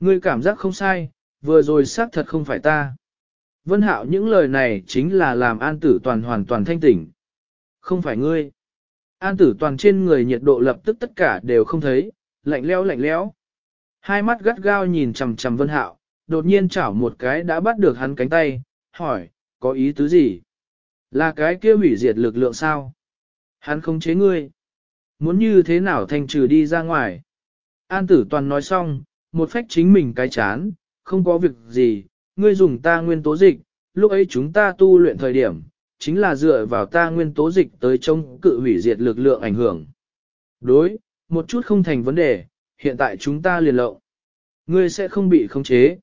Ngươi cảm giác không sai, vừa rồi xác thật không phải ta. Vân Hạo những lời này chính là làm an tử toàn hoàn toàn thanh tỉnh. Không phải ngươi. An tử toàn trên người nhiệt độ lập tức tất cả đều không thấy, lạnh lẽo lạnh lẽo. Hai mắt gắt gao nhìn chằm chằm Vân Hạo, đột nhiên chảo một cái đã bắt được hắn cánh tay, hỏi, có ý tứ gì? Là cái kia hủy diệt lực lượng sao? Hắn không chế ngươi. Muốn như thế nào thanh trừ đi ra ngoài? An tử toàn nói xong, một phách chính mình cái chán, không có việc gì, ngươi dùng ta nguyên tố dịch, lúc ấy chúng ta tu luyện thời điểm, chính là dựa vào ta nguyên tố dịch tới chống cự hủy diệt lực lượng ảnh hưởng. Đối, một chút không thành vấn đề, hiện tại chúng ta liền lộng. Ngươi sẽ không bị khống chế.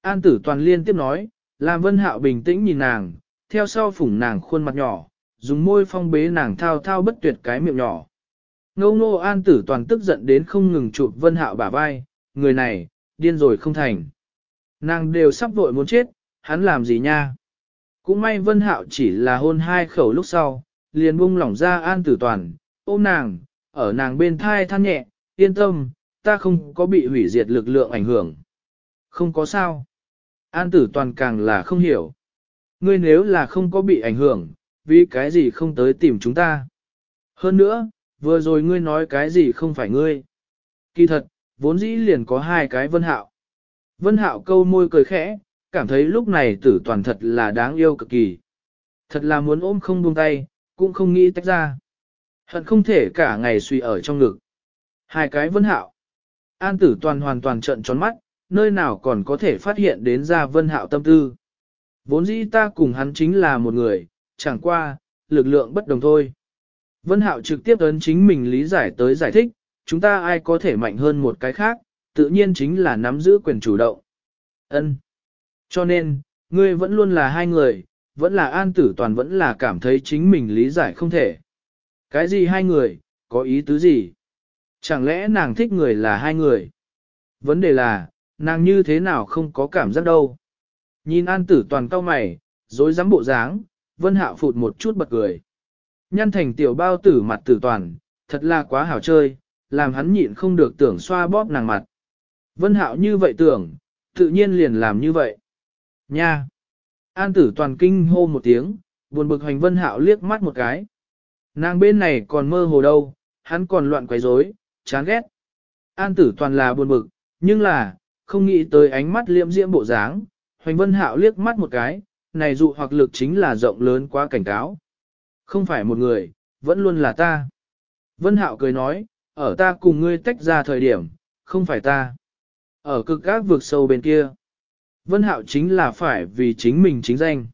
An tử toàn liên tiếp nói, làm vân hạo bình tĩnh nhìn nàng, theo sau phủng nàng khuôn mặt nhỏ, dùng môi phong bế nàng thao thao bất tuyệt cái miệng nhỏ. Ngô ngô an tử toàn tức giận đến không ngừng chụp vân hạo bả vai, người này, điên rồi không thành. Nàng đều sắp vội muốn chết, hắn làm gì nha? Cũng may vân hạo chỉ là hôn hai khẩu lúc sau, liền buông lỏng ra an tử toàn, ôm nàng, ở nàng bên thai than nhẹ, yên tâm, ta không có bị hủy diệt lực lượng ảnh hưởng. Không có sao. An tử toàn càng là không hiểu. Ngươi nếu là không có bị ảnh hưởng, vì cái gì không tới tìm chúng ta? Hơn nữa, vừa rồi ngươi nói cái gì không phải ngươi. Kỳ thật, vốn dĩ liền có hai cái vân hạo. Vân hạo câu môi cười khẽ, cảm thấy lúc này tử toàn thật là đáng yêu cực kỳ. Thật là muốn ôm không buông tay, cũng không nghĩ tách ra. Hận không thể cả ngày suy ở trong ngực. Hai cái vân hạo. An tử toàn hoàn toàn trận tròn mắt, nơi nào còn có thể phát hiện đến ra vân hạo tâm tư. Vốn dĩ ta cùng hắn chính là một người, chẳng qua, lực lượng bất đồng thôi. Vân hạo trực tiếp ấn chính mình lý giải tới giải thích, chúng ta ai có thể mạnh hơn một cái khác, tự nhiên chính là nắm giữ quyền chủ động. Ân. Cho nên, ngươi vẫn luôn là hai người, vẫn là an tử toàn vẫn là cảm thấy chính mình lý giải không thể. Cái gì hai người, có ý tứ gì? Chẳng lẽ nàng thích người là hai người? Vấn đề là, nàng như thế nào không có cảm giác đâu. Nhìn an tử toàn cao mày, dối dám bộ dáng, vân hạo phụt một chút bật cười. Nhăn thành tiểu bao tử mặt tử toàn, thật là quá hảo chơi, làm hắn nhịn không được tưởng xoa bóp nàng mặt. Vân hạo như vậy tưởng, tự nhiên liền làm như vậy. Nha! An tử toàn kinh hô một tiếng, buồn bực hoành vân hạo liếc mắt một cái. Nàng bên này còn mơ hồ đâu, hắn còn loạn quấy rối, chán ghét. An tử toàn là buồn bực, nhưng là, không nghĩ tới ánh mắt liễm diễm bộ dáng, hoành vân hạo liếc mắt một cái, này dụ hoặc lực chính là rộng lớn quá cảnh cáo. Không phải một người, vẫn luôn là ta. Vân hạo cười nói, ở ta cùng ngươi tách ra thời điểm, không phải ta. Ở cực các vực sâu bên kia. Vân hạo chính là phải vì chính mình chính danh.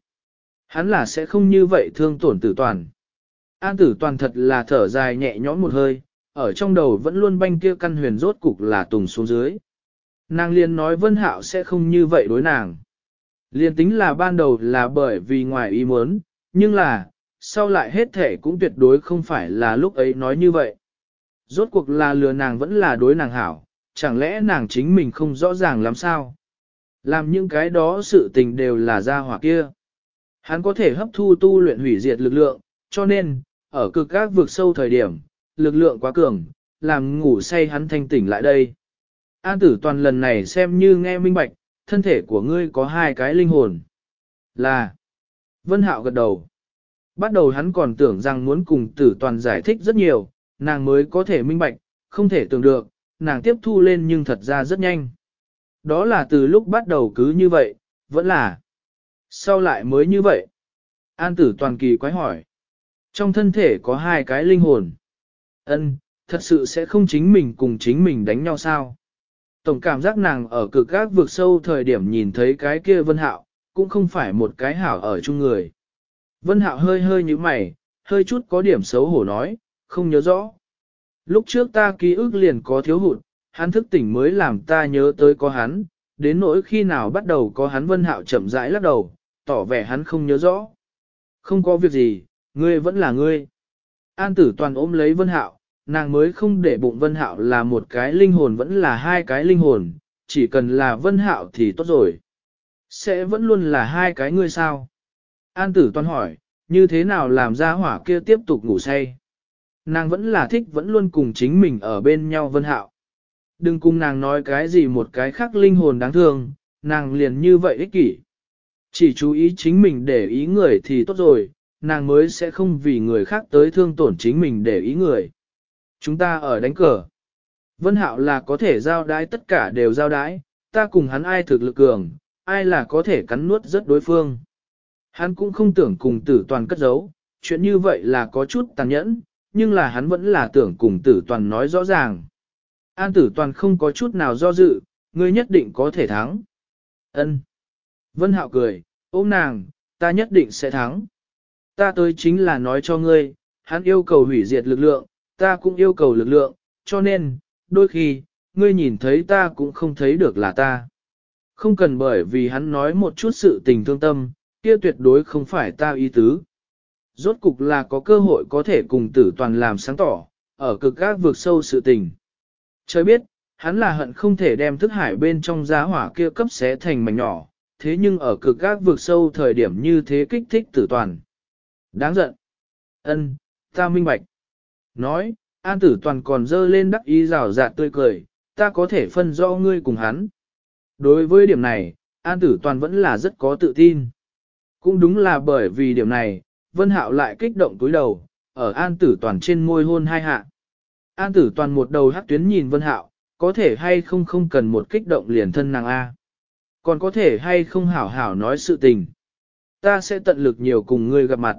Hắn là sẽ không như vậy thương tổn tử toàn. An tử toàn thật là thở dài nhẹ nhõm một hơi, ở trong đầu vẫn luôn banh kia căn huyền rốt cục là tùng xuống dưới. Nàng liền nói vân hạo sẽ không như vậy đối nàng. Liên tính là ban đầu là bởi vì ngoài ý muốn, nhưng là, sau lại hết thể cũng tuyệt đối không phải là lúc ấy nói như vậy. Rốt cuộc là lừa nàng vẫn là đối nàng hảo, chẳng lẽ nàng chính mình không rõ ràng làm sao? Làm những cái đó sự tình đều là ra hỏa kia. Hắn có thể hấp thu tu luyện hủy diệt lực lượng, cho nên, ở cực các vực sâu thời điểm, lực lượng quá cường, làm ngủ say hắn thanh tỉnh lại đây. An tử toàn lần này xem như nghe minh bạch, thân thể của ngươi có hai cái linh hồn. Là, Vân Hạo gật đầu. Bắt đầu hắn còn tưởng rằng muốn cùng tử toàn giải thích rất nhiều, nàng mới có thể minh bạch, không thể tưởng được, nàng tiếp thu lên nhưng thật ra rất nhanh. Đó là từ lúc bắt đầu cứ như vậy, vẫn là. Sau lại mới như vậy? An tử toàn kỳ quái hỏi. Trong thân thể có hai cái linh hồn. Ân, thật sự sẽ không chính mình cùng chính mình đánh nhau sao? Tổng cảm giác nàng ở cực gác vượt sâu thời điểm nhìn thấy cái kia vân hạo, cũng không phải một cái hảo ở chung người. Vân hạo hơi hơi như mày, hơi chút có điểm xấu hổ nói, không nhớ rõ. Lúc trước ta ký ức liền có thiếu hụt, hắn thức tỉnh mới làm ta nhớ tới có hắn, đến nỗi khi nào bắt đầu có hắn vân hạo chậm rãi lắc đầu, tỏ vẻ hắn không nhớ rõ. Không có việc gì, ngươi vẫn là ngươi. An tử toàn ôm lấy vân hạo, nàng mới không để bụng vân hạo là một cái linh hồn vẫn là hai cái linh hồn, chỉ cần là vân hạo thì tốt rồi. Sẽ vẫn luôn là hai cái ngươi sao? An tử toàn hỏi, như thế nào làm ra hỏa kia tiếp tục ngủ say? Nàng vẫn là thích vẫn luôn cùng chính mình ở bên nhau vân hạo. Đừng cùng nàng nói cái gì một cái khác linh hồn đáng thương, nàng liền như vậy ích kỷ. Chỉ chú ý chính mình để ý người thì tốt rồi, nàng mới sẽ không vì người khác tới thương tổn chính mình để ý người. Chúng ta ở đánh cờ. Vân Hạo là có thể giao đái tất cả đều giao đái, ta cùng hắn ai thực lực cường, ai là có thể cắn nuốt rất đối phương. Hắn cũng không tưởng cùng tử toàn cất giấu, chuyện như vậy là có chút tàn nhẫn, nhưng là hắn vẫn là tưởng cùng tử toàn nói rõ ràng. An tử toàn không có chút nào do dự, ngươi nhất định có thể thắng. Ân. Vân Hạo cười, ôm nàng, ta nhất định sẽ thắng. Ta tới chính là nói cho ngươi, hắn yêu cầu hủy diệt lực lượng, ta cũng yêu cầu lực lượng, cho nên, đôi khi, ngươi nhìn thấy ta cũng không thấy được là ta. Không cần bởi vì hắn nói một chút sự tình thương tâm, kia tuyệt đối không phải ta ý tứ. Rốt cục là có cơ hội có thể cùng tử toàn làm sáng tỏ, ở cực gác vượt sâu sự tình. Trời biết, hắn là hận không thể đem thức hải bên trong giá hỏa kia cấp xé thành mảnh nhỏ, thế nhưng ở cực gác vượt sâu thời điểm như thế kích thích tử toàn. Đáng giận. Ân, ta minh bạch. Nói, an tử toàn còn dơ lên đắc ý rào rạt tươi cười, ta có thể phân rõ ngươi cùng hắn. Đối với điểm này, an tử toàn vẫn là rất có tự tin. Cũng đúng là bởi vì điểm này, Vân Hạo lại kích động túi đầu, ở an tử toàn trên môi hôn hai hạ. An tử toàn một đầu hắc tuyến nhìn Vân Hạo, có thể hay không không cần một kích động liền thân nàng A. Còn có thể hay không hảo hảo nói sự tình. Ta sẽ tận lực nhiều cùng ngươi gặp mặt.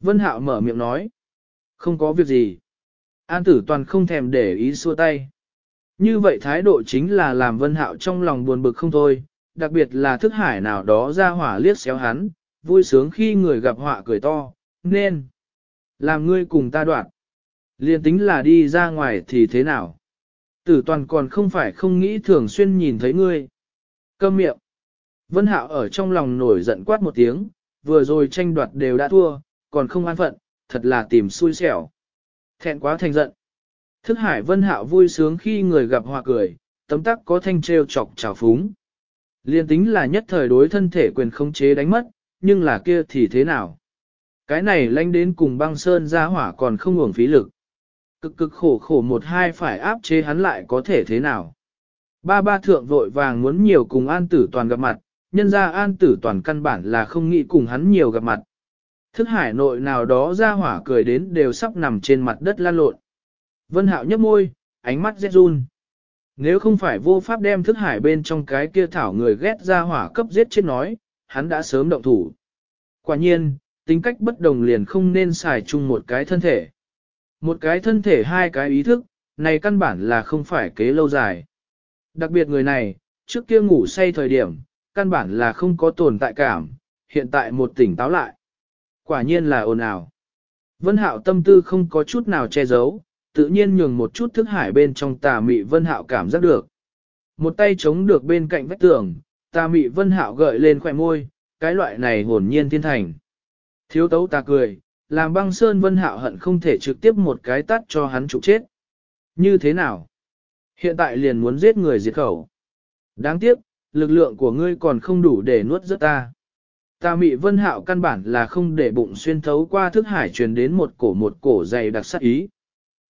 Vân Hạo mở miệng nói. Không có việc gì. An tử toàn không thèm để ý xua tay. Như vậy thái độ chính là làm Vân Hạo trong lòng buồn bực không thôi, đặc biệt là thức hải nào đó ra hỏa liếc xéo hắn, vui sướng khi người gặp họa cười to, nên làm ngươi cùng ta đoạn. Liên tính là đi ra ngoài thì thế nào? Tử toàn còn không phải không nghĩ thường xuyên nhìn thấy ngươi. Câm miệng. Vân Hạo ở trong lòng nổi giận quát một tiếng, vừa rồi tranh đoạt đều đã thua, còn không an phận, thật là tìm xui xẻo. Thẹn quá thành giận. Thức hải Vân Hạo vui sướng khi người gặp hòa cười, tấm tắc có thanh trêu chọc trào phúng. Liên tính là nhất thời đối thân thể quyền không chế đánh mất, nhưng là kia thì thế nào? Cái này lanh đến cùng băng sơn ra hỏa còn không uổng phí lực. Cực cực khổ khổ một hai phải áp chế hắn lại có thể thế nào? Ba ba thượng vội vàng muốn nhiều cùng an tử toàn gặp mặt, nhân ra an tử toàn căn bản là không nghĩ cùng hắn nhiều gặp mặt. Thức hải nội nào đó ra hỏa cười đến đều sắp nằm trên mặt đất lan lộn. Vân hạo nhấp môi, ánh mắt rét run. Nếu không phải vô pháp đem thức hải bên trong cái kia thảo người ghét ra hỏa cấp giết chết nói, hắn đã sớm động thủ. Quả nhiên, tính cách bất đồng liền không nên xài chung một cái thân thể. Một cái thân thể hai cái ý thức, này căn bản là không phải kế lâu dài. Đặc biệt người này, trước kia ngủ say thời điểm, căn bản là không có tồn tại cảm, hiện tại một tỉnh táo lại. Quả nhiên là ồn ào. Vân Hạo tâm tư không có chút nào che giấu, tự nhiên nhường một chút thức hải bên trong tà mị Vân Hạo cảm giác được. Một tay chống được bên cạnh vách tường, Ta mị Vân Hạo gợi lên khỏe môi, cái loại này hồn nhiên thiên thành. Thiếu tấu ta cười, làm băng sơn Vân Hạo hận không thể trực tiếp một cái tắt cho hắn trụ chết. Như thế nào? Hiện tại liền muốn giết người diệt khẩu. Đáng tiếc, lực lượng của ngươi còn không đủ để nuốt rất ta. Ta mị vân hạo căn bản là không để bụng xuyên thấu qua thức hải truyền đến một cổ một cổ dày đặc sắc ý.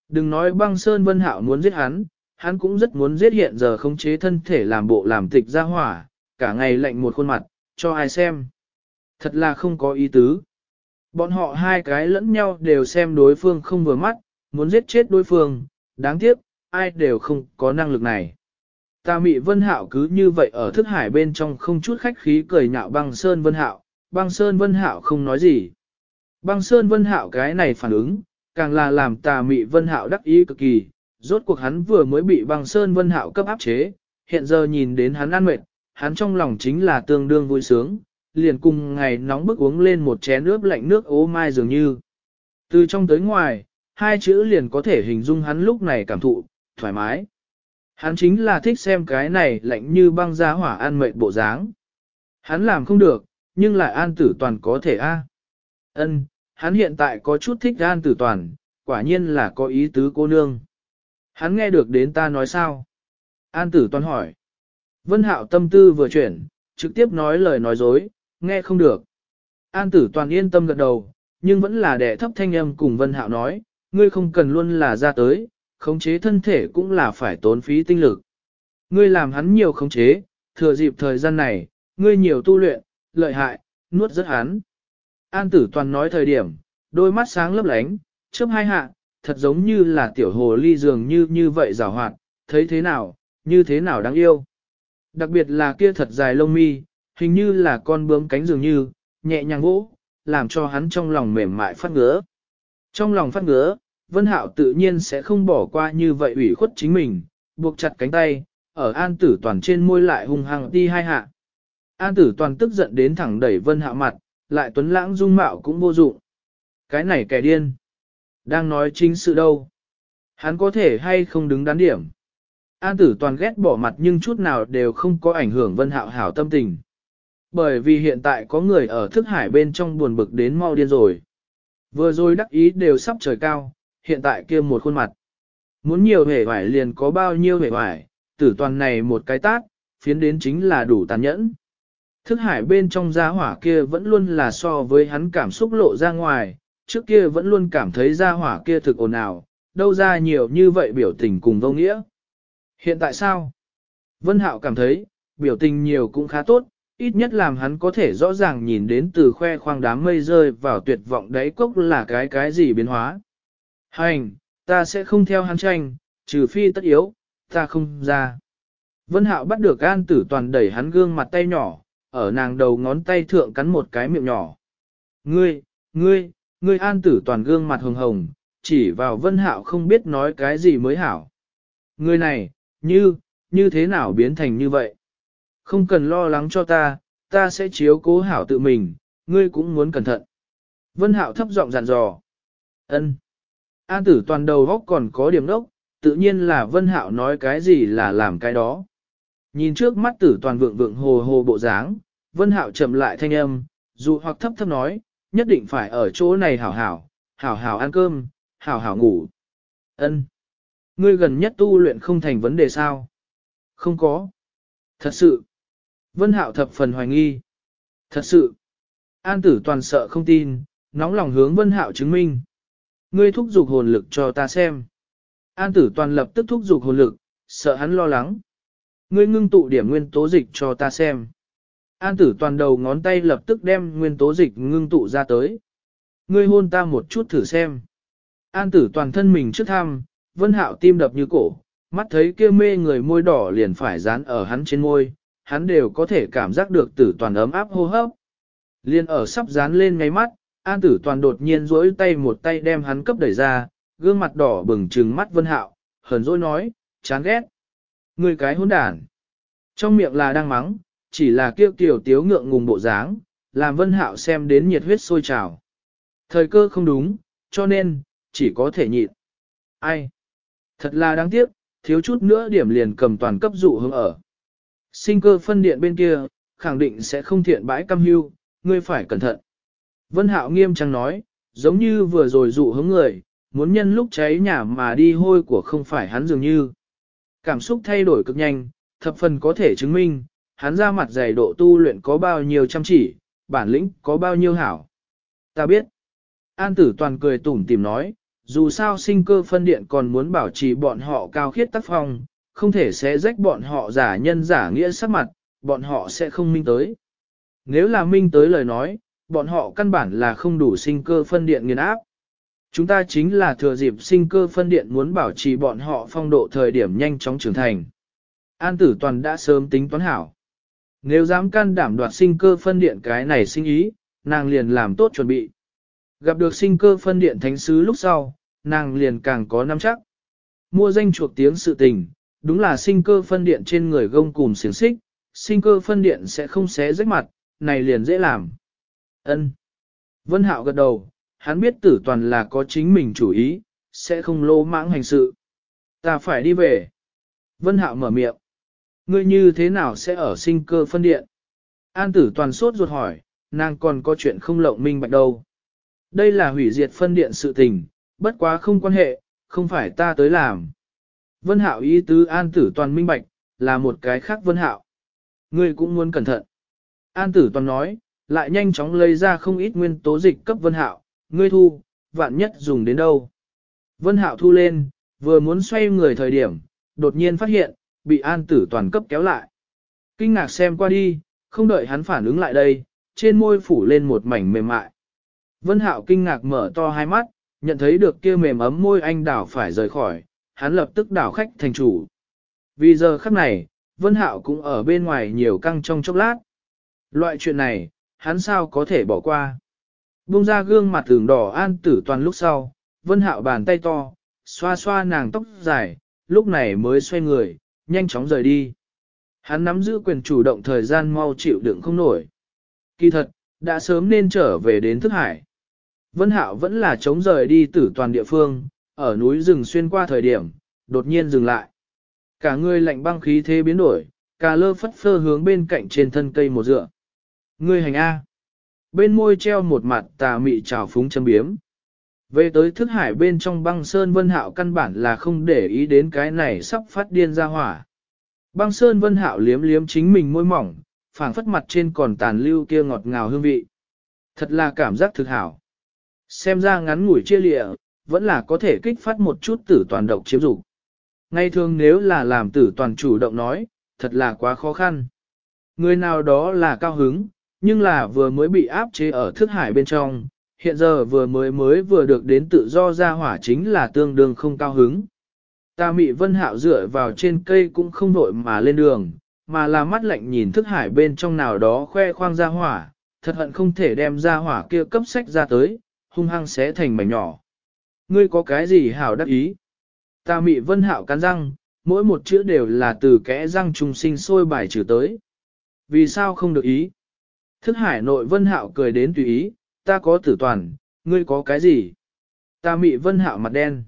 Đừng nói băng sơn vân hạo muốn giết hắn, hắn cũng rất muốn giết hiện giờ không chế thân thể làm bộ làm tịch ra hỏa, cả ngày lạnh một khuôn mặt, cho ai xem. Thật là không có ý tứ. Bọn họ hai cái lẫn nhau đều xem đối phương không vừa mắt, muốn giết chết đối phương, đáng tiếc, ai đều không có năng lực này. Ta mị vân hạo cứ như vậy ở thức hải bên trong không chút khách khí cười nhạo băng sơn vân hạo, băng sơn vân hạo không nói gì. Băng sơn vân hạo cái này phản ứng, càng là làm tà mị vân hạo đắc ý cực kỳ, rốt cuộc hắn vừa mới bị băng sơn vân hạo cấp áp chế, hiện giờ nhìn đến hắn ăn mệt, hắn trong lòng chính là tương đương vui sướng, liền cùng ngày nóng bức uống lên một chén nước lạnh nước ố mai dường như. Từ trong tới ngoài, hai chữ liền có thể hình dung hắn lúc này cảm thụ, thoải mái. Hắn chính là thích xem cái này lạnh như băng giá hỏa an mệt bộ dáng. Hắn làm không được, nhưng lại an tử toàn có thể a. Ân, hắn hiện tại có chút thích an tử toàn, quả nhiên là có ý tứ cô nương. Hắn nghe được đến ta nói sao? An tử toàn hỏi. Vân hạo tâm tư vừa chuyển, trực tiếp nói lời nói dối, nghe không được. An tử toàn yên tâm gật đầu, nhưng vẫn là đẻ thấp thanh âm cùng Vân hạo nói, ngươi không cần luôn là ra tới, khống chế thân thể cũng là phải tốn phí tinh lực. Ngươi làm hắn nhiều khống chế, thừa dịp thời gian này, ngươi nhiều tu luyện, lợi hại, nuốt rất hắn. An tử toàn nói thời điểm, đôi mắt sáng lấp lánh, chớp hai hạ, thật giống như là tiểu hồ ly dường như như vậy rào hoạt, thấy thế nào, như thế nào đáng yêu. Đặc biệt là kia thật dài lông mi, hình như là con bướm cánh dường như, nhẹ nhàng vỗ, làm cho hắn trong lòng mềm mại phát ngứa. Trong lòng phát ngứa, Vân Hạo tự nhiên sẽ không bỏ qua như vậy ủy khuất chính mình, buộc chặt cánh tay, ở an tử toàn trên môi lại hung hăng đi hai hạ. An tử toàn tức giận đến thẳng đẩy Vân Hạo mặt, lại tuấn lãng dung mạo cũng vô dụng. Cái này kẻ điên. Đang nói chính sự đâu. Hắn có thể hay không đứng đắn điểm. An tử toàn ghét bỏ mặt nhưng chút nào đều không có ảnh hưởng Vân Hạo hảo tâm tình. Bởi vì hiện tại có người ở thức hải bên trong buồn bực đến mau điên rồi. Vừa rồi đắc ý đều sắp trời cao, hiện tại kia một khuôn mặt. Muốn nhiều hề vải liền có bao nhiêu hề vải, tử toàn này một cái tát, phiến đến chính là đủ tàn nhẫn. Thức hải bên trong gia hỏa kia vẫn luôn là so với hắn cảm xúc lộ ra ngoài, trước kia vẫn luôn cảm thấy gia hỏa kia thực ồn ào, đâu ra nhiều như vậy biểu tình cùng vô nghĩa. Hiện tại sao? Vân Hạo cảm thấy, biểu tình nhiều cũng khá tốt, ít nhất làm hắn có thể rõ ràng nhìn đến từ khoe khoang đám mây rơi vào tuyệt vọng đáy cốc là cái cái gì biến hóa. Hành, ta sẽ không theo hắn tranh, trừ phi tất yếu, ta không ra. Vân Hạo bắt được An Tử Toàn đẩy hắn gương mặt tay nhỏ, ở nàng đầu ngón tay thượng cắn một cái miệng nhỏ. Ngươi, ngươi, ngươi An Tử Toàn gương mặt hồng hồng, chỉ vào Vân Hạo không biết nói cái gì mới hảo. Ngươi này, như, như thế nào biến thành như vậy? Không cần lo lắng cho ta, ta sẽ chiếu cố hảo tự mình, ngươi cũng muốn cẩn thận. Vân Hạo thấp giọng dặn dò. Ân. An tử toàn đầu góc còn có điểm đốc, tự nhiên là Vân Hạo nói cái gì là làm cái đó. Nhìn trước mắt tử toàn vượng vượng hồ hồ bộ dáng, Vân Hạo chậm lại thanh âm, dù hoặc thấp thấp nói, nhất định phải ở chỗ này hảo hảo, hảo hảo ăn cơm, hảo hảo ngủ. Ân. Ngươi gần nhất tu luyện không thành vấn đề sao? Không có. Thật sự. Vân Hạo thập phần hoài nghi. Thật sự. An tử toàn sợ không tin, nóng lòng hướng Vân Hạo chứng minh. Ngươi thúc giục hồn lực cho ta xem. An tử toàn lập tức thúc giục hồn lực, sợ hắn lo lắng. Ngươi ngưng tụ điểm nguyên tố dịch cho ta xem. An tử toàn đầu ngón tay lập tức đem nguyên tố dịch ngưng tụ ra tới. Ngươi hôn ta một chút thử xem. An tử toàn thân mình trước thăm, vân hạo tim đập như cổ, mắt thấy kia mê người môi đỏ liền phải dán ở hắn trên môi, hắn đều có thể cảm giác được tử toàn ấm áp hô hấp. Liên ở sắp dán lên ngay mắt, An tử toàn đột nhiên duỗi tay một tay đem hắn cấp đẩy ra, gương mặt đỏ bừng trừng mắt vân hạo, hờn dỗi nói, chán ghét. Người cái hỗn đản. Trong miệng là đang mắng, chỉ là kiêu tiểu tiếu ngượng ngùng bộ dáng, làm vân hạo xem đến nhiệt huyết sôi trào. Thời cơ không đúng, cho nên, chỉ có thể nhịn. Ai? Thật là đáng tiếc, thiếu chút nữa điểm liền cầm toàn cấp dụ hướng ở. Sinh cơ phân điện bên kia, khẳng định sẽ không thiện bãi cam hưu, ngươi phải cẩn thận. Vân Hạo nghiêm trang nói, giống như vừa rồi dụ hướng người, muốn nhân lúc cháy nhà mà đi hôi của không phải hắn dường như. Cảm xúc thay đổi cực nhanh, thập phần có thể chứng minh, hắn ra mặt dày độ tu luyện có bao nhiêu chăm chỉ, bản lĩnh có bao nhiêu hảo. Ta biết. An tử toàn cười tủm tìm nói, dù sao sinh cơ phân điện còn muốn bảo trì bọn họ cao khiết tác phong, không thể sẽ rách bọn họ giả nhân giả nghĩa sắc mặt, bọn họ sẽ không minh tới. Nếu là minh tới lời nói, bọn họ căn bản là không đủ sinh cơ phân điện nghiền áp. Chúng ta chính là thừa dịp sinh cơ phân điện muốn bảo trì bọn họ phong độ thời điểm nhanh chóng trưởng thành. An tử toàn đã sớm tính toán hảo. Nếu dám can đảm đoạt sinh cơ phân điện cái này sinh ý, nàng liền làm tốt chuẩn bị. Gặp được sinh cơ phân điện thánh sứ lúc sau, nàng liền càng có nắm chắc. Mua danh chuộc tiếng sự tình, đúng là sinh cơ phân điện trên người gông cùng xiềng xích, sinh cơ phân điện sẽ không xé rách mặt, này liền dễ làm. Ân. Vân Hạo gật đầu, hắn biết tử toàn là có chính mình chủ ý, sẽ không lô mãng hành sự. Ta phải đi về. Vân Hạo mở miệng. Ngươi như thế nào sẽ ở sinh cơ phân điện? An tử toàn sốt ruột hỏi, nàng còn có chuyện không lộng minh bạch đâu. Đây là hủy diệt phân điện sự tình, bất quá không quan hệ, không phải ta tới làm. Vân Hạo ý tứ An tử toàn minh bạch, là một cái khác Vân Hạo. Ngươi cũng muốn cẩn thận. An tử toàn nói, lại nhanh chóng lấy ra không ít nguyên tố dịch cấp Vân Hạo, ngươi thu, vạn nhất dùng đến đâu. Vân Hạo thu lên, vừa muốn xoay người thời điểm, đột nhiên phát hiện, bị an tử toàn cấp kéo lại. Kinh ngạc xem qua đi, không đợi hắn phản ứng lại đây, trên môi phủ lên một mảnh mềm mại. Vân Hạo kinh ngạc mở to hai mắt, nhận thấy được kia mềm ấm môi anh đảo phải rời khỏi, hắn lập tức đảo khách thành chủ. Vì giờ khắc này, Vân Hạo cũng ở bên ngoài nhiều căng trong chốc lát. Loại chuyện này, hắn sao có thể bỏ qua. Bung ra gương mặt tưởng đỏ an tử toàn lúc sau, Vân Hạo bàn tay to, xoa xoa nàng tóc dài, lúc này mới xoay người, nhanh chóng rời đi. Hắn nắm giữ quyền chủ động thời gian mau chịu đựng không nổi. Kỳ thật, đã sớm nên trở về đến thức hải. Vân Hạo vẫn là chống rời đi tử toàn địa phương, ở núi rừng xuyên qua thời điểm, đột nhiên dừng lại. Cả người lạnh băng khí thế biến đổi, cả lơ phất phơ hướng bên cạnh trên thân cây một dựa. Ngươi hành A. Bên môi treo một mặt tà mị trào phúng châm biếm. Về tới thức hải bên trong băng sơn vân hạo căn bản là không để ý đến cái này sắp phát điên ra hỏa. Băng sơn vân hạo liếm liếm chính mình môi mỏng, phảng phất mặt trên còn tàn lưu kia ngọt ngào hương vị. Thật là cảm giác thực hảo. Xem ra ngắn ngủi chia lịa, vẫn là có thể kích phát một chút tử toàn độc chiếm dục. Ngay thường nếu là làm tử toàn chủ động nói, thật là quá khó khăn. Người nào đó là cao hứng, nhưng là vừa mới bị áp chế ở thức hải bên trong, hiện giờ vừa mới mới vừa được đến tự do ra hỏa chính là tương đương không cao hứng. Ta mị vân hạo dựa vào trên cây cũng không vội mà lên đường, mà là mắt lạnh nhìn thức hải bên trong nào đó khoe khoang ra hỏa, thật hận không thể đem ra hỏa kia cấp sách ra tới, hung hăng xé thành mảnh nhỏ. Ngươi có cái gì hảo đắc ý? Ta mị vân hạo cắn răng, mỗi một chữ đều là từ kẽ răng trùng sinh sôi bài trừ tới. Vì sao không được ý? Thức hải nội vân hạo cười đến tùy ý, ta có tử toàn, ngươi có cái gì? Ta mị vân hạo mặt đen.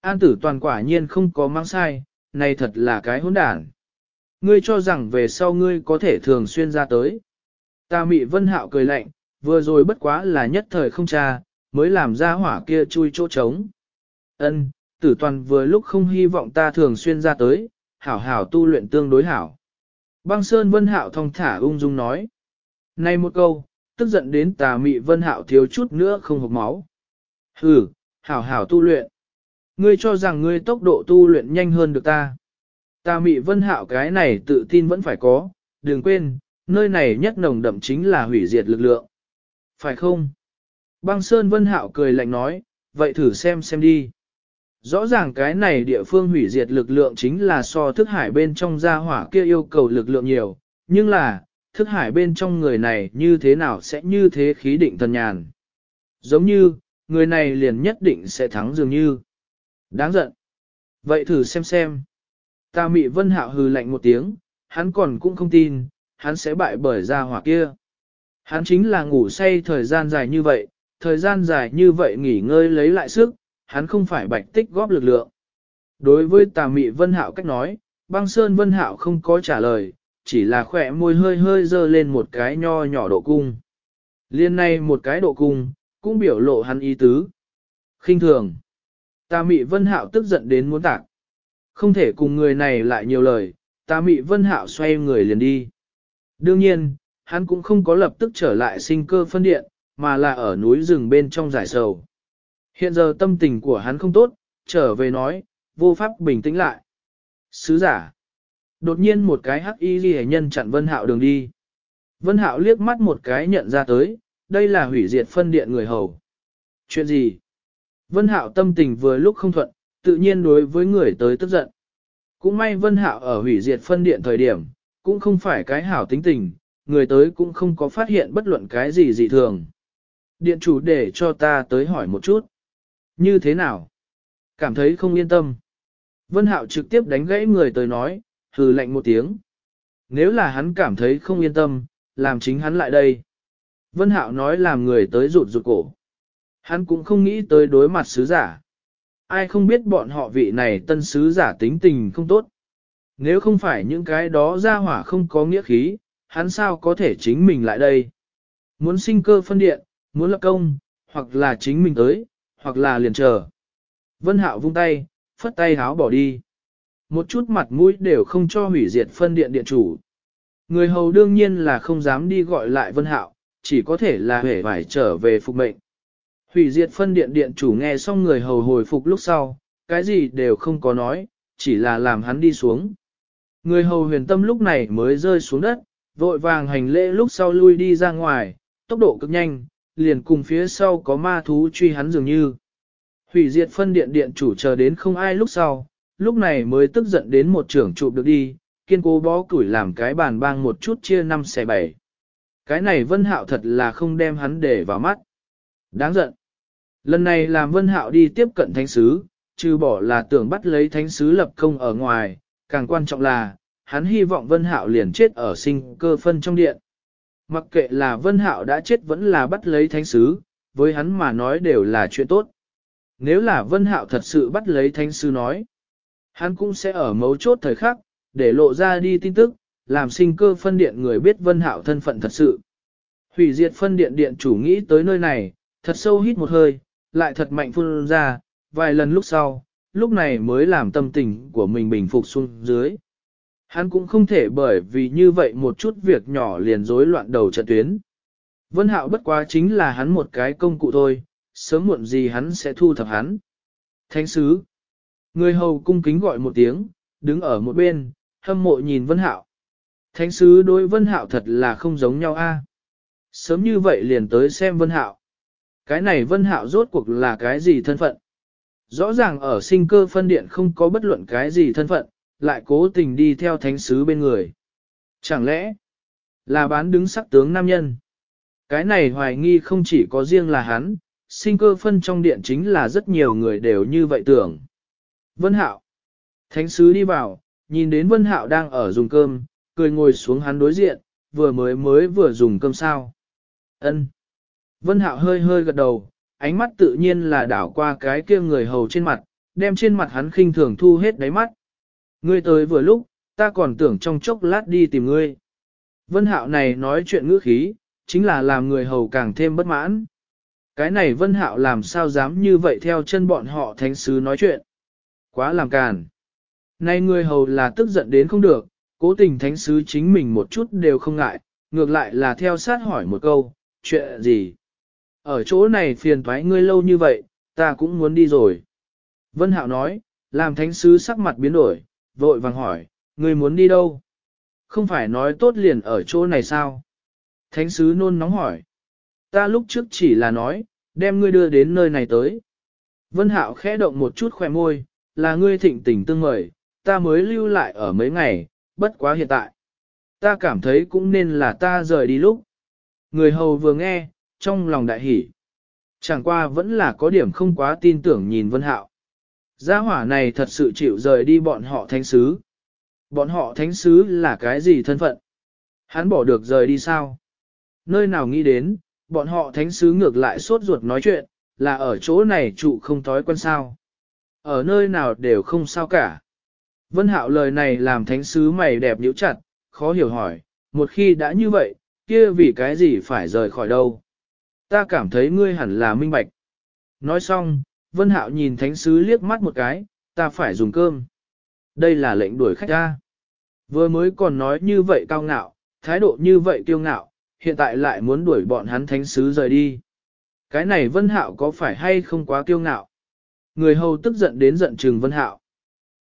An tử toàn quả nhiên không có mang sai, này thật là cái hỗn đản. Ngươi cho rằng về sau ngươi có thể thường xuyên ra tới. Ta mị vân hạo cười lạnh, vừa rồi bất quá là nhất thời không tra, mới làm ra hỏa kia chui chỗ trống. Ân, tử toàn vừa lúc không hy vọng ta thường xuyên ra tới, hảo hảo tu luyện tương đối hảo. Băng Sơn Vân Hạo thong thả ung dung nói. Này một câu, tức giận đến tà mị Vân Hạo thiếu chút nữa không hộc máu. Hừ, hảo hảo tu luyện. Ngươi cho rằng ngươi tốc độ tu luyện nhanh hơn được ta. Tà mị Vân Hạo cái này tự tin vẫn phải có, đừng quên, nơi này nhất nồng đậm chính là hủy diệt lực lượng. Phải không? Băng Sơn Vân Hạo cười lạnh nói, vậy thử xem xem đi. Rõ ràng cái này địa phương hủy diệt lực lượng chính là so thức hải bên trong gia hỏa kia yêu cầu lực lượng nhiều, nhưng là, thức hải bên trong người này như thế nào sẽ như thế khí định thần nhàn. Giống như, người này liền nhất định sẽ thắng dường như. Đáng giận. Vậy thử xem xem. Ta mị vân hạo hừ lạnh một tiếng, hắn còn cũng không tin, hắn sẽ bại bởi gia hỏa kia. Hắn chính là ngủ say thời gian dài như vậy, thời gian dài như vậy nghỉ ngơi lấy lại sức, hắn không phải bạch tích góp lực lượng. Đối với tà mị vân hạo cách nói, băng sơn vân hạo không có trả lời, chỉ là khỏe môi hơi hơi dơ lên một cái nho nhỏ độ cung. Liên này một cái độ cung, cũng biểu lộ hắn ý tứ. khinh thường. Tà mị vân hạo tức giận đến muốn tạc. Không thể cùng người này lại nhiều lời, tà mị vân hạo xoay người liền đi. Đương nhiên, hắn cũng không có lập tức trở lại sinh cơ phân điện, mà là ở núi rừng bên trong giải sầu. Hiện giờ tâm tình của hắn không tốt, trở về nói, vô pháp bình tĩnh lại. Sứ giả. Đột nhiên một cái hắc y ghi nhân chặn Vân Hạo đường đi. Vân Hạo liếc mắt một cái nhận ra tới, đây là hủy diệt phân điện người hầu. Chuyện gì? Vân Hạo tâm tình vừa lúc không thuận, tự nhiên đối với người tới tức giận. Cũng may Vân Hạo ở hủy diệt phân điện thời điểm, cũng không phải cái hảo tính tình, người tới cũng không có phát hiện bất luận cái gì dị thường. Điện chủ để cho ta tới hỏi một chút. Như thế nào? Cảm thấy không yên tâm. Vân Hạo trực tiếp đánh gãy người tới nói, hừ lạnh một tiếng. Nếu là hắn cảm thấy không yên tâm, làm chính hắn lại đây. Vân Hạo nói làm người tới rụt rụt cổ. Hắn cũng không nghĩ tới đối mặt sứ giả. Ai không biết bọn họ vị này tân sứ giả tính tình không tốt. Nếu không phải những cái đó ra hỏa không có nghĩa khí, hắn sao có thể chính mình lại đây. Muốn sinh cơ phân điện, muốn lập công, hoặc là chính mình tới, hoặc là liền chờ. Vân Hạo vung tay, phất tay háo bỏ đi. Một chút mặt mũi đều không cho hủy diệt phân điện điện chủ. Người hầu đương nhiên là không dám đi gọi lại Vân Hạo, chỉ có thể là hể vải trở về phục mệnh. Hủy diệt phân điện điện chủ nghe xong người hầu hồi phục lúc sau, cái gì đều không có nói, chỉ là làm hắn đi xuống. Người hầu huyền tâm lúc này mới rơi xuống đất, vội vàng hành lễ lúc sau lui đi ra ngoài, tốc độ cực nhanh, liền cùng phía sau có ma thú truy hắn dường như. Hủy diệt phân điện điện chủ chờ đến không ai lúc sau, lúc này mới tức giận đến một trưởng trụ được đi, kiên cố bó củi làm cái bàn bang một chút chia năm xẻ bảy. Cái này vân hạo thật là không đem hắn để vào mắt. Đáng giận. Lần này làm vân hạo đi tiếp cận thánh sứ, trừ bỏ là tưởng bắt lấy thánh sứ lập công ở ngoài, càng quan trọng là, hắn hy vọng vân hạo liền chết ở sinh cơ phân trong điện. Mặc kệ là vân hạo đã chết vẫn là bắt lấy thánh sứ, với hắn mà nói đều là chuyện tốt. Nếu là vân hạo thật sự bắt lấy thánh sứ nói, hắn cũng sẽ ở mấu chốt thời khắc, để lộ ra đi tin tức, làm sinh cơ phân điện người biết vân hạo thân phận thật sự. Hủy diệt phân điện điện chủ nghĩ tới nơi này, thật sâu hít một hơi, lại thật mạnh phun ra, vài lần lúc sau, lúc này mới làm tâm tình của mình bình phục xuống dưới. Hắn cũng không thể bởi vì như vậy một chút việc nhỏ liền rối loạn đầu trận tuyến. Vân Hạo bất quá chính là hắn một cái công cụ thôi, sớm muộn gì hắn sẽ thu thập hắn. Thánh sứ. Người hầu cung kính gọi một tiếng, đứng ở một bên, hâm mộ nhìn Vân Hạo. Thánh sứ đối Vân Hạo thật là không giống nhau a. À. Sớm như vậy liền tới xem Vân Hạo. Cái này Vân Hạo rốt cuộc là cái gì thân phận? Rõ ràng ở sinh cơ phân điện không có bất luận cái gì thân phận, lại cố tình đi theo thánh sứ bên người. Chẳng lẽ là bán đứng sắc tướng nam nhân? Cái này hoài nghi không chỉ có riêng là hắn, sinh cơ phân trong điện chính là rất nhiều người đều như vậy tưởng. Vân Hạo. Thánh sứ đi vào, nhìn đến Vân Hạo đang ở dùng cơm, cười ngồi xuống hắn đối diện, vừa mới mới vừa dùng cơm sao. Ân. Vân Hạo hơi hơi gật đầu, ánh mắt tự nhiên là đảo qua cái kia người hầu trên mặt, đem trên mặt hắn khinh thường thu hết đáy mắt. Ngươi tới vừa lúc, ta còn tưởng trong chốc lát đi tìm ngươi. Vân Hạo này nói chuyện ngữ khí, chính là làm người hầu càng thêm bất mãn. Cái này Vân Hạo làm sao dám như vậy theo chân bọn họ thánh sứ nói chuyện. Quá làm càn. Nay người hầu là tức giận đến không được, cố tình thánh sứ chính mình một chút đều không ngại, ngược lại là theo sát hỏi một câu, chuyện gì? Ở chỗ này phiền thoái ngươi lâu như vậy, ta cũng muốn đi rồi. Vân Hạo nói, làm thánh sứ sắc mặt biến đổi, vội vàng hỏi, ngươi muốn đi đâu? Không phải nói tốt liền ở chỗ này sao? Thánh sứ nôn nóng hỏi. Ta lúc trước chỉ là nói, đem ngươi đưa đến nơi này tới. Vân Hạo khẽ động một chút khỏe môi, là ngươi thịnh tình tương mời, ta mới lưu lại ở mấy ngày, bất quá hiện tại. Ta cảm thấy cũng nên là ta rời đi lúc. Người hầu vừa nghe, trong lòng đại hỉ. Chẳng qua vẫn là có điểm không quá tin tưởng nhìn Vân Hạo. Gia hỏa này thật sự chịu rời đi bọn họ thánh sứ. Bọn họ thánh sứ là cái gì thân phận? Hắn bỏ được rời đi sao? Nơi nào nghĩ đến, bọn họ thánh sứ ngược lại sốt ruột nói chuyện, là ở chỗ này trụ không thói quen sao. Ở nơi nào đều không sao cả. Vân hạo lời này làm thánh sứ mày đẹp nhíu chặt, khó hiểu hỏi, một khi đã như vậy, kia vì cái gì phải rời khỏi đâu? Ta cảm thấy ngươi hẳn là minh bạch. Nói xong, Vân Hạo nhìn thánh sứ liếc mắt một cái, ta phải dùng cơm. Đây là lệnh đuổi khách ra. Vừa mới còn nói như vậy cao ngạo, thái độ như vậy kiêu ngạo, hiện tại lại muốn đuổi bọn hắn thánh sứ rời đi. Cái này Vân Hạo có phải hay không quá kiêu ngạo? Người hầu tức giận đến giận trừng Vân Hạo.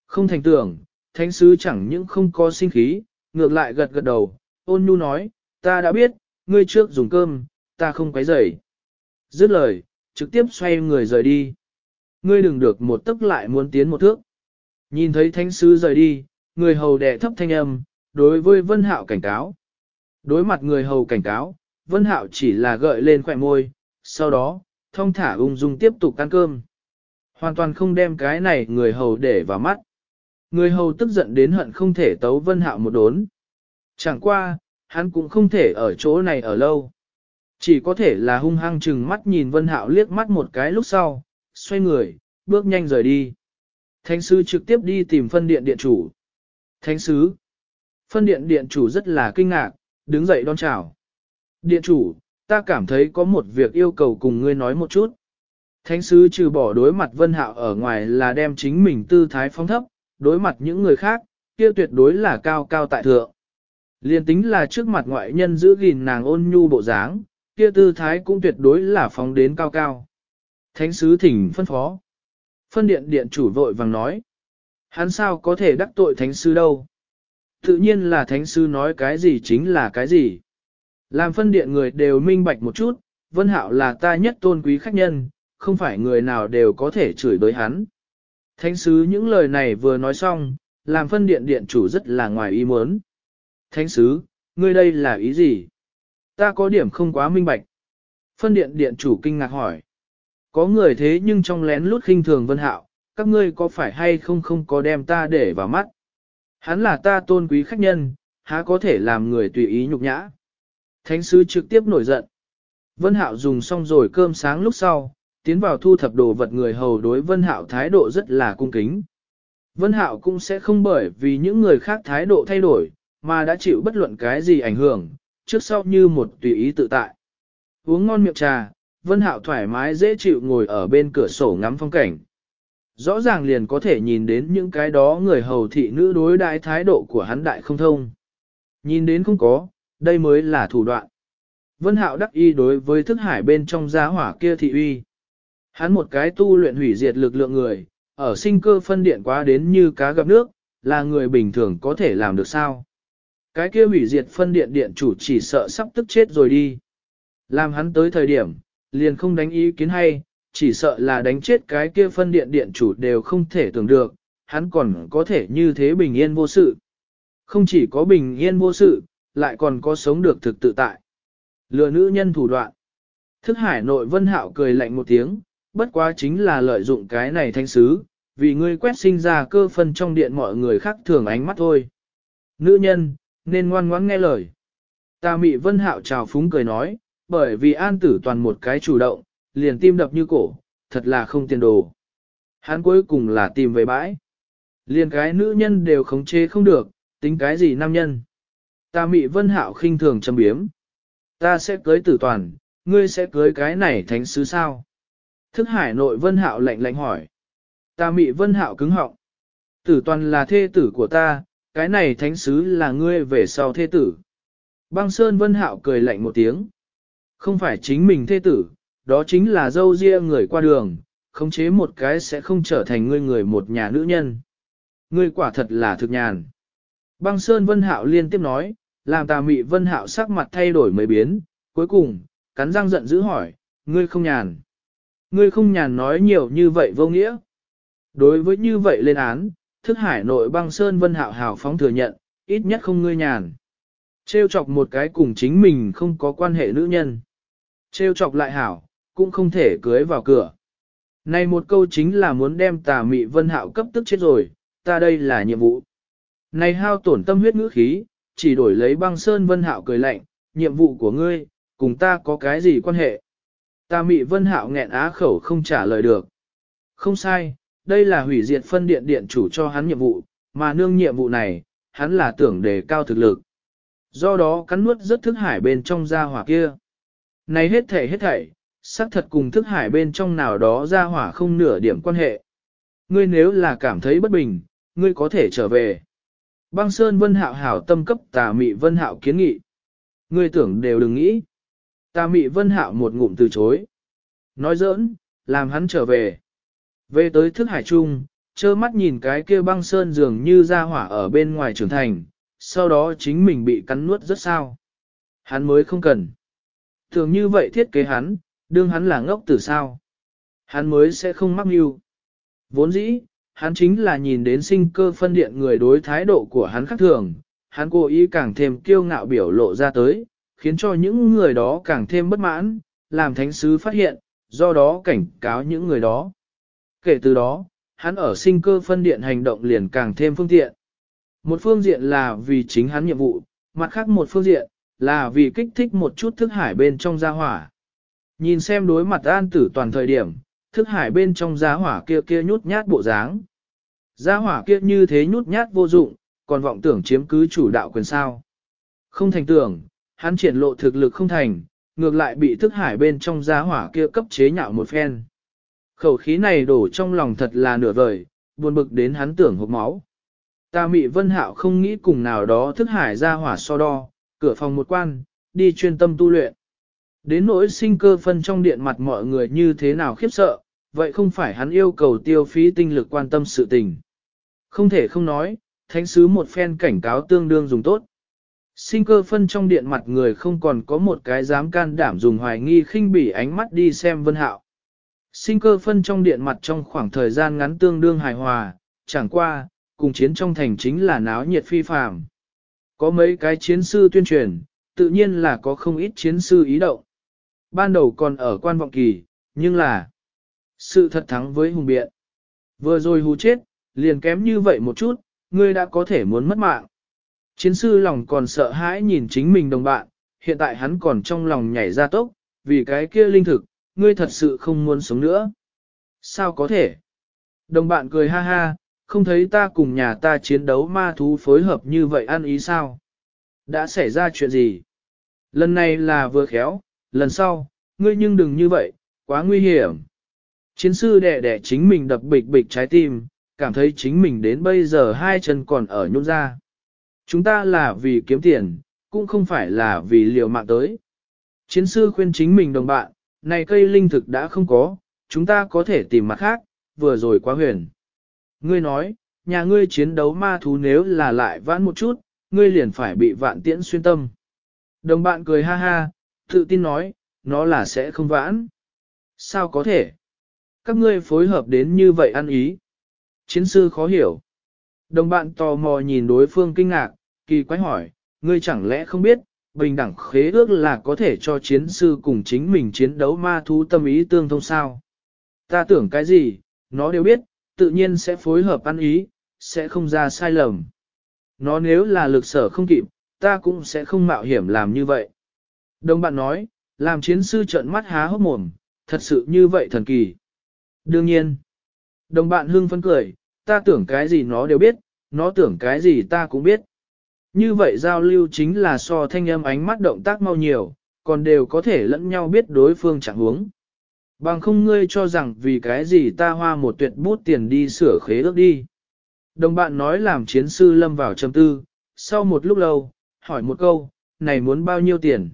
Không thành tưởng, thánh sứ chẳng những không có sinh khí, ngược lại gật gật đầu, ôn nhu nói, ta đã biết, ngươi trước dùng cơm, ta không quấy rầy. Dứt lời, trực tiếp xoay người rời đi. Ngươi đừng được một tức lại muốn tiến một thước. Nhìn thấy thánh sứ rời đi, người hầu đẻ thấp thanh âm, đối với Vân Hạo cảnh cáo. Đối mặt người hầu cảnh cáo, Vân Hạo chỉ là gợi lên khỏe môi, sau đó, thông thả ung dung tiếp tục ăn cơm. Hoàn toàn không đem cái này người hầu để vào mắt. Người hầu tức giận đến hận không thể tấu Vân Hạo một đốn. Chẳng qua, hắn cũng không thể ở chỗ này ở lâu. Chỉ có thể là hung hăng chừng mắt nhìn Vân Hạo liếc mắt một cái lúc sau, xoay người, bước nhanh rời đi. Thánh sứ trực tiếp đi tìm phân điện điện chủ. Thánh sứ. Phân điện điện chủ rất là kinh ngạc, đứng dậy đón chào. Điện chủ, ta cảm thấy có một việc yêu cầu cùng ngươi nói một chút. Thánh sứ trừ bỏ đối mặt Vân Hạo ở ngoài là đem chính mình tư thái phong thấp, đối mặt những người khác, kia tuyệt đối là cao cao tại thượng. Liên tính là trước mặt ngoại nhân giữ gìn nàng ôn nhu bộ dáng, kia tư thái cũng tuyệt đối là phóng đến cao cao. Thánh sứ thỉnh phân phó. Phân điện điện chủ vội vàng nói. Hắn sao có thể đắc tội thánh sứ đâu? Tự nhiên là thánh sứ nói cái gì chính là cái gì. Làm phân điện người đều minh bạch một chút, Vân Hạo là ta nhất tôn quý khách nhân, không phải người nào đều có thể chửi đối hắn. Thánh sứ những lời này vừa nói xong, làm phân điện điện chủ rất là ngoài ý muốn. Thánh sứ, ngươi đây là ý gì? Ta có điểm không quá minh bạch. Phân điện điện chủ kinh ngạc hỏi. Có người thế nhưng trong lén lút khinh thường Vân Hạo, các ngươi có phải hay không không có đem ta để vào mắt? Hắn là ta tôn quý khách nhân, há có thể làm người tùy ý nhục nhã. Thánh sứ trực tiếp nổi giận. Vân Hạo dùng xong rồi cơm sáng lúc sau, tiến vào thu thập đồ vật người hầu đối Vân Hạo thái độ rất là cung kính. Vân Hạo cũng sẽ không bởi vì những người khác thái độ thay đổi, mà đã chịu bất luận cái gì ảnh hưởng, trước sau như một tùy ý tự tại. Uống ngon miệng trà, Vân Hạo thoải mái dễ chịu ngồi ở bên cửa sổ ngắm phong cảnh. Rõ ràng liền có thể nhìn đến những cái đó người hầu thị nữ đối đại thái độ của hắn đại không thông. Nhìn đến không có, đây mới là thủ đoạn. Vân Hạo đắc y đối với thức hải bên trong giá hỏa kia thị uy. Hắn một cái tu luyện hủy diệt lực lượng người, ở sinh cơ phân điện quá đến như cá gặp nước, là người bình thường có thể làm được sao? Cái kia hủy diệt phân điện điện chủ chỉ sợ sắp tức chết rồi đi. Làm hắn tới thời điểm, liền không đánh ý kiến hay, chỉ sợ là đánh chết cái kia phân điện điện chủ đều không thể tưởng được, hắn còn có thể như thế bình yên vô sự. Không chỉ có bình yên vô sự, lại còn có sống được thực tự tại. Lừa nữ nhân thủ đoạn. Thức hải nội vân hạo cười lạnh một tiếng, bất quá chính là lợi dụng cái này thanh sứ, vì ngươi quét sinh ra cơ phân trong điện mọi người khác thường ánh mắt thôi. Nữ nhân, nên ngoan ngoãn nghe lời. Ta mị vân hạo chào phúng cười nói, bởi vì an tử toàn một cái chủ động, liền tim đập như cổ, thật là không tiền đồ. Hắn cuối cùng là tìm về bãi. Liền cái nữ nhân đều khống chế không được, tính cái gì nam nhân. Ta mị vân hạo khinh thường châm biếm. Ta sẽ cưới tử toàn, ngươi sẽ cưới cái này thánh sứ sao? Thức hải nội vân hạo lạnh lạnh hỏi. Ta mị vân hạo cứng họng. Tử toàn là thê tử của ta, cái này thánh sứ là ngươi về sau thê tử. Băng Sơn Vân Hạo cười lạnh một tiếng. Không phải chính mình thê tử, đó chính là dâu ria người qua đường, khống chế một cái sẽ không trở thành ngươi người một nhà nữ nhân. Ngươi quả thật là thực nhàn. Băng Sơn Vân Hạo liên tiếp nói, làm tà mị Vân Hạo sắc mặt thay đổi mấy biến, cuối cùng, cắn răng giận dữ hỏi, ngươi không nhàn. Ngươi không nhàn nói nhiều như vậy vô nghĩa. Đối với như vậy lên án, thức hải nội băng Sơn Vân Hạo hào phóng thừa nhận, ít nhất không ngươi nhàn. Trêu chọc một cái cùng chính mình không có quan hệ nữ nhân. Trêu chọc lại hảo, cũng không thể cưới vào cửa. Này một câu chính là muốn đem tà mị vân hạo cấp tức chết rồi, ta đây là nhiệm vụ. Này hao tổn tâm huyết ngữ khí, chỉ đổi lấy băng sơn vân hạo cười lạnh, nhiệm vụ của ngươi, cùng ta có cái gì quan hệ. Tà mị vân hạo nghẹn á khẩu không trả lời được. Không sai, đây là hủy diệt phân điện điện chủ cho hắn nhiệm vụ, mà nương nhiệm vụ này, hắn là tưởng đề cao thực lực. Do đó cắn nuốt rất thức hải bên trong gia hỏa kia. Này hết thảy hết thảy, xác thật cùng thức hải bên trong nào đó gia hỏa không nửa điểm quan hệ. Ngươi nếu là cảm thấy bất bình, ngươi có thể trở về. Băng Sơn Vân Hạo hảo tâm cấp tà mị Vân Hạo kiến nghị. Ngươi tưởng đều đừng nghĩ. Tà mị Vân Hạo một ngụm từ chối. Nói giỡn, làm hắn trở về. Về tới thức hải trung, chơ mắt nhìn cái kia băng sơn dường như ra hỏa ở bên ngoài trưởng thành, sau đó chính mình bị cắn nuốt rất sao. Hắn mới không cần. Thường như vậy thiết kế hắn, đương hắn là ngốc từ sao. Hắn mới sẽ không mắc mưu. Vốn dĩ, hắn chính là nhìn đến sinh cơ phân điện người đối thái độ của hắn khác thường, hắn cố ý càng thêm kiêu ngạo biểu lộ ra tới, khiến cho những người đó càng thêm bất mãn, làm thánh sứ phát hiện, do đó cảnh cáo những người đó. Kể từ đó, hắn ở sinh cơ phân điện hành động liền càng thêm phương tiện. Một phương diện là vì chính hắn nhiệm vụ, mặt khác một phương diện, là vì kích thích một chút thức hải bên trong gia hỏa. Nhìn xem đối mặt an tử toàn thời điểm, thức hải bên trong gia hỏa kia kia nhút nhát bộ dáng. Gia hỏa kia như thế nhút nhát vô dụng, còn vọng tưởng chiếm cứ chủ đạo quyền sao. Không thành tưởng, hắn triển lộ thực lực không thành, ngược lại bị thức hải bên trong gia hỏa kia cấp chế nhạo một phen. Khẩu khí này đổ trong lòng thật là nửa vời, buồn bực đến hắn tưởng hộp máu. Ta mị vân hạo không nghĩ cùng nào đó thức hải gia hỏa so đo, cửa phòng một quan, đi chuyên tâm tu luyện. Đến nỗi sinh cơ phân trong điện mặt mọi người như thế nào khiếp sợ, vậy không phải hắn yêu cầu tiêu phí tinh lực quan tâm sự tình. Không thể không nói, thánh sứ một phen cảnh cáo tương đương dùng tốt. Sinh cơ phân trong điện mặt người không còn có một cái dám can đảm dùng hoài nghi khinh bỉ ánh mắt đi xem vân hạo. Sinh cơ phân trong điện mặt trong khoảng thời gian ngắn tương đương hài hòa, chẳng qua, cùng chiến trong thành chính là náo nhiệt phi phàm. Có mấy cái chiến sư tuyên truyền, tự nhiên là có không ít chiến sư ý động. Ban đầu còn ở quan vọng kỳ, nhưng là sự thật thắng với hùng biện. Vừa rồi hù chết, liền kém như vậy một chút, ngươi đã có thể muốn mất mạng. Chiến sư lòng còn sợ hãi nhìn chính mình đồng bạn, hiện tại hắn còn trong lòng nhảy ra tốc, vì cái kia linh thực, ngươi thật sự không muốn sống nữa. Sao có thể? Đồng bạn cười ha ha, không thấy ta cùng nhà ta chiến đấu ma thú phối hợp như vậy ăn ý sao? Đã xảy ra chuyện gì? Lần này là vừa khéo, lần sau, ngươi nhưng đừng như vậy, quá nguy hiểm. Chiến sư đẻ đẻ chính mình đập bịch bịch trái tim, cảm thấy chính mình đến bây giờ hai chân còn ở nhún ra. Chúng ta là vì kiếm tiền, cũng không phải là vì liều mạng tới. Chiến sư khuyên chính mình đồng bạn, này cây linh thực đã không có, chúng ta có thể tìm mặt khác, vừa rồi quá huyền. Ngươi nói, nhà ngươi chiến đấu ma thú nếu là lại vãn một chút, ngươi liền phải bị vạn tiễn xuyên tâm. Đồng bạn cười ha ha, tự tin nói, nó là sẽ không vãn. Sao có thể? Các ngươi phối hợp đến như vậy ăn ý. Chiến sư khó hiểu. Đồng bạn tò mò nhìn đối phương kinh ngạc, kỳ quái hỏi, ngươi chẳng lẽ không biết, bình đẳng khế ước là có thể cho chiến sư cùng chính mình chiến đấu ma thú tâm ý tương thông sao? Ta tưởng cái gì, nó đều biết, tự nhiên sẽ phối hợp ăn ý, sẽ không ra sai lầm. Nó nếu là lực sở không kịp, ta cũng sẽ không mạo hiểm làm như vậy. Đồng bạn nói, làm chiến sư trợn mắt há hốc mồm, thật sự như vậy thần kỳ. Đương nhiên, đồng bạn hưng phấn cười, ta tưởng cái gì nó đều biết, nó tưởng cái gì ta cũng biết. Như vậy giao lưu chính là so thanh âm ánh mắt động tác mau nhiều, còn đều có thể lẫn nhau biết đối phương chẳng huống. Bằng không ngươi cho rằng vì cái gì ta hoa một tuyệt bút tiền đi sửa khế ước đi. Đồng bạn nói làm chiến sư lâm vào trầm tư, sau một lúc lâu, hỏi một câu, này muốn bao nhiêu tiền?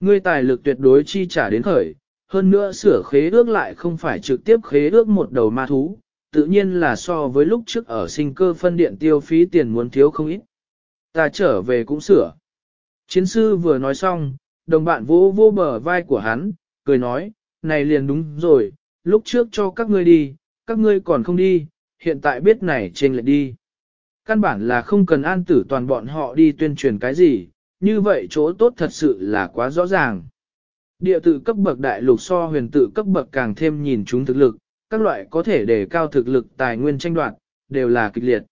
Ngươi tài lực tuyệt đối chi trả đến khởi, hơn nữa sửa khế ước lại không phải trực tiếp khế ước một đầu ma thú, tự nhiên là so với lúc trước ở sinh cơ phân điện tiêu phí tiền muốn thiếu không ít. Ta trở về cũng sửa. Chiến sư vừa nói xong, đồng bạn vô vô bờ vai của hắn, cười nói, này liền đúng rồi, lúc trước cho các ngươi đi, các ngươi còn không đi, hiện tại biết này trên lại đi. Căn bản là không cần an tử toàn bọn họ đi tuyên truyền cái gì, như vậy chỗ tốt thật sự là quá rõ ràng. Địa tự cấp bậc đại lục so huyền tự cấp bậc càng thêm nhìn chúng thực lực, các loại có thể đề cao thực lực tài nguyên tranh đoạt, đều là kịch liệt.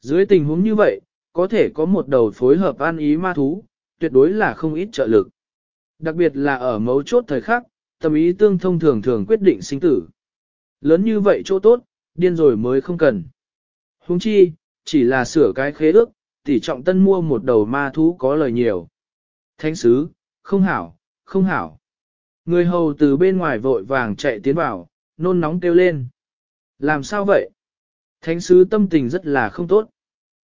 Dưới tình huống như vậy, có thể có một đầu phối hợp an ý ma thú, tuyệt đối là không ít trợ lực. Đặc biệt là ở mấu chốt thời khắc, tâm ý tương thông thường thường quyết định sinh tử. Lớn như vậy chỗ tốt, điên rồi mới không cần. Huống chi, chỉ là sửa cái khế ước, tỷ trọng tân mua một đầu ma thú có lời nhiều. Thánh sứ, không hảo, không hảo. Người hầu từ bên ngoài vội vàng chạy tiến vào, nôn nóng kêu lên. Làm sao vậy? Thánh sứ tâm tình rất là không tốt.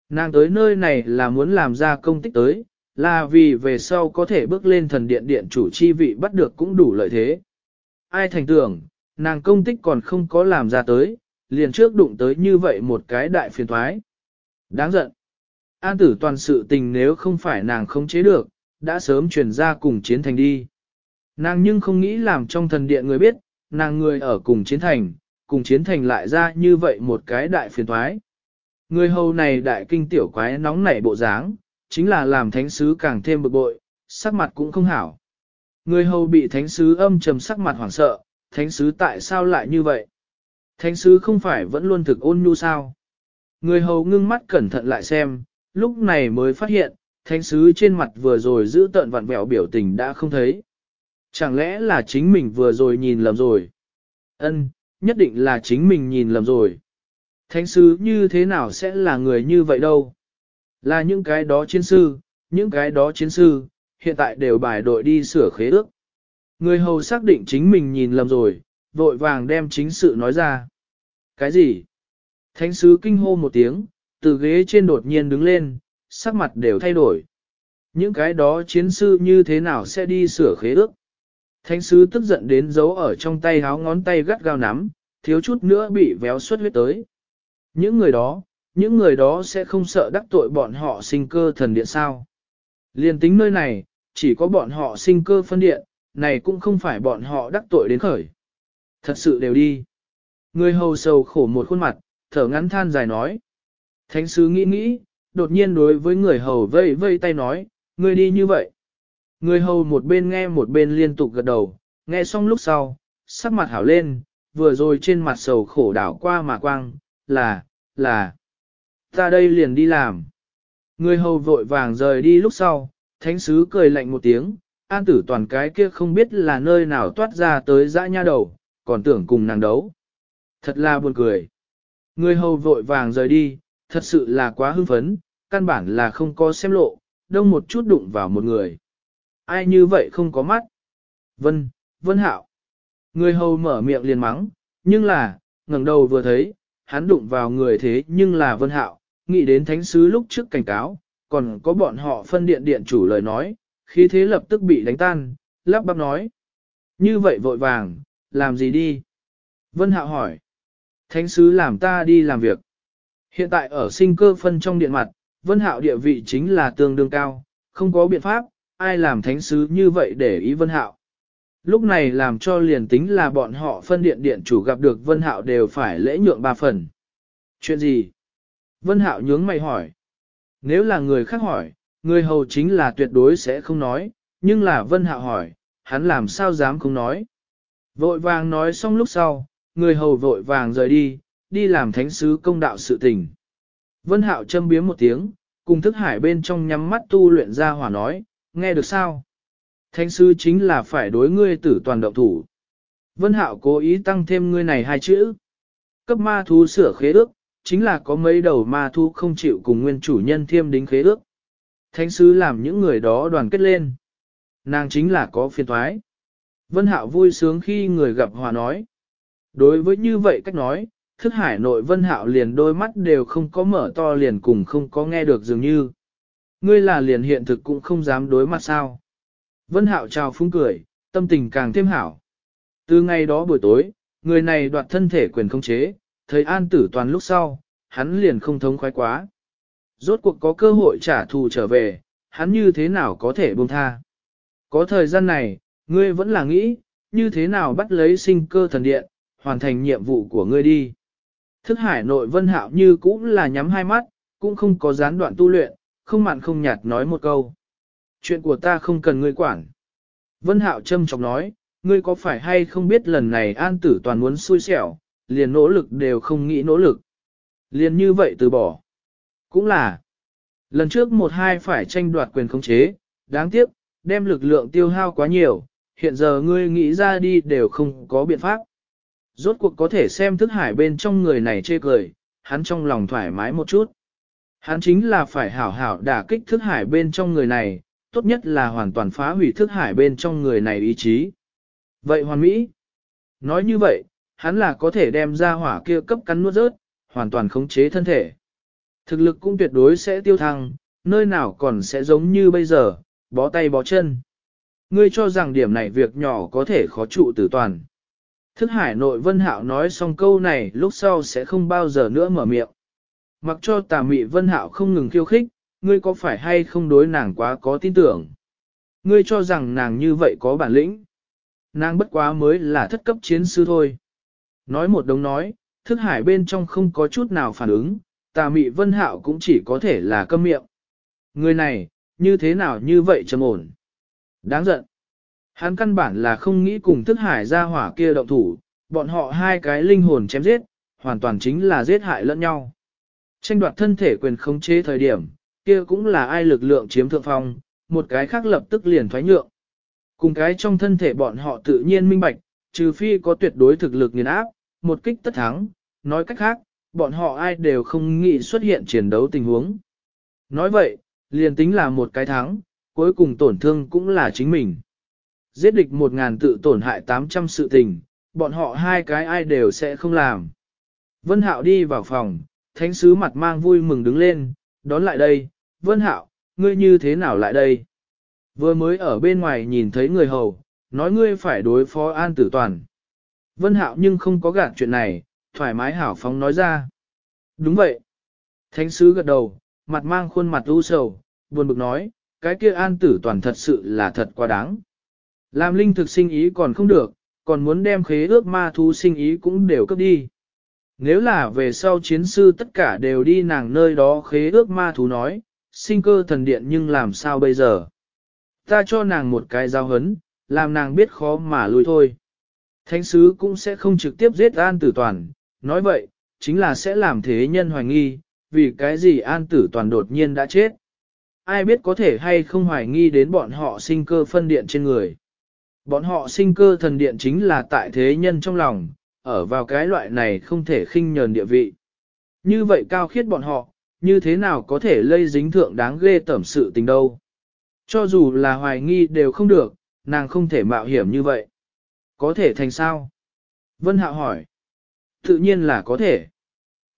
Nàng tới nơi này là muốn làm ra công tích tới, là vì về sau có thể bước lên thần điện điện chủ chi vị bắt được cũng đủ lợi thế. Ai thành tưởng, nàng công tích còn không có làm ra tới, liền trước đụng tới như vậy một cái đại phiền thoái. Đáng giận. An tử toàn sự tình nếu không phải nàng không chế được, đã sớm truyền ra cùng chiến thành đi. Nàng nhưng không nghĩ làm trong thần điện người biết, nàng người ở cùng chiến thành, cùng chiến thành lại ra như vậy một cái đại phiền thoái. Người hầu này đại kinh tiểu quái nóng nảy bộ dáng, chính là làm thánh sứ càng thêm bực bội, sắc mặt cũng không hảo. Người hầu bị thánh sứ âm trầm sắc mặt hoảng sợ, thánh sứ tại sao lại như vậy? Thánh sứ không phải vẫn luôn thực ôn nhu sao? Người hầu ngưng mắt cẩn thận lại xem, lúc này mới phát hiện, thánh sứ trên mặt vừa rồi giữ tợn vặn vẹo biểu tình đã không thấy. Chẳng lẽ là chính mình vừa rồi nhìn lầm rồi? Ân, nhất định là chính mình nhìn lầm rồi. Thánh sứ như thế nào sẽ là người như vậy đâu? Là những cái đó chiến sư, những cái đó chiến sư, hiện tại đều bài đội đi sửa khế ước. Người hầu xác định chính mình nhìn lầm rồi, vội vàng đem chính sự nói ra. Cái gì? Thánh sứ kinh hô một tiếng, từ ghế trên đột nhiên đứng lên, sắc mặt đều thay đổi. Những cái đó chiến sư như thế nào sẽ đi sửa khế ước? Thánh sứ tức giận đến giấu ở trong tay háo ngón tay gắt gao nắm, thiếu chút nữa bị véo xuất huyết tới. Những người đó, những người đó sẽ không sợ đắc tội bọn họ sinh cơ thần điện sao. Liên tính nơi này, chỉ có bọn họ sinh cơ phân điện, này cũng không phải bọn họ đắc tội đến khởi. Thật sự đều đi. Người hầu sầu khổ một khuôn mặt, thở ngắn than dài nói. Thánh sứ nghĩ nghĩ, đột nhiên đối với người hầu vây vây tay nói, người đi như vậy. Người hầu một bên nghe một bên liên tục gật đầu, nghe xong lúc sau, sắc mặt hảo lên, vừa rồi trên mặt sầu khổ đảo qua mà quang, là, là, ta đây liền đi làm. Người hầu vội vàng rời đi lúc sau, thánh sứ cười lạnh một tiếng, an tử toàn cái kia không biết là nơi nào toát ra tới dã nha đầu, còn tưởng cùng nàng đấu. Thật là buồn cười. Người hầu vội vàng rời đi, thật sự là quá hưng phấn, căn bản là không có xem lộ, đông một chút đụng vào một người. Ai như vậy không có mắt? Vân, Vân Hạo. Người hầu mở miệng liền mắng, nhưng là, ngẩng đầu vừa thấy, hắn đụng vào người thế nhưng là Vân Hạo, nghĩ đến thánh sứ lúc trước cảnh cáo, còn có bọn họ phân điện điện chủ lời nói, khi thế lập tức bị đánh tan, lắp bắp nói. Như vậy vội vàng, làm gì đi? Vân Hạo hỏi. Thánh sứ làm ta đi làm việc. Hiện tại ở sinh cơ phân trong điện mặt, Vân Hạo địa vị chính là tương đương cao, không có biện pháp, ai làm thánh sứ như vậy để ý Vân Hạo. Lúc này làm cho liền tính là bọn họ phân điện điện chủ gặp được Vân Hạo đều phải lễ nhượng ba phần. Chuyện gì? Vân Hạo nhướng mày hỏi. Nếu là người khác hỏi, người hầu chính là tuyệt đối sẽ không nói, nhưng là Vân Hạo hỏi, hắn làm sao dám không nói. Vội vàng nói xong lúc sau, người hầu vội vàng rời đi, đi làm thánh sứ công đạo sự tình. Vân Hạo châm biếm một tiếng, cùng thức hải bên trong nhắm mắt tu luyện ra hỏa nói, nghe được sao? Thánh sứ chính là phải đối ngươi tử toàn động thủ. Vân Hạo cố ý tăng thêm ngươi này hai chữ. Cấp ma thú sửa khế ước, chính là có mấy đầu ma thu không chịu cùng nguyên chủ nhân thiêm đính khế ước. Thánh sứ làm những người đó đoàn kết lên. Nàng chính là có phiền thoái. Vân Hạo vui sướng khi người gặp hòa nói. Đối với như vậy cách nói, thức hải nội Vân Hạo liền đôi mắt đều không có mở to liền cùng không có nghe được dường như. Ngươi là liền hiện thực cũng không dám đối mặt sao. Vân Hạo chào phúng cười, tâm tình càng thêm hảo. Từ ngày đó buổi tối, người này đoạt thân thể quyền không chế, thấy an tử toàn lúc sau, hắn liền không thống khoái quá. Rốt cuộc có cơ hội trả thù trở về, hắn như thế nào có thể buông tha. Có thời gian này, ngươi vẫn là nghĩ, như thế nào bắt lấy sinh cơ thần điện, hoàn thành nhiệm vụ của ngươi đi. Thức hải nội vân hạo như cũng là nhắm hai mắt, cũng không có gián đoạn tu luyện, không mặn không nhạt nói một câu. Chuyện của ta không cần ngươi quản. Vân hạo châm chọc nói, ngươi có phải hay không biết lần này an tử toàn muốn xui xẻo, liền nỗ lực đều không nghĩ nỗ lực. Liền như vậy từ bỏ. Cũng là, lần trước một hai phải tranh đoạt quyền khống chế, đáng tiếc, đem lực lượng tiêu hao quá nhiều, hiện giờ ngươi nghĩ ra đi đều không có biện pháp. Rốt cuộc có thể xem thức hải bên trong người này chê cười, hắn trong lòng thoải mái một chút. Hắn chính là phải hảo hảo đả kích thức hải bên trong người này, tốt nhất là hoàn toàn phá hủy thức hải bên trong người này ý chí. Vậy hoàn mỹ. Nói như vậy, hắn là có thể đem ra hỏa kia cấp cắn nuốt rớt, hoàn toàn khống chế thân thể. Thực lực cũng tuyệt đối sẽ tiêu thăng, nơi nào còn sẽ giống như bây giờ, bó tay bó chân. Ngươi cho rằng điểm này việc nhỏ có thể khó trụ tử toàn. Thức hải nội vân hạo nói xong câu này lúc sau sẽ không bao giờ nữa mở miệng. Mặc cho tà mị vân hạo không ngừng khiêu khích, ngươi có phải hay không đối nàng quá có tin tưởng. Ngươi cho rằng nàng như vậy có bản lĩnh. Nàng bất quá mới là thất cấp chiến sư thôi. Nói một đống nói, thức hải bên trong không có chút nào phản ứng, tà mị vân hạo cũng chỉ có thể là câm miệng. Người này, như thế nào như vậy trầm ổn. Đáng giận. Hắn căn bản là không nghĩ cùng thức hải ra hỏa kia động thủ, bọn họ hai cái linh hồn chém giết, hoàn toàn chính là giết hại lẫn nhau. Tranh đoạt thân thể quyền khống chế thời điểm, kia cũng là ai lực lượng chiếm thượng phong, một cái khác lập tức liền thoái nhượng. Cùng cái trong thân thể bọn họ tự nhiên minh bạch, trừ phi có tuyệt đối thực lực nghiền áp, một kích tất thắng, nói cách khác, bọn họ ai đều không nghĩ xuất hiện chiến đấu tình huống. Nói vậy, liền tính là một cái thắng, cuối cùng tổn thương cũng là chính mình. Giết địch một ngàn tự tổn hại 800 sự tình, bọn họ hai cái ai đều sẽ không làm. Vân Hạo đi vào phòng, thánh sứ mặt mang vui mừng đứng lên, đón lại đây, Vân Hạo, ngươi như thế nào lại đây? Vừa mới ở bên ngoài nhìn thấy người hầu, nói ngươi phải đối phó an tử toàn. Vân Hạo nhưng không có gạt chuyện này, thoải mái hảo phóng nói ra. Đúng vậy. Thánh sứ gật đầu, mặt mang khuôn mặt u sầu, buồn bực nói, cái kia an tử toàn thật sự là thật quá đáng. Làm linh thực sinh ý còn không được, còn muốn đem khế ước ma thú sinh ý cũng đều cấp đi. Nếu là về sau chiến sư tất cả đều đi nàng nơi đó khế ước ma thú nói, sinh cơ thần điện nhưng làm sao bây giờ? Ta cho nàng một cái giao hấn, làm nàng biết khó mà lùi thôi. Thánh sứ cũng sẽ không trực tiếp giết an tử toàn, nói vậy, chính là sẽ làm thế nhân hoài nghi, vì cái gì an tử toàn đột nhiên đã chết. Ai biết có thể hay không hoài nghi đến bọn họ sinh cơ phân điện trên người. Bọn họ sinh cơ thần điện chính là tại thế nhân trong lòng, ở vào cái loại này không thể khinh nhờn địa vị. Như vậy cao khiết bọn họ, như thế nào có thể lây dính thượng đáng ghê tẩm sự tình đâu. Cho dù là hoài nghi đều không được, nàng không thể mạo hiểm như vậy. Có thể thành sao? Vân Hạo hỏi. Tự nhiên là có thể.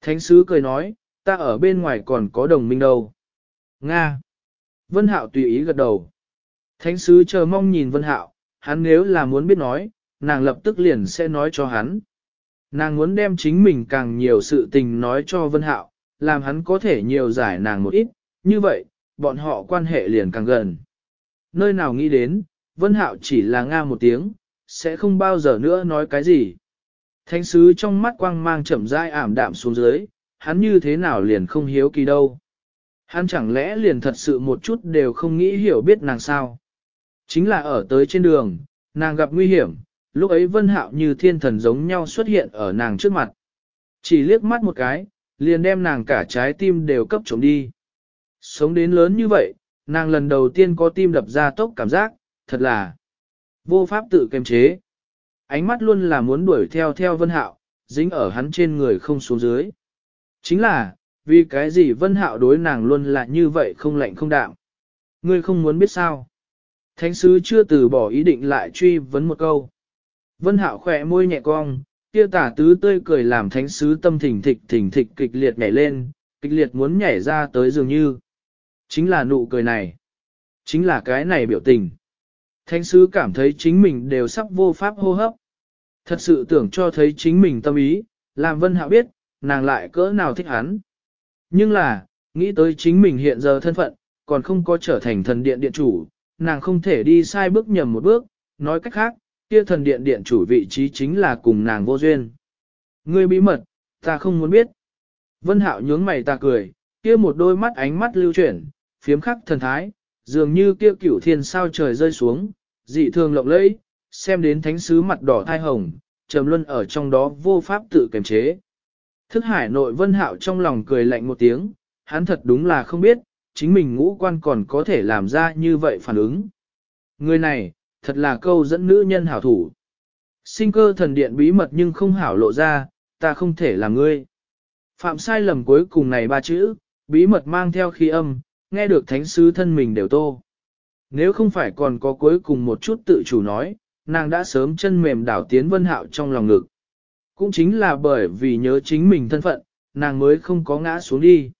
Thánh sứ cười nói, ta ở bên ngoài còn có đồng minh đâu. Nga. Vân Hạo tùy ý gật đầu. Thánh sứ chờ mong nhìn Vân Hạo, hắn nếu là muốn biết nói, nàng lập tức liền sẽ nói cho hắn. Nàng muốn đem chính mình càng nhiều sự tình nói cho Vân Hạo, làm hắn có thể nhiều giải nàng một ít, như vậy, bọn họ quan hệ liền càng gần. Nơi nào nghĩ đến, Vân Hạo chỉ là nga một tiếng, sẽ không bao giờ nữa nói cái gì. Thánh sứ trong mắt quang mang chậm rãi ảm đạm xuống dưới, hắn như thế nào liền không hiếu kỳ đâu. Hắn chẳng lẽ liền thật sự một chút đều không nghĩ hiểu biết nàng sao. Chính là ở tới trên đường, nàng gặp nguy hiểm, lúc ấy vân hạo như thiên thần giống nhau xuất hiện ở nàng trước mặt. Chỉ liếc mắt một cái, liền đem nàng cả trái tim đều cấp trống đi. Sống đến lớn như vậy, nàng lần đầu tiên có tim đập ra tốc cảm giác, thật là vô pháp tự kiềm chế. Ánh mắt luôn là muốn đuổi theo theo vân hạo, dính ở hắn trên người không xuống dưới. Chính là, vì cái gì vân hạo đối nàng luôn là như vậy không lạnh không đạm. Ngươi không muốn biết sao. Thánh sứ chưa từ bỏ ý định lại truy vấn một câu. Vân hạo khỏe môi nhẹ cong, kia tả tứ tươi cười làm thánh sứ tâm thỉnh thịch thỉnh thịch kịch liệt nhảy lên, kịch liệt muốn nhảy ra tới dường như. Chính là nụ cười này. Chính là cái này biểu tình. Thánh sứ cảm thấy chính mình đều sắp vô pháp hô hấp. Thật sự tưởng cho thấy chính mình tâm ý, làm Vân Hạo biết, nàng lại cỡ nào thích hắn. Nhưng là, nghĩ tới chính mình hiện giờ thân phận, còn không có trở thành thần điện điện chủ, nàng không thể đi sai bước nhầm một bước, nói cách khác, kia thần điện điện chủ vị trí chính là cùng nàng vô duyên. Ngươi bí mật, ta không muốn biết. Vân Hạo nhướng mày ta cười, kia một đôi mắt ánh mắt lưu chuyển, phiếm khắc thần thái, dường như kia cửu thiên sao trời rơi xuống, dị thường lộng lẫy, xem đến thánh sứ mặt đỏ thai hồng, trầm luân ở trong đó vô pháp tự kiềm chế. Thức hải nội vân hạo trong lòng cười lạnh một tiếng, hắn thật đúng là không biết, chính mình ngũ quan còn có thể làm ra như vậy phản ứng. Người này, thật là câu dẫn nữ nhân hảo thủ. Sinh cơ thần điện bí mật nhưng không hảo lộ ra, ta không thể là ngươi. Phạm sai lầm cuối cùng này ba chữ, bí mật mang theo khí âm, nghe được thánh sứ thân mình đều tô. Nếu không phải còn có cuối cùng một chút tự chủ nói, nàng đã sớm chân mềm đảo tiến vân hạo trong lòng ngực. Cũng chính là bởi vì nhớ chính mình thân phận, nàng mới không có ngã xuống đi.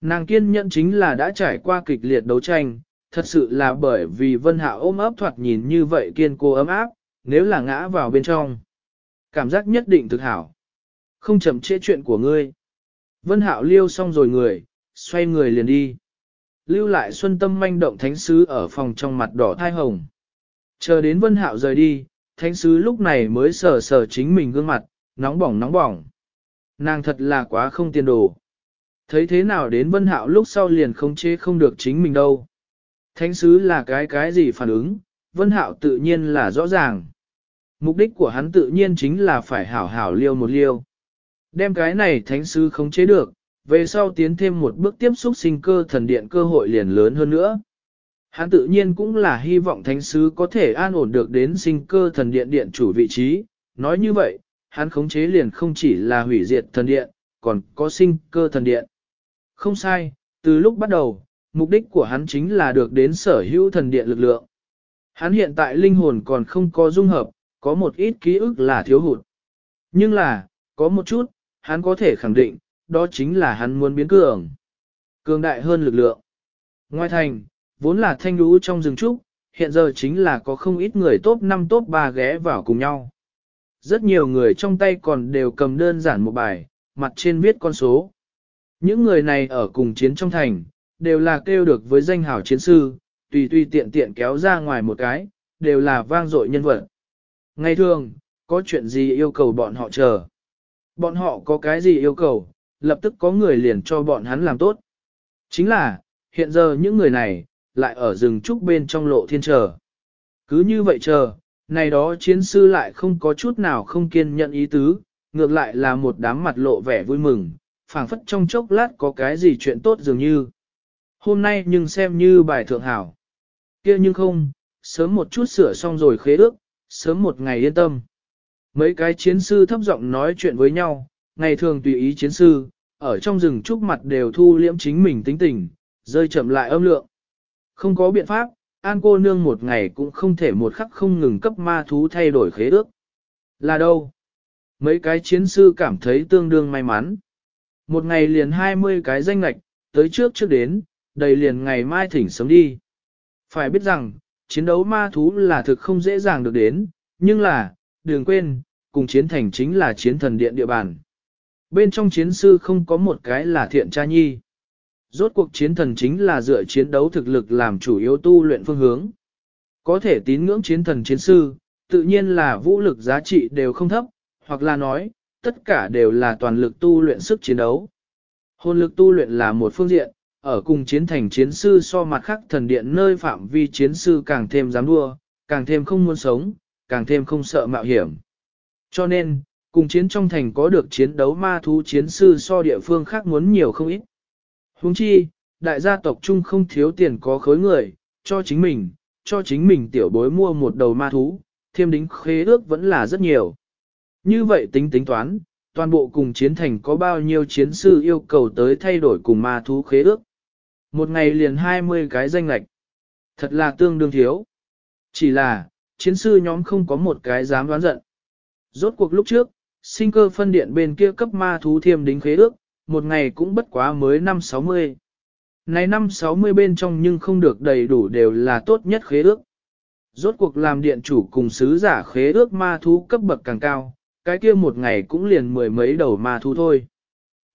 Nàng kiên nhẫn chính là đã trải qua kịch liệt đấu tranh, thật sự là bởi vì vân hạo ôm ấp thoạt nhìn như vậy kiên cố ấm áp, nếu là ngã vào bên trong. Cảm giác nhất định thực hảo. Không chậm trễ chuyện của ngươi. Vân hạo liêu xong rồi người, xoay người liền đi. Lưu lại xuân tâm manh động thánh sứ ở phòng trong mặt đỏ thai hồng. Chờ đến vân hạo rời đi, thánh sứ lúc này mới sờ sờ chính mình gương mặt, nóng bỏng nóng bỏng. Nàng thật là quá không tiền đồ. Thấy thế nào đến vân hạo lúc sau liền không chế không được chính mình đâu. Thánh sứ là cái cái gì phản ứng, vân hạo tự nhiên là rõ ràng. Mục đích của hắn tự nhiên chính là phải hảo hảo liêu một liêu. Đem cái này thánh sứ không chế được, về sau tiến thêm một bước tiếp xúc sinh cơ thần điện cơ hội liền lớn hơn nữa. Hắn tự nhiên cũng là hy vọng thánh sứ có thể an ổn được đến sinh cơ thần điện điện chủ vị trí. Nói như vậy, hắn khống chế liền không chỉ là hủy diệt thần điện, còn có sinh cơ thần điện. Không sai, từ lúc bắt đầu, mục đích của hắn chính là được đến sở hữu thần điện lực lượng. Hắn hiện tại linh hồn còn không có dung hợp, có một ít ký ức là thiếu hụt. Nhưng là, có một chút, hắn có thể khẳng định, đó chính là hắn muốn biến cường. Cường đại hơn lực lượng. Ngoài thành, vốn là thanh lũ trong rừng trúc, hiện giờ chính là có không ít người top 5 top 3 ghé vào cùng nhau. Rất nhiều người trong tay còn đều cầm đơn giản một bài, mặt trên viết con số. Những người này ở cùng chiến trong thành, đều là kêu được với danh hào chiến sư, tùy tùy tiện tiện kéo ra ngoài một cái, đều là vang dội nhân vật. Ngày thường, có chuyện gì yêu cầu bọn họ chờ. Bọn họ có cái gì yêu cầu, lập tức có người liền cho bọn hắn làm tốt. Chính là, hiện giờ những người này, lại ở rừng trúc bên trong lộ thiên chờ. Cứ như vậy chờ, này đó chiến sư lại không có chút nào không kiên nhận ý tứ, ngược lại là một đám mặt lộ vẻ vui mừng, phảng phất trong chốc lát có cái gì chuyện tốt dường như. Hôm nay nhưng xem như bài thượng hảo. kia nhưng không, sớm một chút sửa xong rồi khế ước, sớm một ngày yên tâm. Mấy cái chiến sư thấp giọng nói chuyện với nhau, ngày thường tùy ý chiến sư, ở trong rừng trúc mặt đều thu liễm chính mình tính tình, rơi chậm lại âm lượng. Không có biện pháp, An cô nương một ngày cũng không thể một khắc không ngừng cấp ma thú thay đổi khế ước. Là đâu? Mấy cái chiến sư cảm thấy tương đương may mắn. Một ngày liền 20 cái danh lạch, tới trước trước đến, đầy liền ngày mai thỉnh sớm đi. Phải biết rằng, chiến đấu ma thú là thực không dễ dàng được đến, nhưng là, đừng quên, cùng chiến thành chính là chiến thần điện địa bàn. Bên trong chiến sư không có một cái là thiện cha nhi. Rốt cuộc chiến thần chính là dựa chiến đấu thực lực làm chủ yếu tu luyện phương hướng. Có thể tín ngưỡng chiến thần chiến sư, tự nhiên là vũ lực giá trị đều không thấp, hoặc là nói, tất cả đều là toàn lực tu luyện sức chiến đấu. Hồn lực tu luyện là một phương diện, ở cùng chiến thành chiến sư so mặt khác thần điện nơi phạm vi chiến sư càng thêm dám đua, càng thêm không muốn sống, càng thêm không sợ mạo hiểm. Cho nên, cùng chiến trong thành có được chiến đấu ma thú chiến sư so địa phương khác muốn nhiều không ít. Huống chi, đại gia tộc chung không thiếu tiền có khối người, cho chính mình, cho chính mình tiểu bối mua một đầu ma thú, thêm đính khế ước vẫn là rất nhiều. Như vậy tính tính toán, toàn bộ cùng chiến thành có bao nhiêu chiến sư yêu cầu tới thay đổi cùng ma thú khế ước. Một ngày liền 20 cái danh lạch. Thật là tương đương thiếu. Chỉ là, chiến sư nhóm không có một cái dám đoán giận. Rốt cuộc lúc trước, sinh cơ phân điện bên kia cấp ma thú thiêm đính khế ước, một ngày cũng bất quá mới năm 60. Này năm 60 bên trong nhưng không được đầy đủ đều là tốt nhất khế ước. Rốt cuộc làm điện chủ cùng sứ giả khế ước ma thú cấp bậc càng cao, cái kia một ngày cũng liền mười mấy đầu ma thú thôi.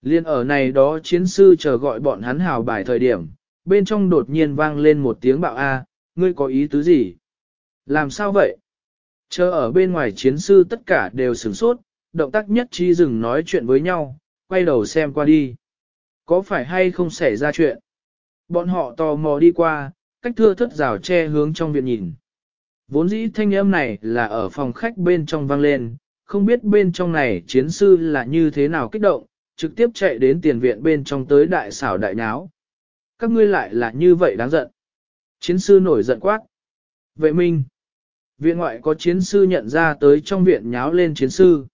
Liên ở này đó chiến sư chờ gọi bọn hắn hào bài thời điểm, bên trong đột nhiên vang lên một tiếng bạo A, ngươi có ý tứ gì? Làm sao vậy? Chờ ở bên ngoài chiến sư tất cả đều sửng sốt, động tác nhất trí dừng nói chuyện với nhau, quay đầu xem qua đi. Có phải hay không xảy ra chuyện? Bọn họ tò mò đi qua, cách thưa thất rào che hướng trong viện nhìn. Vốn dĩ thanh âm này là ở phòng khách bên trong vang lên, không biết bên trong này chiến sư là như thế nào kích động, trực tiếp chạy đến tiền viện bên trong tới đại xảo đại nháo. Các ngươi lại là như vậy đáng giận. Chiến sư nổi giận quát. Vệ minh. Viện ngoại có chiến sư nhận ra tới trong viện nháo lên chiến sư.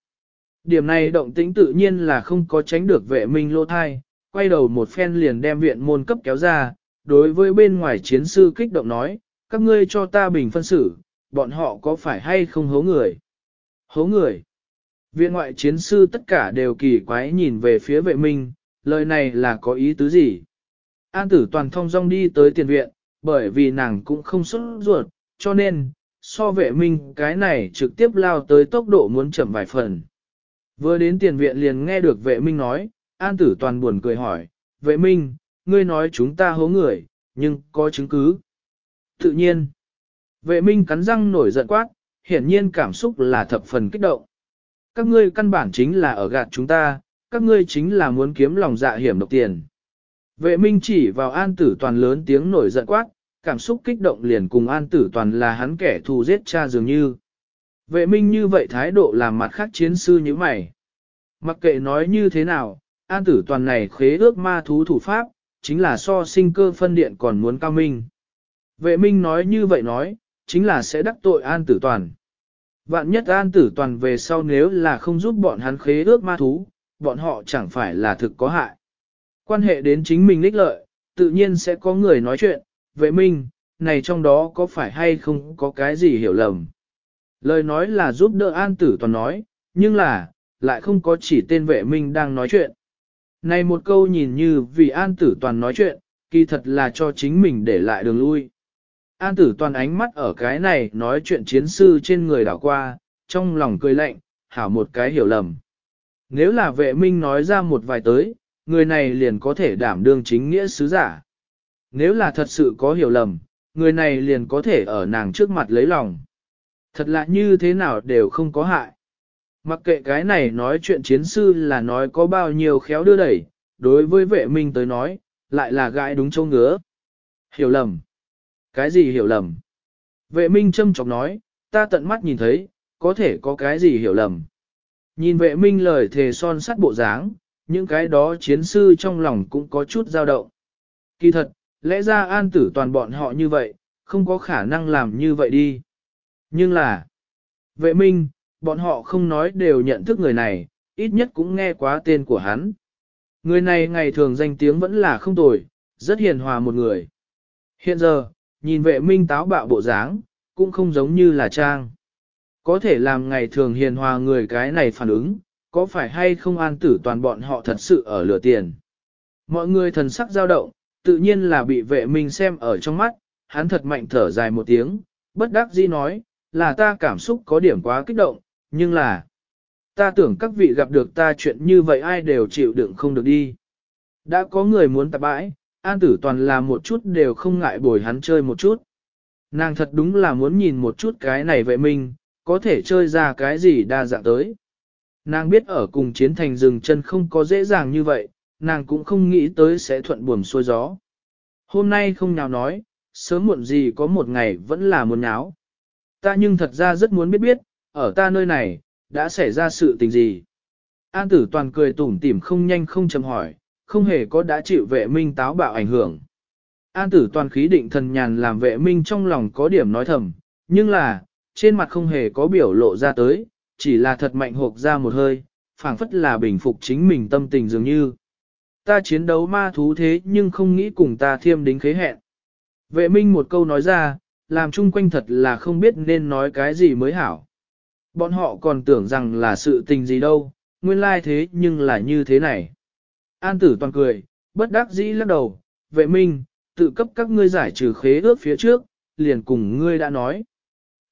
Điểm này động tĩnh tự nhiên là không có tránh được vệ minh lô thai, quay đầu một phen liền đem viện môn cấp kéo ra, đối với bên ngoài chiến sư kích động nói, các ngươi cho ta bình phân xử, bọn họ có phải hay không hố người? Hố người? Viện ngoại chiến sư tất cả đều kỳ quái nhìn về phía vệ minh, lời này là có ý tứ gì? An tử toàn thông dong đi tới tiền viện, bởi vì nàng cũng không xuất ruột, cho nên, so vệ minh cái này trực tiếp lao tới tốc độ muốn chậm vài phần. Vừa đến tiền viện liền nghe được vệ minh nói, an tử toàn buồn cười hỏi, vệ minh, ngươi nói chúng ta hố người, nhưng có chứng cứ. Tự nhiên, vệ minh cắn răng nổi giận quát, hiển nhiên cảm xúc là thập phần kích động. Các ngươi căn bản chính là ở gạt chúng ta, các ngươi chính là muốn kiếm lòng dạ hiểm độc tiền. Vệ minh chỉ vào an tử toàn lớn tiếng nổi giận quát, cảm xúc kích động liền cùng an tử toàn là hắn kẻ thù giết cha dường như. Vệ minh như vậy thái độ làm mặt khác chiến sư như mày. Mặc kệ nói như thế nào, an tử toàn này khế ước ma thú thủ pháp, chính là so sinh cơ phân điện còn muốn cao minh. Vệ minh nói như vậy nói, chính là sẽ đắc tội an tử toàn. Vạn nhất an tử toàn về sau nếu là không giúp bọn hắn khế ước ma thú, bọn họ chẳng phải là thực có hại. Quan hệ đến chính mình lích lợi, tự nhiên sẽ có người nói chuyện, vệ minh, này trong đó có phải hay không có cái gì hiểu lầm. Lời nói là giúp đỡ an tử toàn nói, nhưng là, lại không có chỉ tên vệ minh đang nói chuyện. Này một câu nhìn như vì an tử toàn nói chuyện, kỳ thật là cho chính mình để lại đường lui. An tử toàn ánh mắt ở cái này nói chuyện chiến sư trên người đảo qua, trong lòng cười lạnh, hảo một cái hiểu lầm. Nếu là vệ minh nói ra một vài tới, người này liền có thể đảm đương chính nghĩa sứ giả. Nếu là thật sự có hiểu lầm, người này liền có thể ở nàng trước mặt lấy lòng. Thật lạ như thế nào đều không có hại. Mặc kệ cái này nói chuyện chiến sư là nói có bao nhiêu khéo đưa đẩy, đối với vệ minh tới nói, lại là gãi đúng châu ngứa. Hiểu lầm. Cái gì hiểu lầm? Vệ minh châm chọc nói, ta tận mắt nhìn thấy, có thể có cái gì hiểu lầm. Nhìn vệ minh lời thề son sắt bộ dáng, những cái đó chiến sư trong lòng cũng có chút dao động. Kỳ thật, lẽ ra an tử toàn bọn họ như vậy, không có khả năng làm như vậy đi. Nhưng là, vệ minh, bọn họ không nói đều nhận thức người này, ít nhất cũng nghe quá tên của hắn. Người này ngày thường danh tiếng vẫn là không tồi, rất hiền hòa một người. Hiện giờ, nhìn vệ minh táo bạo bộ dáng, cũng không giống như là trang. Có thể làm ngày thường hiền hòa người cái này phản ứng, có phải hay không an tử toàn bọn họ thật sự ở lửa tiền. Mọi người thần sắc dao động, tự nhiên là bị vệ minh xem ở trong mắt, hắn thật mạnh thở dài một tiếng, bất đắc dĩ nói, là ta cảm xúc có điểm quá kích động, nhưng là, ta tưởng các vị gặp được ta chuyện như vậy ai đều chịu đựng không được đi. Đã có người muốn tạp bãi, an tử toàn là một chút đều không ngại bồi hắn chơi một chút. Nàng thật đúng là muốn nhìn một chút cái này vậy mình có thể chơi ra cái gì đa dạng tới. Nàng biết ở cùng chiến thành rừng chân không có dễ dàng như vậy, nàng cũng không nghĩ tới sẽ thuận buồm xuôi gió. Hôm nay không nào nói, sớm muộn gì có một ngày vẫn là muốn nháo. Ta nhưng thật ra rất muốn biết biết, ở ta nơi này, đã xảy ra sự tình gì. An tử toàn cười tủm tỉm không nhanh không chậm hỏi, không hề có đã chịu vệ minh táo bạo ảnh hưởng. An tử toàn khí định thần nhàn làm vệ minh trong lòng có điểm nói thầm, nhưng là, trên mặt không hề có biểu lộ ra tới, chỉ là thật mạnh hộp ra một hơi, phảng phất là bình phục chính mình tâm tình dường như. Ta chiến đấu ma thú thế nhưng không nghĩ cùng ta thiêm đính khế hẹn. Vệ minh một câu nói ra, làm chung quanh thật là không biết nên nói cái gì mới hảo. Bọn họ còn tưởng rằng là sự tình gì đâu, nguyên lai thế nhưng là như thế này. An tử toàn cười, bất đắc dĩ lắc đầu, vệ minh, tự cấp các ngươi giải trừ khế ước phía trước, liền cùng ngươi đã nói.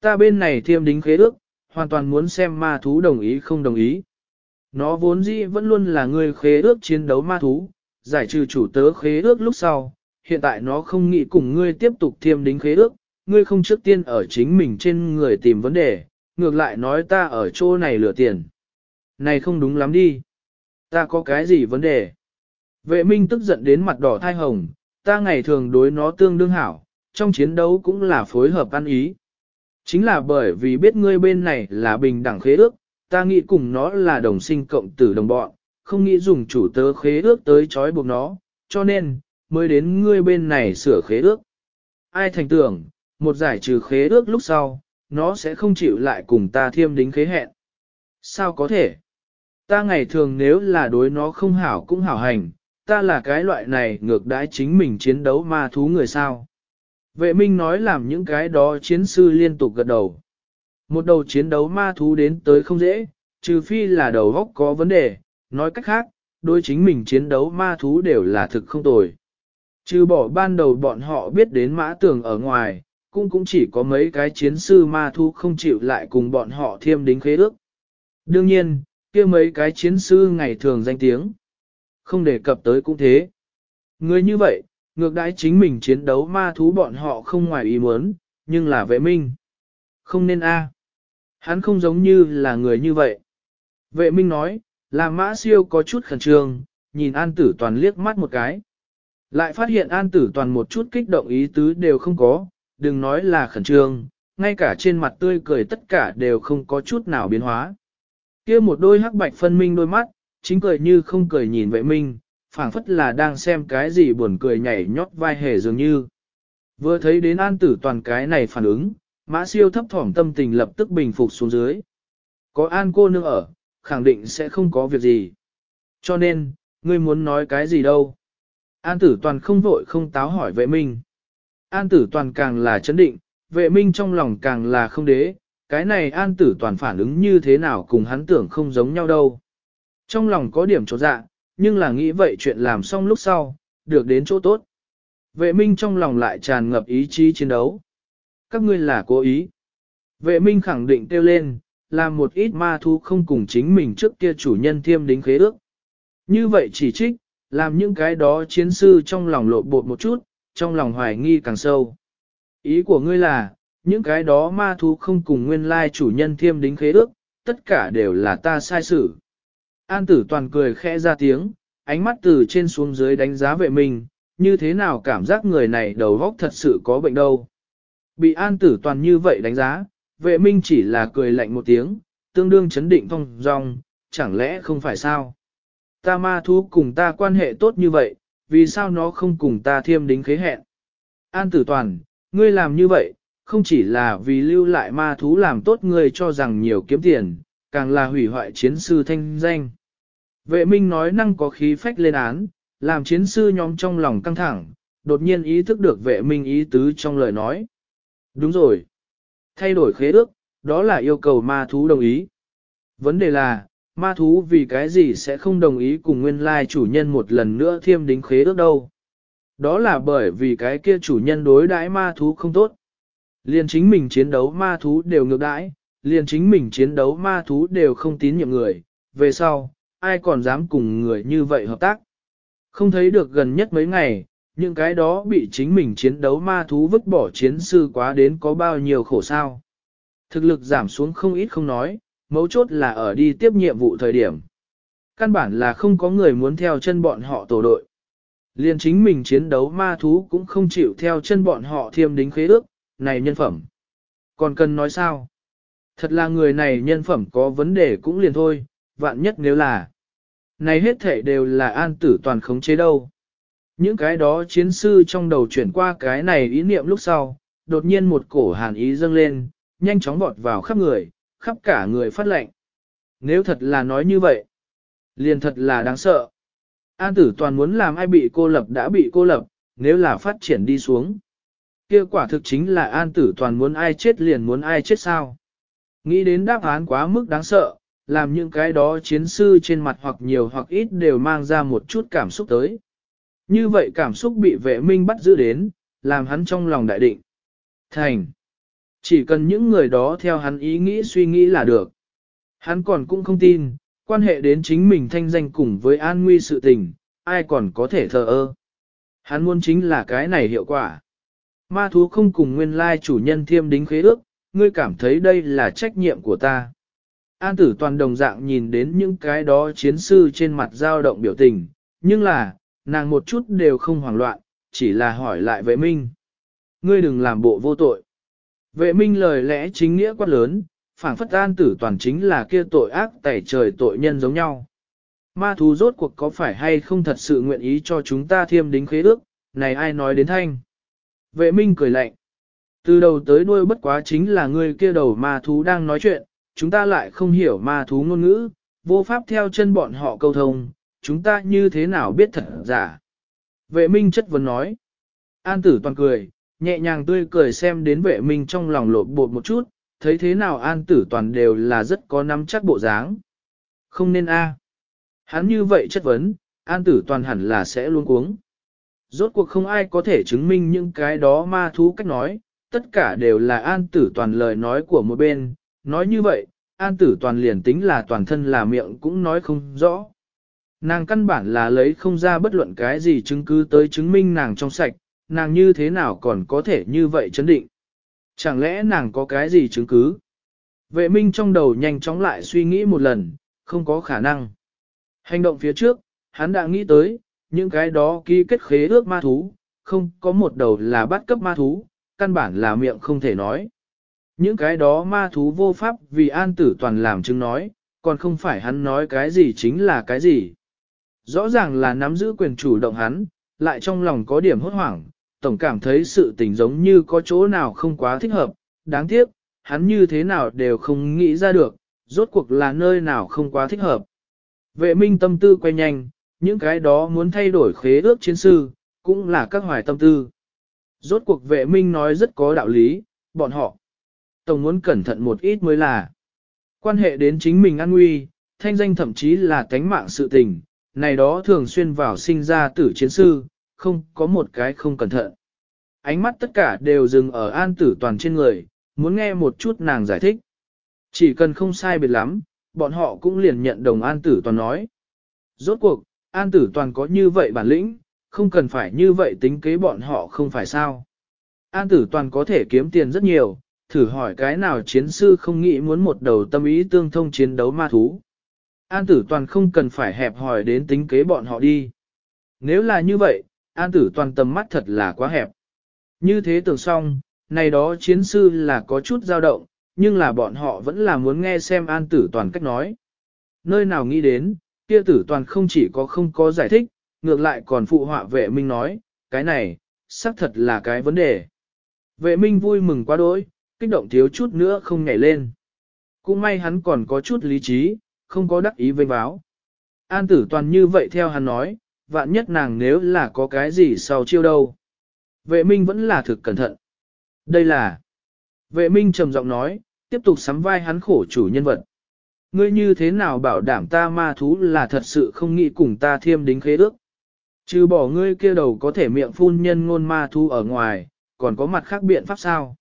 Ta bên này thiêm đính khế ước, hoàn toàn muốn xem ma thú đồng ý không đồng ý. Nó vốn dĩ vẫn luôn là ngươi khế ước chiến đấu ma thú, giải trừ chủ tớ khế ước lúc sau, hiện tại nó không nghĩ cùng ngươi tiếp tục thiêm đính khế ước, ngươi không trước tiên ở chính mình trên người tìm vấn đề, ngược lại nói ta ở chỗ này lừa tiền. Này không đúng lắm đi. Ta có cái gì vấn đề? Vệ minh tức giận đến mặt đỏ thai hồng, ta ngày thường đối nó tương đương hảo, trong chiến đấu cũng là phối hợp ăn ý. Chính là bởi vì biết ngươi bên này là bình đẳng khế ước, ta nghĩ cùng nó là đồng sinh cộng tử đồng bọn, không nghĩ dùng chủ tớ khế ước tới trói buộc nó, cho nên, mới đến ngươi bên này sửa khế ước. Ai thành tưởng, một giải trừ khế ước lúc sau, nó sẽ không chịu lại cùng ta thiêm đính khế hẹn. Sao có thể? Ta ngày thường nếu là đối nó không hảo cũng hảo hành, ta là cái loại này ngược đãi chính mình chiến đấu ma thú người sao. Vệ minh nói làm những cái đó chiến sư liên tục gật đầu. Một đầu chiến đấu ma thú đến tới không dễ, trừ phi là đầu góc có vấn đề, nói cách khác, đối chính mình chiến đấu ma thú đều là thực không tồi. Trừ bỏ ban đầu bọn họ biết đến mã tường ở ngoài, cũng cũng chỉ có mấy cái chiến sư ma thú không chịu lại cùng bọn họ thiêm đính khế ước. Đương nhiên, kia mấy cái chiến sư ngày thường danh tiếng. Không đề cập tới cũng thế. Người như vậy, ngược đãi chính mình chiến đấu ma thú bọn họ không ngoài ý muốn, nhưng là vệ minh. Không nên a. Hắn không giống như là người như vậy. Vệ minh nói, là mã siêu có chút khẩn trương, nhìn an tử toàn liếc mắt một cái. Lại phát hiện an tử toàn một chút kích động ý tứ đều không có, đừng nói là khẩn trương, ngay cả trên mặt tươi cười tất cả đều không có chút nào biến hóa. kia một đôi hắc bạch phân minh đôi mắt, chính cười như không cười nhìn vệ minh, phảng phất là đang xem cái gì buồn cười nhảy nhót vai hề dường như. Vừa thấy đến an tử toàn cái này phản ứng, mã siêu thấp thỏm tâm tình lập tức bình phục xuống dưới. Có an cô nương ở, khẳng định sẽ không có việc gì. Cho nên, ngươi muốn nói cái gì đâu. An tử toàn không vội không táo hỏi vệ minh. An tử toàn càng là chấn định, vệ minh trong lòng càng là không đế, cái này an tử toàn phản ứng như thế nào cùng hắn tưởng không giống nhau đâu. Trong lòng có điểm chỗ dạ, nhưng là nghĩ vậy chuyện làm xong lúc sau, được đến chỗ tốt. Vệ minh trong lòng lại tràn ngập ý chí chiến đấu. Các ngươi là cố ý. Vệ minh khẳng định kêu lên, làm một ít ma thu không cùng chính mình trước kia chủ nhân thiêm đính khế ước. Như vậy chỉ trích, làm những cái đó chiến sư trong lòng lộ bột một chút, trong lòng hoài nghi càng sâu. Ý của ngươi là, những cái đó ma thú không cùng nguyên lai chủ nhân thiêm đính khế ước, tất cả đều là ta sai xử. An tử toàn cười khẽ ra tiếng, ánh mắt từ trên xuống dưới đánh giá vệ mình, như thế nào cảm giác người này đầu góc thật sự có bệnh đâu. Bị an tử toàn như vậy đánh giá, vệ minh chỉ là cười lạnh một tiếng, tương đương chấn định phong dong, chẳng lẽ không phải sao? Ta ma thú cùng ta quan hệ tốt như vậy, vì sao nó không cùng ta thiêm đính khế hẹn? An tử toàn, ngươi làm như vậy, không chỉ là vì lưu lại ma thú làm tốt ngươi cho rằng nhiều kiếm tiền, càng là hủy hoại chiến sư thanh danh. Vệ minh nói năng có khí phách lên án, làm chiến sư nhóm trong lòng căng thẳng, đột nhiên ý thức được vệ minh ý tứ trong lời nói. Đúng rồi. Thay đổi khế ước, đó là yêu cầu ma thú đồng ý. Vấn đề là, ma thú vì cái gì sẽ không đồng ý cùng nguyên lai chủ nhân một lần nữa thiêm đính khế ước đâu. Đó là bởi vì cái kia chủ nhân đối đãi ma thú không tốt. Liền chính mình chiến đấu ma thú đều ngược đãi, liền chính mình chiến đấu ma thú đều không tín nhiệm người, về sau, ai còn dám cùng người như vậy hợp tác. Không thấy được gần nhất mấy ngày, những cái đó bị chính mình chiến đấu ma thú vứt bỏ chiến sư quá đến có bao nhiêu khổ sao. Thực lực giảm xuống không ít không nói, mấu chốt là ở đi tiếp nhiệm vụ thời điểm. Căn bản là không có người muốn theo chân bọn họ tổ đội. Liên chính mình chiến đấu ma thú cũng không chịu theo chân bọn họ thiêm đính khế ước, này nhân phẩm. Còn cần nói sao? Thật là người này nhân phẩm có vấn đề cũng liền thôi, vạn nhất nếu là. Này hết thể đều là an tử toàn khống chế đâu. Những cái đó chiến sư trong đầu chuyển qua cái này ý niệm lúc sau, đột nhiên một cổ hàn ý dâng lên, nhanh chóng vọt vào khắp người, khắp cả người phát lệnh. Nếu thật là nói như vậy, liền thật là đáng sợ. An tử toàn muốn làm ai bị cô lập đã bị cô lập, nếu là phát triển đi xuống. kia quả thực chính là an tử toàn muốn ai chết liền muốn ai chết sao. Nghĩ đến đáp án quá mức đáng sợ, làm những cái đó chiến sư trên mặt hoặc nhiều hoặc ít đều mang ra một chút cảm xúc tới. Như vậy cảm xúc bị vệ minh bắt giữ đến, làm hắn trong lòng đại định. Thành. Chỉ cần những người đó theo hắn ý nghĩ suy nghĩ là được. Hắn còn cũng không tin, quan hệ đến chính mình thanh danh cùng với an nguy sự tình, ai còn có thể thờ ơ. Hắn muốn chính là cái này hiệu quả. Ma thú không cùng nguyên lai chủ nhân thiêm đính khế ước, ngươi cảm thấy đây là trách nhiệm của ta. An tử toàn đồng dạng nhìn đến những cái đó chiến sư trên mặt dao động biểu tình, nhưng là, nàng một chút đều không hoảng loạn, chỉ là hỏi lại vệ minh. Ngươi đừng làm bộ vô tội. Vệ minh lời lẽ chính nghĩa quát lớn, phảng phất an tử toàn chính là kia tội ác tẩy trời tội nhân giống nhau. Ma thú rốt cuộc có phải hay không thật sự nguyện ý cho chúng ta thiêm đính khế ước, này ai nói đến thanh. Vệ minh cười lạnh. Từ đầu tới đuôi bất quá chính là người kia đầu ma thú đang nói chuyện, chúng ta lại không hiểu ma thú ngôn ngữ, vô pháp theo chân bọn họ câu thông, chúng ta như thế nào biết thật giả. Vệ minh chất vấn nói. An tử toàn cười, nhẹ nhàng tươi cười xem đến vệ minh trong lòng lột bột một chút, thấy thế nào an tử toàn đều là rất có nắm chắc bộ dáng. Không nên a. Hắn như vậy chất vấn, an tử toàn hẳn là sẽ luôn cuống. Rốt cuộc không ai có thể chứng minh những cái đó ma thú cách nói, tất cả đều là an tử toàn lời nói của một bên, nói như vậy, an tử toàn liền tính là toàn thân là miệng cũng nói không rõ. Nàng căn bản là lấy không ra bất luận cái gì chứng cứ tới chứng minh nàng trong sạch, nàng như thế nào còn có thể như vậy chấn định. Chẳng lẽ nàng có cái gì chứng cứ? Vệ minh trong đầu nhanh chóng lại suy nghĩ một lần, không có khả năng. Hành động phía trước, hắn đã nghĩ tới, những cái đó ký kết khế ước ma thú, không có một đầu là bắt cấp ma thú, căn bản là miệng không thể nói. Những cái đó ma thú vô pháp vì an tử toàn làm chứng nói, còn không phải hắn nói cái gì chính là cái gì. Rõ ràng là nắm giữ quyền chủ động hắn, lại trong lòng có điểm hốt hoảng, tổng cảm thấy sự tình giống như có chỗ nào không quá thích hợp, đáng tiếc, hắn như thế nào đều không nghĩ ra được, rốt cuộc là nơi nào không quá thích hợp. Vệ minh tâm tư quay nhanh, những cái đó muốn thay đổi khế ước chiến sư, cũng là các hoài tâm tư. Rốt cuộc vệ minh nói rất có đạo lý, bọn họ tổng muốn cẩn thận một ít mới là. Quan hệ đến chính mình an nguy, thanh danh thậm chí là tánh mạng sự tình, này đó thường xuyên vào sinh ra tử chiến sư, không có một cái không cẩn thận. Ánh mắt tất cả đều dừng ở an tử toàn trên người, muốn nghe một chút nàng giải thích. Chỉ cần không sai biệt lắm, bọn họ cũng liền nhận đồng an tử toàn nói. Rốt cuộc, an tử toàn có như vậy bản lĩnh, không cần phải như vậy tính kế bọn họ không phải sao. An tử toàn có thể kiếm tiền rất nhiều, thử hỏi cái nào chiến sư không nghĩ muốn một đầu tâm ý tương thông chiến đấu ma thú. An tử toàn không cần phải hẹp hỏi đến tính kế bọn họ đi. Nếu là như vậy, an tử toàn tầm mắt thật là quá hẹp. Như thế tưởng xong, này đó chiến sư là có chút dao động, nhưng là bọn họ vẫn là muốn nghe xem an tử toàn cách nói. Nơi nào nghĩ đến, kia tử toàn không chỉ có không có giải thích, ngược lại còn phụ họa vệ minh nói, cái này, xác thật là cái vấn đề. Vệ minh vui mừng quá đỗi, kích động thiếu chút nữa không nhảy lên. Cũng may hắn còn có chút lý trí, không có đắc ý vênh báo. An tử toàn như vậy theo hắn nói, vạn nhất nàng nếu là có cái gì sau chiêu đâu. Vệ minh vẫn là thực cẩn thận. Đây là... Vệ minh trầm giọng nói, tiếp tục sắm vai hắn khổ chủ nhân vật. Ngươi như thế nào bảo đảm ta ma thú là thật sự không nghĩ cùng ta thiêm đính khế ước. Trừ bỏ ngươi kia đầu có thể miệng phun nhân ngôn ma thú ở ngoài, còn có mặt khác biện pháp sao?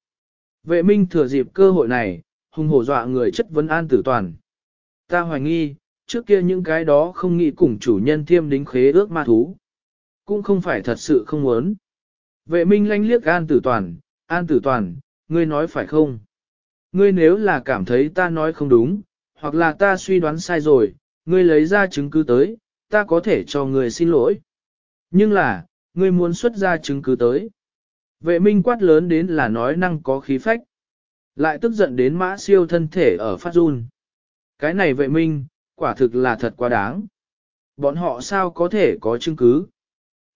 Vệ minh thừa dịp cơ hội này, hung hổ dọa người chất vấn an tử toàn. Ta hoài nghi, trước kia những cái đó không nghĩ cùng chủ nhân thiêm đính khế ước ma thú. Cũng không phải thật sự không muốn. Vệ minh lanh liếc an tử toàn, an tử toàn, ngươi nói phải không? Ngươi nếu là cảm thấy ta nói không đúng, hoặc là ta suy đoán sai rồi, ngươi lấy ra chứng cứ tới, ta có thể cho ngươi xin lỗi. Nhưng là, ngươi muốn xuất ra chứng cứ tới. Vệ minh quát lớn đến là nói năng có khí phách. Lại tức giận đến mã siêu thân thể ở phát run. Cái này vệ minh, quả thực là thật quá đáng. Bọn họ sao có thể có chứng cứ?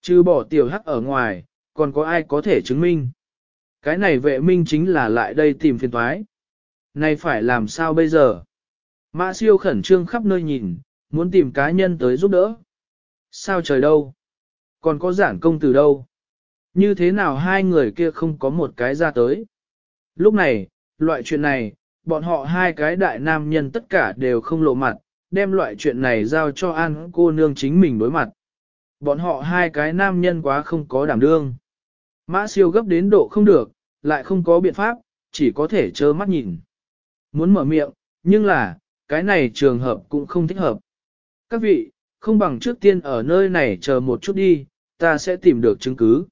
Chứ bỏ tiểu hắc ở ngoài, còn có ai có thể chứng minh? Cái này vệ minh chính là lại đây tìm phiền toái. Này phải làm sao bây giờ? Mã siêu khẩn trương khắp nơi nhìn, muốn tìm cá nhân tới giúp đỡ. Sao trời đâu? Còn có giản công từ đâu? Như thế nào hai người kia không có một cái ra tới? Lúc này, loại chuyện này, bọn họ hai cái đại nam nhân tất cả đều không lộ mặt, đem loại chuyện này giao cho An cô nương chính mình đối mặt. Bọn họ hai cái nam nhân quá không có đảm đương. Mã siêu gấp đến độ không được, lại không có biện pháp, chỉ có thể trơ mắt nhìn. Muốn mở miệng, nhưng là, cái này trường hợp cũng không thích hợp. Các vị, không bằng trước tiên ở nơi này chờ một chút đi, ta sẽ tìm được chứng cứ.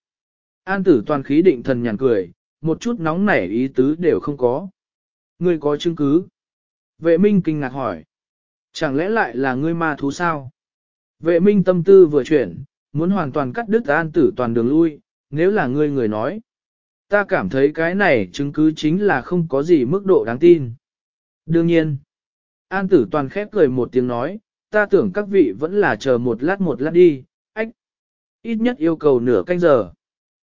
An tử toàn khí định thần nhàn cười, một chút nóng nảy ý tứ đều không có. Ngươi có chứng cứ? Vệ minh kinh ngạc hỏi. Chẳng lẽ lại là ngươi ma thú sao? Vệ minh tâm tư vừa chuyển, muốn hoàn toàn cắt đứt an tử toàn đường lui, nếu là ngươi người nói. Ta cảm thấy cái này chứng cứ chính là không có gì mức độ đáng tin. Đương nhiên, an tử toàn khép cười một tiếng nói, ta tưởng các vị vẫn là chờ một lát một lát đi, ách. Ít nhất yêu cầu nửa canh giờ.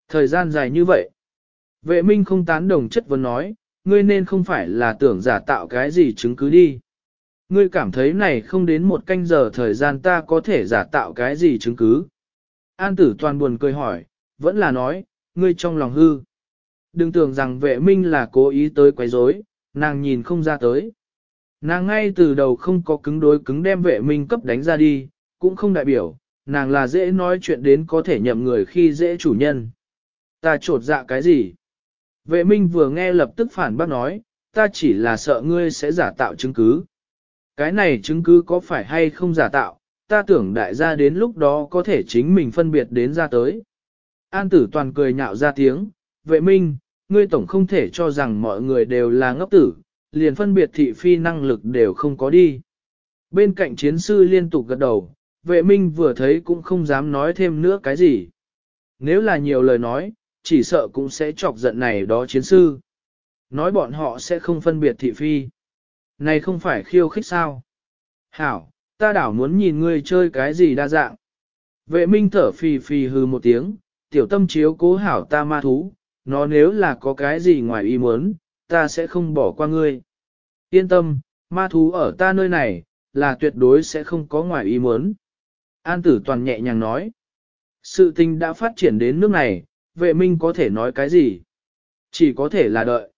Thời gian dài như vậy. Vệ minh không tán đồng chất vấn nói, ngươi nên không phải là tưởng giả tạo cái gì chứng cứ đi. Ngươi cảm thấy này không đến một canh giờ thời gian ta có thể giả tạo cái gì chứng cứ. An tử toàn buồn cười hỏi, vẫn là nói, ngươi trong lòng hư. Đừng tưởng rằng vệ minh là cố ý tới quấy rối, nàng nhìn không ra tới. Nàng ngay từ đầu không có cứng đối cứng đem vệ minh cấp đánh ra đi, cũng không đại biểu, nàng là dễ nói chuyện đến có thể nhậm người khi dễ chủ nhân. Ta trột dạ cái gì? Vệ minh vừa nghe lập tức phản bác nói, ta chỉ là sợ ngươi sẽ giả tạo chứng cứ. Cái này chứng cứ có phải hay không giả tạo, ta tưởng đại gia đến lúc đó có thể chính mình phân biệt đến ra tới. An tử toàn cười nhạo ra tiếng, vệ minh, ngươi tổng không thể cho rằng mọi người đều là ngốc tử, liền phân biệt thị phi năng lực đều không có đi. Bên cạnh chiến sư liên tục gật đầu, vệ minh vừa thấy cũng không dám nói thêm nữa cái gì. Nếu là nhiều lời nói, chỉ sợ cũng sẽ chọc giận này đó chiến sư. Nói bọn họ sẽ không phân biệt thị phi. Này không phải khiêu khích sao? Hảo, ta đảo muốn nhìn ngươi chơi cái gì đa dạng. Vệ minh thở phì phì hừ một tiếng, tiểu tâm chiếu cố hảo ta ma thú, nó nếu là có cái gì ngoài ý muốn, ta sẽ không bỏ qua ngươi. Yên tâm, ma thú ở ta nơi này, là tuyệt đối sẽ không có ngoài ý muốn. An tử toàn nhẹ nhàng nói. Sự tình đã phát triển đến nước này, vệ minh có thể nói cái gì? Chỉ có thể là đợi.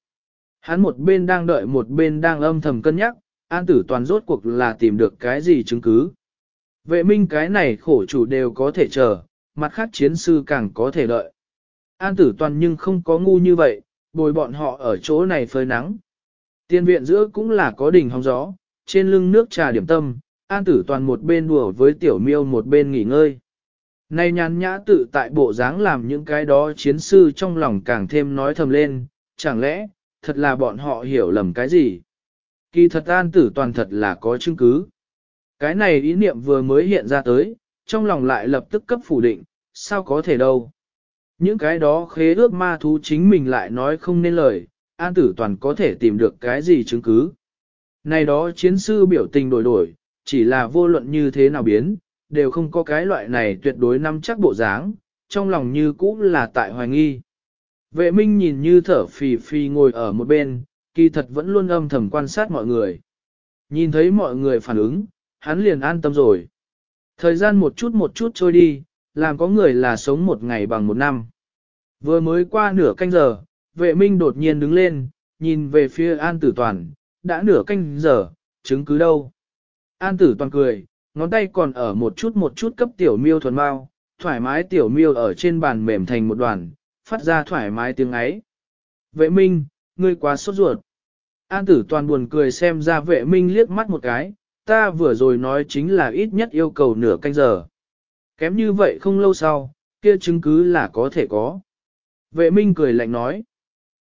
Hắn một bên đang đợi một bên đang âm thầm cân nhắc, an tử toàn rốt cuộc là tìm được cái gì chứng cứ. Vệ minh cái này khổ chủ đều có thể chờ, mặt khác chiến sư càng có thể đợi. An tử toàn nhưng không có ngu như vậy, bồi bọn họ ở chỗ này phơi nắng. Tiên viện giữa cũng là có đỉnh hóng gió, trên lưng nước trà điểm tâm, an tử toàn một bên đùa với tiểu miêu một bên nghỉ ngơi. Này nhàn nhã tự tại bộ dáng làm những cái đó chiến sư trong lòng càng thêm nói thầm lên, chẳng lẽ, thật là bọn họ hiểu lầm cái gì? Kỳ thật an tử toàn thật là có chứng cứ. Cái này ý niệm vừa mới hiện ra tới, trong lòng lại lập tức cấp phủ định, sao có thể đâu. Những cái đó khế ước ma thú chính mình lại nói không nên lời, an tử toàn có thể tìm được cái gì chứng cứ. Này đó chiến sư biểu tình đổi đổi, chỉ là vô luận như thế nào biến, đều không có cái loại này tuyệt đối nắm chắc bộ dáng, trong lòng như cũ là tại hoài nghi. Vệ minh nhìn như thở phì phì ngồi ở một bên, kỳ thật vẫn luôn âm thầm quan sát mọi người. Nhìn thấy mọi người phản ứng, hắn liền an tâm rồi. Thời gian một chút một chút trôi đi, làm có người là sống một ngày bằng một năm. Vừa mới qua nửa canh giờ, vệ minh đột nhiên đứng lên, nhìn về phía an tử toàn, đã nửa canh giờ, chứng cứ đâu. An tử toàn cười, ngón tay còn ở một chút một chút cấp tiểu miêu thuần bao, thoải mái tiểu miêu ở trên bàn mềm thành một đoàn, phát ra thoải mái tiếng ấy. Vệ minh, ngươi quá sốt ruột. An tử toàn buồn cười xem ra vệ minh liếc mắt một cái, ta vừa rồi nói chính là ít nhất yêu cầu nửa canh giờ. Kém như vậy không lâu sau, kia chứng cứ là có thể có. Vệ minh cười lạnh nói,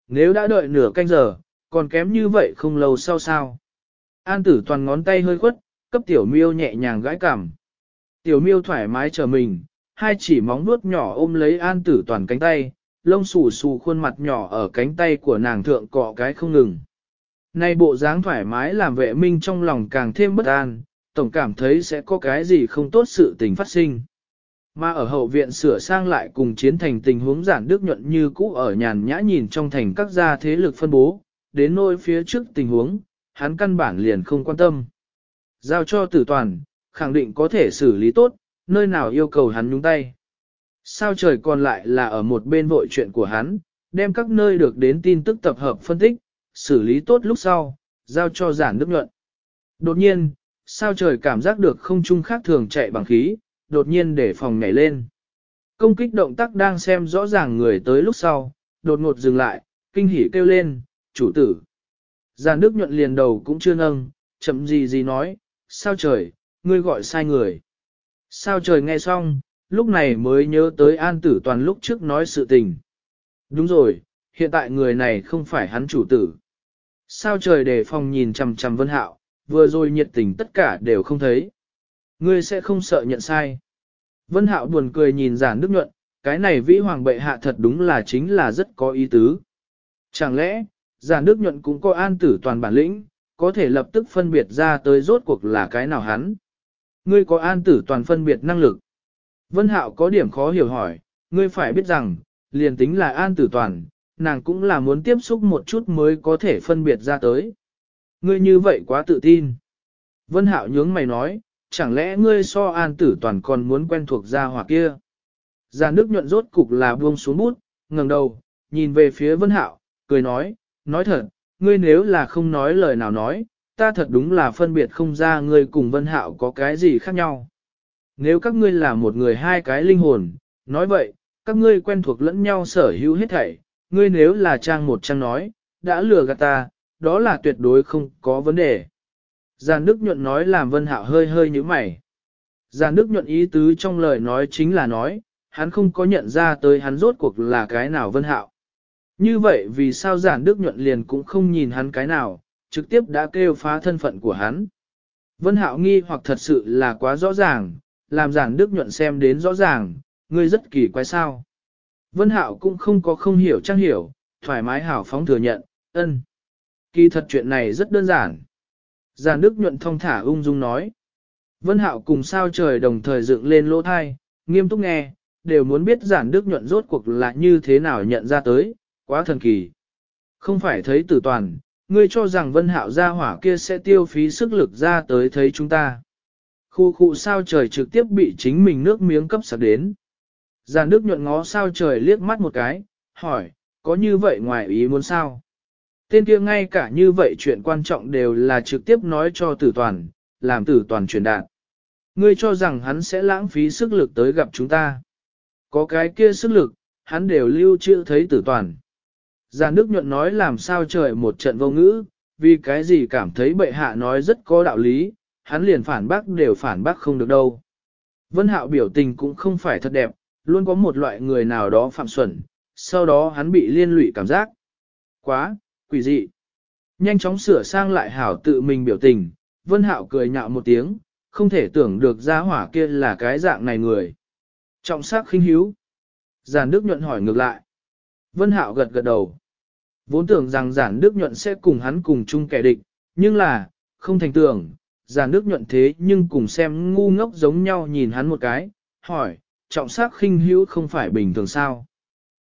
nếu đã đợi nửa canh giờ, còn kém như vậy không lâu sau sao. An tử toàn ngón tay hơi khuất, cấp tiểu miêu nhẹ nhàng gãi cảm. Tiểu miêu thoải mái chờ mình, hai chỉ móng vuốt nhỏ ôm lấy an tử toàn cánh tay, lông xù xù khuôn mặt nhỏ ở cánh tay của nàng thượng cọ cái không ngừng. Nay bộ dáng thoải mái làm vệ minh trong lòng càng thêm bất an, tổng cảm thấy sẽ có cái gì không tốt sự tình phát sinh. Mà ở hậu viện sửa sang lại cùng chiến thành tình huống giản đức nhuận như cũ ở nhàn nhã nhìn trong thành các gia thế lực phân bố, đến nôi phía trước tình huống, hắn căn bản liền không quan tâm. Giao cho tử toàn, khẳng định có thể xử lý tốt, nơi nào yêu cầu hắn nhúng tay. Sao trời còn lại là ở một bên vội chuyện của hắn, đem các nơi được đến tin tức tập hợp phân tích, xử lý tốt lúc sau, giao cho giản đức nhuận. Đột nhiên, sao trời cảm giác được không trung khác thường chạy bằng khí, đột nhiên để phòng nhảy lên. Công kích động tác đang xem rõ ràng người tới lúc sau, đột ngột dừng lại, kinh hỉ kêu lên, chủ tử. Giàn đức nhuận liền đầu cũng chưa nâng, chậm gì gì nói, sao trời, ngươi gọi sai người. Sao trời nghe xong, lúc này mới nhớ tới an tử toàn lúc trước nói sự tình. Đúng rồi, hiện tại người này không phải hắn chủ tử. Sao trời đề phòng nhìn chằm chằm vân hạo, vừa rồi nhiệt tình tất cả đều không thấy. Ngươi sẽ không sợ nhận sai. Vân hạo buồn cười nhìn giản đức nhuận, cái này vĩ hoàng bệ hạ thật đúng là chính là rất có ý tứ. Chẳng lẽ, giản đức nhuận cũng có an tử toàn bản lĩnh, có thể lập tức phân biệt ra tới rốt cuộc là cái nào hắn. Ngươi có an tử toàn phân biệt năng lực. Vân hạo có điểm khó hiểu hỏi, ngươi phải biết rằng, liền tính là an tử toàn, nàng cũng là muốn tiếp xúc một chút mới có thể phân biệt ra tới. Ngươi như vậy quá tự tin. Vân Hạo nhướng mày nói, chẳng lẽ ngươi so an tử toàn còn muốn quen thuộc gia hỏa kia. Già nước nhuận rốt cục là buông xuống bút, ngẩng đầu, nhìn về phía Vân Hạo, cười nói, nói thật, ngươi nếu là không nói lời nào nói, ta thật đúng là phân biệt không ra ngươi cùng Vân Hạo có cái gì khác nhau. Nếu các ngươi là một người hai cái linh hồn, nói vậy, các ngươi quen thuộc lẫn nhau sở hữu hết thảy, ngươi nếu là trang một trang nói, đã lừa gạt ta, đó là tuyệt đối không có vấn đề. Giàn Đức Nhuận nói làm Vân Hạo hơi hơi như mày. Giàn Đức Nhuận ý tứ trong lời nói chính là nói, hắn không có nhận ra tới hắn rốt cuộc là cái nào Vân Hạo. Như vậy vì sao Giản Đức Nhuận liền cũng không nhìn hắn cái nào, trực tiếp đã kêu phá thân phận của hắn. Vân Hạo nghi hoặc thật sự là quá rõ ràng, làm Giản Đức Nhuận xem đến rõ ràng, ngươi rất kỳ quái sao. Vân Hạo cũng không có không hiểu chắc hiểu, thoải mái hảo phóng thừa nhận, ân. Kỳ thật chuyện này rất đơn giản. Giàn Đức nhuận thông thả ung dung nói. Vân Hạo cùng sao trời đồng thời dựng lên lỗ thai, nghiêm túc nghe, đều muốn biết giản Đức nhuận rốt cuộc là như thế nào nhận ra tới, quá thần kỳ. Không phải thấy tử toàn, ngươi cho rằng Vân Hạo gia hỏa kia sẽ tiêu phí sức lực ra tới thấy chúng ta. Khu khu sao trời trực tiếp bị chính mình nước miếng cấp sạc đến. Giàn Đức nhuận ngó sao trời liếc mắt một cái, hỏi, có như vậy ngoài ý muốn sao? Tên kia ngay cả như vậy chuyện quan trọng đều là trực tiếp nói cho tử toàn, làm tử toàn truyền đạt. Ngươi cho rằng hắn sẽ lãng phí sức lực tới gặp chúng ta. Có cái kia sức lực, hắn đều lưu trữ thấy tử toàn. Giàn Đức nhuận nói làm sao trời một trận vô ngữ, vì cái gì cảm thấy bệ hạ nói rất có đạo lý, hắn liền phản bác đều phản bác không được đâu. Vân Hạo biểu tình cũng không phải thật đẹp, luôn có một loại người nào đó phạm xuẩn, sau đó hắn bị liên lụy cảm giác. Quá, quỷ dị. Nhanh chóng sửa sang lại hảo tự mình biểu tình, Vân Hạo cười nhạo một tiếng, không thể tưởng được gia hỏa kia là cái dạng này người. Trọng sắc khinh hiếu. Giản Đức nhuận hỏi ngược lại. Vân Hạo gật gật đầu. Vốn tưởng rằng Giản Đức nhuận sẽ cùng hắn cùng chung kẻ địch, nhưng là, không thành tưởng, giả nước nhuận thế nhưng cùng xem ngu ngốc giống nhau nhìn hắn một cái, hỏi, trọng sắc khinh hữu không phải bình thường sao?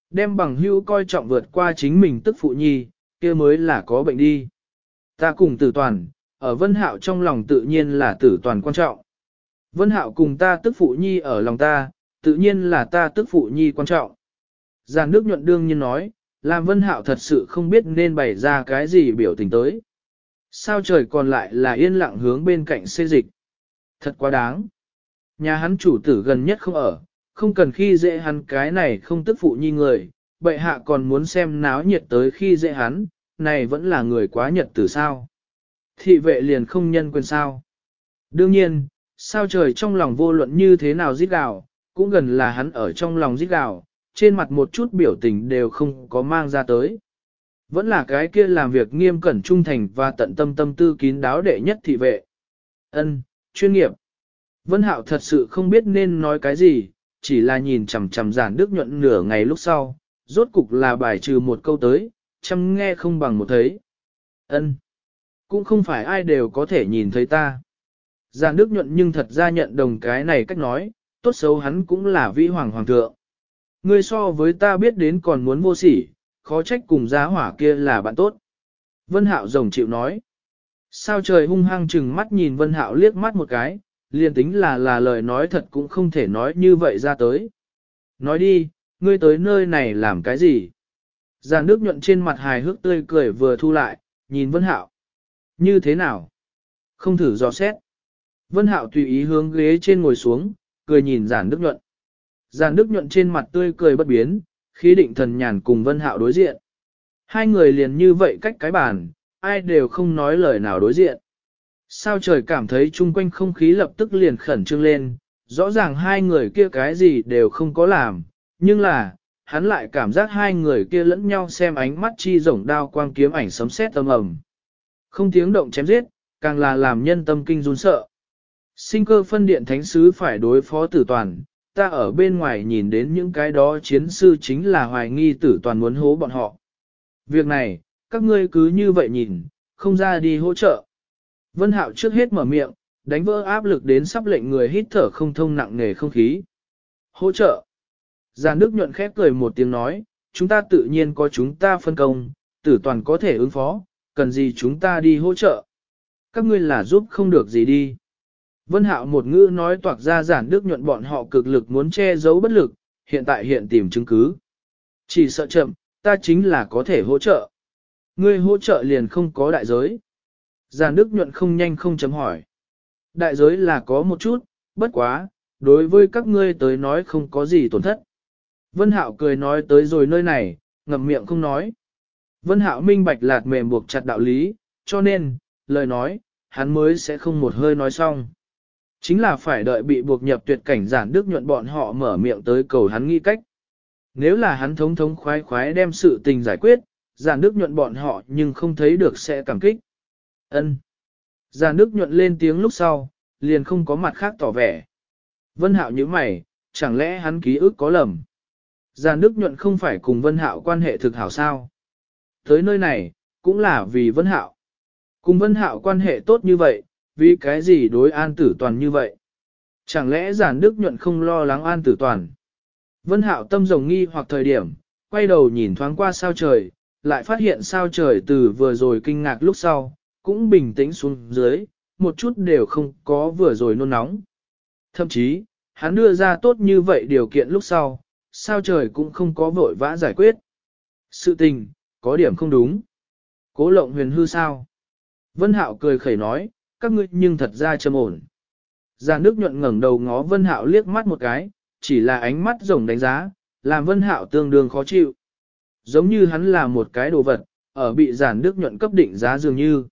Đem bằng hữu coi trọng vượt qua chính mình tức phụ nhi, kia mới là có bệnh đi. Ta cùng tử toàn, ở Vân Hạo trong lòng tự nhiên là tử toàn quan trọng. Vân Hạo cùng ta tức phụ nhi ở lòng ta, tự nhiên là ta tức phụ nhi quan trọng. Giàn Đức nhuận đương nhiên nói, làm Vân Hạo thật sự không biết nên bày ra cái gì biểu tình tới. Sao trời còn lại là yên lặng hướng bên cạnh xê dịch. Thật quá đáng. Nhà hắn chủ tử gần nhất không ở, không cần khi dễ hắn cái này không tức phụ nhi người, bệ hạ còn muốn xem náo nhiệt tới khi dễ hắn, này vẫn là người quá nhật từ sao. Thị vệ liền không nhân quyền sao. Đương nhiên, sao trời trong lòng vô luận như thế nào giết gào, cũng gần là hắn ở trong lòng giết gào, trên mặt một chút biểu tình đều không có mang ra tới. Vẫn là cái kia làm việc nghiêm cẩn trung thành và tận tâm tâm tư kín đáo đệ nhất thị vệ. Ân, chuyên nghiệp. Vân Hạo thật sự không biết nên nói cái gì, chỉ là nhìn chằm chằm giản đức nhuận nửa ngày lúc sau, rốt cục là bài trừ một câu tới, chăm nghe không bằng một thấy. Ân, cũng không phải ai đều có thể nhìn thấy ta. Giản đức nhuận nhưng thật ra nhận đồng cái này cách nói, tốt xấu hắn cũng là vĩ hoàng hoàng thượng. Ngươi so với ta biết đến còn muốn vô sỉ, khó trách cùng giá hỏa kia là bạn tốt. Vân Hạo rồng chịu nói. Sao trời hung hăng chừng mắt nhìn Vân Hạo liếc mắt một cái, liền tính là là lời nói thật cũng không thể nói như vậy ra tới. Nói đi, ngươi tới nơi này làm cái gì? Giàn nước nhuận trên mặt hài hước tươi cười vừa thu lại, nhìn Vân Hạo. Như thế nào? Không thử dò xét. Vân Hạo tùy ý hướng ghế trên ngồi xuống, cười nhìn giản đức nhuận. Giản đức nhuận trên mặt tươi cười bất biến, khí định thần nhàn cùng Vân Hạo đối diện. Hai người liền như vậy cách cái bàn, ai đều không nói lời nào đối diện. Sao trời cảm thấy chung quanh không khí lập tức liền khẩn trương lên, rõ ràng hai người kia cái gì đều không có làm, nhưng là, hắn lại cảm giác hai người kia lẫn nhau xem ánh mắt chi rồng đao quang kiếm ảnh sấm sét âm ầm. Không tiếng động chém giết, càng là làm nhân tâm kinh run sợ. Sinh cơ phân điện thánh sứ phải đối phó tử toàn, ta ở bên ngoài nhìn đến những cái đó chiến sư chính là hoài nghi tử toàn muốn hố bọn họ. Việc này, các ngươi cứ như vậy nhìn, không ra đi hỗ trợ. Vân Hạo trước hết mở miệng, đánh vỡ áp lực đến sắp lệnh người hít thở không thông nặng nề không khí. Hỗ trợ. Giàn Đức nhuận khép cười một tiếng nói, chúng ta tự nhiên có chúng ta phân công, tử toàn có thể ứng phó, cần gì chúng ta đi hỗ trợ. Các ngươi là giúp không được gì đi. Vân Hạo một ngữ nói toạc ra giản đức nhuận bọn họ cực lực muốn che giấu bất lực, hiện tại hiện tìm chứng cứ. Chỉ sợ chậm, ta chính là có thể hỗ trợ. Ngươi hỗ trợ liền không có đại giới. Giản đức nhuận không nhanh không chấm hỏi. Đại giới là có một chút, bất quá, đối với các ngươi tới nói không có gì tổn thất. Vân Hạo cười nói tới rồi nơi này, ngậm miệng không nói. Vân Hạo minh bạch lạt mềm buộc chặt đạo lý, cho nên, lời nói, hắn mới sẽ không một hơi nói xong. Chính là phải đợi bị buộc nhập tuyệt cảnh giản đức nhuận bọn họ mở miệng tới cầu hắn nghĩ cách. Nếu là hắn thống thống khoái khoái đem sự tình giải quyết, giản đức nhuận bọn họ nhưng không thấy được sẽ cảm kích. ân Giản đức nhuận lên tiếng lúc sau, liền không có mặt khác tỏ vẻ. Vân hạo như mày, chẳng lẽ hắn ký ức có lầm. Giản đức nhuận không phải cùng vân hạo quan hệ thực hảo sao. Tới nơi này, cũng là vì vân hạo. Cùng vân hạo quan hệ tốt như vậy, vì cái gì đối an tử toàn như vậy? Chẳng lẽ giản đức nhuận không lo lắng an tử toàn? Vân hạo tâm rồng nghi hoặc thời điểm, quay đầu nhìn thoáng qua sao trời, lại phát hiện sao trời từ vừa rồi kinh ngạc lúc sau, cũng bình tĩnh xuống dưới, một chút đều không có vừa rồi nôn nóng. Thậm chí, hắn đưa ra tốt như vậy điều kiện lúc sau, sao trời cũng không có vội vã giải quyết. Sự tình, có điểm không đúng. Cố lộng huyền hư sao? Vân Hạo cười khẩy nói, các ngươi nhưng thật ra trầm ổn. Giàn nước nhuận ngẩng đầu ngó Vân Hạo liếc mắt một cái, chỉ là ánh mắt rồng đánh giá, làm Vân Hạo tương đương khó chịu. Giống như hắn là một cái đồ vật, ở bị giản đức nhuận cấp định giá dường như.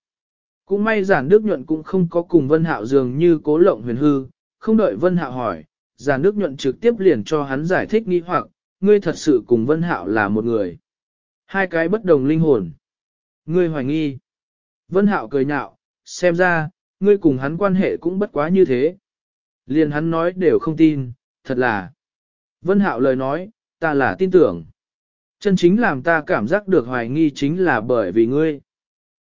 Cũng may giản đức nhuận cũng không có cùng Vân Hạo dường như cố lộng huyền hư, không đợi Vân Hạo hỏi, giản đức nhuận trực tiếp liền cho hắn giải thích nghi hoặc, ngươi thật sự cùng Vân Hạo là một người. Hai cái bất đồng linh hồn. Ngươi hoài nghi. Vân Hạo cười nhạo, xem ra, ngươi cùng hắn quan hệ cũng bất quá như thế. Liền hắn nói đều không tin, thật là. Vân Hạo lời nói, ta là tin tưởng. Chân chính làm ta cảm giác được hoài nghi chính là bởi vì ngươi.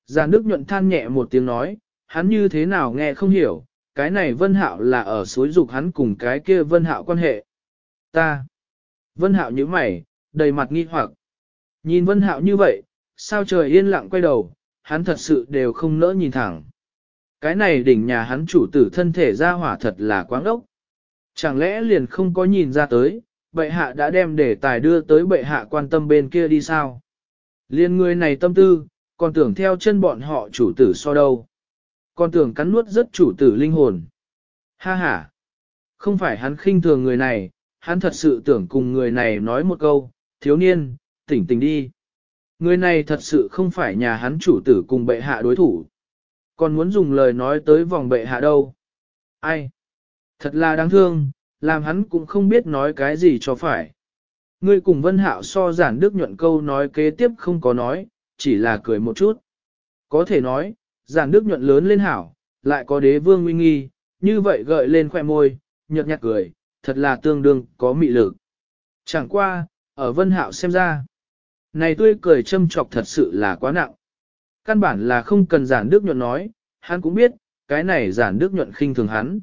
Giàn Đức nhuận than nhẹ một tiếng nói, hắn như thế nào nghe không hiểu, cái này Vân Hạo là ở suối dục hắn cùng cái kia Vân Hạo quan hệ. Ta. Vân Hạo nhíu mày, đầy mặt nghi hoặc. Nhìn Vân Hạo như vậy, sao trời yên lặng quay đầu, hắn thật sự đều không nỡ nhìn thẳng. Cái này đỉnh nhà hắn chủ tử thân thể ra hỏa thật là quáng ốc. Chẳng lẽ liền không có nhìn ra tới, bệ hạ đã đem để tài đưa tới bệ hạ quan tâm bên kia đi sao? Liên người này tâm tư, còn tưởng theo chân bọn họ chủ tử so đâu. Còn tưởng cắn nuốt rất chủ tử linh hồn. Ha ha! Không phải hắn khinh thường người này, hắn thật sự tưởng cùng người này nói một câu, thiếu niên, tỉnh tỉnh đi. Người này thật sự không phải nhà hắn chủ tử cùng bệ hạ đối thủ. Còn muốn dùng lời nói tới vòng bệ hạ đâu. Ai? Thật là đáng thương, làm hắn cũng không biết nói cái gì cho phải. Ngươi cùng Vân Hạo so giản đức nhuận câu nói kế tiếp không có nói, chỉ là cười một chút. Có thể nói, giản đức nhuận lớn lên hảo, lại có đế vương uy nghi, như vậy gợi lên khoẻ môi, nhợt nhạt cười, thật là tương đương có mị lực. Chẳng qua, ở Vân Hạo xem ra, này tươi cười châm chọc thật sự là quá nặng. Căn bản là không cần giản đức nhuận nói, hắn cũng biết, cái này giản đức nhuận khinh thường hắn.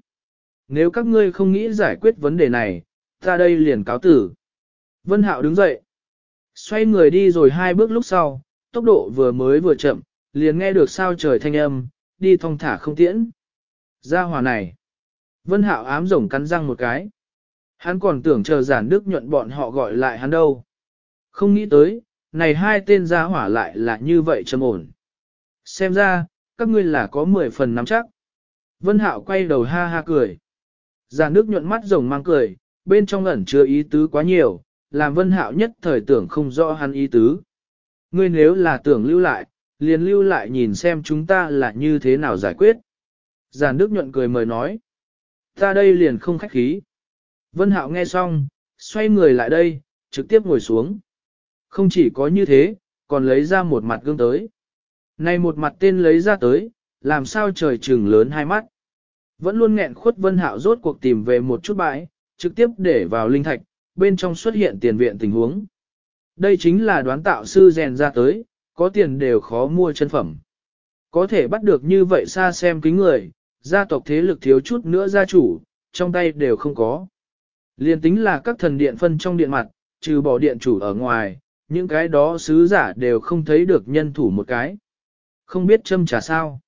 Nếu các ngươi không nghĩ giải quyết vấn đề này, ta đây liền cáo tử. Vân Hạo đứng dậy. Xoay người đi rồi hai bước lúc sau, tốc độ vừa mới vừa chậm, liền nghe được sao trời thanh âm, đi thong thả không tiễn. Ra hòa này. Vân Hạo ám rồng cắn răng một cái. Hắn còn tưởng chờ giản đức nhuận bọn họ gọi lại hắn đâu. Không nghĩ tới, này hai tên gia hỏa lại là như vậy trầm ổn. Xem ra, các ngươi là có 10 phần nắm chắc. Vân Hạo quay đầu ha ha cười. giàn nước nhuận mắt rồng mang cười, bên trong ẩn chứa ý tứ quá nhiều, làm Vân Hạo nhất thời tưởng không rõ hắn ý tứ. Ngươi nếu là tưởng lưu lại, liền lưu lại nhìn xem chúng ta là như thế nào giải quyết. Giàn đức nhuận cười mời nói. Ta đây liền không khách khí. Vân Hạo nghe xong, xoay người lại đây, trực tiếp ngồi xuống. Không chỉ có như thế, còn lấy ra một mặt gương tới. Này một mặt tên lấy ra tới, làm sao trời trừng lớn hai mắt. Vẫn luôn nghẹn khuất Vân Hạo rốt cuộc tìm về một chút bãi, trực tiếp để vào linh thạch, bên trong xuất hiện tiền viện tình huống. Đây chính là đoán tạo sư rèn ra tới, có tiền đều khó mua chân phẩm. Có thể bắt được như vậy xa xem kính người, gia tộc thế lực thiếu chút nữa gia chủ, trong tay đều không có. Liên tính là các thần điện phân trong điện mặt, trừ bỏ điện chủ ở ngoài, những cái đó sứ giả đều không thấy được nhân thủ một cái. Không biết châm trà sao.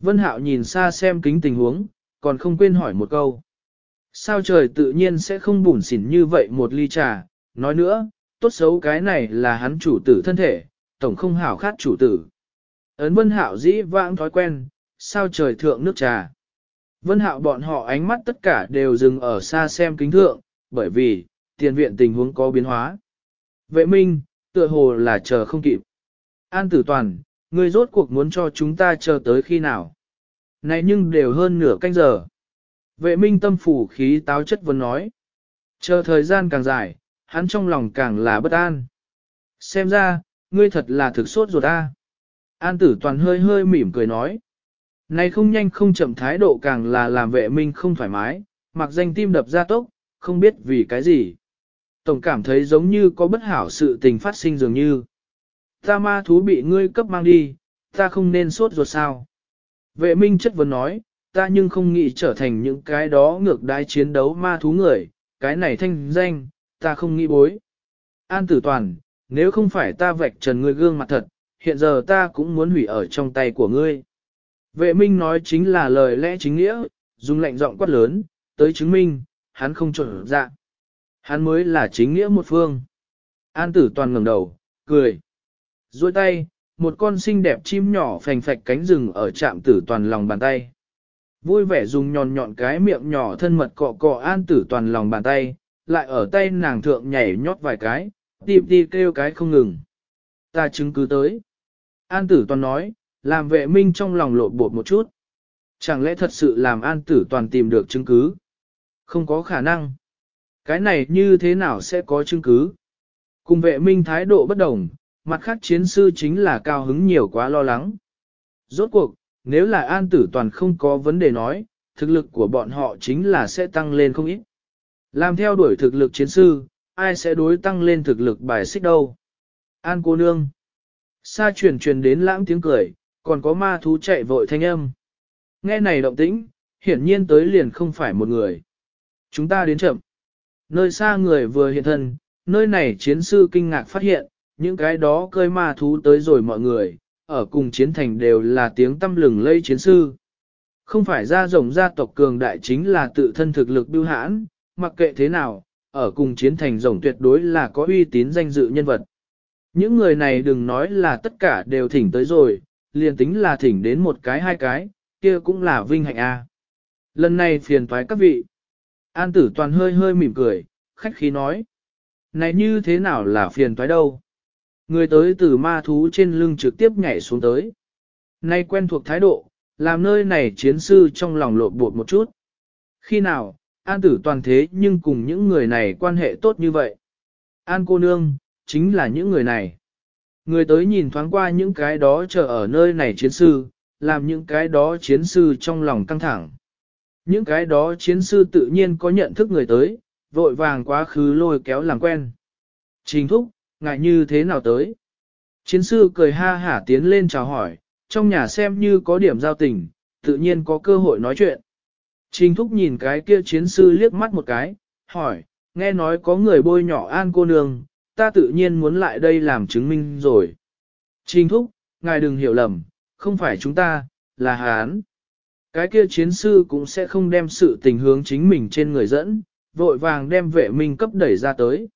Vân Hạo nhìn xa xem kính tình huống, còn không quên hỏi một câu. Sao trời tự nhiên sẽ không bùn xỉn như vậy một ly trà, nói nữa, tốt xấu cái này là hắn chủ tử thân thể, tổng không hảo khát chủ tử. Ấn Vân Hạo dĩ vãng thói quen, sao trời thượng nước trà. Vân Hạo bọn họ ánh mắt tất cả đều dừng ở xa xem kính thượng, bởi vì, tiền viện tình huống có biến hóa. Vệ minh, tựa hồ là chờ không kịp. An tử toàn, Ngươi rốt cuộc muốn cho chúng ta chờ tới khi nào? Này nhưng đều hơn nửa canh giờ. Vệ minh tâm phủ khí táo chất vấn nói. Chờ thời gian càng dài, hắn trong lòng càng là bất an. Xem ra, ngươi thật là thực sốt ruột ta. An tử toàn hơi hơi mỉm cười nói. Này không nhanh không chậm thái độ càng là làm vệ minh không thoải mái, mặc danh tim đập ra tốc, không biết vì cái gì. Tổng cảm thấy giống như có bất hảo sự tình phát sinh dường như. Ta ma thú bị ngươi cấp mang đi, ta không nên sốt ruột sao. Vệ minh chất vấn nói, ta nhưng không nghĩ trở thành những cái đó ngược đái chiến đấu ma thú người, cái này thanh danh, ta không nghĩ bối. An tử toàn, nếu không phải ta vạch trần ngươi gương mặt thật, hiện giờ ta cũng muốn hủy ở trong tay của ngươi. Vệ minh nói chính là lời lẽ chính nghĩa, dùng lệnh giọng quát lớn, tới chứng minh, hắn không trở dạ. Hắn mới là chính nghĩa một phương. An tử toàn ngẩng đầu, cười duỗi tay, một con xinh đẹp chim nhỏ phành phạch cánh rừng ở chạm tử toàn lòng bàn tay. Vui vẻ dùng nhọn nhọn cái miệng nhỏ thân mật cọ cọ an tử toàn lòng bàn tay, lại ở tay nàng thượng nhảy nhót vài cái, tìm đi kêu cái không ngừng. Ta chứng cứ tới. An tử toàn nói, làm vệ minh trong lòng lộn bột một chút. Chẳng lẽ thật sự làm an tử toàn tìm được chứng cứ? Không có khả năng. Cái này như thế nào sẽ có chứng cứ? Cùng vệ minh thái độ bất đồng, mặt khác chiến sư chính là cao hứng nhiều quá lo lắng. Rốt cuộc, nếu là an tử toàn không có vấn đề nói, thực lực của bọn họ chính là sẽ tăng lên không ít. Làm theo đuổi thực lực chiến sư, ai sẽ đối tăng lên thực lực bài xích đâu. An cô nương. Sa truyền truyền đến lãng tiếng cười, còn có ma thú chạy vội thanh âm. Nghe này động tĩnh, hiển nhiên tới liền không phải một người. Chúng ta đến chậm. Nơi xa người vừa hiện thân, nơi này chiến sư kinh ngạc phát hiện, những cái đó cơi ma thú tới rồi mọi người, ở cùng chiến thành đều là tiếng tâm lừng lây chiến sư. Không phải ra rồng gia tộc cường đại chính là tự thân thực lực biêu hãn, mặc kệ thế nào, ở cùng chiến thành rồng tuyệt đối là có uy tín danh dự nhân vật. Những người này đừng nói là tất cả đều thỉnh tới rồi, liền tính là thỉnh đến một cái hai cái, kia cũng là vinh hạnh a. Lần này phiền toái các vị. An tử toàn hơi hơi mỉm cười, khách khí nói. Này như thế nào là phiền toái đâu? Người tới từ ma thú trên lưng trực tiếp nhảy xuống tới. Nay quen thuộc thái độ, làm nơi này chiến sư trong lòng lộn bột một chút. Khi nào, an tử toàn thế nhưng cùng những người này quan hệ tốt như vậy. An cô nương, chính là những người này. Người tới nhìn thoáng qua những cái đó chờ ở nơi này chiến sư, làm những cái đó chiến sư trong lòng căng thẳng. Những cái đó chiến sư tự nhiên có nhận thức người tới, vội vàng quá khứ lôi kéo làm quen. Trình thúc, ngại như thế nào tới? Chiến sư cười ha hả tiến lên chào hỏi, trong nhà xem như có điểm giao tình, tự nhiên có cơ hội nói chuyện. Trình thúc nhìn cái kia chiến sư liếc mắt một cái, hỏi, nghe nói có người bôi nhỏ an cô nương, ta tự nhiên muốn lại đây làm chứng minh rồi. Trình thúc, ngài đừng hiểu lầm, không phải chúng ta, là Hán. Cái kia chiến sư cũng sẽ không đem sự tình hướng chính mình trên người dẫn, vội vàng đem vệ minh cấp đẩy ra tới.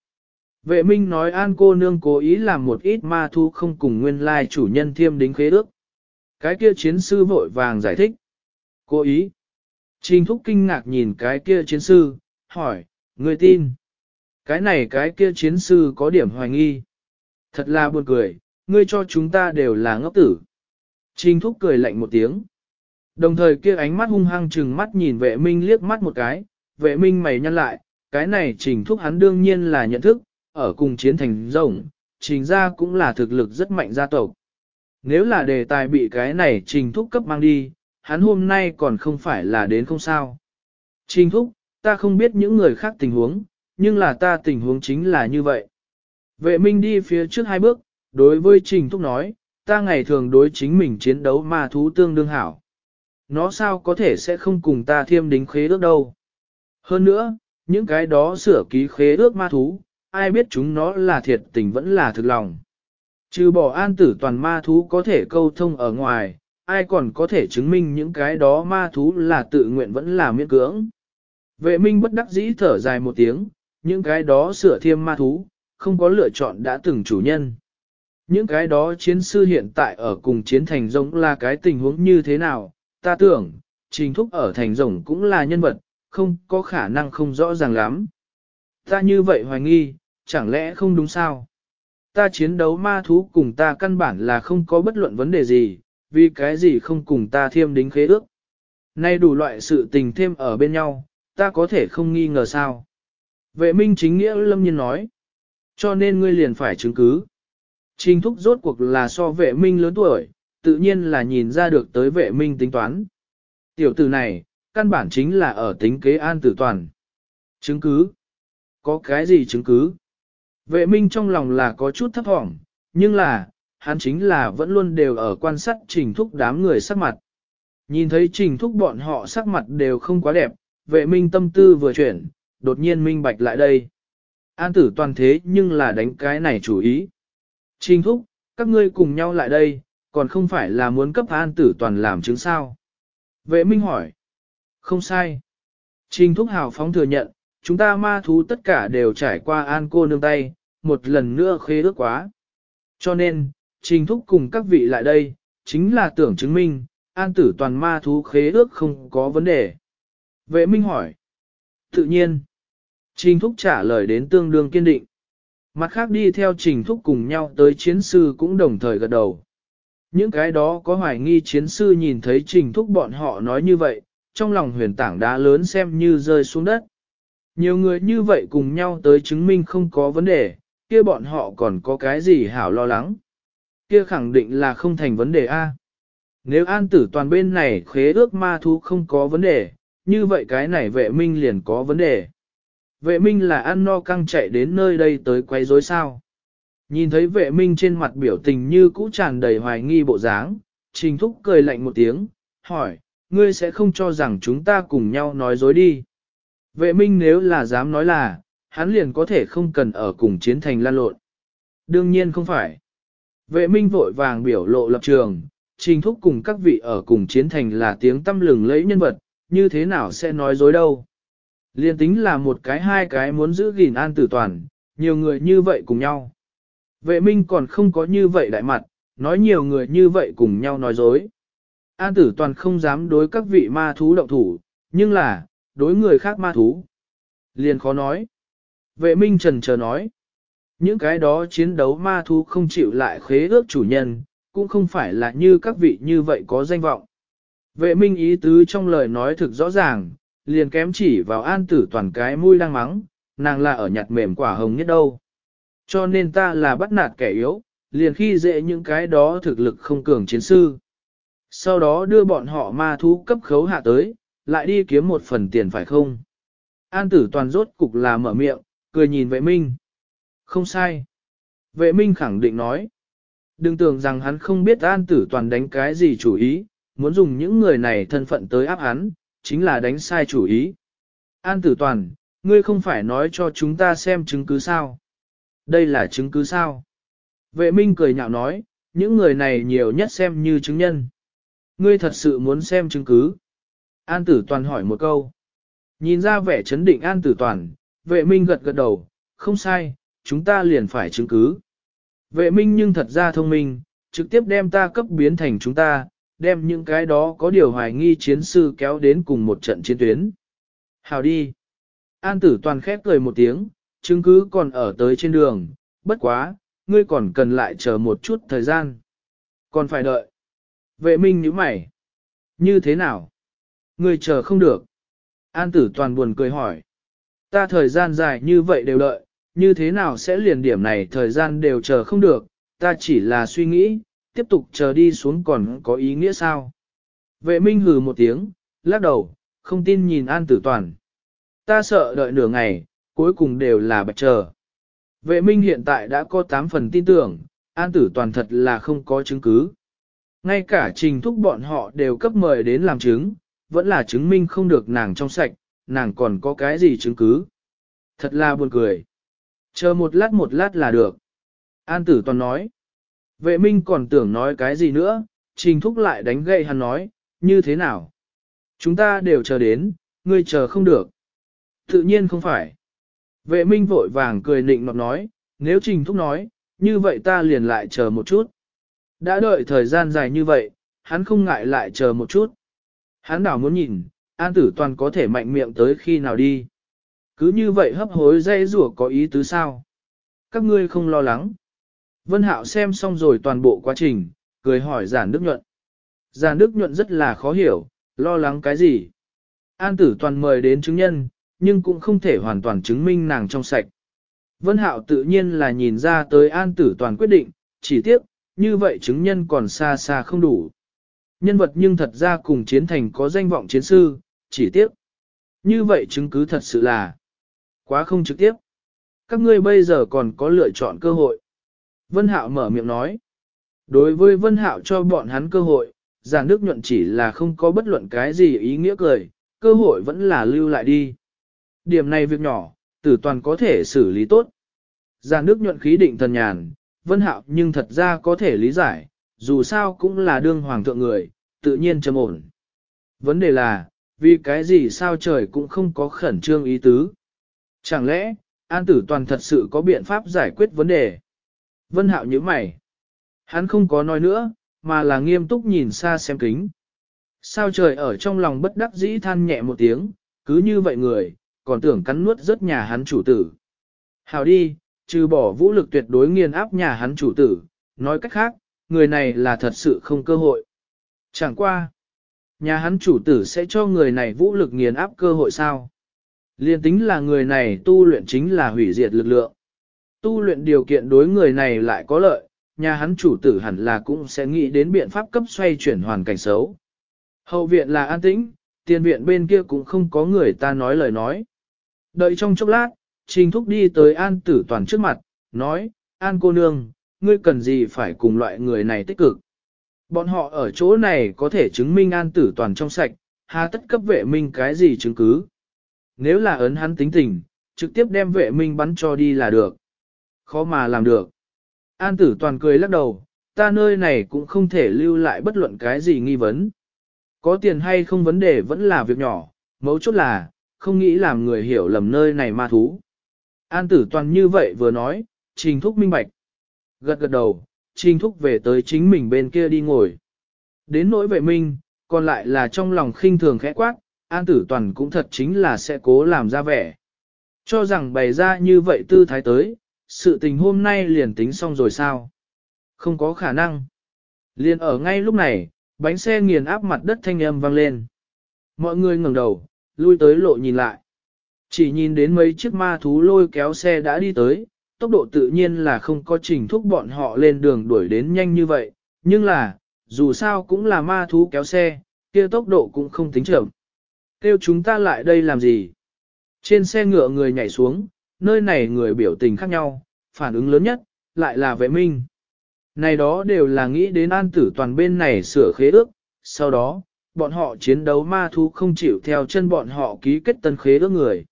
Vệ minh nói an cô nương cố ý làm một ít ma thu không cùng nguyên lai chủ nhân thiêm đính khế ước. Cái kia chiến sư vội vàng giải thích. Cố ý. Trình thúc kinh ngạc nhìn cái kia chiến sư, hỏi, người tin. Cái này cái kia chiến sư có điểm hoài nghi. Thật là buồn cười, ngươi cho chúng ta đều là ngốc tử. Trình thúc cười lạnh một tiếng. Đồng thời kia ánh mắt hung hăng chừng mắt nhìn vệ minh liếc mắt một cái, vệ minh mày nhăn lại, cái này trình thúc hắn đương nhiên là nhận thức, ở cùng chiến thành rồng, trình ra cũng là thực lực rất mạnh gia tộc. Nếu là đề tài bị cái này trình thúc cấp mang đi, hắn hôm nay còn không phải là đến không sao. Trình thúc, ta không biết những người khác tình huống, nhưng là ta tình huống chính là như vậy. Vệ minh đi phía trước hai bước, đối với trình thúc nói, ta ngày thường đối chính mình chiến đấu ma thú tương đương hảo. Nó sao có thể sẽ không cùng ta thiêm đính khế ước đâu. Hơn nữa, những cái đó sửa ký khế ước ma thú, ai biết chúng nó là thiệt tình vẫn là thực lòng. Trừ bỏ an tử toàn ma thú có thể câu thông ở ngoài, ai còn có thể chứng minh những cái đó ma thú là tự nguyện vẫn là miễn cưỡng. Vệ minh bất đắc dĩ thở dài một tiếng, những cái đó sửa thiêm ma thú, không có lựa chọn đã từng chủ nhân. Những cái đó chiến sư hiện tại ở cùng chiến thành rồng là cái tình huống như thế nào, ta tưởng, trình thúc ở thành rồng cũng là nhân vật, không có khả năng không rõ ràng lắm. Ta như vậy hoài nghi, chẳng lẽ không đúng sao? Ta chiến đấu ma thú cùng ta căn bản là không có bất luận vấn đề gì, vì cái gì không cùng ta thêm đính khế ước. Nay đủ loại sự tình thêm ở bên nhau, ta có thể không nghi ngờ sao. Vệ minh chính nghĩa lâm nhiên nói. Cho nên ngươi liền phải chứng cứ. Trình thúc rốt cuộc là so vệ minh lớn tuổi, tự nhiên là nhìn ra được tới vệ minh tính toán. Tiểu tử này, căn bản chính là ở tính kế an tử toàn. Chứng cứ? Có cái gì chứng cứ? Vệ minh trong lòng là có chút thấp thỏm, nhưng là, hắn chính là vẫn luôn đều ở quan sát trình thúc đám người sắc mặt. Nhìn thấy trình thúc bọn họ sắc mặt đều không quá đẹp, vệ minh tâm tư vừa chuyển, đột nhiên minh bạch lại đây. An tử toàn thế nhưng là đánh cái này chủ ý. Trình thúc, các ngươi cùng nhau lại đây, còn không phải là muốn cấp an tử toàn làm chứng sao. Vệ minh hỏi. Không sai. Trình thúc hào phóng thừa nhận, chúng ta ma thú tất cả đều trải qua an cô nương tay, một lần nữa khế ước quá. Cho nên, trình thúc cùng các vị lại đây, chính là tưởng chứng minh, an tử toàn ma thú khế ước không có vấn đề. Vệ minh hỏi. Tự nhiên. Trình thúc trả lời đến tương đương kiên định. Mặt khác đi theo trình thúc cùng nhau tới chiến sư cũng đồng thời gật đầu. Những cái đó có hoài nghi chiến sư nhìn thấy trình thúc bọn họ nói như vậy, trong lòng huyền tảng đá lớn xem như rơi xuống đất. Nhiều người như vậy cùng nhau tới chứng minh không có vấn đề, kia bọn họ còn có cái gì hảo lo lắng. Kia khẳng định là không thành vấn đề A. Nếu an tử toàn bên này khế ước ma thú không có vấn đề, như vậy cái này vệ minh liền có vấn đề. Vệ minh là ăn no căng chạy đến nơi đây tới quay rối sao. Nhìn thấy vệ minh trên mặt biểu tình như cũ tràn đầy hoài nghi bộ dáng, trình thúc cười lạnh một tiếng, hỏi, ngươi sẽ không cho rằng chúng ta cùng nhau nói dối đi. Vệ minh nếu là dám nói là, hắn liền có thể không cần ở cùng chiến thành lan lộn. Đương nhiên không phải. Vệ minh vội vàng biểu lộ lập trường, trình thúc cùng các vị ở cùng chiến thành là tiếng tâm lừng lẫy nhân vật, như thế nào sẽ nói dối đâu. Liên tính là một cái hai cái muốn giữ gìn an tử toàn, nhiều người như vậy cùng nhau. Vệ minh còn không có như vậy đại mặt, nói nhiều người như vậy cùng nhau nói dối. An tử toàn không dám đối các vị ma thú động thủ, nhưng là, đối người khác ma thú. Liền khó nói. Vệ minh trần chờ nói. Những cái đó chiến đấu ma thú không chịu lại khế ước chủ nhân, cũng không phải là như các vị như vậy có danh vọng. Vệ minh ý tứ trong lời nói thực rõ ràng, liền kém chỉ vào an tử toàn cái mũi đang mắng, nàng là ở nhặt mềm quả hồng nhất đâu. Cho nên ta là bắt nạt kẻ yếu, liền khi dễ những cái đó thực lực không cường chiến sư. Sau đó đưa bọn họ ma thú cấp khấu hạ tới, lại đi kiếm một phần tiền phải không? An tử toàn rốt cục là mở miệng, cười nhìn vệ minh. Không sai. Vệ minh khẳng định nói. Đừng tưởng rằng hắn không biết an tử toàn đánh cái gì chủ ý, muốn dùng những người này thân phận tới áp hắn, chính là đánh sai chủ ý. An tử toàn, ngươi không phải nói cho chúng ta xem chứng cứ sao? Đây là chứng cứ sao? Vệ minh cười nhạo nói, những người này nhiều nhất xem như chứng nhân. Ngươi thật sự muốn xem chứng cứ? An tử toàn hỏi một câu. Nhìn ra vẻ chấn định an tử toàn, vệ minh gật gật đầu, không sai, chúng ta liền phải chứng cứ. Vệ minh nhưng thật ra thông minh, trực tiếp đem ta cấp biến thành chúng ta, đem những cái đó có điều hoài nghi chiến sư kéo đến cùng một trận chiến tuyến. Hào đi. An tử toàn khép cười một tiếng, chứng cứ còn ở tới trên đường, bất quá, ngươi còn cần lại chờ một chút thời gian. Còn phải đợi. Vệ minh nhíu mày. Như thế nào? Ngươi chờ không được. An tử toàn buồn cười hỏi. Ta thời gian dài như vậy đều đợi, như thế nào sẽ liền điểm này thời gian đều chờ không được, ta chỉ là suy nghĩ, tiếp tục chờ đi xuống còn có ý nghĩa sao? Vệ minh hừ một tiếng, lắc đầu, không tin nhìn An tử toàn. Ta sợ đợi nửa ngày, cuối cùng đều là bạch chờ. Vệ minh hiện tại đã có 8 phần tin tưởng, An tử toàn thật là không có chứng cứ. Ngay cả trình thúc bọn họ đều cấp mời đến làm chứng, vẫn là chứng minh không được nàng trong sạch, nàng còn có cái gì chứng cứ. Thật là buồn cười. Chờ một lát một lát là được. An tử toàn nói. Vệ minh còn tưởng nói cái gì nữa, trình thúc lại đánh gậy hắn nói, như thế nào? Chúng ta đều chờ đến, ngươi chờ không được. Tự nhiên không phải. Vệ minh vội vàng cười nịnh nọt nói, nếu trình thúc nói, như vậy ta liền lại chờ một chút. Đã đợi thời gian dài như vậy, hắn không ngại lại chờ một chút. Hắn đảo muốn nhìn, an tử toàn có thể mạnh miệng tới khi nào đi. Cứ như vậy hấp hối dây rủa có ý tứ sao? Các ngươi không lo lắng. Vân Hạo xem xong rồi toàn bộ quá trình, cười hỏi Giản Đức Nhuận. Giản Đức Nhuận rất là khó hiểu, lo lắng cái gì? An tử toàn mời đến chứng nhân, nhưng cũng không thể hoàn toàn chứng minh nàng trong sạch. Vân Hạo tự nhiên là nhìn ra tới an tử toàn quyết định, chỉ tiếc, như vậy chứng nhân còn xa xa không đủ. Nhân vật nhưng thật ra cùng chiến thành có danh vọng chiến sư, chỉ tiếc. Như vậy chứng cứ thật sự là quá không trực tiếp. Các ngươi bây giờ còn có lựa chọn cơ hội. Vân Hạo mở miệng nói. Đối với Vân Hạo cho bọn hắn cơ hội, giảng đức nhuận chỉ là không có bất luận cái gì ý nghĩa cười, cơ hội vẫn là lưu lại đi. Điểm này việc nhỏ, tử toàn có thể xử lý tốt. Giảng đức nhuận khí định thần nhàn, Vân Hạo nhưng thật ra có thể lý giải, dù sao cũng là đương hoàng thượng người, tự nhiên trầm ổn. Vấn đề là, vì cái gì sao trời cũng không có khẩn trương ý tứ. Chẳng lẽ, An Tử Toàn thật sự có biện pháp giải quyết vấn đề? Vân Hạo nhíu mày. Hắn không có nói nữa, mà là nghiêm túc nhìn xa xem kính. Sao trời ở trong lòng bất đắc dĩ than nhẹ một tiếng, cứ như vậy người, còn tưởng cắn nuốt rất nhà hắn chủ tử. Hào đi, trừ bỏ vũ lực tuyệt đối nghiền áp nhà hắn chủ tử, nói cách khác, người này là thật sự không cơ hội. Chẳng qua. Nhà hắn chủ tử sẽ cho người này vũ lực nghiền áp cơ hội sao? Liên tính là người này tu luyện chính là hủy diệt lực lượng. Tu luyện điều kiện đối người này lại có lợi, nhà hắn chủ tử hẳn là cũng sẽ nghĩ đến biện pháp cấp xoay chuyển hoàn cảnh xấu. Hậu viện là an tĩnh, tiền viện bên kia cũng không có người ta nói lời nói. Đợi trong chốc lát, Trình Thúc đi tới An Tử Toàn trước mặt, nói, An cô nương, ngươi cần gì phải cùng loại người này tích cực. Bọn họ ở chỗ này có thể chứng minh An Tử Toàn trong sạch, hà tất cấp vệ minh cái gì chứng cứ. Nếu là ấn hắn tính tình, trực tiếp đem vệ minh bắn cho đi là được. Khó mà làm được. An Tử Toàn cười lắc đầu, ta nơi này cũng không thể lưu lại bất luận cái gì nghi vấn. Có tiền hay không vấn đề vẫn là việc nhỏ, mấu chốt là, không nghĩ làm người hiểu lầm nơi này ma thú. An tử toàn như vậy vừa nói, trình thúc minh bạch. Gật gật đầu, trình thúc về tới chính mình bên kia đi ngồi. Đến nỗi vệ minh, còn lại là trong lòng khinh thường khẽ quát, an tử toàn cũng thật chính là sẽ cố làm ra vẻ. Cho rằng bày ra như vậy tư thái tới, sự tình hôm nay liền tính xong rồi sao? Không có khả năng. Liền ở ngay lúc này, bánh xe nghiền áp mặt đất thanh âm vang lên. Mọi người ngẩng đầu, lui tới lộ nhìn lại. Chỉ nhìn đến mấy chiếc ma thú lôi kéo xe đã đi tới, tốc độ tự nhiên là không có trình thúc bọn họ lên đường đuổi đến nhanh như vậy, nhưng là, dù sao cũng là ma thú kéo xe, kia tốc độ cũng không tính chậm. Kêu chúng ta lại đây làm gì? Trên xe ngựa người nhảy xuống, nơi này người biểu tình khác nhau, phản ứng lớn nhất, lại là vệ minh. Này đó đều là nghĩ đến an tử toàn bên này sửa khế ước, sau đó, bọn họ chiến đấu ma thú không chịu theo chân bọn họ ký kết tân khế ước người.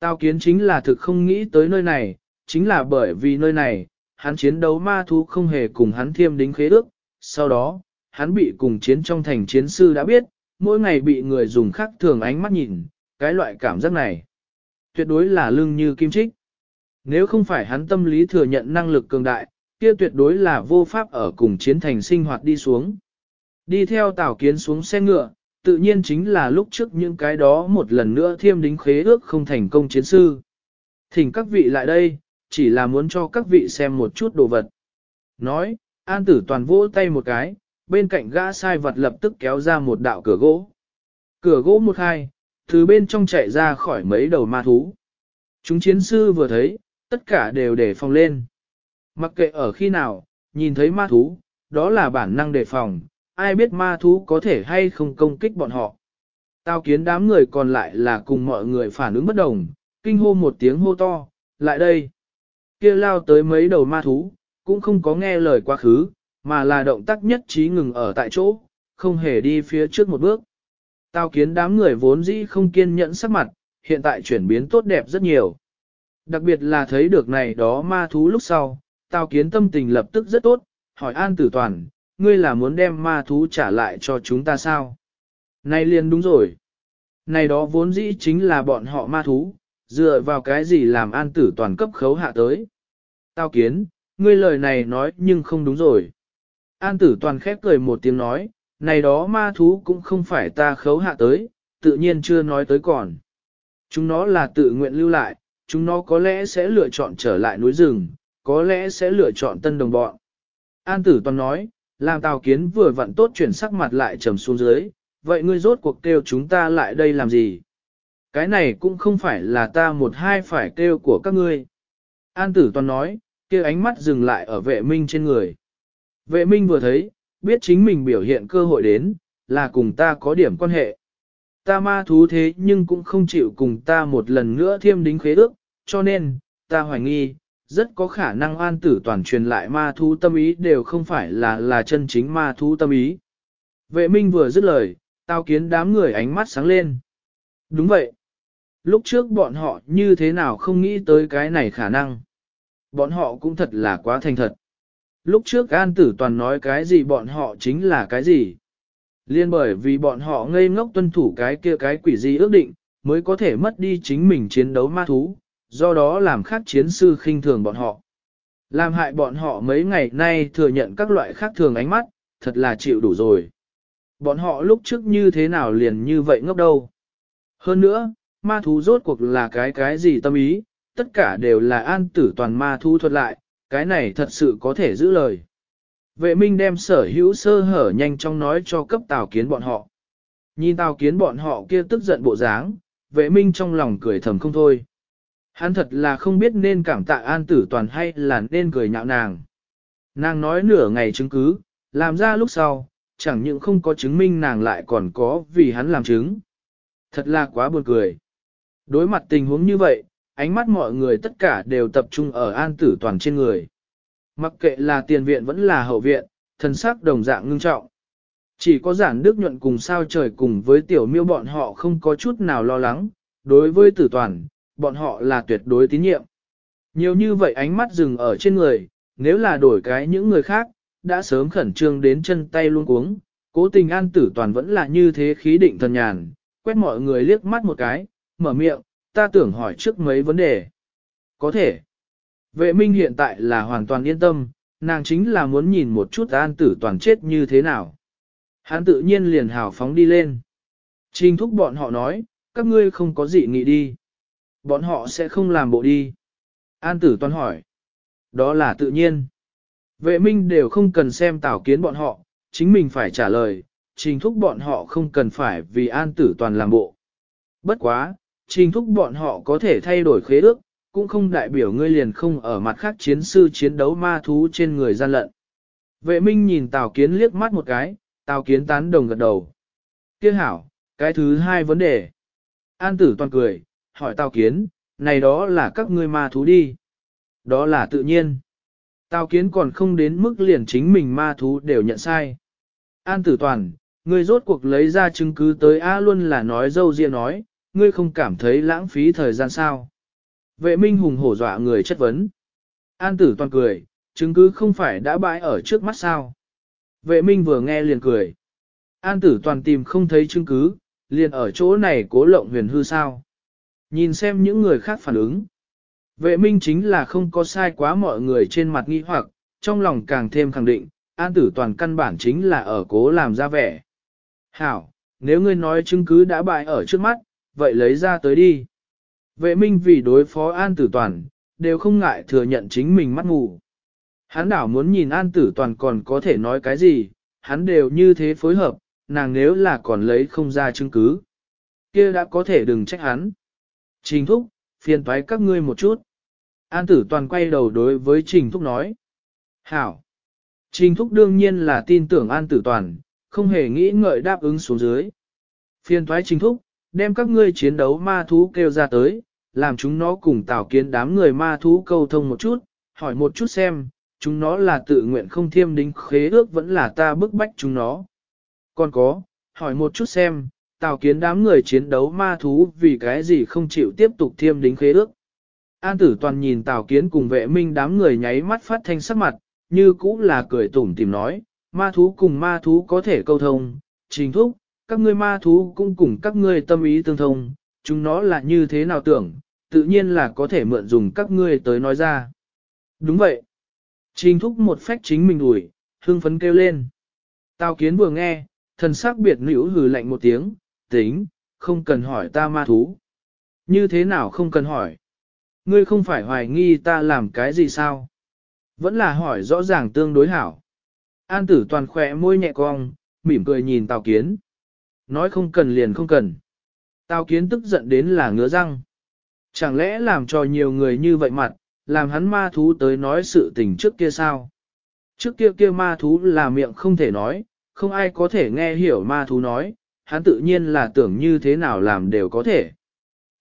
Tao kiến chính là thực không nghĩ tới nơi này, chính là bởi vì nơi này, hắn chiến đấu ma thú không hề cùng hắn thiêm đính khế ước, sau đó, hắn bị cùng chiến trong thành chiến sư đã biết, mỗi ngày bị người dùng khác thường ánh mắt nhìn, cái loại cảm giác này. Tuyệt đối là lưng như kim trích. Nếu không phải hắn tâm lý thừa nhận năng lực cường đại, kia tuyệt đối là vô pháp ở cùng chiến thành sinh hoạt đi xuống. Đi theo tảo kiến xuống xe ngựa, tự nhiên chính là lúc trước những cái đó một lần nữa thiêm đính khế ước không thành công chiến sư. Thỉnh các vị lại đây, chỉ là muốn cho các vị xem một chút đồ vật. Nói, an tử toàn vỗ tay một cái, bên cạnh gã sai vật lập tức kéo ra một đạo cửa gỗ. Cửa gỗ một hai, từ bên trong chạy ra khỏi mấy đầu ma thú. Chúng chiến sư vừa thấy, tất cả đều để phòng lên. Mặc kệ ở khi nào, nhìn thấy ma thú, đó là bản năng đề phòng, ai biết ma thú có thể hay không công kích bọn họ. Tao kiến đám người còn lại là cùng mọi người phản ứng bất đồng, kinh hô một tiếng hô to, lại đây kia lao tới mấy đầu ma thú, cũng không có nghe lời quá khứ, mà là động tác nhất trí ngừng ở tại chỗ, không hề đi phía trước một bước. Tao kiến đám người vốn dĩ không kiên nhẫn sắc mặt, hiện tại chuyển biến tốt đẹp rất nhiều. Đặc biệt là thấy được này đó ma thú lúc sau, tao kiến tâm tình lập tức rất tốt, hỏi an tử toàn, ngươi là muốn đem ma thú trả lại cho chúng ta sao? Này liền đúng rồi. Này đó vốn dĩ chính là bọn họ ma thú, dựa vào cái gì làm an tử toàn cấp khấu hạ tới. Tao kiến, ngươi lời này nói nhưng không đúng rồi. An tử toàn khép cười một tiếng nói, này đó ma thú cũng không phải ta khấu hạ tới, tự nhiên chưa nói tới còn. Chúng nó là tự nguyện lưu lại, chúng nó có lẽ sẽ lựa chọn trở lại núi rừng, có lẽ sẽ lựa chọn tân đồng bọn. An tử toàn nói, làm tào kiến vừa vặn tốt chuyển sắc mặt lại trầm xuống dưới, vậy ngươi rốt cuộc kêu chúng ta lại đây làm gì? Cái này cũng không phải là ta một hai phải kêu của các ngươi. An tử toàn nói, kia ánh mắt dừng lại ở vệ minh trên người. Vệ minh vừa thấy, biết chính mình biểu hiện cơ hội đến, là cùng ta có điểm quan hệ. Ta ma thú thế nhưng cũng không chịu cùng ta một lần nữa thiêm đính khế ước, cho nên, ta hoài nghi, rất có khả năng an tử toàn truyền lại ma thú tâm ý đều không phải là là chân chính ma thú tâm ý. Vệ minh vừa dứt lời, tao kiến đám người ánh mắt sáng lên. Đúng vậy. Lúc trước bọn họ như thế nào không nghĩ tới cái này khả năng. Bọn họ cũng thật là quá thành thật. Lúc trước an tử toàn nói cái gì bọn họ chính là cái gì. Liên bởi vì bọn họ ngây ngốc tuân thủ cái kia cái quỷ gì ước định, mới có thể mất đi chính mình chiến đấu ma thú, do đó làm khác chiến sư khinh thường bọn họ. Làm hại bọn họ mấy ngày nay thừa nhận các loại khác thường ánh mắt, thật là chịu đủ rồi. Bọn họ lúc trước như thế nào liền như vậy ngốc đâu. Hơn nữa, ma thú rốt cuộc là cái cái gì tâm ý, tất cả đều là an tử toàn ma thú thuật lại, cái này thật sự có thể giữ lời. Vệ minh đem sở hữu sơ hở nhanh chóng nói cho cấp tào kiến bọn họ. Nhìn tào kiến bọn họ kia tức giận bộ dáng, vệ minh trong lòng cười thầm không thôi. Hắn thật là không biết nên cảm tạ an tử toàn hay là nên cười nhạo nàng. Nàng nói nửa ngày chứng cứ, làm ra lúc sau, chẳng những không có chứng minh nàng lại còn có vì hắn làm chứng. Thật là quá buồn cười. Đối mặt tình huống như vậy, ánh mắt mọi người tất cả đều tập trung ở an tử toàn trên người. Mặc kệ là tiền viện vẫn là hậu viện, thần sắc đồng dạng ngưng trọng. Chỉ có giản đức nhuận cùng sao trời cùng với tiểu miêu bọn họ không có chút nào lo lắng, đối với tử toàn, bọn họ là tuyệt đối tín nhiệm. Nhiều như vậy ánh mắt dừng ở trên người, nếu là đổi cái những người khác, đã sớm khẩn trương đến chân tay luôn cuống, cố tình an tử toàn vẫn là như thế khí định thần nhàn, quét mọi người liếc mắt một cái, mở miệng, ta tưởng hỏi trước mấy vấn đề. Có thể. Vệ minh hiện tại là hoàn toàn yên tâm, nàng chính là muốn nhìn một chút an tử toàn chết như thế nào. Hắn tự nhiên liền hào phóng đi lên. Trình thúc bọn họ nói, các ngươi không có gì nghị đi. Bọn họ sẽ không làm bộ đi. An tử toàn hỏi. Đó là tự nhiên. Vệ minh đều không cần xem tảo kiến bọn họ, chính mình phải trả lời, trình thúc bọn họ không cần phải vì an tử toàn làm bộ. Bất quá, trình thúc bọn họ có thể thay đổi khế ước, cũng không đại biểu ngươi liền không ở mặt khác chiến sư chiến đấu ma thú trên người gian lận. Vệ minh nhìn Tào Kiến liếc mắt một cái, Tào Kiến tán đồng gật đầu. Kia hảo, cái thứ hai vấn đề. An tử toàn cười, hỏi Tào Kiến, này đó là các ngươi ma thú đi. Đó là tự nhiên. Tào Kiến còn không đến mức liền chính mình ma thú đều nhận sai. An tử toàn, ngươi rốt cuộc lấy ra chứng cứ tới A luôn là nói dâu riêng nói, ngươi không cảm thấy lãng phí thời gian sao. Vệ minh hùng hổ dọa người chất vấn. An tử toàn cười, chứng cứ không phải đã bãi ở trước mắt sao. Vệ minh vừa nghe liền cười. An tử toàn tìm không thấy chứng cứ, liền ở chỗ này cố lộng huyền hư sao. Nhìn xem những người khác phản ứng. Vệ minh chính là không có sai quá mọi người trên mặt nghi hoặc, trong lòng càng thêm khẳng định, an tử toàn căn bản chính là ở cố làm ra vẻ. Hảo, nếu ngươi nói chứng cứ đã bại ở trước mắt, vậy lấy ra tới đi. Vệ minh vì đối phó an tử toàn, đều không ngại thừa nhận chính mình mắt mù. Hắn đảo muốn nhìn an tử toàn còn có thể nói cái gì, hắn đều như thế phối hợp, nàng nếu là còn lấy không ra chứng cứ. kia đã có thể đừng trách hắn. Trình thúc, phiền toái các ngươi một chút. An tử toàn quay đầu đối với Trình thúc nói. Hảo. Trình thúc đương nhiên là tin tưởng an tử toàn, không hề nghĩ ngợi đáp ứng xuống dưới. Phiền toái Trình thúc, đem các ngươi chiến đấu ma thú kêu ra tới, làm chúng nó cùng tạo kiến đám người ma thú câu thông một chút, hỏi một chút xem, chúng nó là tự nguyện không thiêm đính khế ước vẫn là ta bức bách chúng nó. Còn có, hỏi một chút xem, tạo kiến đám người chiến đấu ma thú vì cái gì không chịu tiếp tục thiêm đính khế ước. An tử toàn nhìn tào kiến cùng vệ minh đám người nháy mắt phát thanh sắc mặt, như cũ là cười tủm tìm nói, ma thú cùng ma thú có thể câu thông, trình thúc, các ngươi ma thú cũng cùng các ngươi tâm ý tương thông, chúng nó là như thế nào tưởng, tự nhiên là có thể mượn dùng các ngươi tới nói ra. Đúng vậy. Trình thúc một phách chính mình ủi, hương phấn kêu lên. Tào kiến vừa nghe, thần sắc biệt nữ hừ lạnh một tiếng, tính, không cần hỏi ta ma thú. Như thế nào không cần hỏi? Ngươi không phải hoài nghi ta làm cái gì sao? Vẫn là hỏi rõ ràng tương đối hảo. An tử toàn khỏe môi nhẹ cong, mỉm cười nhìn Tào Kiến. Nói không cần liền không cần. Tào Kiến tức giận đến là ngứa răng. Chẳng lẽ làm cho nhiều người như vậy mặt, làm hắn ma thú tới nói sự tình trước kia sao? Trước kia kia ma thú là miệng không thể nói, không ai có thể nghe hiểu ma thú nói, hắn tự nhiên là tưởng như thế nào làm đều có thể.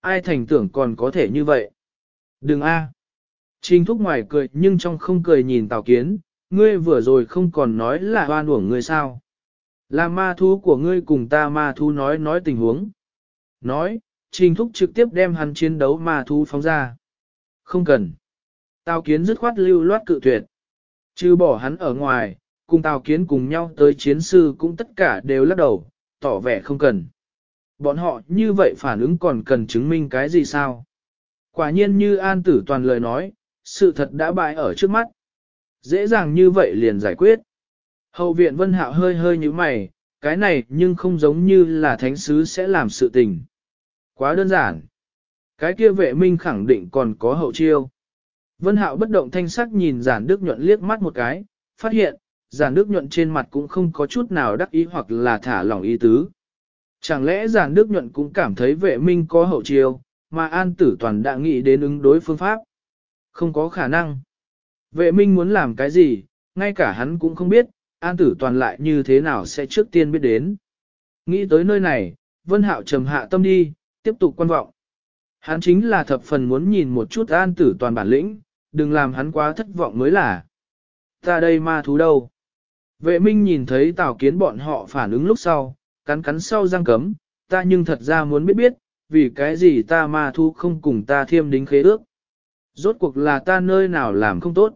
Ai thành tưởng còn có thể như vậy? Đừng a. À. Trình thúc ngoài cười nhưng trong không cười nhìn Tào Kiến, ngươi vừa rồi không còn nói là oan uổng ngươi sao. Là ma thú của ngươi cùng ta ma thú nói nói tình huống. Nói, trình thúc trực tiếp đem hắn chiến đấu ma thú phóng ra. Không cần. Tào Kiến dứt khoát lưu loát cự tuyệt. Chứ bỏ hắn ở ngoài, cùng Tào Kiến cùng nhau tới chiến sư cũng tất cả đều lắc đầu, tỏ vẻ không cần. Bọn họ như vậy phản ứng còn cần chứng minh cái gì sao? Quả nhiên như An Tử Toàn lời nói, sự thật đã bại ở trước mắt. Dễ dàng như vậy liền giải quyết. Hậu viện Vân Hạo hơi hơi như mày, cái này nhưng không giống như là thánh sứ sẽ làm sự tình. Quá đơn giản. Cái kia vệ minh khẳng định còn có hậu chiêu. Vân Hạo bất động thanh sắc nhìn giản đức nhuận liếc mắt một cái, phát hiện, giản đức nhuận trên mặt cũng không có chút nào đắc ý hoặc là thả lỏng ý tứ. Chẳng lẽ giản đức nhuận cũng cảm thấy vệ minh có hậu chiêu, mà an tử toàn đã nghĩ đến ứng đối phương pháp? Không có khả năng. Vệ minh muốn làm cái gì, ngay cả hắn cũng không biết, an tử toàn lại như thế nào sẽ trước tiên biết đến. Nghĩ tới nơi này, Vân Hạo trầm hạ tâm đi, tiếp tục quan vọng. Hắn chính là thập phần muốn nhìn một chút an tử toàn bản lĩnh, đừng làm hắn quá thất vọng mới là. Ta đây ma thú đâu? Vệ minh nhìn thấy tào kiến bọn họ phản ứng lúc sau, cắn cắn sau răng cấm, ta nhưng thật ra muốn biết biết, vì cái gì ta ma thú không cùng ta thiêm đính khế ước. Rốt cuộc là ta nơi nào làm không tốt.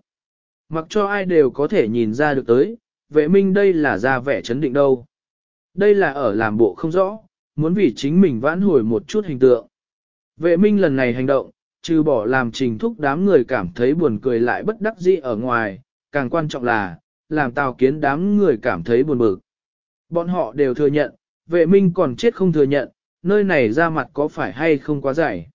Mặc cho ai đều có thể nhìn ra được tới, vệ minh đây là ra vẻ chấn định đâu. Đây là ở làm bộ không rõ, muốn vì chính mình vãn hồi một chút hình tượng. Vệ minh lần này hành động, trừ bỏ làm trình thúc đám người cảm thấy buồn cười lại bất đắc dĩ ở ngoài, càng quan trọng là, làm tào kiến đám người cảm thấy buồn bực. Bọn họ đều thừa nhận, vệ minh còn chết không thừa nhận, nơi này ra mặt có phải hay không quá dày.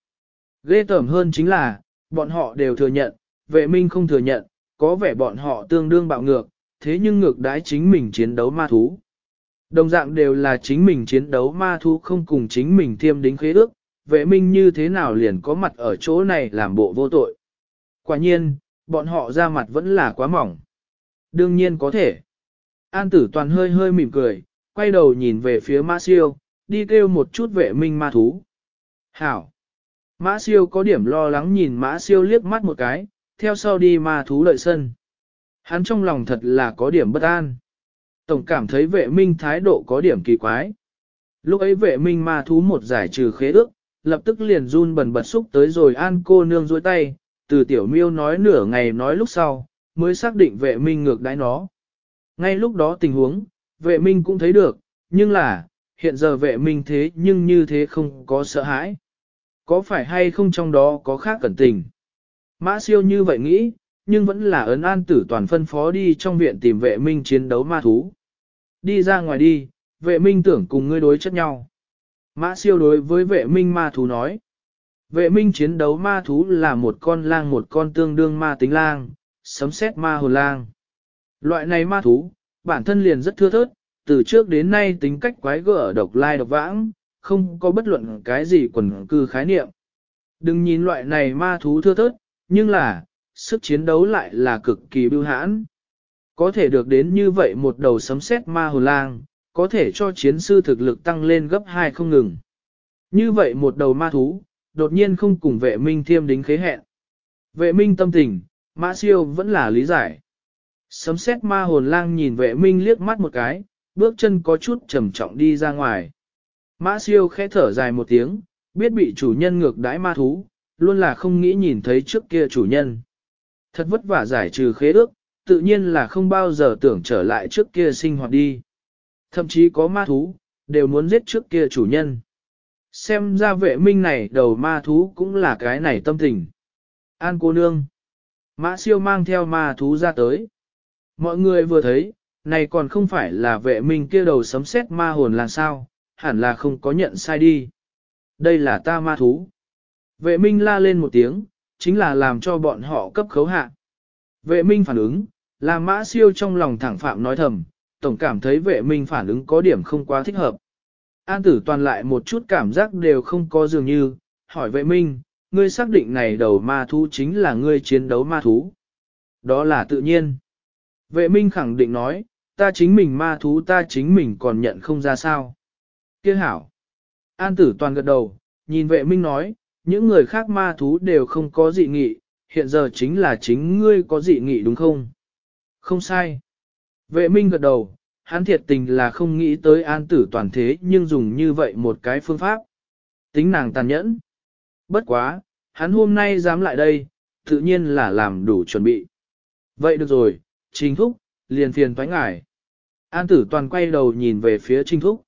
Ghê tởm hơn chính là, bọn họ đều thừa nhận, vệ minh không thừa nhận, có vẻ bọn họ tương đương bạo ngược, thế nhưng ngược đãi chính mình chiến đấu ma thú. Đồng dạng đều là chính mình chiến đấu ma thú không cùng chính mình thiêm đính khế ước, vệ minh như thế nào liền có mặt ở chỗ này làm bộ vô tội. Quả nhiên, bọn họ ra mặt vẫn là quá mỏng. Đương nhiên có thể. An tử toàn hơi hơi mỉm cười, quay đầu nhìn về phía mã siêu, đi kêu một chút vệ minh ma thú. Hảo. Mã siêu có điểm lo lắng nhìn mã siêu liếc mắt một cái, theo sau đi ma thú lợi sân. Hắn trong lòng thật là có điểm bất an. Tổng cảm thấy vệ minh thái độ có điểm kỳ quái. Lúc ấy vệ minh ma thú một giải trừ khế ước, lập tức liền run bần bật xúc tới rồi an cô nương dối tay, từ tiểu miêu nói nửa ngày nói lúc sau, mới xác định vệ minh ngược đãi nó. Ngay lúc đó tình huống, vệ minh cũng thấy được, nhưng là, hiện giờ vệ minh thế nhưng như thế không có sợ hãi. Có phải hay không trong đó có khác cẩn tình? Mã siêu như vậy nghĩ, nhưng vẫn là ấn an tử toàn phân phó đi trong viện tìm vệ minh chiến đấu ma thú. Đi ra ngoài đi, vệ minh tưởng cùng ngươi đối chất nhau. Mã siêu đối với vệ minh ma thú nói. Vệ minh chiến đấu ma thú là một con lang một con tương đương ma tính lang, sấm xét ma hồn lang. Loại này ma thú, bản thân liền rất thưa thớt, từ trước đến nay tính cách quái gở độc lai độc vãng, không có bất luận cái gì quần cư khái niệm. Đừng nhìn loại này ma thú thưa thớt, nhưng là, sức chiến đấu lại là cực kỳ bưu hãn. Có thể được đến như vậy một đầu sấm sét ma hồn lang, có thể cho chiến sư thực lực tăng lên gấp hai không ngừng. Như vậy một đầu ma thú, đột nhiên không cùng vệ minh thiêm đính khế hẹn. Vệ minh tâm tình, mã siêu vẫn là lý giải. Sấm sét ma hồn lang nhìn vệ minh liếc mắt một cái, bước chân có chút trầm trọng đi ra ngoài. Mã siêu khẽ thở dài một tiếng, biết bị chủ nhân ngược đãi ma thú, luôn là không nghĩ nhìn thấy trước kia chủ nhân. Thật vất vả giải trừ khế ước, tự nhiên là không bao giờ tưởng trở lại trước kia sinh hoạt đi. Thậm chí có ma thú, đều muốn giết trước kia chủ nhân. Xem ra vệ minh này đầu ma thú cũng là cái này tâm tình. An cô nương. Mã siêu mang theo ma thú ra tới. Mọi người vừa thấy, này còn không phải là vệ minh kia đầu sấm sét ma hồn là sao, hẳn là không có nhận sai đi. Đây là ta ma thú. Vệ minh la lên một tiếng, chính là làm cho bọn họ cấp khấu hạ. Vệ minh phản ứng, là mã siêu trong lòng thẳng phạm nói thầm, tổng cảm thấy vệ minh phản ứng có điểm không quá thích hợp. An tử toàn lại một chút cảm giác đều không có dường như, hỏi vệ minh, ngươi xác định này đầu ma thú chính là ngươi chiến đấu ma thú. Đó là tự nhiên. Vệ minh khẳng định nói, ta chính mình ma thú ta chính mình còn nhận không ra sao. Kiếc hảo. An tử toàn gật đầu, nhìn vệ minh nói, những người khác ma thú đều không có dị nghị, hiện giờ chính là chính ngươi có dị nghị đúng không? Không sai. Vệ minh gật đầu, hắn thiệt tình là không nghĩ tới an tử toàn thế nhưng dùng như vậy một cái phương pháp. Tính nàng tàn nhẫn. Bất quá, hắn hôm nay dám lại đây, tự nhiên là làm đủ chuẩn bị. Vậy được rồi, trình thúc, liền phiền thoái ngải. An tử toàn quay đầu nhìn về phía trình thúc.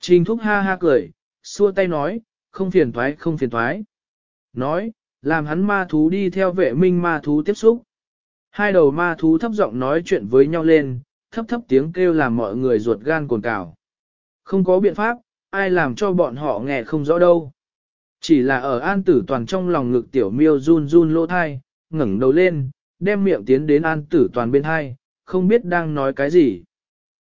Trình thúc ha ha cười, xua tay nói, không phiền thoái không phiền thoái. Nói, làm hắn ma thú đi theo vệ minh ma thú tiếp xúc. Hai đầu ma thú thấp giọng nói chuyện với nhau lên, thấp thấp tiếng kêu làm mọi người ruột gan cồn cào. Không có biện pháp, ai làm cho bọn họ nghe không rõ đâu. Chỉ là ở an tử toàn trong lòng ngực tiểu miêu run run lỗ thai, ngẩng đầu lên, đem miệng tiến đến an tử toàn bên hai, không biết đang nói cái gì.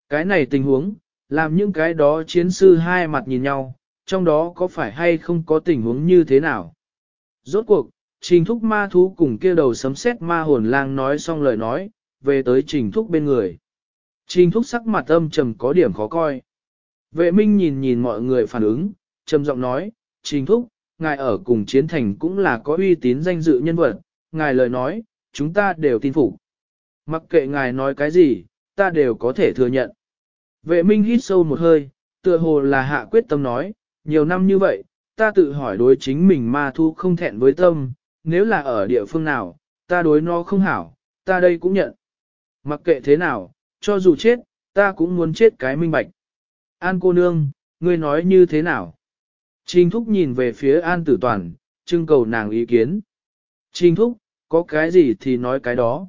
Cái này tình huống, làm những cái đó chiến sư hai mặt nhìn nhau, trong đó có phải hay không có tình huống như thế nào. Rốt cuộc, trình thúc ma thú cùng kia đầu sấm sét ma hồn lang nói xong lời nói, về tới trình thúc bên người. Trình thúc sắc mặt âm trầm có điểm khó coi. Vệ minh nhìn nhìn mọi người phản ứng, trầm giọng nói, trình thúc, ngài ở cùng chiến thành cũng là có uy tín danh dự nhân vật, ngài lời nói, chúng ta đều tin phục. Mặc kệ ngài nói cái gì, ta đều có thể thừa nhận. Vệ minh hít sâu một hơi, tựa hồ là hạ quyết tâm nói, nhiều năm như vậy, ta tự hỏi đối chính mình ma thu không thẹn với tâm, nếu là ở địa phương nào, ta đối nó không hảo, ta đây cũng nhận. Mặc kệ thế nào, cho dù chết, ta cũng muốn chết cái minh bạch. An cô nương, ngươi nói như thế nào? Trình thúc nhìn về phía An tử toàn, trưng cầu nàng ý kiến. Trình thúc, có cái gì thì nói cái đó.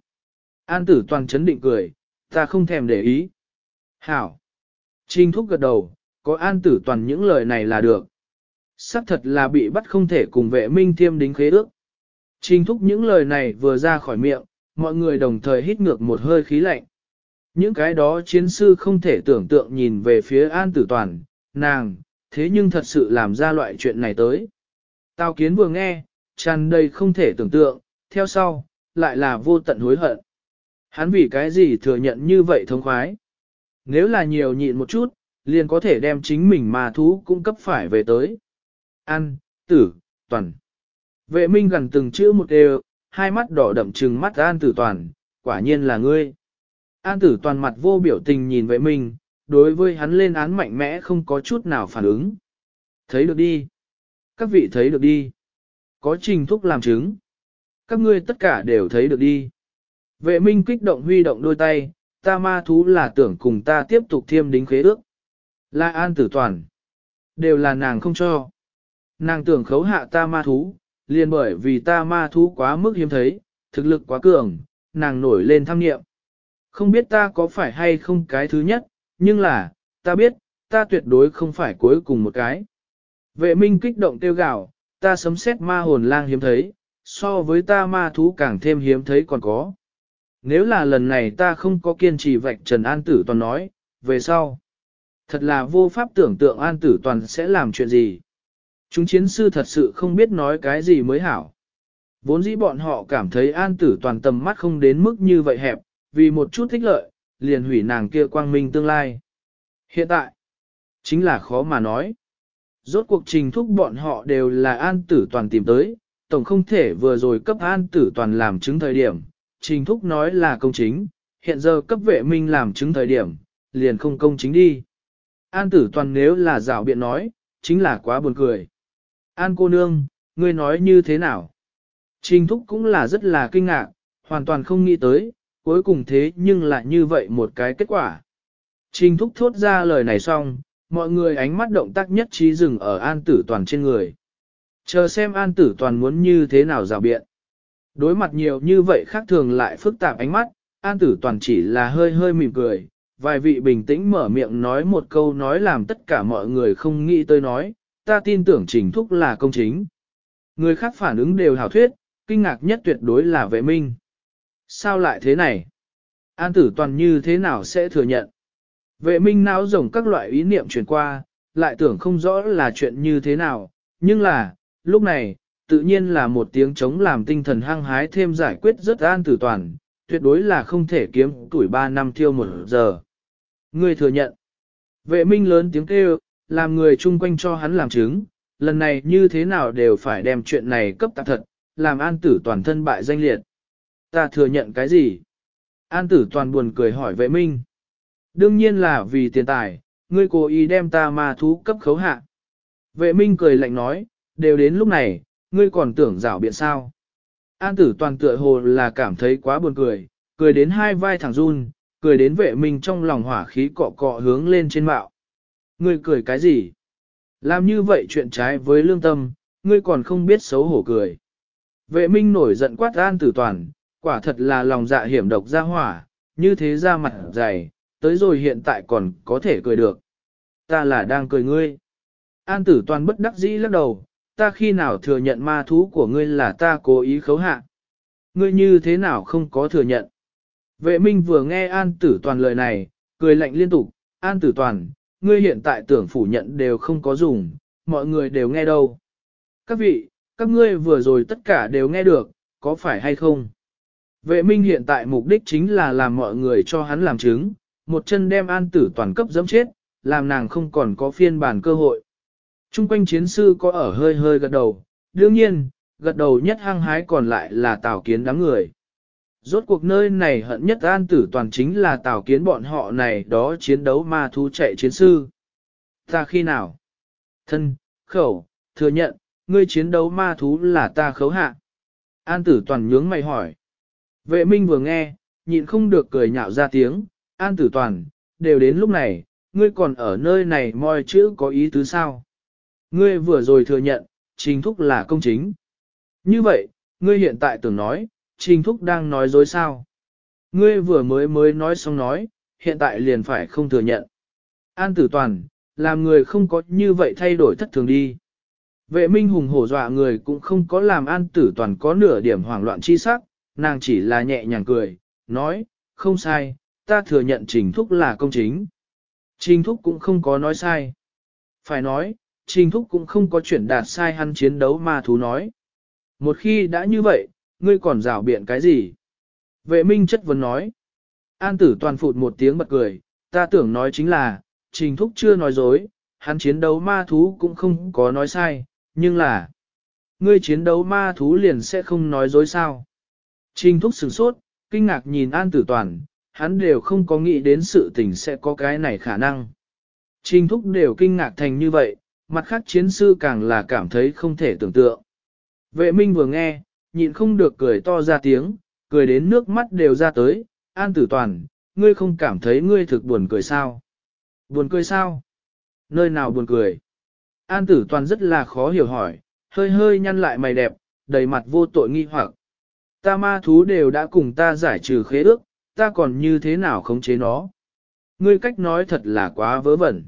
An tử toàn chấn định cười, ta không thèm để ý. Hảo. Trình thúc gật đầu, có an tử toàn những lời này là được. Sắc thật là bị bắt không thể cùng vệ minh thiêm đính khế ước. Trình thúc những lời này vừa ra khỏi miệng, mọi người đồng thời hít ngược một hơi khí lạnh. Những cái đó chiến sư không thể tưởng tượng nhìn về phía an tử toàn, nàng, thế nhưng thật sự làm ra loại chuyện này tới. Tào kiến vừa nghe, tràn đầy không thể tưởng tượng, theo sau, lại là vô tận hối hận. Hắn vì cái gì thừa nhận như vậy thông khoái? Nếu là nhiều nhịn một chút, liền có thể đem chính mình mà thú cung cấp phải về tới. An, tử, toàn. Vệ minh gần từng chữ một đều, hai mắt đỏ đậm trừng mắt an tử toàn, quả nhiên là ngươi. An tử toàn mặt vô biểu tình nhìn vệ minh, đối với hắn lên án mạnh mẽ không có chút nào phản ứng. Thấy được đi. Các vị thấy được đi. Có trình thúc làm chứng. Các ngươi tất cả đều thấy được đi. Vệ minh kích động huy động đôi tay, ta ma thú là tưởng cùng ta tiếp tục thiêm đính khế ước. Là an tử toàn. Đều là nàng không cho. Nàng tưởng khấu hạ ta ma thú, liền bởi vì ta ma thú quá mức hiếm thấy, thực lực quá cường, nàng nổi lên tham nghiệm. Không biết ta có phải hay không cái thứ nhất, nhưng là, ta biết, ta tuyệt đối không phải cuối cùng một cái. Vệ minh kích động tiêu gạo, ta sấm xét ma hồn lang hiếm thấy, so với ta ma thú càng thêm hiếm thấy còn có. Nếu là lần này ta không có kiên trì vạch Trần An Tử Toàn nói, về sau. Thật là vô pháp tưởng tượng An Tử Toàn sẽ làm chuyện gì. Chúng chiến sư thật sự không biết nói cái gì mới hảo. Vốn dĩ bọn họ cảm thấy An Tử Toàn tầm mắt không đến mức như vậy hẹp, vì một chút thích lợi, liền hủy nàng kia quang minh tương lai. Hiện tại, chính là khó mà nói. Rốt cuộc trình thúc bọn họ đều là An Tử Toàn tìm tới, tổng không thể vừa rồi cấp An Tử Toàn làm chứng thời điểm, trình thúc nói là công chính, hiện giờ cấp vệ minh làm chứng thời điểm, liền không công chính đi. An tử toàn nếu là rảo biện nói, chính là quá buồn cười. An cô nương, ngươi nói như thế nào? Trình thúc cũng là rất là kinh ngạc, hoàn toàn không nghĩ tới, cuối cùng thế nhưng lại như vậy một cái kết quả. Trình thúc thốt ra lời này xong, mọi người ánh mắt động tác nhất trí dừng ở an tử toàn trên người. Chờ xem an tử toàn muốn như thế nào rào biện. Đối mặt nhiều như vậy khác thường lại phức tạp ánh mắt, an tử toàn chỉ là hơi hơi mỉm cười, vài vị bình tĩnh mở miệng nói một câu nói làm tất cả mọi người không nghĩ tới nói, ta tin tưởng trình thúc là công chính. Người khác phản ứng đều hảo thuyết, kinh ngạc nhất tuyệt đối là vệ minh. Sao lại thế này? An tử toàn như thế nào sẽ thừa nhận? Vệ minh não rồng các loại ý niệm chuyển qua, lại tưởng không rõ là chuyện như thế nào, nhưng là, lúc này, tự nhiên là một tiếng chống làm tinh thần hăng hái thêm giải quyết rất an tử toàn, tuyệt đối là không thể kiếm tuổi 3 năm thiêu một giờ. Người thừa nhận. Vệ minh lớn tiếng kêu, làm người chung quanh cho hắn làm chứng, lần này như thế nào đều phải đem chuyện này cấp tạp thật, làm an tử toàn thân bại danh liệt. Ta thừa nhận cái gì? An tử toàn buồn cười hỏi vệ minh. Đương nhiên là vì tiền tài, ngươi cố ý đem ta ma thú cấp khấu hạ. Vệ minh cười lạnh nói, đều đến lúc này, ngươi còn tưởng rảo biện sao. An tử toàn tựa hồ là cảm thấy quá buồn cười, cười đến hai vai thẳng run, cười đến vệ minh trong lòng hỏa khí cọ cọ hướng lên trên mạo. Ngươi cười cái gì? Làm như vậy chuyện trái với lương tâm, ngươi còn không biết xấu hổ cười. Vệ minh nổi giận quát an tử toàn, quả thật là lòng dạ hiểm độc ra hỏa, như thế ra mặt dày, tới rồi hiện tại còn có thể cười được. Ta là đang cười ngươi. An tử toàn bất đắc dĩ lắc đầu, ta khi nào thừa nhận ma thú của ngươi là ta cố ý khấu hạ. Ngươi như thế nào không có thừa nhận. Vệ minh vừa nghe An Tử Toàn lời này, cười lạnh liên tục, An Tử Toàn, ngươi hiện tại tưởng phủ nhận đều không có dùng, mọi người đều nghe đâu. Các vị, các ngươi vừa rồi tất cả đều nghe được, có phải hay không? Vệ minh hiện tại mục đích chính là làm mọi người cho hắn làm chứng, một chân đem An Tử Toàn cấp dẫm chết, làm nàng không còn có phiên bản cơ hội. Trung quanh chiến sư có ở hơi hơi gật đầu, đương nhiên, gật đầu nhất hăng hái còn lại là tào kiến đám người. Rốt cuộc nơi này hận nhất an tử toàn chính là tào kiến bọn họ này đó chiến đấu ma thú chạy chiến sư. Ta khi nào? Thân, khẩu, thừa nhận, ngươi chiến đấu ma thú là ta khấu hạ. An tử toàn nhướng mày hỏi. Vệ minh vừa nghe, nhịn không được cười nhạo ra tiếng, an tử toàn, đều đến lúc này, ngươi còn ở nơi này moi chữ có ý tứ sao? Ngươi vừa rồi thừa nhận, chính thúc là công chính. Như vậy, ngươi hiện tại tưởng nói, trình thúc đang nói dối sao? Ngươi vừa mới mới nói xong nói, hiện tại liền phải không thừa nhận. An tử toàn, làm người không có như vậy thay đổi thất thường đi. Vệ minh hùng hổ dọa người cũng không có làm an tử toàn có nửa điểm hoảng loạn chi sắc, nàng chỉ là nhẹ nhàng cười, nói, không sai, ta thừa nhận trình thúc là công chính. Trình thúc cũng không có nói sai. Phải nói, trình thúc cũng không có chuyển đạt sai hắn chiến đấu ma thú nói. Một khi đã như vậy, ngươi còn rào biện cái gì? Vệ minh chất vấn nói. An tử toàn phụt một tiếng bật cười, ta tưởng nói chính là, trình thúc chưa nói dối, hắn chiến đấu ma thú cũng không có nói sai, nhưng là, ngươi chiến đấu ma thú liền sẽ không nói dối sao. Trình thúc sửng sốt, kinh ngạc nhìn an tử toàn, hắn đều không có nghĩ đến sự tình sẽ có cái này khả năng. Trình thúc đều kinh ngạc thành như vậy, mặt khác chiến sư càng là cảm thấy không thể tưởng tượng. Vệ minh vừa nghe, nhịn không được cười to ra tiếng, cười đến nước mắt đều ra tới, an tử toàn, ngươi không cảm thấy ngươi thực buồn cười sao? Buồn cười sao? Nơi nào buồn cười? An tử toàn rất là khó hiểu hỏi, hơi hơi nhăn lại mày đẹp, đầy mặt vô tội nghi hoặc. Ta ma thú đều đã cùng ta giải trừ khế ước, ta còn như thế nào khống chế nó? Ngươi cách nói thật là quá vớ vẩn.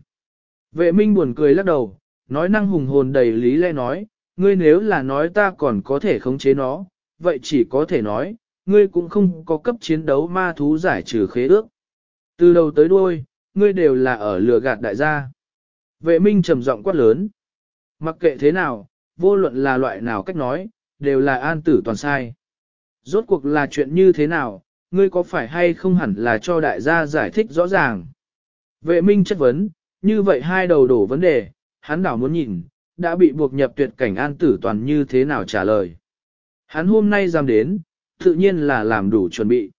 Vệ minh buồn cười lắc đầu, nói năng hùng hồn đầy lý lẽ nói, ngươi nếu là nói ta còn có thể khống chế nó, vậy chỉ có thể nói, ngươi cũng không có cấp chiến đấu ma thú giải trừ khế ước. Từ đầu tới đuôi, ngươi đều là ở lừa gạt đại gia. Vệ minh trầm giọng quát lớn. Mặc kệ thế nào, vô luận là loại nào cách nói, đều là an tử toàn sai. Rốt cuộc là chuyện như thế nào, ngươi có phải hay không hẳn là cho đại gia giải thích rõ ràng. Vệ minh chất vấn, như vậy hai đầu đổ vấn đề, hắn đảo muốn nhìn, đã bị buộc nhập tuyệt cảnh an tử toàn như thế nào trả lời. Hắn hôm nay dám đến, tự nhiên là làm đủ chuẩn bị.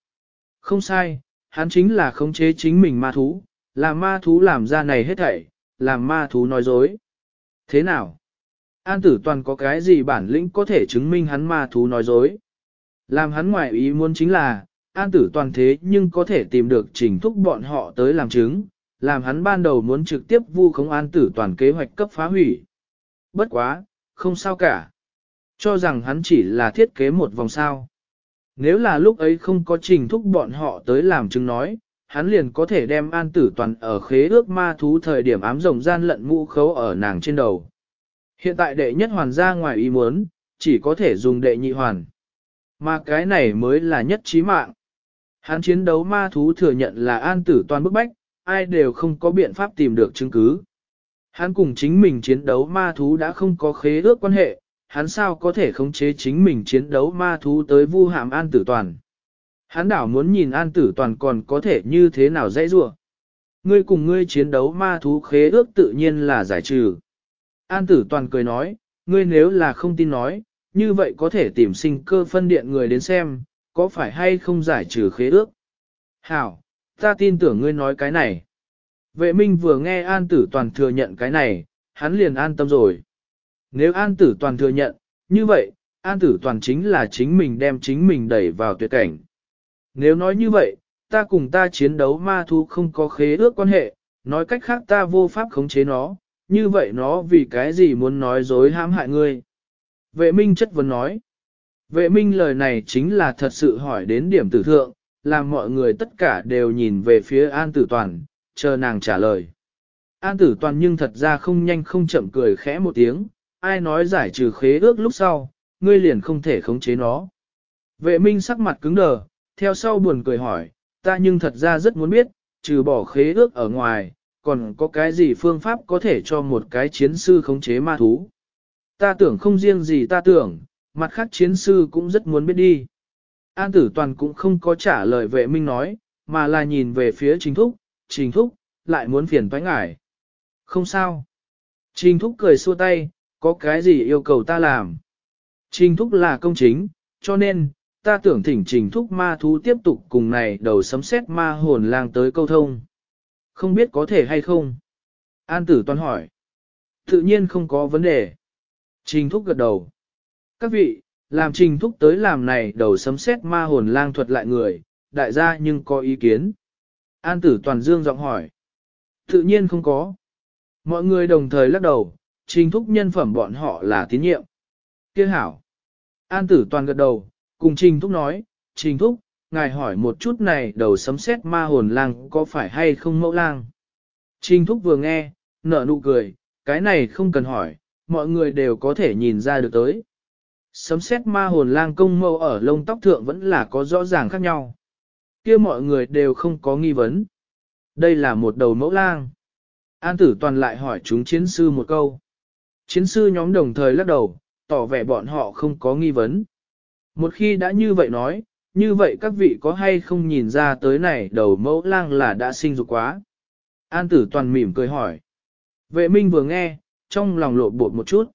Không sai, hắn chính là khống chế chính mình ma thú, làm ma thú làm ra này hết thảy, làm ma thú nói dối. Thế nào? An tử toàn có cái gì bản lĩnh có thể chứng minh hắn ma thú nói dối? Làm hắn ngoại ý muốn chính là, an tử toàn thế nhưng có thể tìm được trình thúc bọn họ tới làm chứng, làm hắn ban đầu muốn trực tiếp vu khống an tử toàn kế hoạch cấp phá hủy. Bất quá, không sao cả. Cho rằng hắn chỉ là thiết kế một vòng sao. Nếu là lúc ấy không có trình thúc bọn họ tới làm chứng nói, hắn liền có thể đem an tử toàn ở khế ước ma thú thời điểm ám rồng gian lận mũ khấu ở nàng trên đầu. Hiện tại đệ nhất hoàn ra ngoài ý muốn, chỉ có thể dùng đệ nhị hoàn. Mà cái này mới là nhất trí mạng. Hắn chiến đấu ma thú thừa nhận là an tử toàn bức bách, ai đều không có biện pháp tìm được chứng cứ. Hắn cùng chính mình chiến đấu ma thú đã không có khế ước quan hệ, hắn sao có thể khống chế chính mình chiến đấu ma thú tới vu hàm an tử toàn. Hắn đảo muốn nhìn an tử toàn còn có thể như thế nào dễ dùa. Ngươi cùng ngươi chiến đấu ma thú khế ước tự nhiên là giải trừ. An tử toàn cười nói, ngươi nếu là không tin nói, như vậy có thể tìm sinh cơ phân điện người đến xem, có phải hay không giải trừ khế ước. Hảo, ta tin tưởng ngươi nói cái này. Vệ minh vừa nghe an tử toàn thừa nhận cái này, hắn liền an tâm rồi. Nếu an tử toàn thừa nhận, như vậy, an tử toàn chính là chính mình đem chính mình đẩy vào tuyệt cảnh. Nếu nói như vậy, ta cùng ta chiến đấu ma thú không có khế ước quan hệ, nói cách khác ta vô pháp khống chế nó, như vậy nó vì cái gì muốn nói dối hãm hại ngươi. Vệ minh chất vấn nói. Vệ minh lời này chính là thật sự hỏi đến điểm tử thượng, làm mọi người tất cả đều nhìn về phía an tử toàn, chờ nàng trả lời. An tử toàn nhưng thật ra không nhanh không chậm cười khẽ một tiếng, ai nói giải trừ khế ước lúc sau, ngươi liền không thể khống chế nó. Vệ minh sắc mặt cứng đờ, theo sau buồn cười hỏi, ta nhưng thật ra rất muốn biết, trừ bỏ khế ước ở ngoài, còn có cái gì phương pháp có thể cho một cái chiến sư khống chế ma thú. Ta tưởng không riêng gì ta tưởng, mặt khác chiến sư cũng rất muốn biết đi. An tử toàn cũng không có trả lời vệ minh nói, mà là nhìn về phía chính thúc, trình thúc, lại muốn phiền toái ngải. Không sao. Trình thúc cười xua tay, có cái gì yêu cầu ta làm. Trình thúc là công chính, cho nên, ta tưởng thỉnh trình thúc ma thú tiếp tục cùng này đầu sấm xét ma hồn lang tới câu thông. Không biết có thể hay không? An tử toàn hỏi. Tự nhiên không có vấn đề. Trình thúc gật đầu. Các vị, làm trình thúc tới làm này đầu sấm xét ma hồn lang thuật lại người, đại gia nhưng có ý kiến. An tử toàn dương giọng hỏi. Tự nhiên không có. Mọi người đồng thời lắc đầu, trình thúc nhân phẩm bọn họ là tín nhiệm. Kiếc hảo. An tử toàn gật đầu, cùng trình thúc nói, trình thúc, ngài hỏi một chút này đầu sấm xét ma hồn lang có phải hay không mẫu lang. Trình thúc vừa nghe, nở nụ cười, cái này không cần hỏi, mọi người đều có thể nhìn ra được tới. Sấm xét ma hồn lang công mâu ở lông tóc thượng vẫn là có rõ ràng khác nhau kia mọi người đều không có nghi vấn. Đây là một đầu mẫu lang. An tử toàn lại hỏi chúng chiến sư một câu. Chiến sư nhóm đồng thời lắc đầu, tỏ vẻ bọn họ không có nghi vấn. Một khi đã như vậy nói, như vậy các vị có hay không nhìn ra tới này đầu mẫu lang là đã sinh dục quá. An tử toàn mỉm cười hỏi. Vệ minh vừa nghe, trong lòng lộ bột một chút.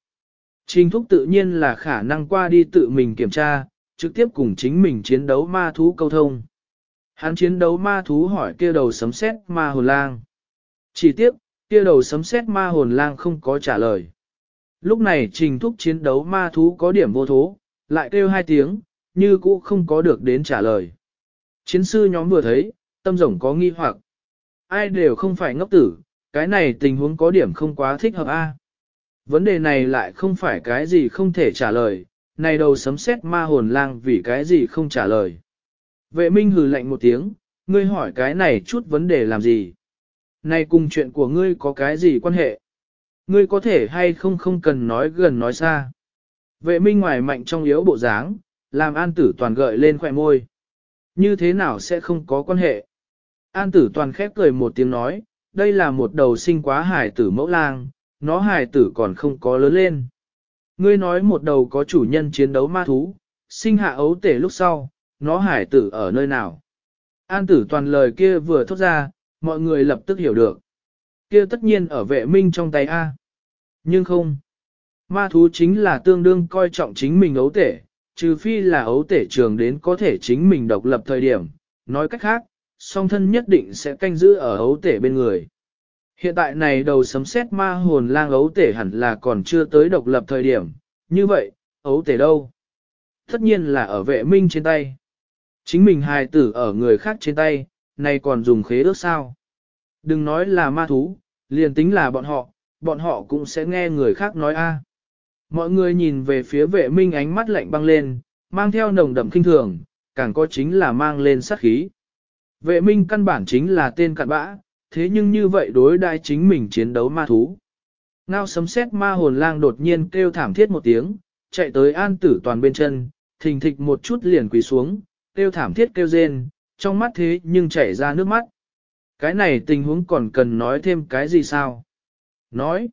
Trình thúc tự nhiên là khả năng qua đi tự mình kiểm tra, trực tiếp cùng chính mình chiến đấu ma thú câu thông. Hắn chiến đấu ma thú hỏi kia đầu sấm sét ma hồn lang. Chỉ tiếp, kia đầu sấm sét ma hồn lang không có trả lời. Lúc này trình thúc chiến đấu ma thú có điểm vô thố, lại kêu hai tiếng, như cũ không có được đến trả lời. Chiến sư nhóm vừa thấy, tâm rồng có nghi hoặc. Ai đều không phải ngốc tử, cái này tình huống có điểm không quá thích hợp a. Vấn đề này lại không phải cái gì không thể trả lời, này đầu sấm sét ma hồn lang vì cái gì không trả lời. Vệ minh hừ lạnh một tiếng, ngươi hỏi cái này chút vấn đề làm gì? Này cùng chuyện của ngươi có cái gì quan hệ? Ngươi có thể hay không không cần nói gần nói xa. Vệ minh ngoài mạnh trong yếu bộ dáng, làm an tử toàn gợi lên khỏe môi. Như thế nào sẽ không có quan hệ? An tử toàn khép cười một tiếng nói, đây là một đầu sinh quá hải tử mẫu lang, nó hải tử còn không có lớn lên. Ngươi nói một đầu có chủ nhân chiến đấu ma thú, sinh hạ ấu tể lúc sau, nó hải tử ở nơi nào? An tử toàn lời kia vừa thốt ra, mọi người lập tức hiểu được. Kia tất nhiên ở vệ minh trong tay A. Nhưng không. Ma thú chính là tương đương coi trọng chính mình ấu tể, trừ phi là ấu tể trường đến có thể chính mình độc lập thời điểm. Nói cách khác, song thân nhất định sẽ canh giữ ở ấu tể bên người. Hiện tại này đầu sấm xét ma hồn lang ấu tể hẳn là còn chưa tới độc lập thời điểm, như vậy, ấu tể đâu? Tất nhiên là ở vệ minh trên tay. Chính mình hài tử ở người khác trên tay, này còn dùng khế ước sao? Đừng nói là ma thú, liền tính là bọn họ, bọn họ cũng sẽ nghe người khác nói a. Mọi người nhìn về phía vệ minh ánh mắt lạnh băng lên, mang theo nồng đậm kinh thường, càng có chính là mang lên sát khí. Vệ minh căn bản chính là tên cặn bã, thế nhưng như vậy đối đai chính mình chiến đấu ma thú. Ngao sấm sét ma hồn lang đột nhiên kêu thảm thiết một tiếng, chạy tới an tử toàn bên chân, thình thịch một chút liền quỳ xuống, kêu thảm thiết kêu rên, trong mắt thế nhưng chảy ra nước mắt. Cái này tình huống còn cần nói thêm cái gì sao? Nói,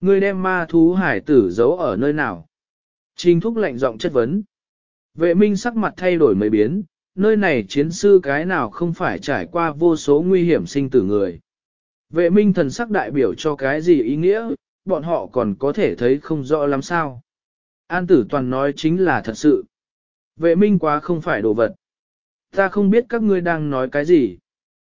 ngươi đem ma thú hải tử giấu ở nơi nào? Trình thúc lạnh giọng chất vấn. Vệ minh sắc mặt thay đổi mấy biến, nơi này chiến sư cái nào không phải trải qua vô số nguy hiểm sinh tử người. Vệ minh thần sắc đại biểu cho cái gì ý nghĩa, bọn họ còn có thể thấy không rõ lắm sao. An tử toàn nói chính là thật sự. Vệ minh quá không phải đồ vật. Ta không biết các ngươi đang nói cái gì.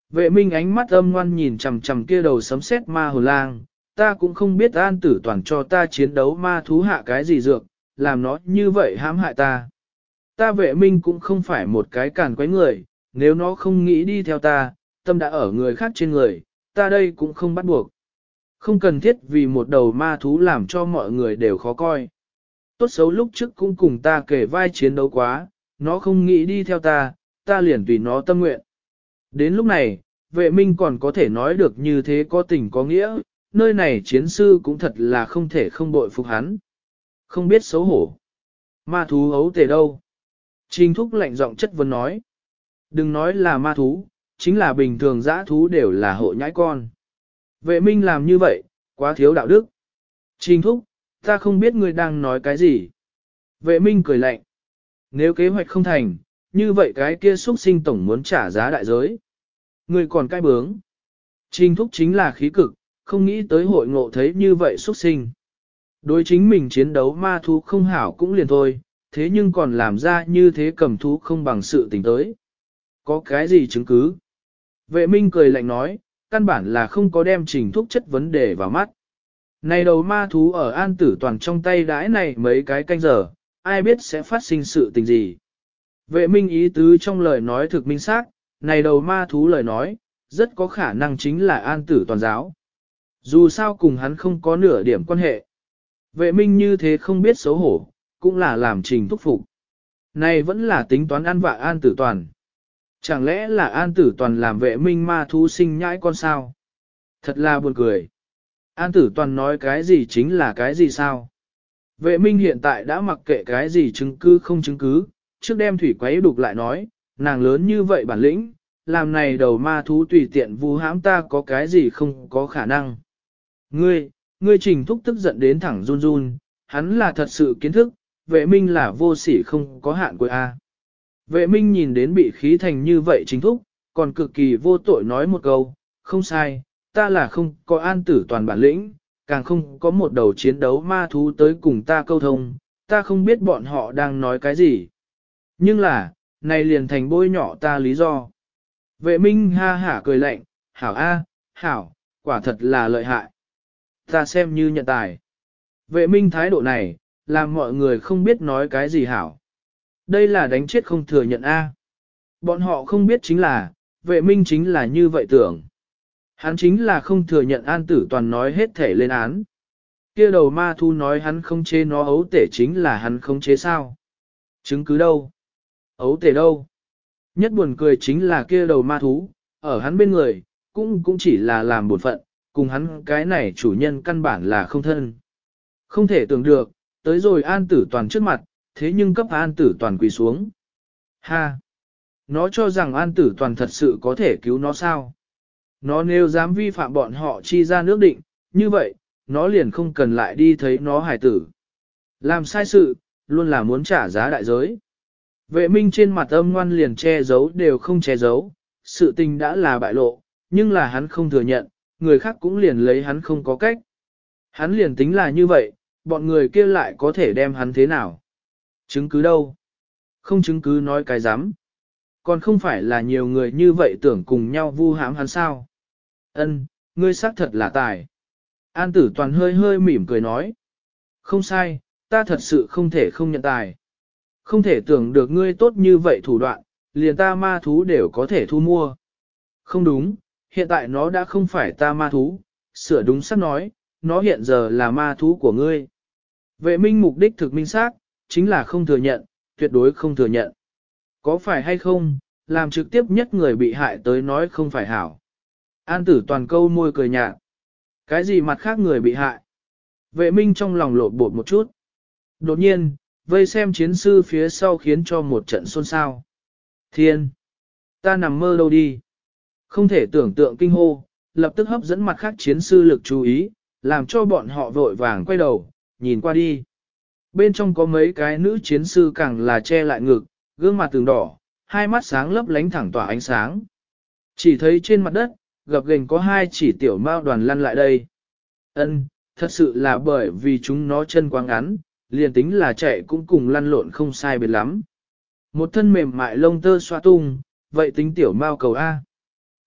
Vệ minh ánh mắt âm ngoan nhìn chằm chằm kia đầu sấm sét ma hồ lang, ta cũng không biết an tử toàn cho ta chiến đấu ma thú hạ cái gì dược, làm nó như vậy hãm hại ta. Ta vệ minh cũng không phải một cái càn quấy người, nếu nó không nghĩ đi theo ta, tâm đã ở người khác trên người, ta đây cũng không bắt buộc. Không cần thiết vì một đầu ma thú làm cho mọi người đều khó coi. Tốt xấu lúc trước cũng cùng ta kể vai chiến đấu quá, nó không nghĩ đi theo ta, ta liền tùy nó tâm nguyện. Đến lúc này, vệ minh còn có thể nói được như thế có tình có nghĩa, nơi này chiến sư cũng thật là không thể không bội phục hắn. Không biết xấu hổ. Ma thú ấu tề đâu? Trình thúc lạnh giọng chất vấn nói. Đừng nói là ma thú, chính là bình thường dã thú đều là hộ nhãi con. Vệ minh làm như vậy, quá thiếu đạo đức. Trình thúc, ta không biết ngươi đang nói cái gì. Vệ minh cười lạnh. Nếu kế hoạch không thành, như vậy cái kia xuất sinh tổng muốn trả giá đại giới. Ngươi còn cai bướng. Trình thúc chính là khí cực, không nghĩ tới hội ngộ thấy như vậy xuất sinh. Đối chính mình chiến đấu ma thú không hảo cũng liền thôi, thế nhưng còn làm ra như thế cầm thú không bằng sự tình tới. Có cái gì chứng cứ? Vệ minh cười lạnh nói, căn bản là không có đem trình thúc chất vấn đề vào mắt. Này đầu ma thú ở an tử toàn trong tay đãi này mấy cái canh giờ, ai biết sẽ phát sinh sự tình gì. Vệ minh ý tứ trong lời nói thực minh xác, này đầu ma thú lời nói, rất có khả năng chính là an tử toàn giáo. Dù sao cùng hắn không có nửa điểm quan hệ. Vệ minh như thế không biết xấu hổ, cũng là làm trình thúc phục. Này vẫn là tính toán ăn vạ an tử toàn. Chẳng lẽ là an tử toàn làm vệ minh ma thú sinh nhãi con sao? Thật là buồn cười. An tử toàn nói cái gì chính là cái gì sao? Vệ minh hiện tại đã mặc kệ cái gì chứng cứ không chứng cứ, trước đem thủy quấy đục lại nói, nàng lớn như vậy bản lĩnh, làm này đầu ma thú tùy tiện vu hãm ta có cái gì không có khả năng. Ngươi, ngươi trình thúc tức giận đến thẳng run run, hắn là thật sự kiến thức, vệ minh là vô sỉ không có hạn của A. Vệ minh nhìn đến bị khí thành như vậy chính thúc, còn cực kỳ vô tội nói một câu, không sai, ta là không có an tử toàn bản lĩnh, càng không có một đầu chiến đấu ma thú tới cùng ta câu thông, ta không biết bọn họ đang nói cái gì. Nhưng là, này liền thành bôi nhỏ ta lý do. Vệ minh ha hả cười lạnh, hảo a, hảo, quả thật là lợi hại. Ta xem như nhận tài. Vệ minh thái độ này, làm mọi người không biết nói cái gì hảo. Đây là đánh chết không thừa nhận A. Bọn họ không biết chính là, vệ minh chính là như vậy tưởng. Hắn chính là không thừa nhận an tử toàn nói hết thể lên án. kia đầu ma thu nói hắn không chế nó ấu tể chính là hắn không chế sao. Chứng cứ đâu? Ấu tể đâu? Nhất buồn cười chính là kia đầu ma thú, ở hắn bên người, cũng cũng chỉ là làm bổn phận, cùng hắn cái này chủ nhân căn bản là không thân. Không thể tưởng được, tới rồi an tử toàn trước mặt, thế nhưng cấp an tử toàn quỳ xuống. Ha! Nó cho rằng an tử toàn thật sự có thể cứu nó sao? Nó nếu dám vi phạm bọn họ chi ra nước định, như vậy, nó liền không cần lại đi thấy nó hải tử. Làm sai sự, luôn là muốn trả giá đại giới. Vệ minh trên mặt âm ngoan liền che giấu đều không che giấu, sự tình đã là bại lộ, nhưng là hắn không thừa nhận, người khác cũng liền lấy hắn không có cách. Hắn liền tính là như vậy, bọn người kia lại có thể đem hắn thế nào? Chứng cứ đâu? Không chứng cứ nói cái dám. Còn không phải là nhiều người như vậy tưởng cùng nhau vu hãm hắn sao? Ân, ngươi xác thật là tài. An tử toàn hơi hơi mỉm cười nói. Không sai, ta thật sự không thể không nhận tài. Không thể tưởng được ngươi tốt như vậy thủ đoạn, liền ta ma thú đều có thể thu mua. Không đúng, hiện tại nó đã không phải ta ma thú, sửa đúng sắp nói, nó hiện giờ là ma thú của ngươi. Vệ minh mục đích thực minh xác, chính là không thừa nhận, tuyệt đối không thừa nhận. Có phải hay không, làm trực tiếp nhất người bị hại tới nói không phải hảo. An tử toàn câu môi cười nhạt. Cái gì mặt khác người bị hại? Vệ minh trong lòng lột bột một chút. Đột nhiên, vây xem chiến sư phía sau khiến cho một trận xôn xao. Thiên! Ta nằm mơ đâu đi? Không thể tưởng tượng kinh hô, lập tức hấp dẫn mặt khác chiến sư lực chú ý, làm cho bọn họ vội vàng quay đầu, nhìn qua đi. Bên trong có mấy cái nữ chiến sư càng là che lại ngực, gương mặt tường đỏ, hai mắt sáng lấp lánh thẳng tỏa ánh sáng. Chỉ thấy trên mặt đất, gặp gành có hai chỉ tiểu mao đoàn lăn lại đây. Ân, thật sự là bởi vì chúng nó chân quá ngắn, liền tính là chạy cũng cùng lăn lộn không sai biệt lắm. Một thân mềm mại lông tơ xoa tung, vậy tính tiểu mao cầu A.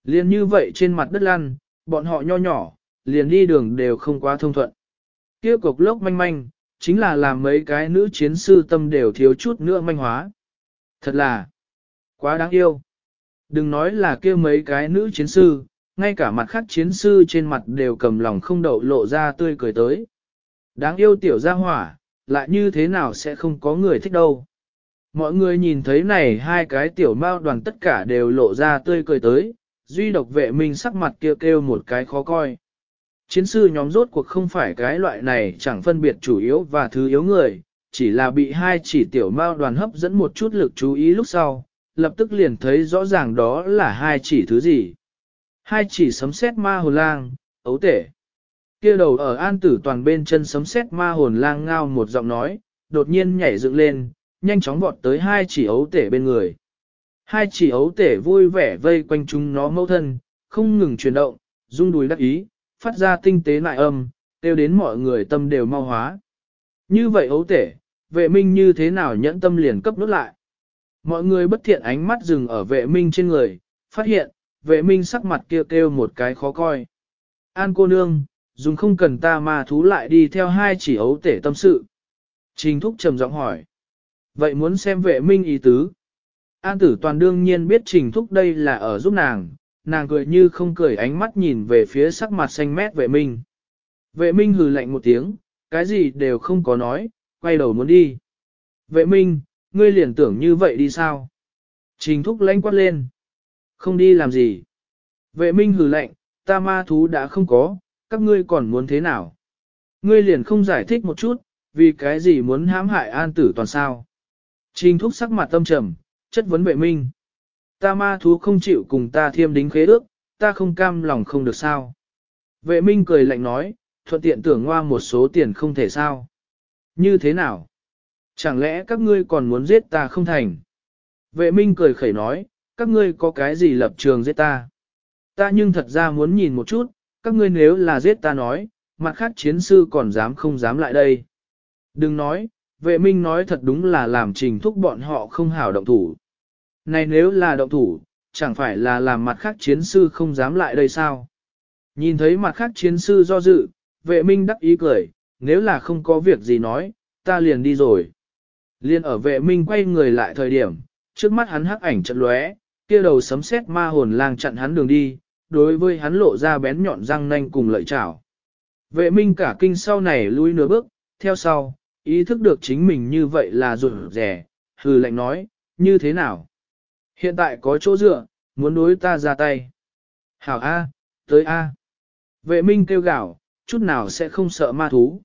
Liền như vậy trên mặt đất lăn, bọn họ nho nhỏ, liền đi đường đều không quá thông thuận. Kia cục lốc manh manh, chính là làm mấy cái nữ chiến sư tâm đều thiếu chút nữa manh hóa. Thật là quá đáng yêu. Đừng nói là kia mấy cái nữ chiến sư, ngay cả mặt khác chiến sư trên mặt đều cầm lòng không đậu lộ ra tươi cười tới. Đáng yêu tiểu gia hỏa, lại như thế nào sẽ không có người thích đâu. Mọi người nhìn thấy này hai cái tiểu mao đoàn tất cả đều lộ ra tươi cười tới, duy độc vệ minh sắc mặt kia kêu, kêu một cái khó coi. Chiến sư nhóm rốt cuộc không phải cái loại này chẳng phân biệt chủ yếu và thứ yếu người, chỉ là bị hai chỉ tiểu mao đoàn hấp dẫn một chút lực chú ý lúc sau, lập tức liền thấy rõ ràng đó là hai chỉ thứ gì. Hai chỉ sấm sét ma hồn lang, ấu tể. Kia đầu ở an tử toàn bên chân sấm sét ma hồn lang ngao một giọng nói, đột nhiên nhảy dựng lên, nhanh chóng vọt tới hai chỉ ấu tể bên người. Hai chỉ ấu tể vui vẻ vây quanh chúng nó mâu thân, không ngừng chuyển động, rung đùi đắc ý, phát ra tinh tế lại âm, tiêu đến mọi người tâm đều mau hóa. Như vậy ấu tể, vệ minh như thế nào nhẫn tâm liền cấp nút lại. Mọi người bất thiện ánh mắt dừng ở vệ minh trên người, phát hiện, vệ minh sắc mặt kia kêu, kêu một cái khó coi. An cô nương, dùng không cần ta mà thú lại đi theo hai chỉ ấu tể tâm sự. Trình thúc trầm giọng hỏi. Vậy muốn xem vệ minh ý tứ. An tử toàn đương nhiên biết trình thúc đây là ở giúp nàng, nàng cười như không cười ánh mắt nhìn về phía sắc mặt xanh mét vệ minh. Vệ minh hừ lạnh một tiếng, cái gì đều không có nói, quay đầu muốn đi. Vệ minh, ngươi liền tưởng như vậy đi sao? Trình thúc lanh quát lên. Không đi làm gì? Vệ minh hừ lạnh, ta ma thú đã không có, các ngươi còn muốn thế nào? Ngươi liền không giải thích một chút, vì cái gì muốn hãm hại an tử toàn sao? Trình thúc sắc mặt tâm trầm, chất vấn vệ minh. Ta ma thú không chịu cùng ta thiêm đính khế ước, ta không cam lòng không được sao. Vệ minh cười lạnh nói, thuận tiện tưởng ngoa một số tiền không thể sao. Như thế nào? Chẳng lẽ các ngươi còn muốn giết ta không thành? Vệ minh cười khẩy nói, các ngươi có cái gì lập trường giết ta? Ta nhưng thật ra muốn nhìn một chút, các ngươi nếu là giết ta nói, mặt khác chiến sư còn dám không dám lại đây. Đừng nói, vệ minh nói thật đúng là làm trình thúc bọn họ không hảo động thủ. Này nếu là động thủ, chẳng phải là làm mặt khác chiến sư không dám lại đây sao? Nhìn thấy mặt khác chiến sư do dự, vệ minh đắc ý cười, nếu là không có việc gì nói, ta liền đi rồi. Liên ở vệ minh quay người lại thời điểm, trước mắt hắn hắc ảnh trận lóe, kia đầu sấm sét ma hồn lang chặn hắn đường đi, đối với hắn lộ ra bén nhọn răng nanh cùng lợi chảo. Vệ minh cả kinh sau này lui nửa bước, theo sau, ý thức được chính mình như vậy là rụt rẻ, hừ lạnh nói, như thế nào? Hiện tại có chỗ dựa, muốn đối ta ra tay. Hảo A, tới A. Vệ minh kêu gào chút nào sẽ không sợ ma thú.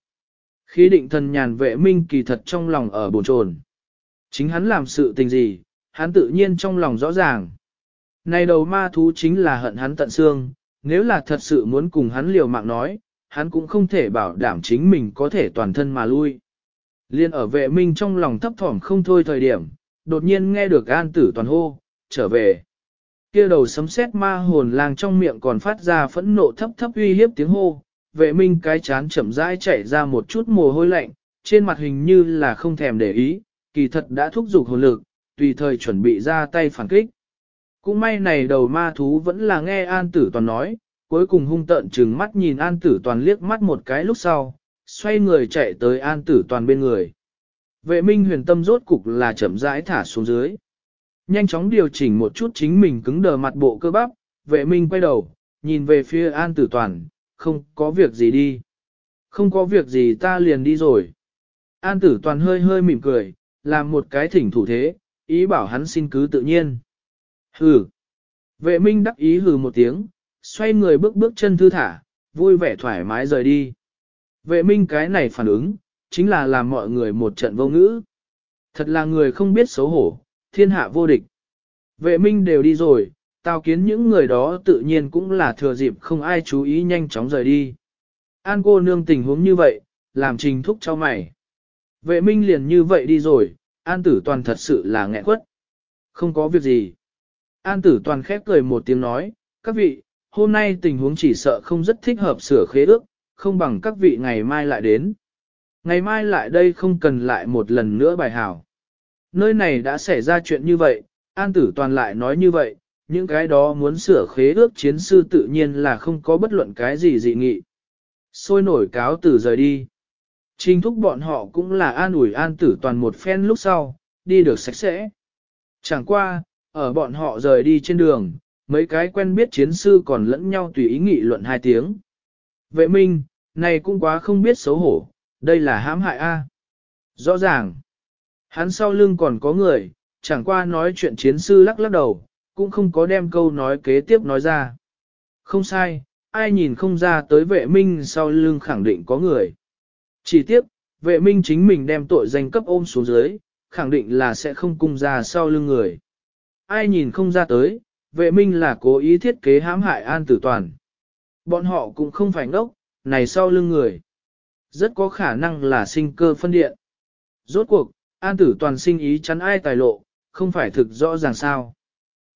Khí định thần nhàn vệ minh kỳ thật trong lòng ở bồn chồn. Chính hắn làm sự tình gì, hắn tự nhiên trong lòng rõ ràng. Này đầu ma thú chính là hận hắn tận xương, nếu là thật sự muốn cùng hắn liều mạng nói, hắn cũng không thể bảo đảm chính mình có thể toàn thân mà lui. Liên ở vệ minh trong lòng thấp thỏm không thôi thời điểm, đột nhiên nghe được an tử toàn hô, trở về. kia đầu sấm sét ma hồn lang trong miệng còn phát ra phẫn nộ thấp thấp uy hiếp tiếng hô, vệ minh cái chán chậm rãi chảy ra một chút mồ hôi lạnh, trên mặt hình như là không thèm để ý, kỳ thật đã thúc giục hồn lực, tùy thời chuẩn bị ra tay phản kích. Cũng may này đầu ma thú vẫn là nghe an tử toàn nói, cuối cùng hung tợn trừng mắt nhìn an tử toàn liếc mắt một cái lúc sau, xoay người chạy tới an tử toàn bên người. Vệ minh huyền tâm rốt cục là chậm rãi thả xuống dưới. Nhanh chóng điều chỉnh một chút chính mình cứng đờ mặt bộ cơ bắp, vệ minh quay đầu, nhìn về phía an tử toàn, không có việc gì đi. Không có việc gì ta liền đi rồi. An tử toàn hơi hơi mỉm cười, làm một cái thỉnh thủ thế, ý bảo hắn xin cứ tự nhiên. Hừ. Vệ minh đắc ý hừ một tiếng, xoay người bước bước chân thư thả, vui vẻ thoải mái rời đi. Vệ minh cái này phản ứng, chính là làm mọi người một trận vô ngữ. Thật là người không biết xấu hổ, thiên hạ vô địch. Vệ minh đều đi rồi, tao kiến những người đó tự nhiên cũng là thừa dịp không ai chú ý nhanh chóng rời đi. An cô nương tình huống như vậy, làm trình thúc cho mày. Vệ minh liền như vậy đi rồi, an tử toàn thật sự là nghẹn quất. Không có việc gì. An tử toàn khép cười một tiếng nói, các vị, hôm nay tình huống chỉ sợ không rất thích hợp sửa khế ước, không bằng các vị ngày mai lại đến. Ngày mai lại đây không cần lại một lần nữa bài hảo. Nơi này đã xảy ra chuyện như vậy, An tử toàn lại nói như vậy, những cái đó muốn sửa khế ước chiến sư tự nhiên là không có bất luận cái gì dị nghị. Sôi nổi cáo từ rời đi. Trình thúc bọn họ cũng là an ủi an tử toàn một phen lúc sau, đi được sạch sẽ. Chẳng qua, ở bọn họ rời đi trên đường, mấy cái quen biết chiến sư còn lẫn nhau tùy ý nghị luận hai tiếng. Vệ minh, này cũng quá không biết xấu hổ, đây là hãm hại A. Rõ ràng, hắn sau lưng còn có người, chẳng qua nói chuyện chiến sư lắc lắc đầu, cũng không có đem câu nói kế tiếp nói ra. Không sai, ai nhìn không ra tới vệ minh sau lưng khẳng định có người. Chỉ tiếc, vệ minh chính mình đem tội danh cấp ôm xuống dưới, khẳng định là sẽ không cung ra sau lưng người. ai nhìn không ra tới, vệ minh là cố ý thiết kế hãm hại an tử toàn. Bọn họ cũng không phải ngốc, này sau lưng người. Rất có khả năng là sinh cơ phân điện. Rốt cuộc, an tử toàn sinh ý chắn ai tài lộ, không phải thực rõ ràng sao.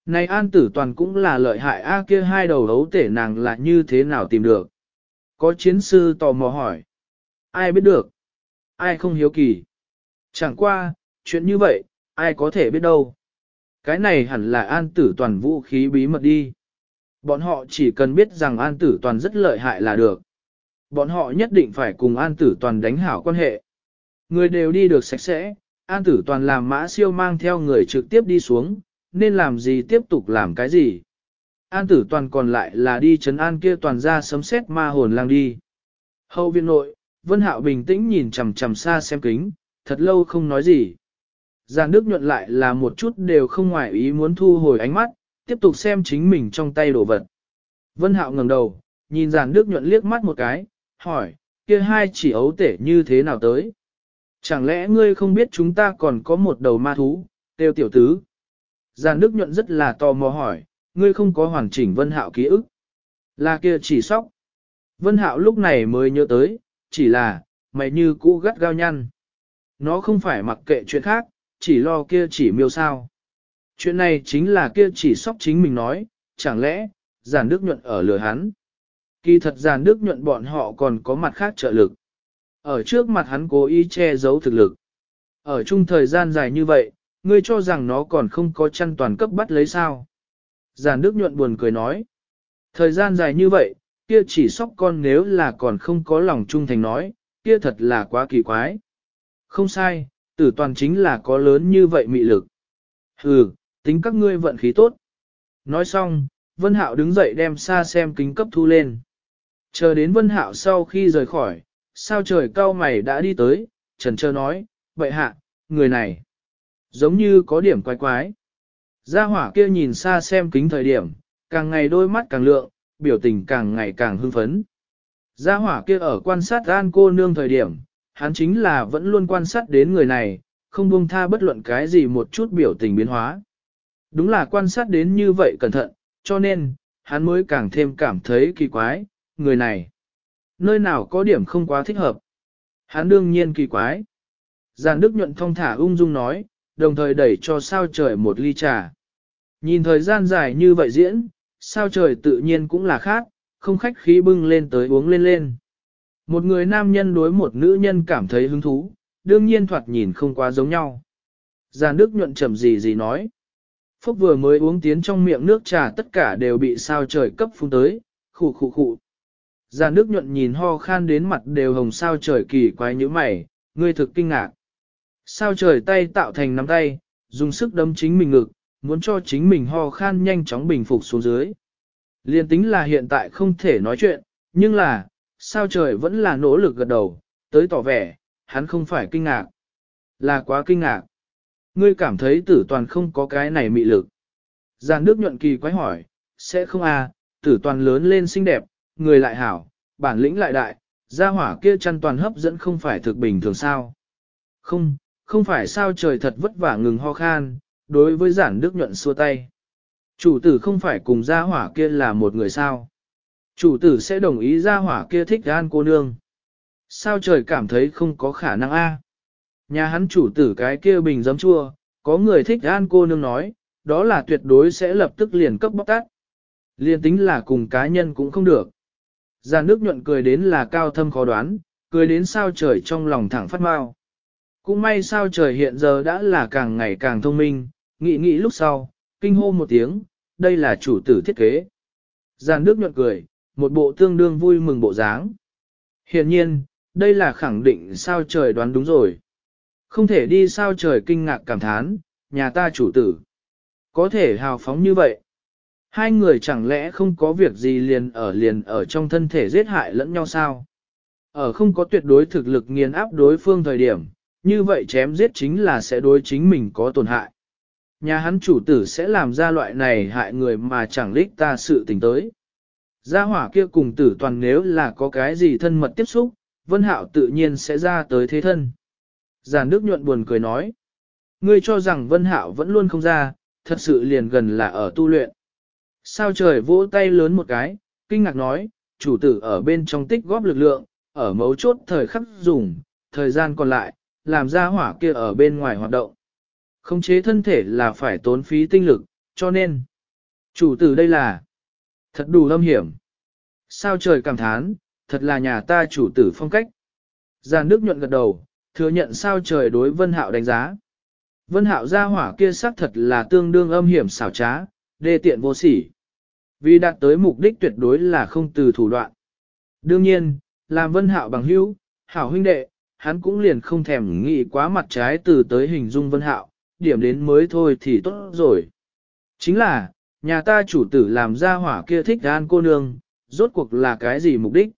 Này an tử toàn cũng là lợi hại A kia hai đầu hấu tể nàng là như thế nào tìm được. Có chiến sư tò mò hỏi. Ai biết được? Ai không hiếu kỳ? Chẳng qua, chuyện như vậy, ai có thể biết đâu. Cái này hẳn là an tử toàn vũ khí bí mật đi. Bọn họ chỉ cần biết rằng an tử toàn rất lợi hại là được. Bọn họ nhất định phải cùng an tử toàn đánh hảo quan hệ. Người đều đi được sạch sẽ, an tử toàn làm mã siêu mang theo người trực tiếp đi xuống, nên làm gì tiếp tục làm cái gì. An tử toàn còn lại là đi chấn an kia toàn ra sấm xét ma hồn lang đi. Hậu viện nội, Vân Hạo bình tĩnh nhìn chằm chằm xa xem kính, thật lâu không nói gì. Giàn Đức nhuận lại là một chút đều không ngoài ý muốn thu hồi ánh mắt, tiếp tục xem chính mình trong tay đồ vật. Vân Hạo ngẩng đầu, nhìn Giàn Đức nhuận liếc mắt một cái, hỏi, kia hai chỉ ấu tể như thế nào tới? Chẳng lẽ ngươi không biết chúng ta còn có một đầu ma thú, tiêu tiểu tứ? Giàn Đức nhuận rất là tò mò hỏi, ngươi không có hoàn chỉnh Vân Hạo ký ức. Là kia chỉ sóc. Vân Hạo lúc này mới nhớ tới, chỉ là, mày như cũ gắt gao nhăn. Nó không phải mặc kệ chuyện khác, chỉ lo kia chỉ miêu sao. Chuyện này chính là kia chỉ sóc chính mình nói, chẳng lẽ, giàn đức nhuận ở lừa hắn. Kỳ thật giàn đức nhuận bọn họ còn có mặt khác trợ lực. Ở trước mặt hắn cố ý che giấu thực lực. Ở chung thời gian dài như vậy, ngươi cho rằng nó còn không có chăn toàn cấp bắt lấy sao. Giàn đức nhuận buồn cười nói. Thời gian dài như vậy, kia chỉ sóc con nếu là còn không có lòng trung thành nói, kia thật là quá kỳ quái. Không sai, tử toàn chính là có lớn như vậy mị lực. Hừ, tính các ngươi vận khí tốt. Nói xong, Vân Hạo đứng dậy đem xa xem kính cấp thu lên. Chờ đến Vân Hạo sau khi rời khỏi, sao trời cao mày đã đi tới, trần trơ nói, vậy hạ, người này, giống như có điểm quái quái. Gia hỏa kia nhìn xa xem kính thời điểm, càng ngày đôi mắt càng lượng, biểu tình càng ngày càng hưng phấn. Gia hỏa kia ở quan sát an cô nương thời điểm, hắn chính là vẫn luôn quan sát đến người này, không buông tha bất luận cái gì một chút biểu tình biến hóa. Đúng là quan sát đến như vậy cẩn thận, cho nên, hắn mới càng thêm cảm thấy kỳ quái, người này. Nơi nào có điểm không quá thích hợp. Hắn đương nhiên kỳ quái. Giàn Đức nhuận thông thả ung dung nói, đồng thời đẩy cho sao trời một ly trà. Nhìn thời gian dài như vậy diễn, sao trời tự nhiên cũng là khác, không khách khí bưng lên tới uống lên lên. Một người nam nhân đối một nữ nhân cảm thấy hứng thú, đương nhiên thoạt nhìn không quá giống nhau. Giàn Đức nhuận trầm gì gì nói. Phúc vừa mới uống tiến trong miệng nước trà tất cả đều bị sao trời cấp phun tới, khụ khụ khụ. Giàn Đức nhuận nhìn ho khan đến mặt đều hồng sao trời kỳ quái như mày, ngươi thực kinh ngạc. Sao trời tay tạo thành nắm tay, dùng sức đấm chính mình ngực, muốn cho chính mình ho khan nhanh chóng bình phục xuống dưới. Liên tính là hiện tại không thể nói chuyện, nhưng là, sao trời vẫn là nỗ lực gật đầu, tới tỏ vẻ, hắn không phải kinh ngạc. Là quá kinh ngạc. Ngươi cảm thấy tử toàn không có cái này mị lực. Giàn Đức nhuận kỳ quái hỏi, sẽ không à, tử toàn lớn lên xinh đẹp, người lại hảo, bản lĩnh lại đại, gia hỏa kia chăn toàn hấp dẫn không phải thực bình thường sao. Không, không phải sao trời thật vất vả ngừng ho khan, đối với giản Đức nhuận xua tay. Chủ tử không phải cùng gia hỏa kia là một người sao. Chủ tử sẽ đồng ý gia hỏa kia thích gan cô nương. Sao trời cảm thấy không có khả năng a? Nhà hắn chủ tử cái kia bình giấm chua, có người thích gan cô nương nói, đó là tuyệt đối sẽ lập tức liền cấp bóc tát. Liên tính là cùng cá nhân cũng không được. Giàn nước nhuận cười đến là cao thâm khó đoán, cười đến sao trời trong lòng thẳng phát mau. Cũng may sao trời hiện giờ đã là càng ngày càng thông minh, nghĩ nghĩ lúc sau, kinh hô một tiếng, đây là chủ tử thiết kế. Giàn nước nhuận cười, một bộ tương đương vui mừng bộ dáng. Hiện nhiên, đây là khẳng định sao trời đoán đúng rồi. Không thể đi sao trời kinh ngạc cảm thán, nhà ta chủ tử. Có thể hào phóng như vậy. Hai người chẳng lẽ không có việc gì liền ở liền ở trong thân thể giết hại lẫn nhau sao? Ở không có tuyệt đối thực lực nghiền áp đối phương thời điểm, như vậy chém giết chính là sẽ đối chính mình có tổn hại. Nhà hắn chủ tử sẽ làm ra loại này hại người mà chẳng lích ta sự tình tới. Gia hỏa kia cùng tử toàn nếu là có cái gì thân mật tiếp xúc, Vân Hạo tự nhiên sẽ ra tới thế thân. Giàn Đức nhuận buồn cười nói. Ngươi cho rằng Vân Hạo vẫn luôn không ra, thật sự liền gần là ở tu luyện. Sao trời vỗ tay lớn một cái, kinh ngạc nói, chủ tử ở bên trong tích góp lực lượng, ở mấu chốt thời khắc dùng, thời gian còn lại, làm ra hỏa kia ở bên ngoài hoạt động. Khống chế thân thể là phải tốn phí tinh lực, cho nên, chủ tử đây là thật đủ lâm hiểm. Sao trời cảm thán, thật là nhà ta chủ tử phong cách. Giàn Đức nhuận gật đầu, thừa nhận sao trời đối Vân Hạo đánh giá. Vân Hạo gia hỏa kia xác thật là tương đương âm hiểm xảo trá, đê tiện vô sỉ. Vì đạt tới mục đích tuyệt đối là không từ thủ đoạn. Đương nhiên, làm Vân Hạo bằng hữu, hảo huynh đệ, hắn cũng liền không thèm nghĩ quá mặt trái từ tới hình dung Vân Hạo, điểm đến mới thôi thì tốt rồi. Chính là, nhà ta chủ tử làm ra hỏa kia thích gan cô nương, rốt cuộc là cái gì mục đích?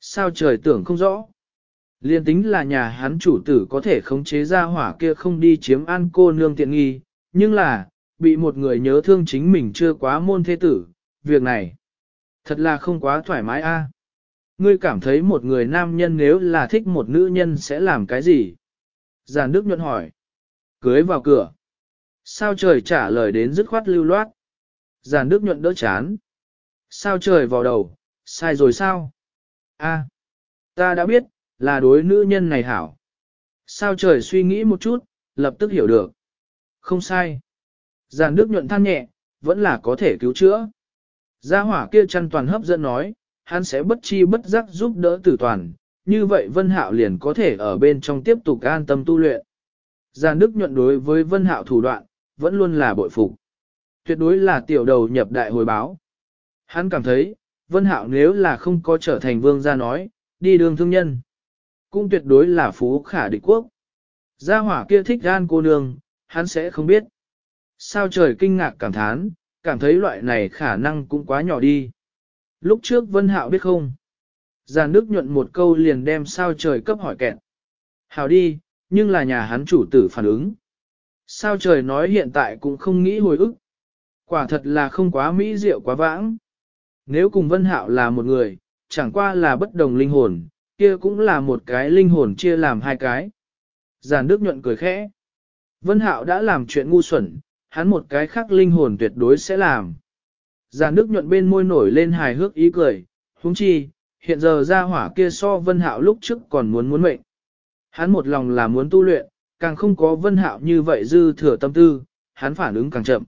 Sao trời tưởng không rõ? Liên tính là nhà hắn chủ tử có thể khống chế ra hỏa kia không đi chiếm an cô nương tiện nghi, nhưng là, bị một người nhớ thương chính mình chưa quá môn thế tử, việc này, thật là không quá thoải mái a. Ngươi cảm thấy một người nam nhân nếu là thích một nữ nhân sẽ làm cái gì? Giàn Đức nhuận hỏi. Cưới vào cửa. Sao trời trả lời đến dứt khoát lưu loát. Giàn Đức nhuận đỡ chán. Sao trời vào đầu, sai rồi sao? A, ta đã biết, là đối nữ nhân này hảo. Sao trời suy nghĩ một chút, lập tức hiểu được. Không sai. Giàn Đức nhuận than nhẹ, vẫn là có thể cứu chữa. Gia hỏa kia chăn toàn hấp dẫn nói, hắn sẽ bất chi bất giác giúp đỡ tử toàn, như vậy Vân Hạo liền có thể ở bên trong tiếp tục an tâm tu luyện. Giàn Đức nhuận đối với Vân Hạo thủ đoạn, vẫn luôn là bội phục. Tuyệt đối là tiểu đầu nhập đại hồi báo. Hắn cảm thấy, Vân Hạo nếu là không có trở thành vương gia nói, đi đường thương nhân, cũng tuyệt đối là phú khả địch quốc. Gia hỏa kia thích gan cô nương, hắn sẽ không biết. Sao trời kinh ngạc cảm thán, cảm thấy loại này khả năng cũng quá nhỏ đi. Lúc trước Vân Hạo biết không? Giàn Đức nhuận một câu liền đem sao trời cấp hỏi kẹt. Hảo đi, nhưng là nhà hắn chủ tử phản ứng. Sao trời nói hiện tại cũng không nghĩ hồi ức. Quả thật là không quá mỹ diệu quá vãng. Nếu cùng Vân Hạo là một người, chẳng qua là bất đồng linh hồn, kia cũng là một cái linh hồn chia làm hai cái. Giàn Đức nhuận cười khẽ. Vân Hạo đã làm chuyện ngu xuẩn, hắn một cái khác linh hồn tuyệt đối sẽ làm. Giàn Đức nhuận bên môi nổi lên hài hước ý cười, huống chi, hiện giờ ra hỏa kia so Vân Hạo lúc trước còn muốn muốn mệnh. Hắn một lòng là muốn tu luyện, càng không có Vân Hạo như vậy dư thừa tâm tư, hắn phản ứng càng chậm.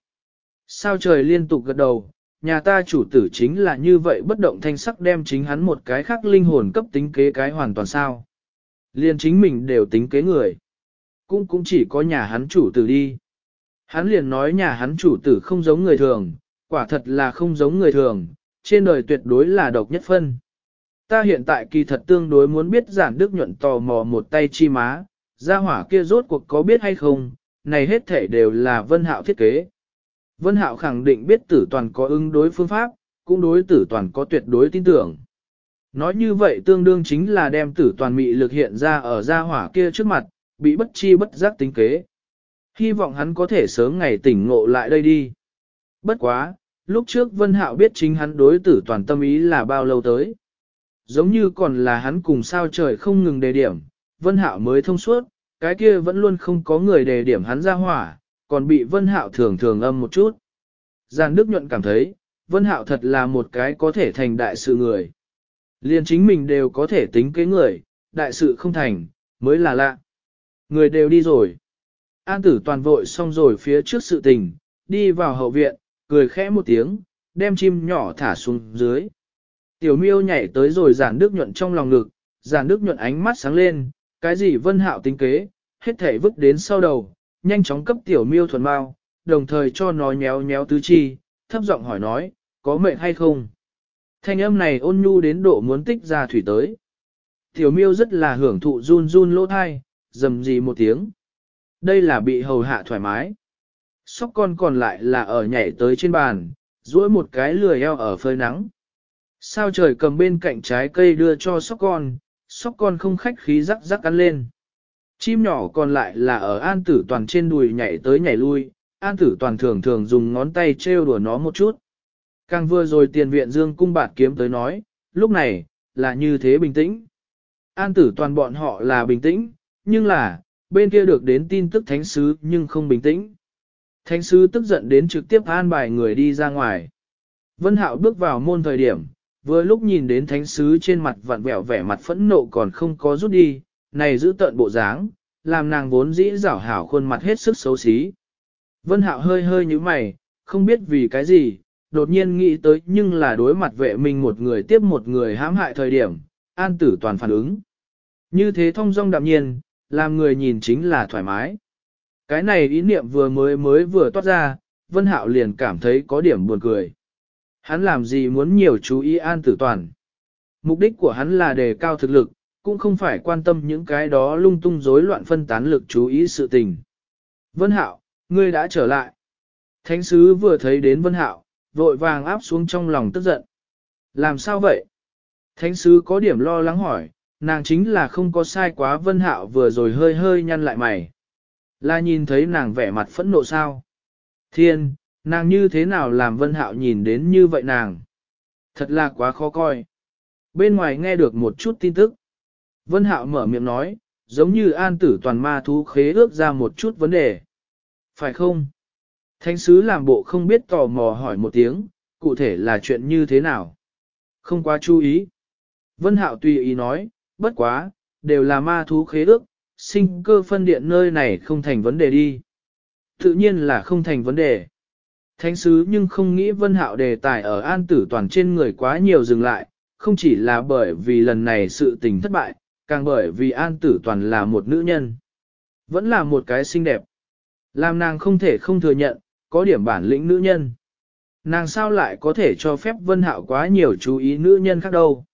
Sao trời liên tục gật đầu, nhà ta chủ tử chính là như vậy bất động thanh sắc đem chính hắn một cái khác linh hồn cấp tính kế cái hoàn toàn sao. Liên chính mình đều tính kế người. Cũng cũng chỉ có nhà hắn chủ tử đi. Hắn liền nói nhà hắn chủ tử không giống người thường, quả thật là không giống người thường, trên đời tuyệt đối là độc nhất phân. Ta hiện tại kỳ thật tương đối muốn biết giản đức nhuận tò mò một tay chi má, gia hỏa kia rốt cuộc có biết hay không, này hết thể đều là vân hạo thiết kế. Vân hạo khẳng định biết tử toàn có ứng đối phương pháp, cũng đối tử toàn có tuyệt đối tin tưởng. Nói như vậy tương đương chính là đem tử toàn mị lực hiện ra ở gia hỏa kia trước mặt, bị bất chi bất giác tính kế. Hy vọng hắn có thể sớm ngày tỉnh ngộ lại đây đi. Bất quá, lúc trước Vân Hạo biết chính hắn đối tử toàn tâm ý là bao lâu tới. Giống như còn là hắn cùng sao trời không ngừng đề điểm, Vân Hạo mới thông suốt, cái kia vẫn luôn không có người đề điểm hắn ra hỏa, còn bị Vân Hạo thường thường âm một chút. Giàn Đức Nhuận cảm thấy, Vân Hạo thật là một cái có thể thành đại sự người. Liên chính mình đều có thể tính kế người, đại sự không thành, mới là lạ. Người đều đi rồi. An tử toàn vội xong rồi phía trước sự tình, đi vào hậu viện, cười khẽ một tiếng, đem chim nhỏ thả xuống dưới. Tiểu miêu nhảy tới rồi giản đức nhuận trong lòng ngực, giản đức nhuận ánh mắt sáng lên, cái gì vân hạo tính kế, hết thể vứt đến sau đầu, nhanh chóng cấp tiểu miêu thuần bao, đồng thời cho nó nhéo nhéo tứ chi, thấp giọng hỏi nói, có mệnh hay không? Thanh âm này ôn nhu đến độ muốn tích ra thủy tới. Tiểu miêu rất là hưởng thụ run run lỗ thai, dầm gì một tiếng. Đây là bị hầu hạ thoải mái. Sóc con còn lại là ở nhảy tới trên bàn, duỗi một cái lười eo ở phơi nắng. Sao trời cầm bên cạnh trái cây đưa cho sóc con, sóc con không khách khí rắc rắc ăn lên. Chim nhỏ còn lại là ở an tử toàn trên đùi nhảy tới nhảy lui, an tử toàn thường thường dùng ngón tay trêu đùa nó một chút. Càng vừa rồi tiền viện dương cung bạt kiếm tới nói, lúc này, là như thế bình tĩnh. An tử toàn bọn họ là bình tĩnh, nhưng là, bên kia được đến tin tức thánh sứ nhưng không bình tĩnh. Thánh sứ tức giận đến trực tiếp an bài người đi ra ngoài. Vân Hạo bước vào môn thời điểm, vừa lúc nhìn đến thánh sứ trên mặt vặn vẹo vẻ mặt phẫn nộ còn không có rút đi, này giữ tợn bộ dáng, làm nàng vốn dĩ rảo hảo khuôn mặt hết sức xấu xí. Vân Hạo hơi hơi như mày, không biết vì cái gì, đột nhiên nghĩ tới nhưng là đối mặt vệ mình một người tiếp một người hãm hại thời điểm, an tử toàn phản ứng. Như thế thông dong đạm nhiên, làm người nhìn chính là thoải mái. Cái này ý niệm vừa mới mới vừa toát ra, Vân Hạo liền cảm thấy có điểm buồn cười. Hắn làm gì muốn nhiều chú ý an tử toàn. Mục đích của hắn là đề cao thực lực, cũng không phải quan tâm những cái đó lung tung rối loạn phân tán lực chú ý sự tình. Vân Hạo, ngươi đã trở lại. Thánh sứ vừa thấy đến Vân Hạo, vội vàng áp xuống trong lòng tức giận. Làm sao vậy? Thánh sứ có điểm lo lắng hỏi, nàng chính là không có sai quá Vân Hạo vừa rồi hơi hơi nhăn lại mày. Là nhìn thấy nàng vẻ mặt phẫn nộ sao? Thiên, nàng như thế nào làm Vân Hạo nhìn đến như vậy nàng? Thật là quá khó coi. Bên ngoài nghe được một chút tin tức. Vân Hạo mở miệng nói, giống như an tử toàn ma thú khế ước ra một chút vấn đề. Phải không? Thánh sứ làm bộ không biết tò mò hỏi một tiếng, cụ thể là chuyện như thế nào? Không quá chú ý. Vân Hạo tùy ý nói, bất quá, đều là ma thú khế ước, sinh cơ phân điện nơi này không thành vấn đề đi. Tự nhiên là không thành vấn đề. Thánh sứ nhưng không nghĩ Vân Hạo đề tài ở an tử toàn trên người quá nhiều dừng lại, không chỉ là bởi vì lần này sự tình thất bại, càng bởi vì an tử toàn là một nữ nhân. Vẫn là một cái xinh đẹp. Làm nàng không thể không thừa nhận, có điểm bản lĩnh nữ nhân. Nàng sao lại có thể cho phép vân hạo quá nhiều chú ý nữ nhân khác đâu.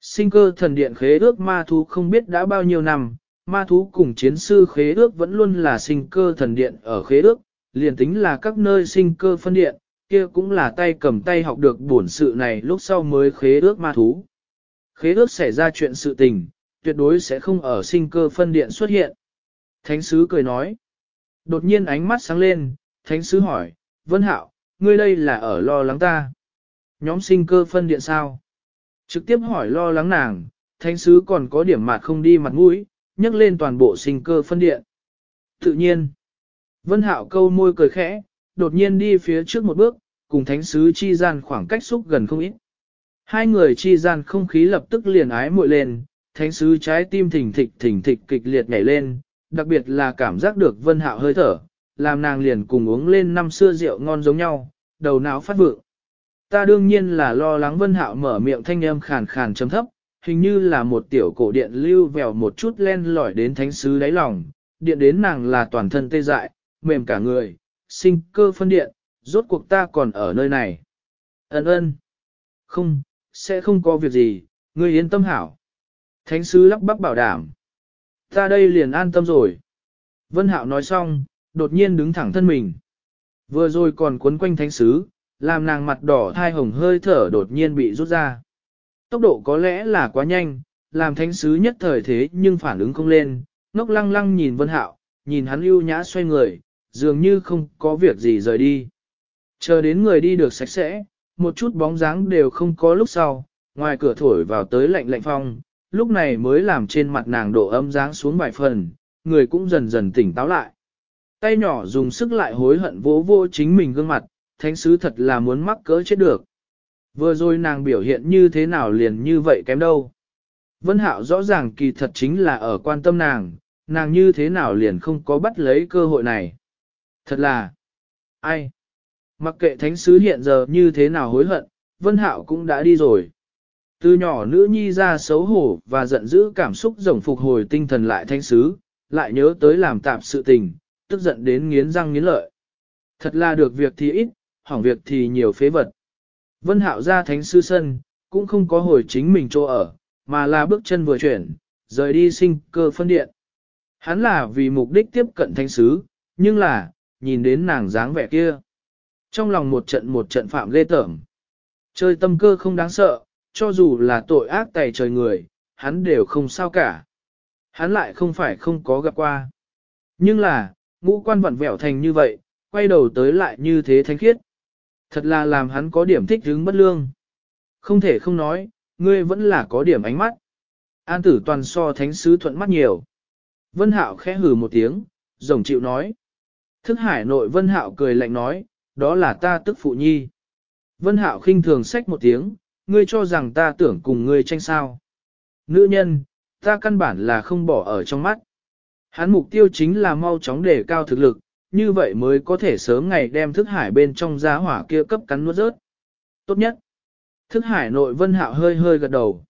Sinh cơ thần điện khế ước ma thú không biết đã bao nhiêu năm, ma thú cùng chiến sư khế ước vẫn luôn là sinh cơ thần điện ở khế ước, liền tính là các nơi sinh cơ phân điện, kia cũng là tay cầm tay học được bổn sự này lúc sau mới khế ước ma thú. Khế ước xảy ra chuyện sự tình, tuyệt đối sẽ không ở sinh cơ phân điện xuất hiện. Thánh sứ cười nói. Đột nhiên ánh mắt sáng lên, thánh sứ hỏi, Vân Hạo, ngươi đây là ở lo lắng ta. Nhóm sinh cơ phân điện sao? Trực tiếp hỏi lo lắng nàng, thánh sứ còn có điểm mặt không đi mặt mũi, nhắc lên toàn bộ sinh cơ phân điện. Tự nhiên, Vân Hạo câu môi cười khẽ, đột nhiên đi phía trước một bước, cùng thánh sứ chi gian khoảng cách xúc gần không ít. Hai người chi gian không khí lập tức liền ái muội lên, thánh sứ trái tim thỉnh thịch thỉnh thịch kịch liệt nhảy lên, đặc biệt là cảm giác được vân hạo hơi thở, làm nàng liền cùng uống lên năm xưa rượu ngon giống nhau, đầu não phát vượng. Ta đương nhiên là lo lắng vân hạo mở miệng thanh âm khàn khàn chấm thấp, hình như là một tiểu cổ điện lưu vèo một chút len lỏi đến thánh sứ đáy lòng, điện đến nàng là toàn thân tê dại, mềm cả người, sinh cơ phân điện, rốt cuộc ta còn ở nơi này. Ấn ơn. Không, sẽ không có việc gì, ngươi yên tâm hảo. Thánh sứ lắp bắp bảo đảm. Ta đây liền an tâm rồi. Vân Hạo nói xong, đột nhiên đứng thẳng thân mình. Vừa rồi còn cuốn quanh thánh sứ, làm nàng mặt đỏ thai hồng hơi thở đột nhiên bị rút ra. Tốc độ có lẽ là quá nhanh, làm thánh sứ nhất thời thế nhưng phản ứng không lên, ngốc lăng lăng nhìn Vân Hạo, nhìn hắn ưu nhã xoay người, dường như không có việc gì rời đi. Chờ đến người đi được sạch sẽ, một chút bóng dáng đều không có lúc sau, ngoài cửa thổi vào tới lạnh lạnh phong, lúc này mới làm trên mặt nàng độ ấm dáng xuống vài phần, người cũng dần dần tỉnh táo lại. Tay nhỏ dùng sức lại hối hận vỗ vô chính mình gương mặt, thánh sứ thật là muốn mắc cỡ chết được. Vừa rồi nàng biểu hiện như thế nào liền như vậy kém đâu. Vân Hạo rõ ràng kỳ thật chính là ở quan tâm nàng, nàng như thế nào liền không có bắt lấy cơ hội này. Thật là, ai? Mặc kệ thánh sứ hiện giờ như thế nào hối hận, Vân Hạo cũng đã đi rồi. Từ nhỏ nữ nhi ra xấu hổ và giận dữ cảm xúc rồng phục hồi tinh thần lại thánh sứ, lại nhớ tới làm tạp sự tình, tức giận đến nghiến răng nghiến lợi. Thật là được việc thì ít, hỏng việc thì nhiều phế vật. Vân hạo ra thánh sư sân, cũng không có hồi chính mình chỗ ở, mà là bước chân vừa chuyển, rời đi sinh cơ phân điện. Hắn là vì mục đích tiếp cận thánh sứ, nhưng là, nhìn đến nàng dáng vẻ kia. Trong lòng một trận một trận phạm lê tởm. Chơi tâm cơ không đáng sợ, cho dù là tội ác tày trời người, hắn đều không sao cả. Hắn lại không phải không có gặp qua. Nhưng là, ngũ quan vặn vẹo thành như vậy, quay đầu tới lại như thế thanh khiết. Thật là làm hắn có điểm thích hứng bất lương. Không thể không nói, ngươi vẫn là có điểm ánh mắt. An tử toàn so thánh sứ thuận mắt nhiều. Vân hạo khẽ hừ một tiếng, rồng chịu nói. Thức hải nội Vân Hạo cười lạnh nói, đó là ta tức phụ nhi. Vân Hạo khinh thường xách một tiếng, ngươi cho rằng ta tưởng cùng ngươi tranh sao. Nữ nhân, ta căn bản là không bỏ ở trong mắt. Hắn mục tiêu chính là mau chóng đề cao thực lực, như vậy mới có thể sớm ngày đem thức hải bên trong giá hỏa kia cấp cắn nuốt rớt. Tốt nhất. Thức hải nội Vân Hạo hơi hơi gật đầu.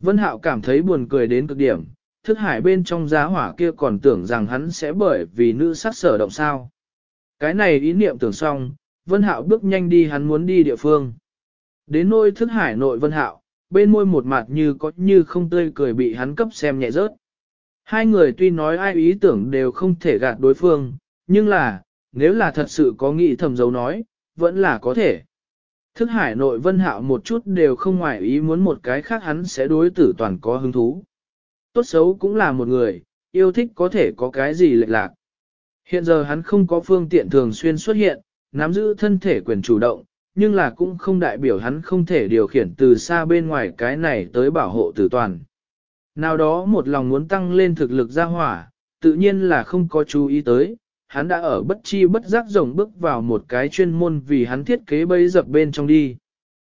Vân Hạo cảm thấy buồn cười đến cực điểm, thức hải bên trong giá hỏa kia còn tưởng rằng hắn sẽ bởi vì nữ sát sở động sao. Cái này ý niệm tưởng xong, Vân Hạo bước nhanh đi hắn muốn đi địa phương. Đến nôi thức hải nội Vân Hạo, bên môi một mặt như có như không tươi cười bị hắn cấp xem nhẹ rớt. Hai người tuy nói ai ý tưởng đều không thể gạt đối phương, nhưng là, nếu là thật sự có nghĩ thầm dấu nói, vẫn là có thể. Thức hải nội vân hạo một chút đều không ngoài ý muốn một cái khác hắn sẽ đối tử toàn có hứng thú. Tốt xấu cũng là một người, yêu thích có thể có cái gì lệch lạc. Hiện giờ hắn không có phương tiện thường xuyên xuất hiện, nắm giữ thân thể quyền chủ động, nhưng là cũng không đại biểu hắn không thể điều khiển từ xa bên ngoài cái này tới bảo hộ tử toàn. Nào đó một lòng muốn tăng lên thực lực ra hỏa, tự nhiên là không có chú ý tới, hắn đã ở bất chi bất giác rồng bước vào một cái chuyên môn vì hắn thiết kế bấy dập bên trong đi.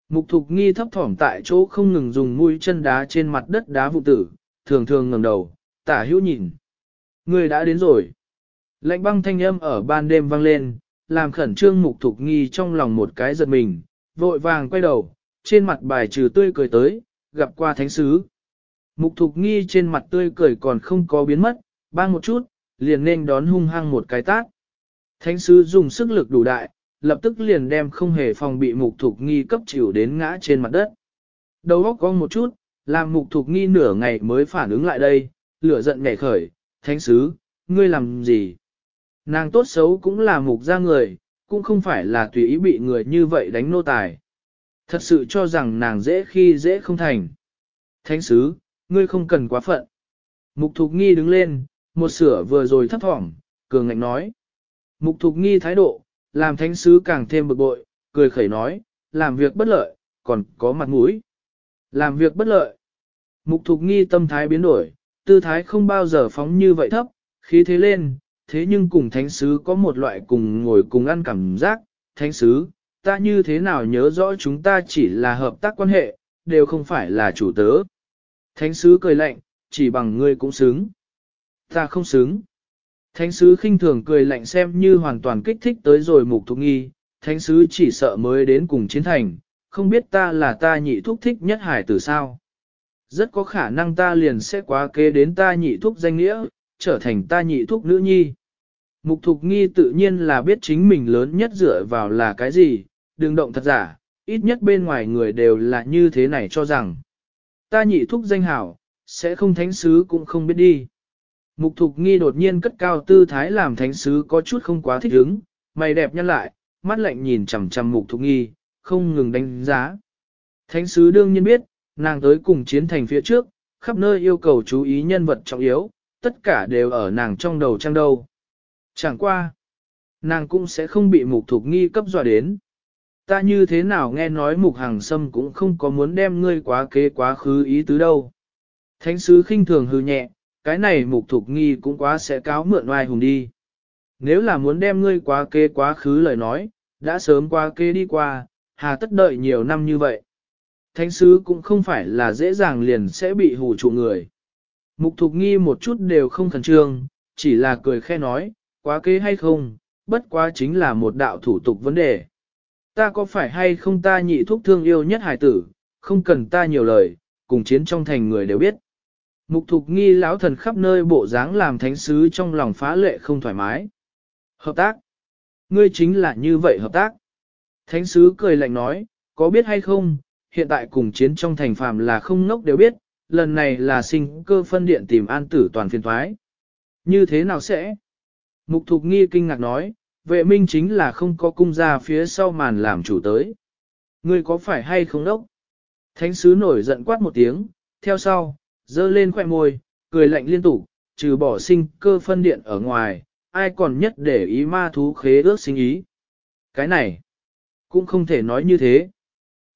Mục thục nghi thấp thỏm tại chỗ không ngừng dùng mũi chân đá trên mặt đất đá vụ tử, thường thường ngẩng đầu, tả hữu nhìn. Người đã đến rồi. Lạnh băng thanh âm ở ban đêm vang lên, làm khẩn trương mục thục nghi trong lòng một cái giật mình, vội vàng quay đầu, trên mặt bài trừ tươi cười tới, gặp qua thánh sứ. Mục thục nghi trên mặt tươi cười còn không có biến mất, bang một chút, liền nên đón hung hăng một cái tát. Thánh sứ dùng sức lực đủ đại, lập tức liền đem không hề phòng bị mục thục nghi cấp chịu đến ngã trên mặt đất. Đầu óc cong một chút, làm mục thục nghi nửa ngày mới phản ứng lại đây, lửa giận nhảy khởi, thánh sứ, ngươi làm gì? Nàng tốt xấu cũng là mục ra người, cũng không phải là tùy ý bị người như vậy đánh nô tài. Thật sự cho rằng nàng dễ khi dễ không thành. Thánh sứ, ngươi không cần quá phận. Mục thục nghi đứng lên, một sửa vừa rồi thấp thỏm, cường ngạnh nói. Mục thục nghi thái độ, làm thánh sứ càng thêm bực bội, cười khẩy nói, làm việc bất lợi, còn có mặt mũi. Làm việc bất lợi. Mục thục nghi tâm thái biến đổi, tư thái không bao giờ phóng như vậy thấp, khí thế lên, thế nhưng cùng thánh sứ có một loại cùng ngồi cùng ăn cảm giác, thánh sứ, ta như thế nào nhớ rõ chúng ta chỉ là hợp tác quan hệ, đều không phải là chủ tớ. Thánh sứ cười lạnh, chỉ bằng ngươi cũng xứng. Ta không xứng. Thánh sứ khinh thường cười lạnh xem như hoàn toàn kích thích tới rồi mục thục nghi, thánh sứ chỉ sợ mới đến cùng chiến thành, không biết ta là ta nhị thúc thích nhất hải tử sao. Rất có khả năng ta liền sẽ quá kế đến ta nhị thúc danh nghĩa, trở thành ta nhị thúc nữ nhi. Mục thục nghi tự nhiên là biết chính mình lớn nhất dựa vào là cái gì, đừng động thật giả, ít nhất bên ngoài người đều là như thế này cho rằng. Ta nhị thúc danh hảo, sẽ không thánh sứ cũng không biết đi. Mục thục nghi đột nhiên cất cao tư thái làm thánh sứ có chút không quá thích ứng, mày đẹp nhăn lại, mắt lạnh nhìn chằm chằm mục thục nghi, không ngừng đánh giá. Thánh sứ đương nhiên biết, nàng tới cùng chiến thành phía trước, khắp nơi yêu cầu chú ý nhân vật trọng yếu, tất cả đều ở nàng trong đầu trang đâu. Chẳng qua, nàng cũng sẽ không bị mục thục nghi cấp dọa đến. Ta như thế nào nghe nói mục hàng sâm cũng không có muốn đem ngươi quá kế quá khứ ý tứ đâu. Thánh sứ khinh thường hư nhẹ, cái này mục thục nghi cũng quá sẽ cáo mượn oai hùng đi. Nếu là muốn đem ngươi quá kế quá khứ lời nói, đã sớm qua kế đi qua, hà tất đợi nhiều năm như vậy. Thánh sứ cũng không phải là dễ dàng liền sẽ bị hù trụ người. Mục thục nghi một chút đều không khẩn trương, chỉ là cười khe nói, quá kế hay không, bất quá chính là một đạo thủ tục vấn đề. Ta có phải hay không ta nhị thúc thương yêu nhất hải tử, không cần ta nhiều lời, cùng chiến trong thành người đều biết. Mục thục nghi lão thần khắp nơi bộ dáng làm thánh sứ trong lòng phá lệ không thoải mái. Hợp tác. Ngươi chính là như vậy hợp tác. Thánh sứ cười lạnh nói, có biết hay không, hiện tại cùng chiến trong thành phàm là không ngốc đều biết, lần này là sinh cơ phân điện tìm an tử toàn phiên thoái. Như thế nào sẽ? Mục thục nghi kinh ngạc nói, vệ minh chính là không có cung ra phía sau màn làm chủ tới. Ngươi có phải hay không đốc? Thánh sứ nổi giận quát một tiếng, theo sau, dơ lên khoẻ môi, cười lạnh liên tục, trừ bỏ sinh cơ phân điện ở ngoài, ai còn nhất để ý ma thú khế ước sinh ý. Cái này, cũng không thể nói như thế.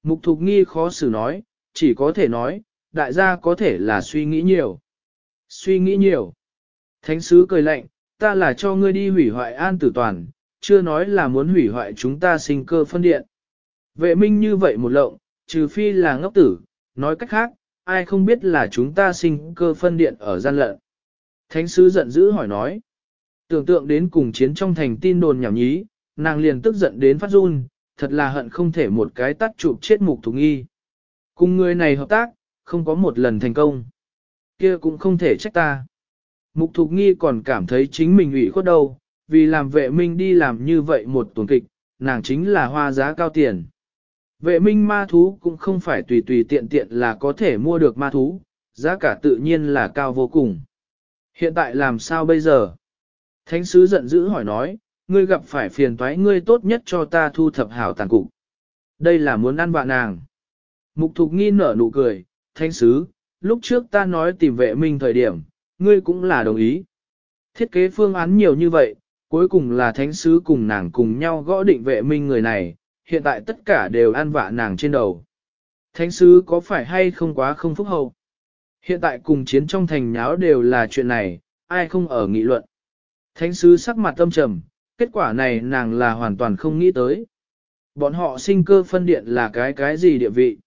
Mục thục nghi khó xử nói, chỉ có thể nói, đại gia có thể là suy nghĩ nhiều. Suy nghĩ nhiều. Thánh sứ cười lạnh, ta là cho ngươi đi hủy hoại an tử toàn, chưa nói là muốn hủy hoại chúng ta sinh cơ phân điện. Vệ minh như vậy một lộng, trừ phi là ngốc tử, nói cách khác, ai không biết là chúng ta sinh cơ phân điện ở gian lận. Thánh sứ giận dữ hỏi nói, tưởng tượng đến cùng chiến trong thành tin đồn nhảm nhí, nàng liền tức giận đến phát run, thật là hận không thể một cái tắt chụp chết mục thục nghi. Cùng người này hợp tác, không có một lần thành công. kia cũng không thể trách ta. Mục thục nghi còn cảm thấy chính mình ủy khuất đâu, vì làm vệ minh đi làm như vậy một tuần kịch, nàng chính là hoa giá cao tiền. Vệ minh ma thú cũng không phải tùy tùy tiện tiện là có thể mua được ma thú, giá cả tự nhiên là cao vô cùng. Hiện tại làm sao bây giờ? Thánh sứ giận dữ hỏi nói, ngươi gặp phải phiền toái ngươi tốt nhất cho ta thu thập hảo tàn cục. Đây là muốn ăn vạ nàng. Mục thục nghi nở nụ cười, thánh sứ, lúc trước ta nói tìm vệ minh thời điểm, ngươi cũng là đồng ý. Thiết kế phương án nhiều như vậy, cuối cùng là thánh sứ cùng nàng cùng nhau gõ định vệ minh người này, hiện tại tất cả đều ăn vạ nàng trên đầu. Thánh sứ có phải hay không quá không phúc hậu? Hiện tại cùng chiến trong thành nháo đều là chuyện này, ai không ở nghị luận. Thánh sứ sắc mặt tâm trầm, kết quả này nàng là hoàn toàn không nghĩ tới. Bọn họ sinh cơ phân điện là cái cái gì địa vị.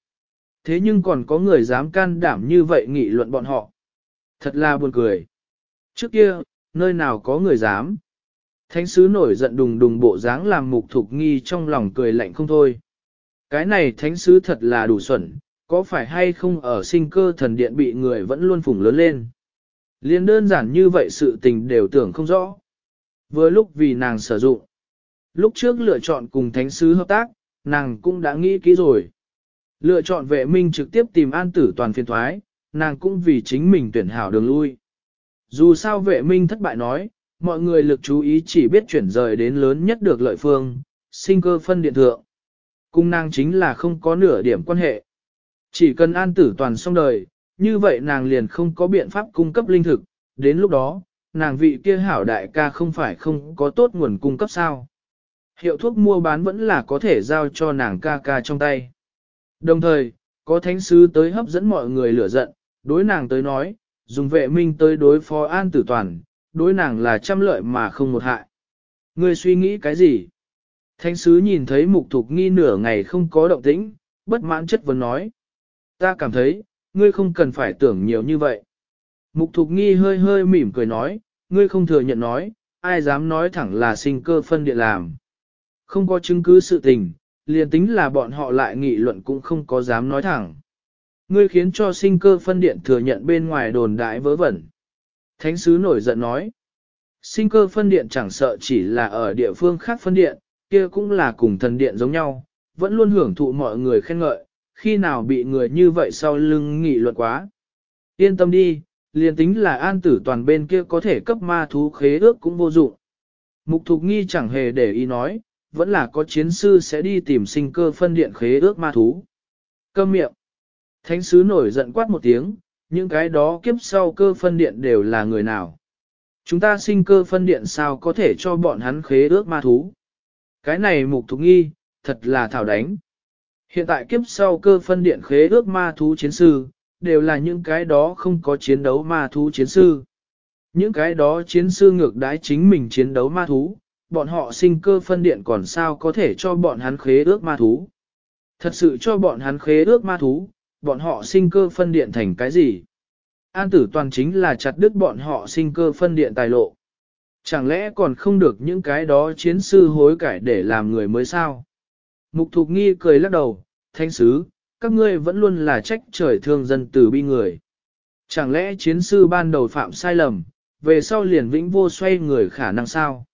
Thế nhưng còn có người dám can đảm như vậy nghị luận bọn họ. Thật là buồn cười. Trước kia, nơi nào có người dám. Thánh sứ nổi giận đùng đùng bộ dáng làm mục thục nghi trong lòng cười lạnh không thôi. Cái này thánh sứ thật là đủ xuẩn, có phải hay không ở sinh cơ thần điện bị người vẫn luôn phủng lớn lên. Liên đơn giản như vậy sự tình đều tưởng không rõ. Vừa lúc vì nàng sử dụng. Lúc trước lựa chọn cùng thánh sứ hợp tác, nàng cũng đã nghĩ kỹ rồi. Lựa chọn vệ minh trực tiếp tìm an tử toàn phiên thoái, nàng cũng vì chính mình tuyển hảo đường lui. Dù sao vệ minh thất bại nói, mọi người lực chú ý chỉ biết chuyển rời đến lớn nhất được lợi phương, sinh cơ phân điện thượng. Cung nàng chính là không có nửa điểm quan hệ. Chỉ cần an tử toàn xong đời, như vậy nàng liền không có biện pháp cung cấp linh thực, đến lúc đó, nàng vị kia hảo đại ca không phải không có tốt nguồn cung cấp sao. Hiệu thuốc mua bán vẫn là có thể giao cho nàng ca ca trong tay. Đồng thời, có thánh sứ tới hấp dẫn mọi người lửa giận, đối nàng tới nói, dùng vệ minh tới đối phó an tử toàn, đối nàng là trăm lợi mà không một hại. Ngươi suy nghĩ cái gì? Thánh sứ nhìn thấy mục thục nghi nửa ngày không có động tĩnh, bất mãn chất vấn nói. Ta cảm thấy, ngươi không cần phải tưởng nhiều như vậy. Mục thục nghi hơi hơi mỉm cười nói, ngươi không thừa nhận nói, ai dám nói thẳng là sinh cơ phân điện làm. Không có chứng cứ sự tình, liền tính là bọn họ lại nghị luận cũng không có dám nói thẳng. Ngươi khiến cho sinh cơ phân điện thừa nhận bên ngoài đồn đại vớ vẩn. Thánh sứ nổi giận nói, sinh cơ phân điện chẳng sợ chỉ là ở địa phương khác phân điện, kia cũng là cùng thần điện giống nhau, vẫn luôn hưởng thụ mọi người khen ngợi, khi nào bị người như vậy sau lưng nghị luận quá. Yên tâm đi, liền tính là an tử toàn bên kia có thể cấp ma thú khế ước cũng vô dụng. Mục thục nghi chẳng hề để ý nói, vẫn là có chiến sư sẽ đi tìm sinh cơ phân điện khế ước ma thú. Câm miệng. Thánh sứ nổi giận quát một tiếng, những cái đó kiếp sau cơ phân điện đều là người nào. Chúng ta sinh cơ phân điện sao có thể cho bọn hắn khế ước ma thú. Cái này mục thục nghi, thật là thảo đánh. Hiện tại kiếp sau cơ phân điện khế ước ma thú chiến sư, đều là những cái đó không có chiến đấu ma thú chiến sư. Những cái đó chiến sư ngược đái chính mình chiến đấu ma thú, bọn họ sinh cơ phân điện còn sao có thể cho bọn hắn khế ước ma thú. Thật sự cho bọn hắn khế ước ma thú, bọn họ sinh cơ phân điện thành cái gì? An tử toàn chính là chặt đứt bọn họ sinh cơ phân điện tài lộ. Chẳng lẽ còn không được những cái đó chiến sư hối cải để làm người mới sao? Mục thục nghi cười lắc đầu, thanh sứ, các ngươi vẫn luôn là trách trời thương dân từ bi người. Chẳng lẽ chiến sư ban đầu phạm sai lầm, về sau liền vĩnh vô xoay người khả năng sao?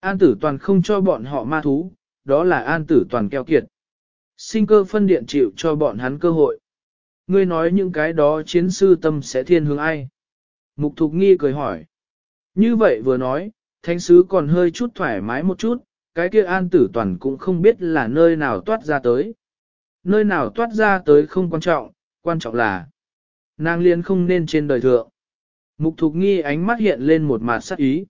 An tử toàn không cho bọn họ ma thú, đó là an tử toàn keo kiệt. Sinh cơ phân điện chịu cho bọn hắn cơ hội. Ngươi nói những cái đó chiến sư tâm sẽ thiên hướng ai? Mục thục nghi cười hỏi. Như vậy vừa nói, thánh sứ còn hơi chút thoải mái một chút, cái kia an tử toàn cũng không biết là nơi nào toát ra tới. Nơi nào toát ra tới không quan trọng, quan trọng là nàng liên không nên trên đời thượng. Mục thục nghi ánh mắt hiện lên một mặt sắc ý.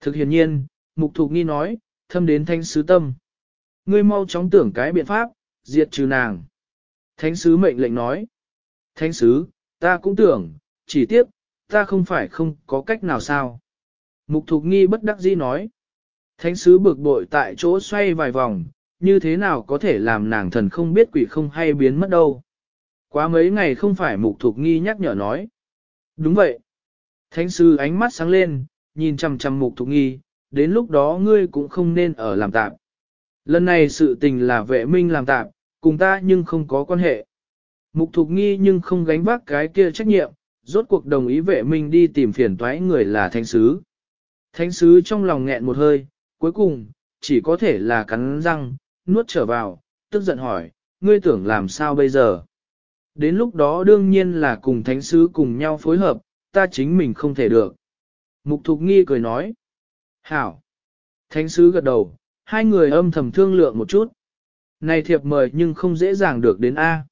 Thực hiện nhiên, mục thục nghi nói, thâm đến thanh sứ tâm. Ngươi mau chóng tưởng cái biện pháp, diệt trừ nàng. Thánh sứ mệnh lệnh nói. Thánh sứ, ta cũng tưởng, chỉ tiếc, ta không phải không có cách nào sao. Mục Thục Nghi bất đắc dĩ nói. Thánh sứ bực bội tại chỗ xoay vài vòng, như thế nào có thể làm nàng thần không biết quỷ không hay biến mất đâu. Quá mấy ngày không phải Mục Thục Nghi nhắc nhở nói. Đúng vậy. Thánh sứ ánh mắt sáng lên, nhìn chằm chằm Mục Thục Nghi, đến lúc đó ngươi cũng không nên ở làm tạm. Lần này sự tình là vệ minh làm tạm, cùng ta nhưng không có quan hệ. Mục Thục Nghi nhưng không gánh vác cái kia trách nhiệm, rốt cuộc đồng ý vệ minh đi tìm phiền toái người là thánh sứ. Thánh sứ trong lòng nghẹn một hơi, cuối cùng, chỉ có thể là cắn răng, nuốt trở vào, tức giận hỏi, ngươi tưởng làm sao bây giờ? Đến lúc đó đương nhiên là cùng thánh sứ cùng nhau phối hợp, ta chính mình không thể được. Mục Thục Nghi cười nói, hảo. Thánh sứ gật đầu, hai người âm thầm thương lượng một chút. Này thiệp mời nhưng không dễ dàng được đến A.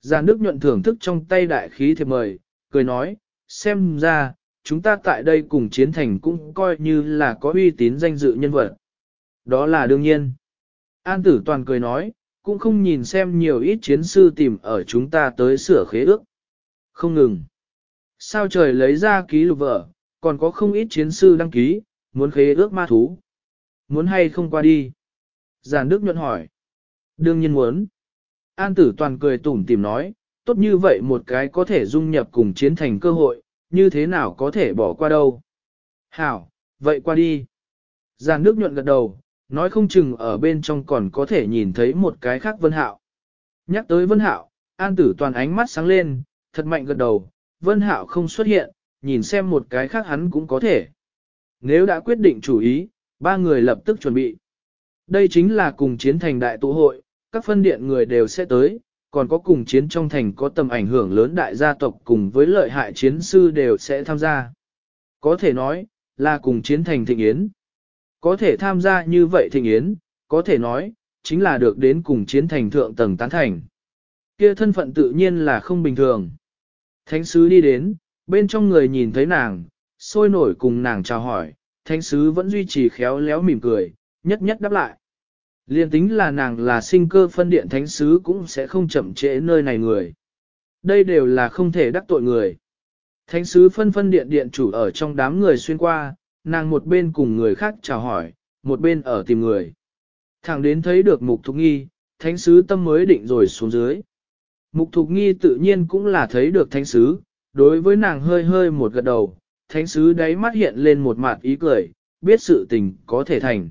Giàn Đức nhuận thưởng thức trong tay đại khí thiệp mời, cười nói, xem ra, chúng ta tại đây cùng chiến thành cũng coi như là có uy tín danh dự nhân vật. Đó là đương nhiên. An tử toàn cười nói, cũng không nhìn xem nhiều ít chiến sư tìm ở chúng ta tới sửa khế ước. Không ngừng. Sao trời lấy ra ký lục vợ, còn có không ít chiến sư đăng ký, muốn khế ước ma thú. Muốn hay không qua đi? Giản Đức nhuận hỏi. Đương nhiên muốn. An tử toàn cười tủm tìm nói, tốt như vậy một cái có thể dung nhập cùng chiến thành cơ hội, như thế nào có thể bỏ qua đâu. Hảo, vậy qua đi. Giàn nước nhuận gật đầu, nói không chừng ở bên trong còn có thể nhìn thấy một cái khác Vân Hạo. Nhắc tới Vân Hạo, An Tử toàn ánh mắt sáng lên, thật mạnh gật đầu, Vân Hạo không xuất hiện, nhìn xem một cái khác hắn cũng có thể. Nếu đã quyết định chủ ý, ba người lập tức chuẩn bị. Đây chính là cùng chiến thành đại tụ hội, các phân điện người đều sẽ tới, còn có cùng chiến trong thành có tầm ảnh hưởng lớn đại gia tộc cùng với lợi hại chiến sư đều sẽ tham gia. Có thể nói, là cùng chiến thành thịnh yến. Có thể tham gia như vậy thịnh yến, có thể nói, chính là được đến cùng chiến thành thượng tầng tán thành. Kia thân phận tự nhiên là không bình thường. Thánh sứ đi đến, bên trong người nhìn thấy nàng, sôi nổi cùng nàng chào hỏi, thánh sứ vẫn duy trì khéo léo mỉm cười, nhất nhất đáp lại. Liên tính là nàng là sinh cơ phân điện thánh sứ cũng sẽ không chậm trễ nơi này người. Đây đều là không thể đắc tội người. Thánh sứ phân phân điện điện chủ ở trong đám người xuyên qua, nàng một bên cùng người khác chào hỏi, một bên ở tìm người. Thẳng đến thấy được mục thục nghi, thánh sứ tâm mới định rồi xuống dưới. Mục thục nghi tự nhiên cũng là thấy được thánh sứ, đối với nàng hơi hơi một gật đầu, thánh sứ đáy mắt hiện lên một mặt ý cười, biết sự tình có thể thành.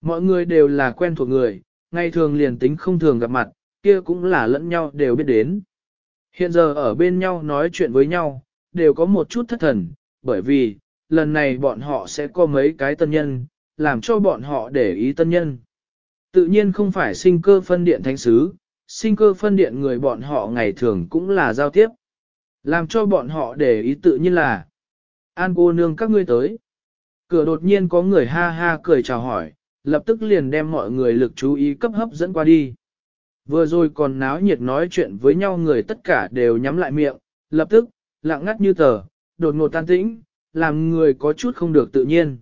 Mọi người đều là quen thuộc người, ngày thường liền tính không thường gặp mặt, kia cũng là lẫn nhau đều biết đến. Hiện giờ ở bên nhau nói chuyện với nhau, đều có một chút thất thần, bởi vì, lần này bọn họ sẽ có mấy cái tân nhân, làm cho bọn họ để ý tân nhân. Tự nhiên không phải sinh cơ phân điện thánh sứ, sinh cơ phân điện người bọn họ ngày thường cũng là giao tiếp. Làm cho bọn họ để ý tự nhiên là An cô nương các ngươi tới. Cửa đột nhiên có người ha ha cười chào hỏi, lập tức liền đem mọi người lực chú ý cấp hấp dẫn qua đi. Vừa rồi còn náo nhiệt nói chuyện với nhau người tất cả đều nhắm lại miệng, lập tức, lặng ngắt như tờ, đột ngột tan tĩnh, làm người có chút không được tự nhiên.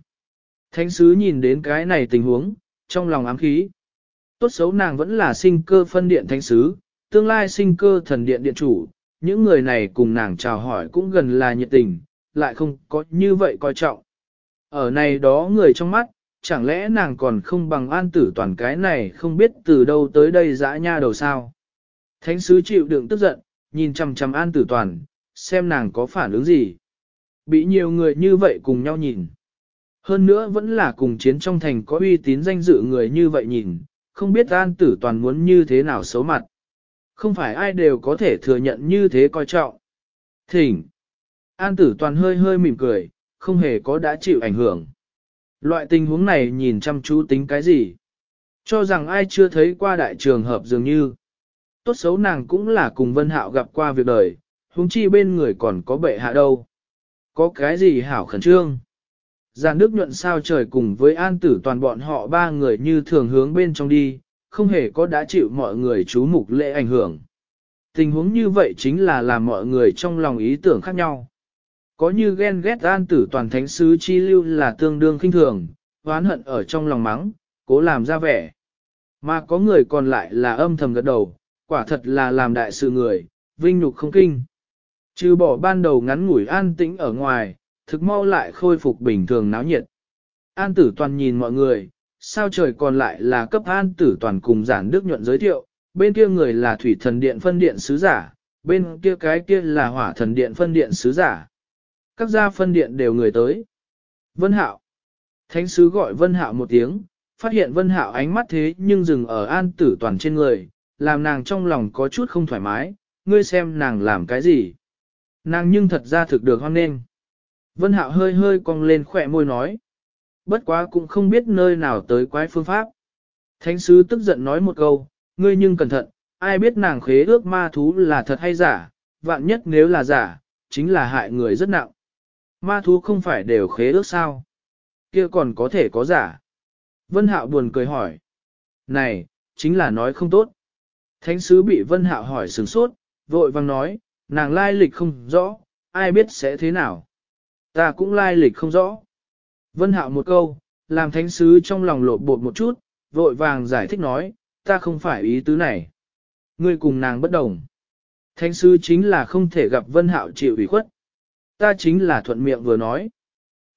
Thánh sứ nhìn đến cái này tình huống, trong lòng ám khí. Tốt xấu nàng vẫn là sinh cơ phân điện thánh sứ, tương lai sinh cơ thần điện điện chủ, những người này cùng nàng chào hỏi cũng gần là nhiệt tình, lại không có như vậy coi trọng. Ở này đó người trong mắt, chẳng lẽ nàng còn không bằng an tử toàn cái này không biết từ đâu tới đây dã nha đầu sao. Thánh sứ chịu đựng tức giận, nhìn chằm chằm an tử toàn, xem nàng có phản ứng gì. Bị nhiều người như vậy cùng nhau nhìn. Hơn nữa vẫn là cùng chiến trong thành có uy tín danh dự người như vậy nhìn, không biết an tử toàn muốn như thế nào xấu mặt. Không phải ai đều có thể thừa nhận như thế coi trọng. Thỉnh. An tử toàn hơi hơi mỉm cười, không hề có đã chịu ảnh hưởng. Loại tình huống này nhìn chăm chú tính cái gì? Cho rằng ai chưa thấy qua đại trường hợp dường như. Tốt xấu nàng cũng là cùng Vân Hạo gặp qua việc đời, huống chi bên người còn có bệ hạ đâu. Có cái gì hảo khẩn trương? Giàn Đức nhuận sao trời cùng với an tử toàn bọn họ ba người như thường hướng bên trong đi, không hề có đã chịu mọi người chú mục lễ ảnh hưởng. Tình huống như vậy chính là làm mọi người trong lòng ý tưởng khác nhau. Có như ghen ghét an tử toàn thánh sứ chi lưu là tương đương khinh thường, oán hận ở trong lòng mắng, cố làm ra vẻ. Mà có người còn lại là âm thầm gật đầu, quả thật là làm đại sự người, vinh nhục không kinh. Trừ bỏ ban đầu ngắn ngủi an tĩnh ở ngoài, thực mau lại khôi phục bình thường náo nhiệt. An tử toàn nhìn mọi người, sao trời còn lại là cấp an tử toàn cùng giản đức nhuận giới thiệu, bên kia người là thủy thần điện phân điện sứ giả, bên kia cái kia là hỏa thần điện phân điện sứ giả. Các gia phân điện đều người tới. Vân Hạo. Thánh sứ gọi Vân Hạo một tiếng, phát hiện Vân Hạo ánh mắt thế nhưng dừng ở an tử toàn trên người, làm nàng trong lòng có chút không thoải mái, ngươi xem nàng làm cái gì. Nàng nhưng thật ra thực được hoan nghênh. Vân Hạo hơi hơi cong lên khỏe môi nói. Bất quá cũng không biết nơi nào tới quái phương pháp. Thánh sứ tức giận nói một câu, ngươi nhưng cẩn thận, ai biết nàng khế ước ma thú là thật hay giả, vạn nhất nếu là giả, chính là hại người rất nặng. Ma thú không phải đều khế ước sao? Kia còn có thể có giả. Vân Hạo buồn cười hỏi. Này, chính là nói không tốt. Thánh sứ bị Vân Hạo hỏi sừng sốt, vội vang nói, nàng lai lịch không rõ, ai biết sẽ thế nào. Ta cũng lai lịch không rõ. Vân Hạo một câu, làm thánh sứ trong lòng lộ bột một chút, vội vàng giải thích nói, ta không phải ý tứ này. Ngươi cùng nàng bất đồng. Thánh sứ chính là không thể gặp Vân Hạo chịu ủy khuất. Ta chính là thuận miệng vừa nói.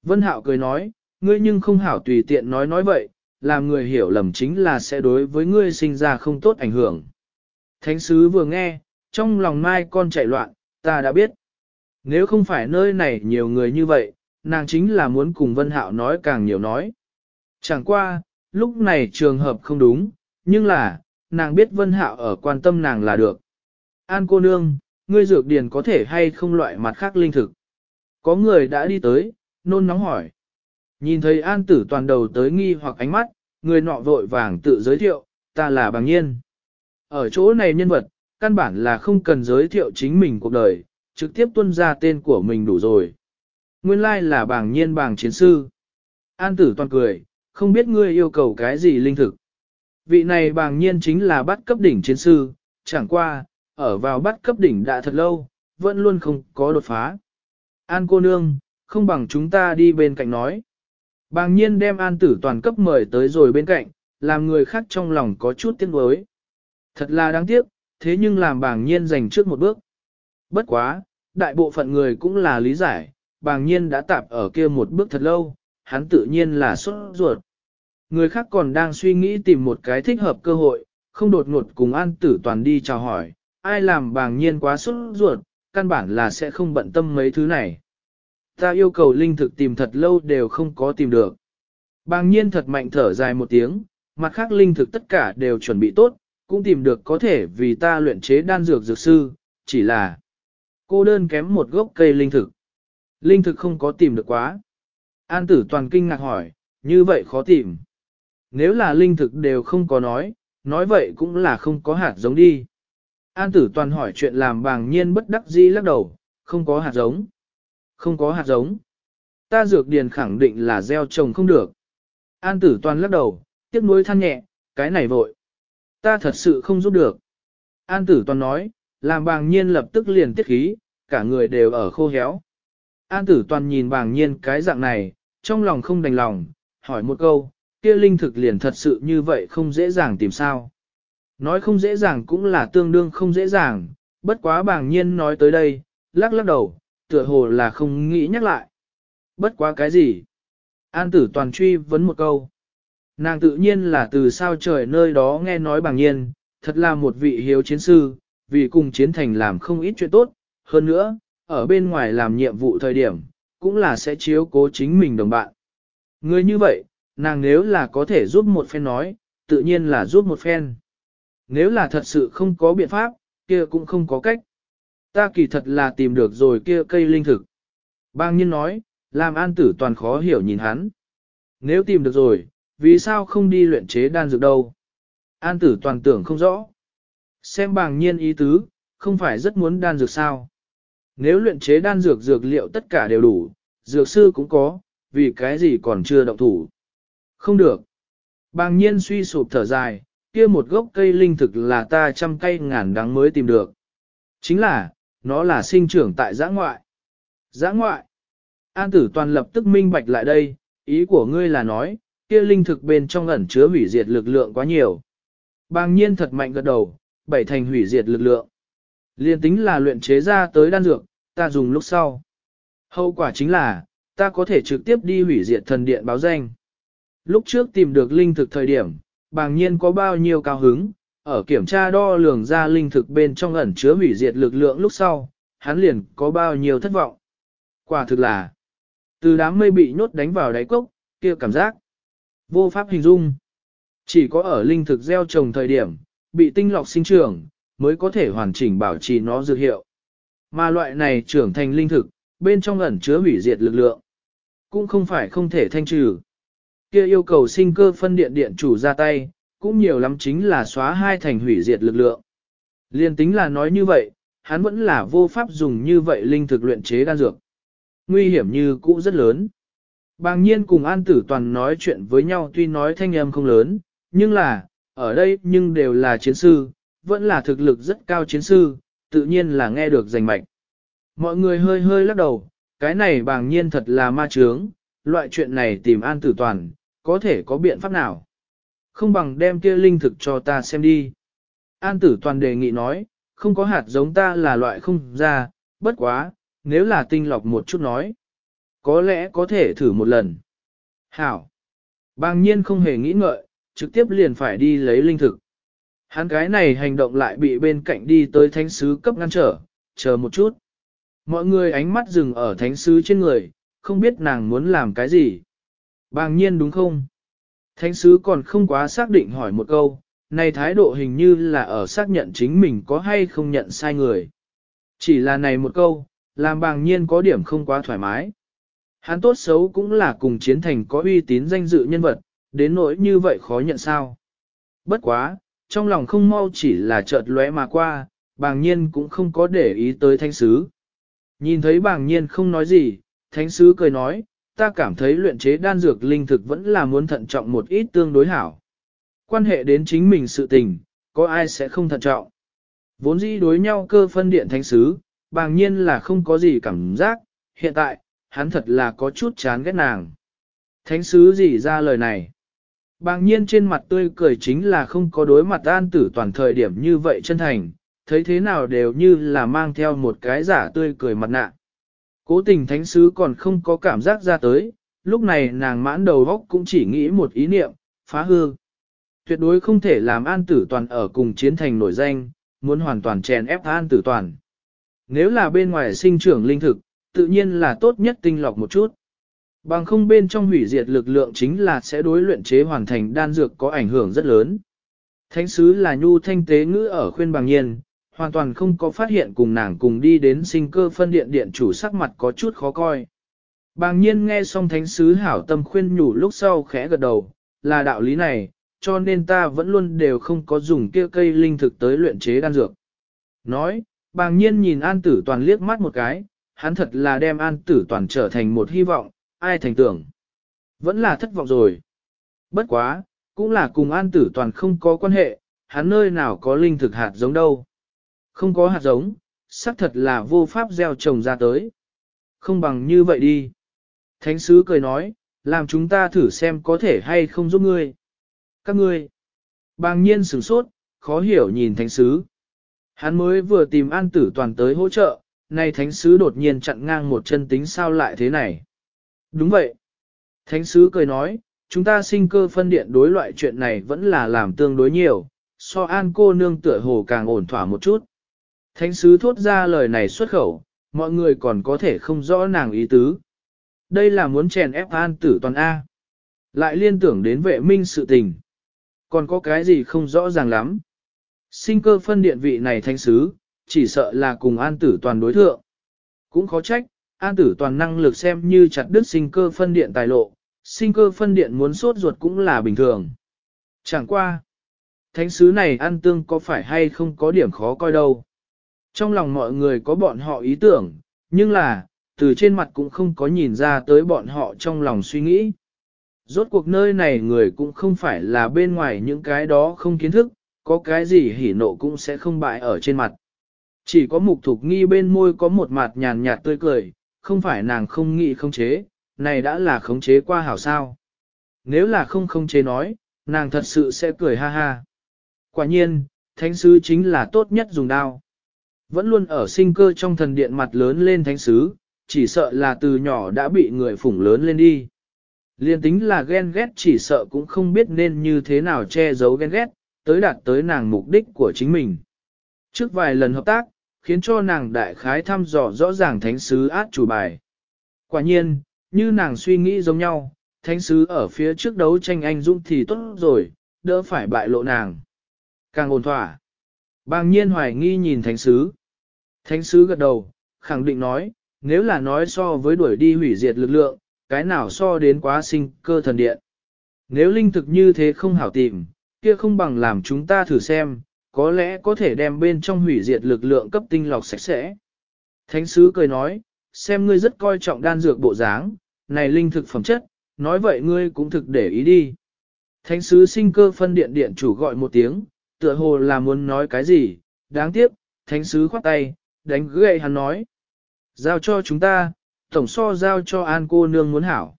Vân Hạo cười nói, ngươi nhưng không hảo tùy tiện nói nói vậy, làm người hiểu lầm chính là sẽ đối với ngươi sinh ra không tốt ảnh hưởng. Thánh sứ vừa nghe, trong lòng mai con chạy loạn, ta đã biết. Nếu không phải nơi này nhiều người như vậy, nàng chính là muốn cùng Vân Hạo nói càng nhiều nói. Chẳng qua, lúc này trường hợp không đúng, nhưng là, nàng biết Vân Hạo ở quan tâm nàng là được. An cô nương, ngươi dược điền có thể hay không loại mặt khác linh thực. Có người đã đi tới, nôn nóng hỏi. Nhìn thấy an tử toàn đầu tới nghi hoặc ánh mắt, người nọ vội vàng tự giới thiệu, ta là bằng nhiên. Ở chỗ này nhân vật, căn bản là không cần giới thiệu chính mình cuộc đời, trực tiếp tuân ra tên của mình đủ rồi. Nguyên lai là bảng nhiên bảng chiến sư. An tử toàn cười, không biết ngươi yêu cầu cái gì linh thực. Vị này bảng nhiên chính là bắt cấp đỉnh chiến sư, chẳng qua, ở vào bắt cấp đỉnh đã thật lâu, vẫn luôn không có đột phá. An cô nương, không bằng chúng ta đi bên cạnh nói. Bàng nhiên đem an tử toàn cấp mời tới rồi bên cạnh, làm người khác trong lòng có chút tiếc nuối. Thật là đáng tiếc, thế nhưng làm bàng nhiên giành trước một bước. Bất quá, đại bộ phận người cũng là lý giải, bàng nhiên đã tạp ở kia một bước thật lâu, hắn tự nhiên là xuất ruột. Người khác còn đang suy nghĩ tìm một cái thích hợp cơ hội, không đột ngột cùng an tử toàn đi chào hỏi, ai làm bàng nhiên quá xuất ruột, căn bản là sẽ không bận tâm mấy thứ này. Ta yêu cầu linh thực tìm thật lâu đều không có tìm được. Bàng nhiên thật mạnh thở dài một tiếng, mặt khác linh thực tất cả đều chuẩn bị tốt, cũng tìm được có thể vì ta luyện chế đan dược dược sư, chỉ là cô đơn kém một gốc cây linh thực. Linh thực không có tìm được quá. An tử toàn kinh ngạc hỏi, như vậy khó tìm. Nếu là linh thực đều không có nói, nói vậy cũng là không có hạt giống đi. An tử toàn hỏi chuyện làm bàng nhiên bất đắc dĩ lắc đầu, không có hạt giống. Không có hạt giống. Ta dược điền khẳng định là gieo trồng không được. An tử toàn lắc đầu, tiếc nuối than nhẹ, cái này vội. Ta thật sự không giúp được. An tử toàn nói, làm bàng nhiên lập tức liền tiết khí, cả người đều ở khô héo. An tử toàn nhìn bàng nhiên cái dạng này, trong lòng không đành lòng, hỏi một câu, kia linh thực liền thật sự như vậy không dễ dàng tìm sao. Nói không dễ dàng cũng là tương đương không dễ dàng, bất quá bàng nhiên nói tới đây, lắc lắc đầu, tựa hồ là không nghĩ nhắc lại. Bất quá cái gì? An tử toàn truy vấn một câu. Nàng tự nhiên là từ sao trời nơi đó nghe nói bằng nhiên, thật là một vị hiếu chiến sư, vì cùng chiến thành làm không ít chuyện tốt, hơn nữa, ở bên ngoài làm nhiệm vụ thời điểm, cũng là sẽ chiếu cố chính mình đồng bạn. Người như vậy, nàng nếu là có thể giúp một phen nói, tự nhiên là giúp một phen. Nếu là thật sự không có biện pháp, kia cũng không có cách. Ta kỳ thật là tìm được rồi kia cây linh thực. Bang nhiên nói, làm an tử toàn khó hiểu nhìn hắn. Nếu tìm được rồi, vì sao không đi luyện chế đan dược đâu? An tử toàn tưởng không rõ. Xem bàng nhiên ý tứ, không phải rất muốn đan dược sao? Nếu luyện chế đan dược dược liệu tất cả đều đủ, dược sư cũng có, vì cái gì còn chưa động thủ. Không được. Bàng nhiên suy sụp thở dài, kia một gốc cây linh thực là ta trăm cây ngàn đắng mới tìm được. Chính là, nó là sinh trưởng tại giã ngoại. Giã ngoại. An tử toàn lập tức minh bạch lại đây, ý của ngươi là nói, kia linh thực bên trong ẩn chứa hủy diệt lực lượng quá nhiều. Bàng nhiên thật mạnh gật đầu, bảy thành hủy diệt lực lượng. Liên tính là luyện chế ra tới đan dược, ta dùng lúc sau. Hậu quả chính là, ta có thể trực tiếp đi hủy diệt thần điện báo danh. Lúc trước tìm được linh thực thời điểm, bàng nhiên có bao nhiêu cao hứng, ở kiểm tra đo lường ra linh thực bên trong ẩn chứa hủy diệt lực lượng lúc sau, hắn liền có bao nhiêu thất vọng. Quả thực là, từ đám mây bị nhốt đánh vào đáy cốc, kia cảm giác, vô pháp hình dung. Chỉ có ở linh thực gieo trồng thời điểm, bị tinh lọc sinh trưởng, mới có thể hoàn chỉnh bảo trì nó dược hiệu. Mà loại này trưởng thành linh thực, bên trong ẩn chứa hủy diệt lực lượng, cũng không phải không thể thanh trừ. Kia yêu cầu sinh cơ phân điện điện chủ ra tay, cũng nhiều lắm chính là xóa hai thành hủy diệt lực lượng. Liên tính là nói như vậy, hắn vẫn là vô pháp dùng như vậy linh thực luyện chế đan dược. Nguy hiểm như cũ rất lớn. Bàng nhiên cùng An Tử Toàn nói chuyện với nhau tuy nói thanh âm không lớn, nhưng là, ở đây nhưng đều là chiến sư, vẫn là thực lực rất cao chiến sư, tự nhiên là nghe được rành mạch. Mọi người hơi hơi lắc đầu, cái này bàng nhiên thật là ma trướng, loại chuyện này tìm An Tử Toàn, có thể có biện pháp nào? Không bằng đem kia linh thực cho ta xem đi. An Tử Toàn đề nghị nói, không có hạt giống ta là loại không ra, bất quá, nếu là tinh lọc một chút nói. Có lẽ có thể thử một lần. Hảo. Bàng nhiên không hề nghĩ ngợi, trực tiếp liền phải đi lấy linh thực. Hắn cái này hành động lại bị bên cạnh đi tới thánh sứ cấp ngăn trở, chờ một chút. Mọi người ánh mắt dừng ở thánh sứ trên người, không biết nàng muốn làm cái gì. Bàng nhiên đúng không? Thánh sứ còn không quá xác định hỏi một câu, này thái độ hình như là ở xác nhận chính mình có hay không nhận sai người. Chỉ là này một câu, làm bàng nhiên có điểm không quá thoải mái. Hắn tốt xấu cũng là cùng chiến thành có uy tín danh dự nhân vật, đến nỗi như vậy khó nhận sao. Bất quá, trong lòng không mau chỉ là chợt lóe mà qua, bàng nhiên cũng không có để ý tới thánh sứ. Nhìn thấy bàng nhiên không nói gì, thánh sứ cười nói, ta cảm thấy luyện chế đan dược linh thực vẫn là muốn thận trọng một ít tương đối hảo. Quan hệ đến chính mình sự tình, có ai sẽ không thận trọng. Vốn dĩ đối nhau cơ phân điện thánh sứ, bàng nhiên là không có gì cảm giác, hiện tại, hắn thật là có chút chán ghét nàng. Thánh sứ gì ra lời này? Bàng nhiên trên mặt tươi cười chính là không có đối mặt an tử toàn thời điểm như vậy chân thành, thấy thế nào đều như là mang theo một cái giả tươi cười mặt nạ. Cố tình thánh sứ còn không có cảm giác ra tới, lúc này nàng mãn đầu góc cũng chỉ nghĩ một ý niệm, phá hư. Tuyệt đối không thể làm an tử toàn ở cùng chiến thành nổi danh, muốn hoàn toàn chèn ép an tử toàn. Nếu là bên ngoài sinh trưởng linh thực, tự nhiên là tốt nhất tinh lọc một chút. Bằng không bên trong hủy diệt lực lượng chính là sẽ đối luyện chế hoàn thành đan dược có ảnh hưởng rất lớn. Thánh sứ là nhu thanh tế ngữ ở khuyên bằng nhiên, hoàn toàn không có phát hiện cùng nàng cùng đi đến sinh cơ phân điện điện chủ sắc mặt có chút khó coi. Bàng nhiên nghe xong thánh sứ hảo tâm khuyên nhủ lúc sau khẽ gật đầu, là đạo lý này, cho nên ta vẫn luôn đều không có dùng kia cây linh thực tới luyện chế đan dược. Nói, bàng nhiên nhìn an tử toàn liếc mắt một cái, hắn thật là đem an tử toàn trở thành một hy vọng, ai thành tưởng. Vẫn là thất vọng rồi. Bất quá, cũng là cùng an tử toàn không có quan hệ, hắn nơi nào có linh thực hạt giống đâu. Không có hạt giống, xác thật là vô pháp gieo trồng ra tới. Không bằng như vậy đi. Thánh sứ cười nói, làm chúng ta thử xem có thể hay không giúp ngươi. Các ngươi. Bàng nhiên sửng sốt, khó hiểu nhìn thánh sứ. Hắn mới vừa tìm an tử toàn tới hỗ trợ, nay thánh sứ đột nhiên chặn ngang một chân tính sao lại thế này. Đúng vậy. Thánh sứ cười nói, chúng ta sinh cơ phân điện đối loại chuyện này vẫn là làm tương đối nhiều, so an cô nương tựa hồ càng ổn thỏa một chút. Thánh sứ thốt ra lời này xuất khẩu, mọi người còn có thể không rõ nàng ý tứ. Đây là muốn chèn ép an tử toàn A. Lại liên tưởng đến vệ minh sự tình. Còn có cái gì không rõ ràng lắm. Sinh cơ phân điện vị này thánh sứ, chỉ sợ là cùng an tử toàn đối thượng. Cũng khó trách, an tử toàn năng lực xem như chặt đứt sinh cơ phân điện tài lộ, sinh cơ phân điện muốn sốt ruột cũng là bình thường. Chẳng qua, thánh sứ này ăn tương có phải hay không có điểm khó coi đâu. Trong lòng mọi người có bọn họ ý tưởng, nhưng là, từ trên mặt cũng không có nhìn ra tới bọn họ trong lòng suy nghĩ. Rốt cuộc nơi này người cũng không phải là bên ngoài những cái đó không kiến thức, có cái gì hỉ nộ cũng sẽ không bại ở trên mặt. Chỉ có mục thục nghi bên môi có một mặt nhàn nhạt tươi cười, không phải nàng không nghĩ không chế, này đã là khống chế qua hảo sao. Nếu là không khống chế nói, nàng thật sự sẽ cười ha ha. Quả nhiên, thánh sứ chính là tốt nhất dùng đao. Vẫn luôn ở sinh cơ trong thần điện mặt lớn lên thánh sứ, chỉ sợ là từ nhỏ đã bị người phủng lớn lên đi. Liên tính là ghen ghét chỉ sợ cũng không biết nên như thế nào che giấu ghen ghét, tới đạt tới nàng mục đích của chính mình. Trước vài lần hợp tác, khiến cho nàng đại khái thăm dò rõ ràng thánh sứ át chủ bài. Quả nhiên, như nàng suy nghĩ giống nhau, thánh sứ ở phía trước đấu tranh anh dũng thì tốt rồi, đỡ phải bại lộ nàng. Càng ổn thỏa. Bàng nhiên hoài nghi nhìn thánh sứ. Thánh sứ gật đầu, khẳng định nói, nếu là nói so với đuổi đi hủy diệt lực lượng, cái nào so đến quá sinh cơ thần điện. Nếu linh thực như thế không hảo tìm, kia không bằng làm chúng ta thử xem, có lẽ có thể đem bên trong hủy diệt lực lượng cấp tinh lọc sạch sẽ. Thánh sứ cười nói, xem ngươi rất coi trọng đan dược bộ dáng, này linh thực phẩm chất, nói vậy ngươi cũng thực để ý đi. Thánh sứ sinh cơ phân điện điện chủ gọi một tiếng, tựa hồ là muốn nói cái gì, đáng tiếc, thánh sứ khoát tay, đánh gậy hắn nói. Giao cho chúng ta, tổng so giao cho an cô nương muốn hảo.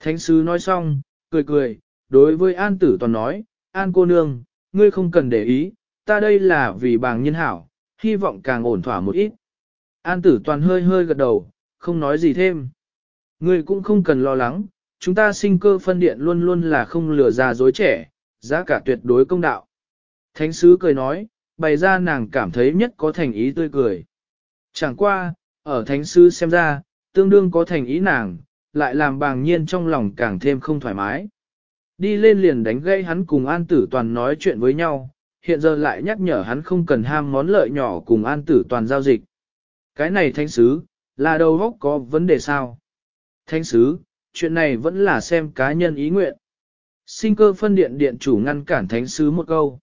Thánh sứ nói xong, cười cười, đối với an tử toàn nói, an cô nương, ngươi không cần để ý, ta đây là vì bàng nhân hảo, hy vọng càng ổn thỏa một ít. An tử toàn hơi hơi gật đầu, không nói gì thêm. người cũng không cần lo lắng, chúng ta sinh cơ phân điện luôn luôn là không lừa già dối trẻ, giá cả tuyệt đối công đạo. Thánh sứ cười nói, bày ra nàng cảm thấy nhất có thành ý tươi cười. Chẳng qua, ở thánh sứ xem ra, tương đương có thành ý nàng, lại làm bàng nhiên trong lòng càng thêm không thoải mái. Đi lên liền đánh gây hắn cùng an tử toàn nói chuyện với nhau, hiện giờ lại nhắc nhở hắn không cần ham món lợi nhỏ cùng an tử toàn giao dịch. Cái này thánh sứ, là đầu góc có vấn đề sao? Thánh sứ, chuyện này vẫn là xem cá nhân ý nguyện. Sinh cơ phân điện điện chủ ngăn cản thánh sứ một câu.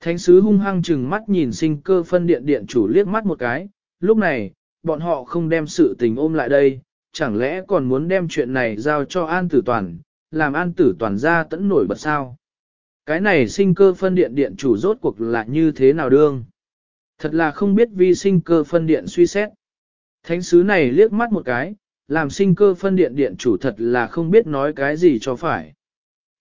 Thánh sứ hung hăng chừng mắt nhìn sinh cơ phân điện điện chủ liếc mắt một cái, lúc này, bọn họ không đem sự tình ôm lại đây, chẳng lẽ còn muốn đem chuyện này giao cho an tử toàn, làm an tử toàn ra tẫn nổi bật sao? Cái này sinh cơ phân điện điện chủ rốt cuộc là như thế nào đương? Thật là không biết vi sinh cơ phân điện suy xét. Thánh sứ này liếc mắt một cái, làm sinh cơ phân điện điện chủ thật là không biết nói cái gì cho phải.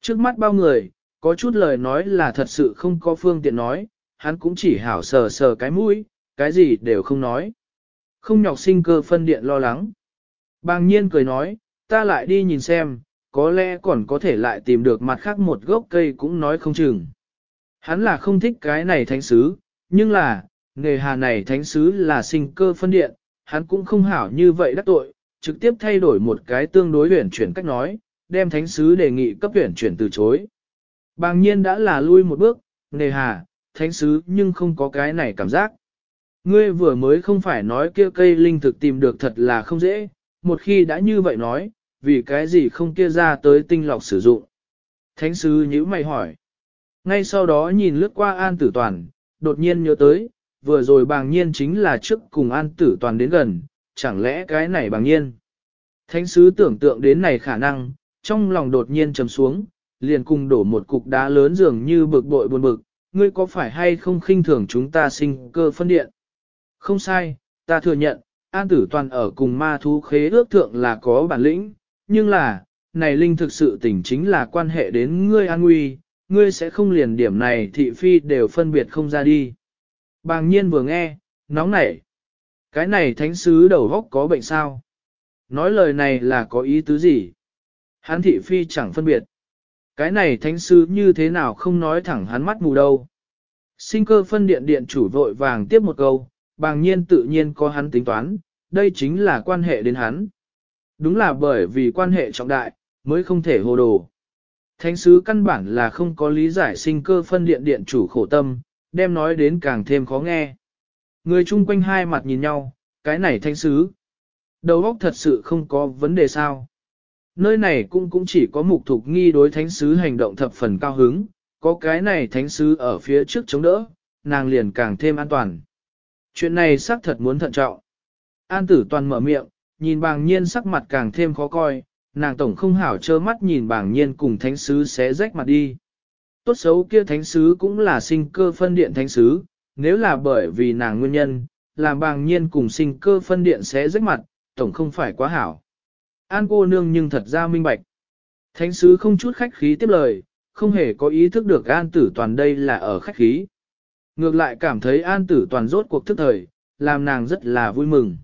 Trước mắt bao người, có chút lời nói là thật sự không có phương tiện nói, hắn cũng chỉ hảo sờ sờ cái mũi, cái gì đều không nói. Không nhọc sinh cơ phân điện lo lắng. Bàng nhiên cười nói, ta lại đi nhìn xem, có lẽ còn có thể lại tìm được mặt khác một gốc cây cũng nói không chừng. Hắn là không thích cái này thánh sứ, nhưng là, nghề hà này thánh sứ là sinh cơ phân điện, hắn cũng không hảo như vậy đắc tội, trực tiếp thay đổi một cái tương đối huyển chuyển cách nói, đem thánh sứ đề nghị cấp huyển chuyển từ chối. Bàng nhiên đã là lui một bước, nghề hà, thánh sứ nhưng không có cái này cảm giác. Ngươi vừa mới không phải nói kia cây linh thực tìm được thật là không dễ, một khi đã như vậy nói, vì cái gì không kia ra tới tinh lọc sử dụng. Thánh sứ nhữ mày hỏi. Ngay sau đó nhìn lướt qua an tử toàn, đột nhiên nhớ tới, vừa rồi bàng nhiên chính là trước cùng an tử toàn đến gần, chẳng lẽ cái này bàng nhiên. Thánh sứ tưởng tượng đến này khả năng, trong lòng đột nhiên trầm xuống, liền cùng đổ một cục đá lớn dường như bực bội buồn bực, ngươi có phải hay không khinh thường chúng ta sinh cơ phân điện? Không sai, ta thừa nhận, an tử toàn ở cùng ma thú khế ước thượng là có bản lĩnh, nhưng là, này linh thực sự tình chính là quan hệ đến ngươi an nguy, ngươi sẽ không liền điểm này thị phi đều phân biệt không ra đi. Bàng nhiên vừa nghe, nóng nảy. Cái này thánh sứ đầu góc có bệnh sao? Nói lời này là có ý tứ gì? Hắn thị phi chẳng phân biệt. Cái này thánh sứ như thế nào không nói thẳng hắn mắt mù đâu. Sinh cơ phân điện điện chủ vội vàng tiếp một câu, bàng nhiên tự nhiên có hắn tính toán, đây chính là quan hệ đến hắn. Đúng là bởi vì quan hệ trọng đại, mới không thể hồ đồ. Thánh sứ căn bản là không có lý giải sinh cơ phân điện điện chủ khổ tâm, đem nói đến càng thêm khó nghe. Người chung quanh hai mặt nhìn nhau, cái này thánh sứ. Đầu óc thật sự không có vấn đề sao. Nơi này cũng cũng chỉ có mục thục nghi đối thánh sứ hành động thập phần cao hứng, có cái này thánh sứ ở phía trước chống đỡ, nàng liền càng thêm an toàn. Chuyện này xác thật muốn thận trọng. An tử toàn mở miệng, nhìn bàng nhiên sắc mặt càng thêm khó coi, nàng tổng không hảo trơ mắt nhìn bàng nhiên cùng thánh sứ xé rách mặt đi. Tốt xấu kia thánh sứ cũng là sinh cơ phân điện thánh sứ, nếu là bởi vì nàng nguyên nhân, làm bàng nhiên cùng sinh cơ phân điện xé rách mặt, tổng không phải quá hảo. An cô nương nhưng thật ra minh bạch. Thánh sứ không chút khách khí tiếp lời, không hề có ý thức được an tử toàn đây là ở khách khí. Ngược lại cảm thấy an tử toàn rốt cuộc thức thời, làm nàng rất là vui mừng.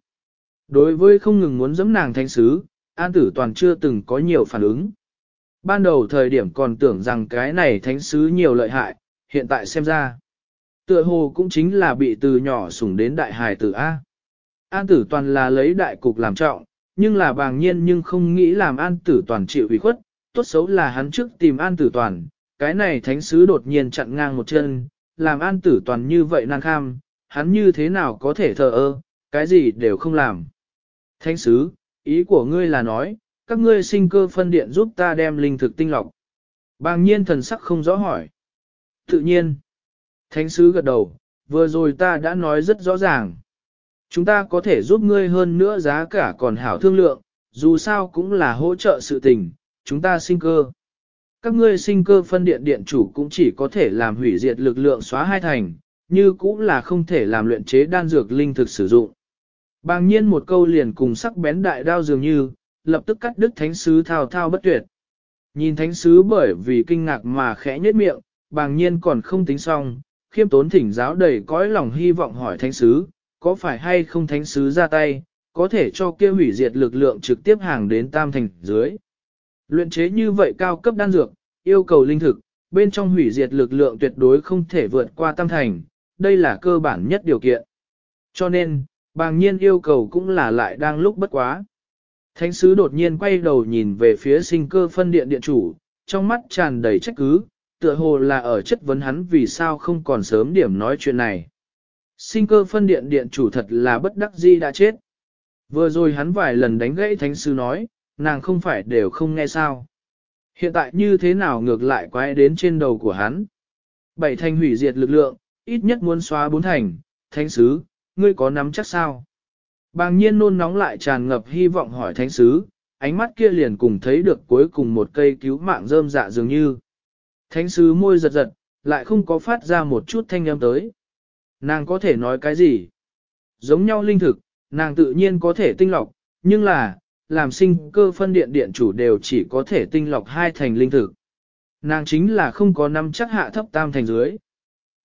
Đối với không ngừng muốn dẫm nàng thánh sứ, An Tử Toàn chưa từng có nhiều phản ứng. Ban đầu thời điểm còn tưởng rằng cái này thánh sứ nhiều lợi hại, hiện tại xem ra. Tựa hồ cũng chính là bị từ nhỏ sủng đến đại hài tử A. An Tử Toàn là lấy đại cục làm trọng, nhưng là bàng nhiên nhưng không nghĩ làm An Tử Toàn chịu ủy khuất, tốt xấu là hắn trước tìm An Tử Toàn, cái này thánh sứ đột nhiên chặn ngang một chân, làm An Tử Toàn như vậy năng kham, hắn như thế nào có thể thờ ơ, cái gì đều không làm. Thánh sứ, ý của ngươi là nói, các ngươi sinh cơ phân điện giúp ta đem linh thực tinh lọc. Bàng nhiên thần sắc không rõ hỏi. Tự nhiên. Thánh sứ gật đầu, vừa rồi ta đã nói rất rõ ràng. Chúng ta có thể giúp ngươi hơn nữa giá cả còn hảo thương lượng, dù sao cũng là hỗ trợ sự tình, chúng ta sinh cơ. Các ngươi sinh cơ phân điện điện chủ cũng chỉ có thể làm hủy diệt lực lượng xóa hai thành, như cũng là không thể làm luyện chế đan dược linh thực sử dụng. Bàng nhiên một câu liền cùng sắc bén đại đao dường như, lập tức cắt đứt thánh sứ thao thao bất tuyệt. Nhìn thánh sứ bởi vì kinh ngạc mà khẽ nhếch miệng, bàng nhiên còn không tính xong, khiêm tốn thỉnh giáo đầy cõi lòng hy vọng hỏi thánh sứ, có phải hay không thánh sứ ra tay, có thể cho kia hủy diệt lực lượng trực tiếp hàng đến tam thành dưới. Luyện chế như vậy cao cấp đan dược, yêu cầu linh thực, bên trong hủy diệt lực lượng tuyệt đối không thể vượt qua tam thành, đây là cơ bản nhất điều kiện. Cho nên, bàng nhiên yêu cầu cũng là lại đang lúc bất quá. Thánh sứ đột nhiên quay đầu nhìn về phía sinh cơ phân điện điện chủ, trong mắt tràn đầy trách cứ, tựa hồ là ở chất vấn hắn vì sao không còn sớm điểm nói chuyện này. Sinh cơ phân điện điện chủ thật là bất đắc di đã chết. Vừa rồi hắn vài lần đánh gãy thánh sứ nói, nàng không phải đều không nghe sao. Hiện tại như thế nào ngược lại quay đến trên đầu của hắn. Bảy thành hủy diệt lực lượng, ít nhất muốn xóa bốn thành, thánh sứ, ngươi có nắm chắc sao? Bàng nhiên nôn nóng lại tràn ngập hy vọng hỏi thánh sứ, ánh mắt kia liền cùng thấy được cuối cùng một cây cứu mạng rơm dạ dường như. Thánh sứ môi giật giật, lại không có phát ra một chút thanh âm tới. Nàng có thể nói cái gì? Giống nhau linh thực, nàng tự nhiên có thể tinh lọc, nhưng là, làm sinh cơ phân điện điện chủ đều chỉ có thể tinh lọc hai thành linh thực. Nàng chính là không có năm chắc hạ thấp tam thành dưới.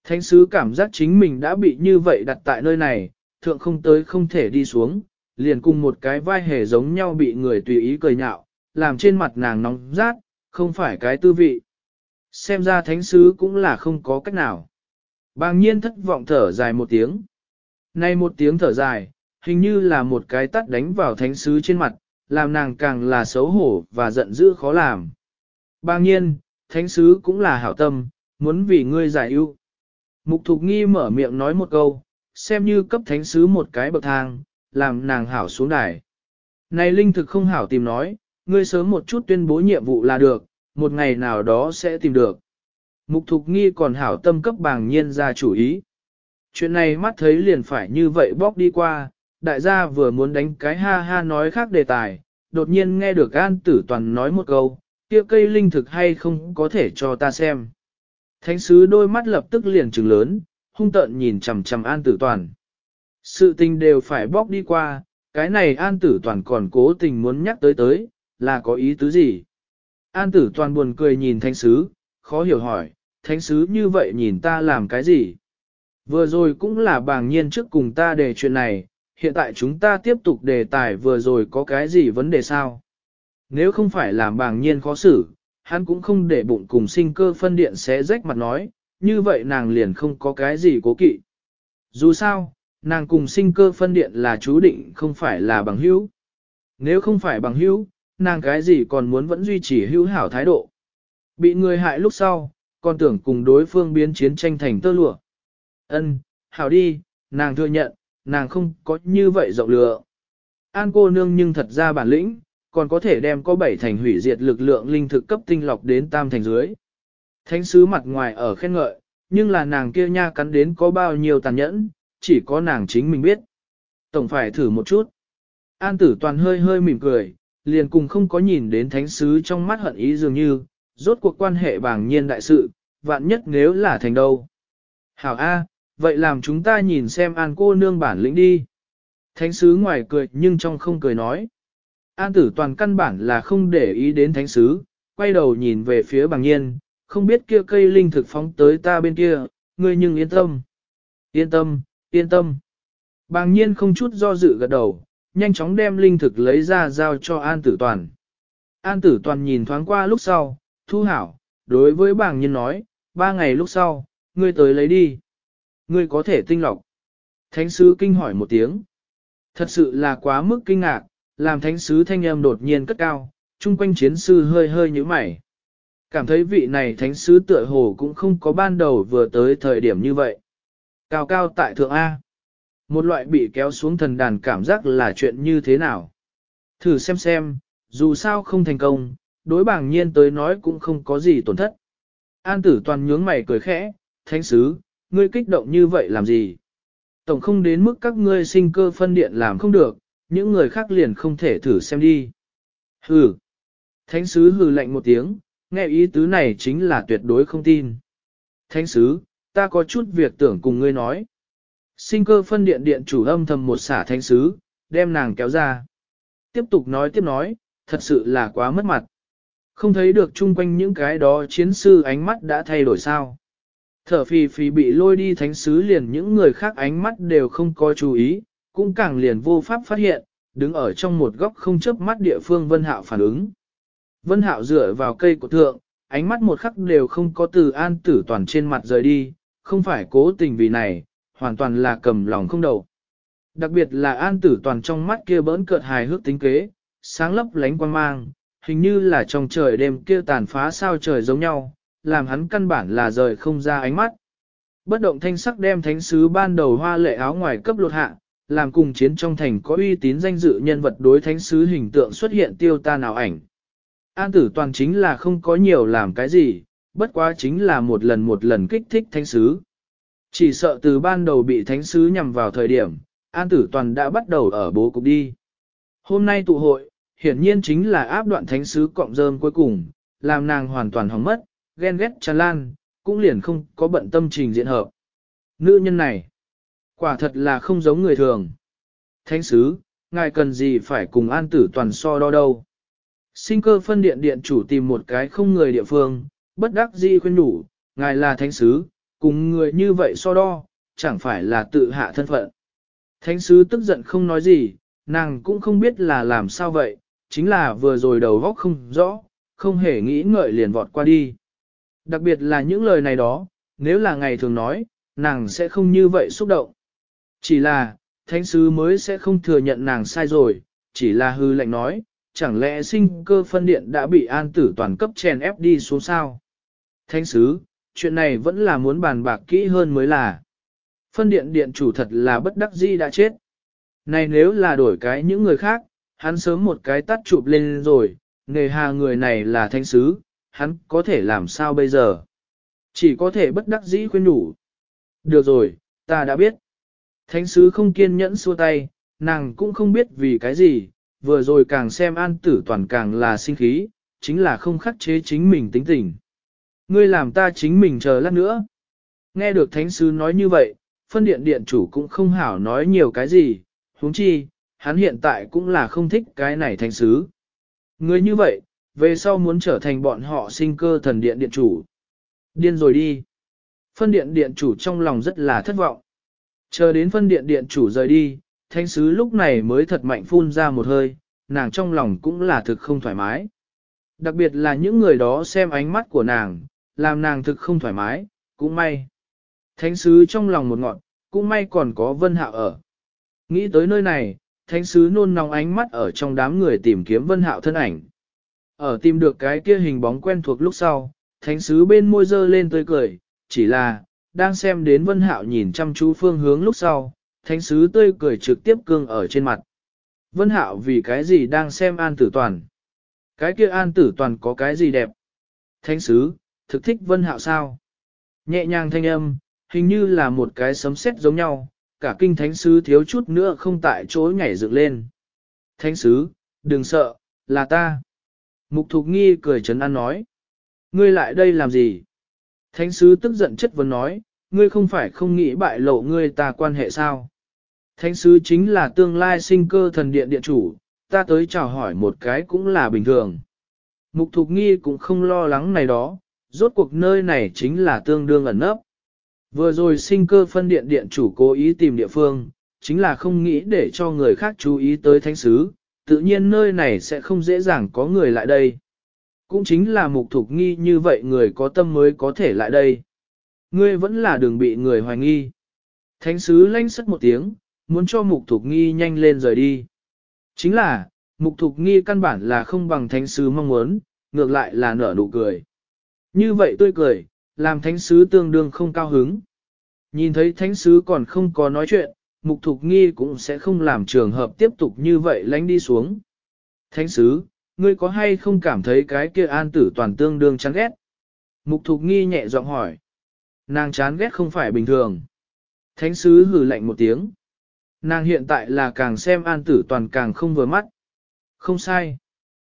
Thánh sứ cảm giác chính mình đã bị như vậy đặt tại nơi này, thượng không tới không thể đi xuống, liền cùng một cái vai hề giống nhau bị người tùy ý cười nhạo, làm trên mặt nàng nóng rát, không phải cái tư vị. Xem ra thánh sứ cũng là không có cách nào. Bàng nhiên thất vọng thở dài một tiếng. Nay một tiếng thở dài, hình như là một cái tắt đánh vào thánh sứ trên mặt, làm nàng càng là xấu hổ và giận dữ khó làm. Bàng nhiên, thánh sứ cũng là hảo tâm, muốn vì ngươi giải ưu. Mục thục nghi mở miệng nói một câu, xem như cấp thánh sứ một cái bậc thang, làm nàng hảo xuống đài. Này linh thực không hảo tìm nói, ngươi sớm một chút tuyên bố nhiệm vụ là được, một ngày nào đó sẽ tìm được. Mục thục nghi còn hảo tâm cấp bàng nhiên ra chủ ý. Chuyện này mắt thấy liền phải như vậy bóc đi qua, đại gia vừa muốn đánh cái ha ha nói khác đề tài, đột nhiên nghe được an tử toàn nói một câu, kia cây linh thực hay không có thể cho ta xem. Thánh sứ đôi mắt lập tức liền trừng lớn, hung tợn nhìn chằm chằm an tử toàn. Sự tình đều phải bóc đi qua, cái này an tử toàn còn cố tình muốn nhắc tới tới, là có ý tứ gì? An tử toàn buồn cười nhìn thánh sứ, khó hiểu hỏi, thánh sứ như vậy nhìn ta làm cái gì? Vừa rồi cũng là bàng nhiên trước cùng ta đề chuyện này, hiện tại chúng ta tiếp tục đề tài vừa rồi có cái gì vấn đề sao? Nếu không phải làm bàng nhiên khó xử, hắn cũng không để bụng cùng sinh cơ phân điện sẽ rách mặt nói, như vậy nàng liền không có cái gì cố kỵ. Dù sao, nàng cùng sinh cơ phân điện là chú định không phải là bằng hữu. Nếu không phải bằng hữu, nàng cái gì còn muốn vẫn duy trì hữu hảo thái độ. Bị người hại lúc sau, còn tưởng cùng đối phương biến chiến tranh thành tơ lụa. Ân, hảo đi, nàng thừa nhận, nàng không có như vậy rộng lừa. An cô nương nhưng thật ra bản lĩnh, còn có thể đem có bảy thành hủy diệt lực lượng linh thực cấp tinh lọc đến tam thành dưới. Thánh sứ mặt ngoài ở khen ngợi, nhưng là nàng kia nha cắn đến có bao nhiêu tàn nhẫn, chỉ có nàng chính mình biết. Tổng phải thử một chút. An tử toàn hơi hơi mỉm cười, liền cùng không có nhìn đến thánh sứ trong mắt hận ý dường như, rốt cuộc quan hệ bảng nhiên đại sự, vạn nhất nếu là thành đâu. Hảo A, vậy làm chúng ta nhìn xem an cô nương bản lĩnh đi. Thánh sứ ngoài cười nhưng trong không cười nói. An tử toàn căn bản là không để ý đến thánh sứ, quay đầu nhìn về phía bàng nhiên, không biết kia cây linh thực phóng tới ta bên kia, ngươi nhưng yên tâm. Yên tâm, yên tâm. Bàng nhiên không chút do dự gật đầu, nhanh chóng đem linh thực lấy ra giao cho An Tử Toàn. An Tử Toàn nhìn thoáng qua lúc sau, thu hảo, đối với Bàng Nhiên nói, ba ngày lúc sau, ngươi tới lấy đi. Ngươi có thể tinh lọc. Thánh sứ kinh hỏi một tiếng. Thật sự là quá mức kinh ngạc, làm thánh sứ thanh âm đột nhiên cất cao, chung quanh chiến sư hơi hơi như mày. Cảm thấy vị này thánh sứ tựa hồ cũng không có ban đầu vừa tới thời điểm như vậy. Cao cao tại thượng A. Một loại bị kéo xuống thần đàn cảm giác là chuyện như thế nào. Thử xem xem, dù sao không thành công, đối bảng nhiên tới nói cũng không có gì tổn thất. An tử toàn nhướng mày cười khẽ, thánh sứ, ngươi kích động như vậy làm gì? Tổng không đến mức các ngươi sinh cơ phân điện làm không được, những người khác liền không thể thử xem đi. Hừ. Thánh sứ hừ lạnh một tiếng, nghe ý tứ này chính là tuyệt đối không tin. Thánh sứ, ta có chút việc tưởng cùng ngươi nói. Sinh cơ phân điện điện chủ âm thầm một xả thánh sứ, đem nàng kéo ra. Tiếp tục nói tiếp nói, thật sự là quá mất mặt. Không thấy được chung quanh những cái đó chiến sư ánh mắt đã thay đổi sao. Thở phì phì bị lôi đi thánh sứ liền những người khác ánh mắt đều không có chú ý, cũng càng liền vô pháp phát hiện, đứng ở trong một góc không chớp mắt địa phương Vân Hạo phản ứng. Vân Hạo dựa vào cây của thượng, ánh mắt một khắc đều không có từ an tử toàn trên mặt rời đi, không phải cố tình vì này, hoàn toàn là cầm lòng không đầu. Đặc biệt là an tử toàn trong mắt kia bỡn cợt hài hước tính kế, sáng lấp lánh quang mang, hình như là trong trời đêm kia tàn phá sao trời giống nhau, làm hắn căn bản là rời không ra ánh mắt. Bất động thanh sắc đem thánh sứ ban đầu hoa lệ áo ngoài cấp lột hạ, làm cùng chiến trong thành có uy tín danh dự nhân vật đối thánh sứ hình tượng xuất hiện tiêu ta nào ảnh. An tử toàn chính là không có nhiều làm cái gì, bất quá chính là một lần một lần kích thích thánh sứ. Chỉ sợ từ ban đầu bị thánh sứ nhằm vào thời điểm, An tử toàn đã bắt đầu ở bố cục đi. Hôm nay tụ hội, hiển nhiên chính là áp đoạn thánh sứ cọng dơm cuối cùng, làm nàng hoàn toàn hóng mất, ghen ghét tràn lan, cũng liền không có bận tâm trình diện hợp. Nữ nhân này, quả thật là không giống người thường. Thánh sứ, ngài cần gì phải cùng an tử toàn so đo đâu. Sinh cơ phân điện điện chủ tìm một cái không người địa phương, bất đắc dĩ khuyên đủ, ngài là thánh sứ, cùng người như vậy so đo, chẳng phải là tự hạ thân phận. Thánh sứ tức giận không nói gì, nàng cũng không biết là làm sao vậy, chính là vừa rồi đầu góc không rõ, không hề nghĩ ngợi liền vọt qua đi. Đặc biệt là những lời này đó, nếu là ngày thường nói, nàng sẽ không như vậy xúc động. Chỉ là, thánh sứ mới sẽ không thừa nhận nàng sai rồi, chỉ là hư lệnh nói, chẳng lẽ sinh cơ phân điện đã bị an tử toàn cấp chèn ép đi xuống sao? Thánh sứ, chuyện này vẫn là muốn bàn bạc kỹ hơn mới là. Phân điện điện chủ thật là bất đắc dĩ đã chết. Này nếu là đổi cái những người khác, hắn sớm một cái tắt chụp lên rồi, nghề hà người này là thánh sứ, hắn có thể làm sao bây giờ? Chỉ có thể bất đắc dĩ khuyên nhủ. Được rồi, ta đã biết. Thánh sứ không kiên nhẫn xua tay, nàng cũng không biết vì cái gì, vừa rồi càng xem an tử toàn càng là sinh khí, chính là không khắc chế chính mình tính tình. Ngươi làm ta chính mình chờ lát nữa. Nghe được thánh sứ nói như vậy, phân điện điện chủ cũng không hảo nói nhiều cái gì, huống chi, hắn hiện tại cũng là không thích cái này thánh sứ. Ngươi như vậy, về sau muốn trở thành bọn họ sinh cơ thần điện điện chủ. Điên rồi đi. Phân điện điện chủ trong lòng rất là thất vọng. Chờ đến phân điện điện chủ rời đi, thanh sứ lúc này mới thật mạnh phun ra một hơi, nàng trong lòng cũng là thực không thoải mái. Đặc biệt là những người đó xem ánh mắt của nàng, làm nàng thực không thoải mái, cũng may. Thánh sứ trong lòng một ngọn, cũng may còn có vân hạo ở. Nghĩ tới nơi này, thánh sứ nôn nóng ánh mắt ở trong đám người tìm kiếm vân hạo thân ảnh. Ở tìm được cái kia hình bóng quen thuộc lúc sau, thánh sứ bên môi dơ lên tươi cười, chỉ là, đang xem đến vân hạo nhìn chăm chú phương hướng lúc sau, thánh sứ tươi cười trực tiếp cương ở trên mặt. Vân hạo vì cái gì đang xem an tử toàn? Cái kia an tử toàn có cái gì đẹp? Thánh sứ, thực thích vân hạo sao? Nhẹ nhàng thanh âm, hình như là một cái sấm sét giống nhau, cả kinh thánh sứ thiếu chút nữa không tại chỗ nhảy dựng lên. Thánh sứ, đừng sợ, là ta. Mục Thục Nghi cười chấn an nói. Ngươi lại đây làm gì? Thánh sứ tức giận chất vấn nói, ngươi không phải không nghĩ bại lộ ngươi ta quan hệ sao? Thánh sứ chính là tương lai sinh cơ thần điện điện chủ, ta tới chào hỏi một cái cũng là bình thường. Mục Thục Nghi cũng không lo lắng này đó, rốt cuộc nơi này chính là tương đương ẩn nấp. Vừa rồi sinh cơ phân điện điện chủ cố ý tìm địa phương, chính là không nghĩ để cho người khác chú ý tới thánh sứ, tự nhiên nơi này sẽ không dễ dàng có người lại đây. Cũng chính là mục thục nghi như vậy người có tâm mới có thể lại đây. Ngươi vẫn là đường bị người hoài nghi. Thánh sứ lanh sất một tiếng, muốn cho mục thục nghi nhanh lên rời đi. Chính là, mục thục nghi căn bản là không bằng thánh sứ mong muốn, ngược lại là nở nụ cười. Như vậy tôi cười, làm thánh sứ tương đương không cao hứng. Nhìn thấy thánh sứ còn không có nói chuyện, mục thục nghi cũng sẽ không làm trường hợp tiếp tục như vậy lánh đi xuống. Thánh sứ, ngươi có hay không cảm thấy cái kia an tử toàn tương đương chán ghét? Mục thục nghi nhẹ giọng hỏi. Nàng chán ghét không phải bình thường. Thánh sứ hử lạnh một tiếng. Nàng hiện tại là càng xem an tử toàn càng không vừa mắt. Không sai.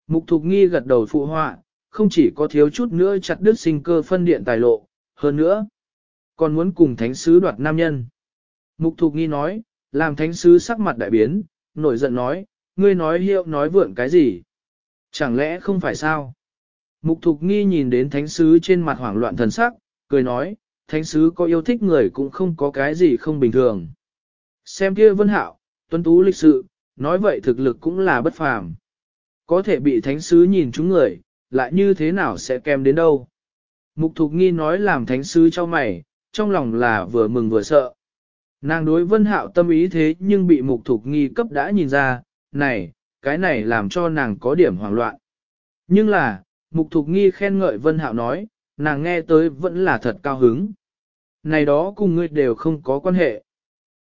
Mục thục nghi gật đầu phụ họa, không chỉ có thiếu chút nữa chặt đứt sinh cơ phân điện tài lộ, hơn nữa, còn muốn cùng thánh sứ đoạt nam nhân. Mục thục nghi nói, làm thánh sứ sắc mặt đại biến, nổi giận nói, ngươi nói hiệu nói vượn cái gì? Chẳng lẽ không phải sao? Mục thục nghi nhìn đến thánh sứ trên mặt hoảng loạn thần sắc, cười nói, thánh sứ có yêu thích người cũng không có cái gì không bình thường. Xem kia vân hạo, tuân tú lịch sự, nói vậy thực lực cũng là bất phàm. Có thể bị thánh sứ nhìn chúng người, lại như thế nào sẽ kèm đến đâu. Mục thục nghi nói làm thánh sứ cho mày, trong lòng là vừa mừng vừa sợ. Nàng đối vân hạo tâm ý thế nhưng bị mục thục nghi cấp đã nhìn ra, này, cái này làm cho nàng có điểm hoảng loạn. Nhưng là, mục thục nghi khen ngợi vân hạo nói, nàng nghe tới vẫn là thật cao hứng. Này đó cùng ngươi đều không có quan hệ.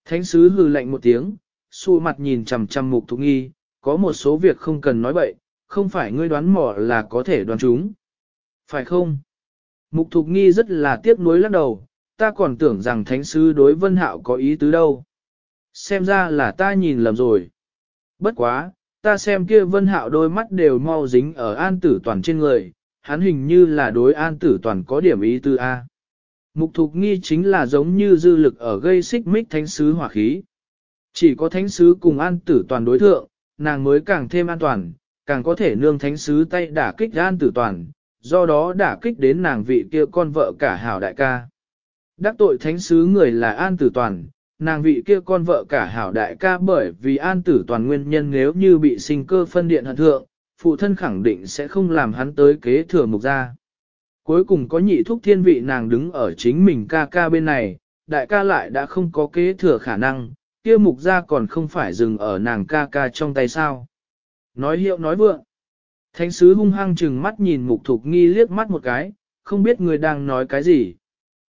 Thánh sứ hừ lạnh một tiếng, xua mặt nhìn chằm chằm mục thục nghi, có một số việc không cần nói bậy, không phải ngươi đoán mò là có thể đoán chúng. Phải không? Mục thục nghi rất là tiếc nuối lắc đầu, ta còn tưởng rằng thánh sứ đối vân hạo có ý tứ đâu. Xem ra là ta nhìn lầm rồi. Bất quá, ta xem kia vân hạo đôi mắt đều mau dính ở an tử toàn trên người, hắn hình như là đối an tử toàn có điểm ý tứ A. Mục thục nghi chính là giống như dư lực ở gây xích mích thánh sứ hỏa khí. Chỉ có thánh sứ cùng an tử toàn đối thượng, nàng mới càng thêm an toàn, càng có thể nương thánh sứ tay đả kích an tử toàn, do đó đả kích đến nàng vị kia con vợ cả hảo đại ca. Đắc tội thánh sứ người là an tử toàn, nàng vị kia con vợ cả hảo đại ca bởi vì an tử toàn nguyên nhân nếu như bị sinh cơ phân điện hận thượng, phụ thân khẳng định sẽ không làm hắn tới kế thừa mục gia. Cuối cùng có nhị thúc thiên vị nàng đứng ở chính mình ca ca bên này, đại ca lại đã không có kế thừa khả năng, kia mục gia còn không phải dừng ở nàng ca ca trong tay sao. Nói hiệu nói vượng. Thánh sứ hung hăng chừng mắt nhìn mục thục nghi liếc mắt một cái, không biết người đang nói cái gì.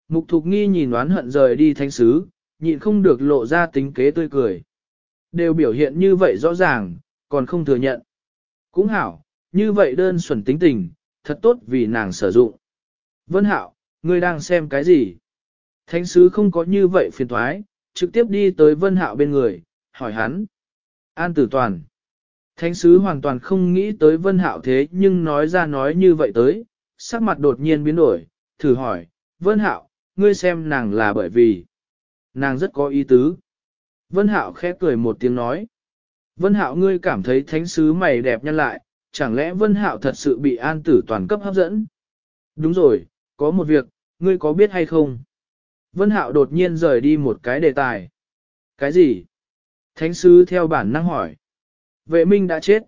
Mục thục nghi nhìn oán hận rời đi thánh sứ, nhịn không được lộ ra tính kế tươi cười. Đều biểu hiện như vậy rõ ràng, còn không thừa nhận. Cũng hảo, như vậy đơn xuẩn tính tình, thật tốt vì nàng sử dụng. Vân Hạo, ngươi đang xem cái gì? Thánh sứ không có như vậy phiền thoái, trực tiếp đi tới vân hạo bên người, hỏi hắn. An tử toàn. Thánh sứ hoàn toàn không nghĩ tới vân hạo thế nhưng nói ra nói như vậy tới, sắc mặt đột nhiên biến đổi, thử hỏi, vân hạo, ngươi xem nàng là bởi vì, nàng rất có ý tứ. Vân hạo khẽ cười một tiếng nói, vân hạo ngươi cảm thấy thánh sứ mày đẹp nhân lại, chẳng lẽ vân hạo thật sự bị an tử toàn cấp hấp dẫn? Đúng rồi, có một việc, ngươi có biết hay không? Vân hạo đột nhiên rời đi một cái đề tài. Cái gì? Thánh sứ theo bản năng hỏi. Vệ minh đã chết.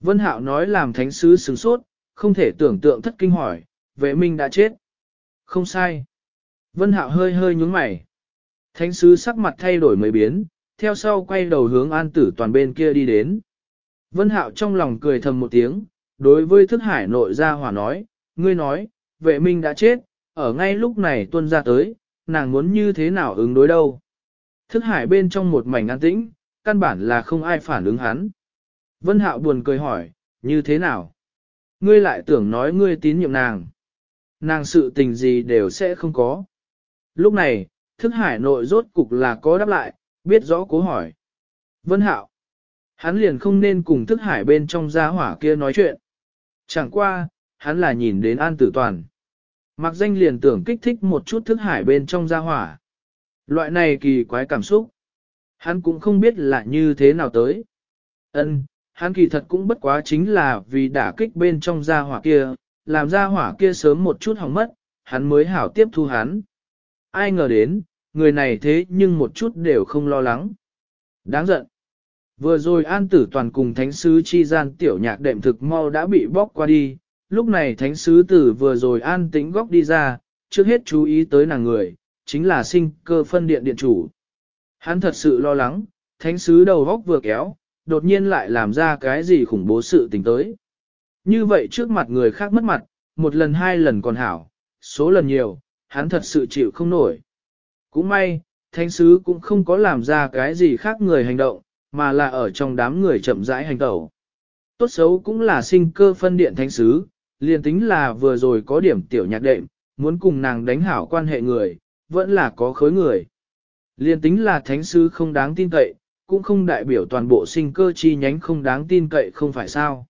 Vân Hạo nói làm thánh sứ sửng sốt, không thể tưởng tượng thất kinh hỏi, vệ minh đã chết. Không sai. Vân Hạo hơi hơi nhướng mày. Thánh sứ sắc mặt thay đổi mấy biến, theo sau quay đầu hướng an tử toàn bên kia đi đến. Vân Hạo trong lòng cười thầm một tiếng, đối với thức hải nội ra hỏa nói, ngươi nói, vệ minh đã chết, ở ngay lúc này tuân ra tới, nàng muốn như thế nào ứng đối đâu. Thức hải bên trong một mảnh an tĩnh, căn bản là không ai phản ứng hắn. Vân Hạo buồn cười hỏi, như thế nào? Ngươi lại tưởng nói ngươi tín nhiệm nàng. Nàng sự tình gì đều sẽ không có. Lúc này, thức hải nội rốt cục là có đáp lại, biết rõ cố hỏi. Vân Hạo. Hắn liền không nên cùng thức hải bên trong gia hỏa kia nói chuyện. Chẳng qua, hắn là nhìn đến an tử toàn. Mặc danh liền tưởng kích thích một chút thức hải bên trong gia hỏa. Loại này kỳ quái cảm xúc. Hắn cũng không biết là như thế nào tới. Ân, hắn kỳ thật cũng bất quá chính là vì đả kích bên trong gia hỏa kia, làm gia hỏa kia sớm một chút hỏng mất, hắn mới hảo tiếp thu hắn. Ai ngờ đến, người này thế nhưng một chút đều không lo lắng. Đáng giận. Vừa rồi an tử toàn cùng thánh sứ chi gian tiểu nhạc đệm thực mau đã bị bóc qua đi, lúc này thánh sứ tử vừa rồi an tĩnh góc đi ra, trước hết chú ý tới nàng người, chính là sinh cơ phân điện điện chủ. Hắn thật sự lo lắng, thánh sứ đầu góc vừa kéo, đột nhiên lại làm ra cái gì khủng bố sự tình tới. Như vậy trước mặt người khác mất mặt, một lần hai lần còn hảo, số lần nhiều, hắn thật sự chịu không nổi. Cũng may, thánh sứ cũng không có làm ra cái gì khác người hành động, mà là ở trong đám người chậm rãi hành tẩu. Tốt xấu cũng là sinh cơ phân điện thánh sứ, liền tính là vừa rồi có điểm tiểu nhạc đệm, muốn cùng nàng đánh hảo quan hệ người, vẫn là có khối người. Liền tính là thánh sứ không đáng tin cậy, cũng không đại biểu toàn bộ sinh cơ chi nhánh không đáng tin cậy không phải sao.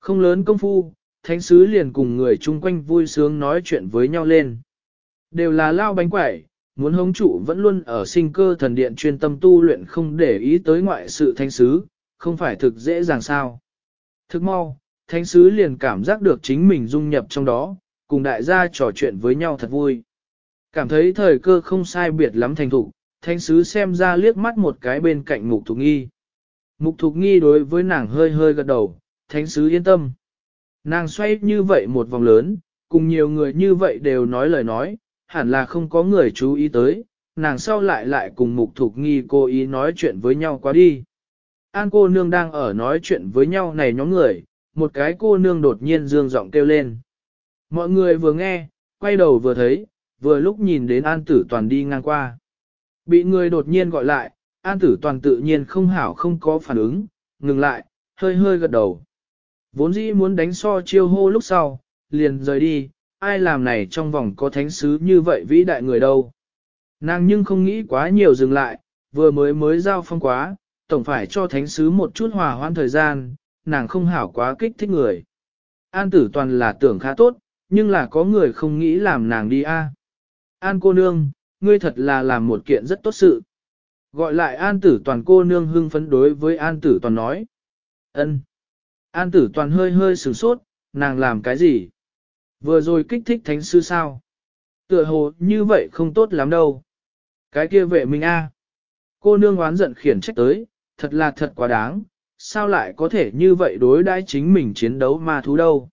Không lớn công phu, thánh sứ liền cùng người chung quanh vui sướng nói chuyện với nhau lên. Đều là lao bánh quẩy, muốn hống trụ vẫn luôn ở sinh cơ thần điện chuyên tâm tu luyện không để ý tới ngoại sự thánh sứ, không phải thực dễ dàng sao. Thực mau, thánh sứ liền cảm giác được chính mình dung nhập trong đó, cùng đại gia trò chuyện với nhau thật vui. Cảm thấy thời cơ không sai biệt lắm thành thủ, thánh sứ xem ra liếc mắt một cái bên cạnh mục thục nghi. Mục thục nghi đối với nàng hơi hơi gật đầu, thánh sứ yên tâm. Nàng xoay như vậy một vòng lớn, cùng nhiều người như vậy đều nói lời nói, hẳn là không có người chú ý tới, nàng sau lại lại cùng mục thục nghi cô ý nói chuyện với nhau quá đi. An cô nương đang ở nói chuyện với nhau này nhóm người, một cái cô nương đột nhiên dương giọng kêu lên. Mọi người vừa nghe, quay đầu vừa thấy, vừa lúc nhìn đến An Tử Toàn đi ngang qua. Bị người đột nhiên gọi lại, An Tử Toàn tự nhiên không hảo không có phản ứng, ngừng lại, hơi hơi gật đầu. Vốn dĩ muốn đánh so chiêu hô lúc sau, liền rời đi, ai làm này trong vòng có thánh sứ như vậy vĩ đại người đâu. Nàng nhưng không nghĩ quá nhiều dừng lại, vừa mới mới giao phong quá, tổng phải cho thánh sứ một chút hòa hoãn thời gian, nàng không hảo quá kích thích người. An tử toàn là tưởng khá tốt, nhưng là có người không nghĩ làm nàng đi a. À. An cô nương, ngươi thật là làm một kiện rất tốt sự. Gọi lại an tử toàn cô nương hưng phấn đối với an tử toàn nói. ân. An tử toàn hơi hơi sửng sốt, nàng làm cái gì? Vừa rồi kích thích thánh sư sao? Tựa hồ như vậy không tốt lắm đâu. Cái kia vệ minh a. Cô nương oán giận khiển trách tới, thật là thật quá đáng, sao lại có thể như vậy đối đãi chính mình chiến đấu ma thú đâu.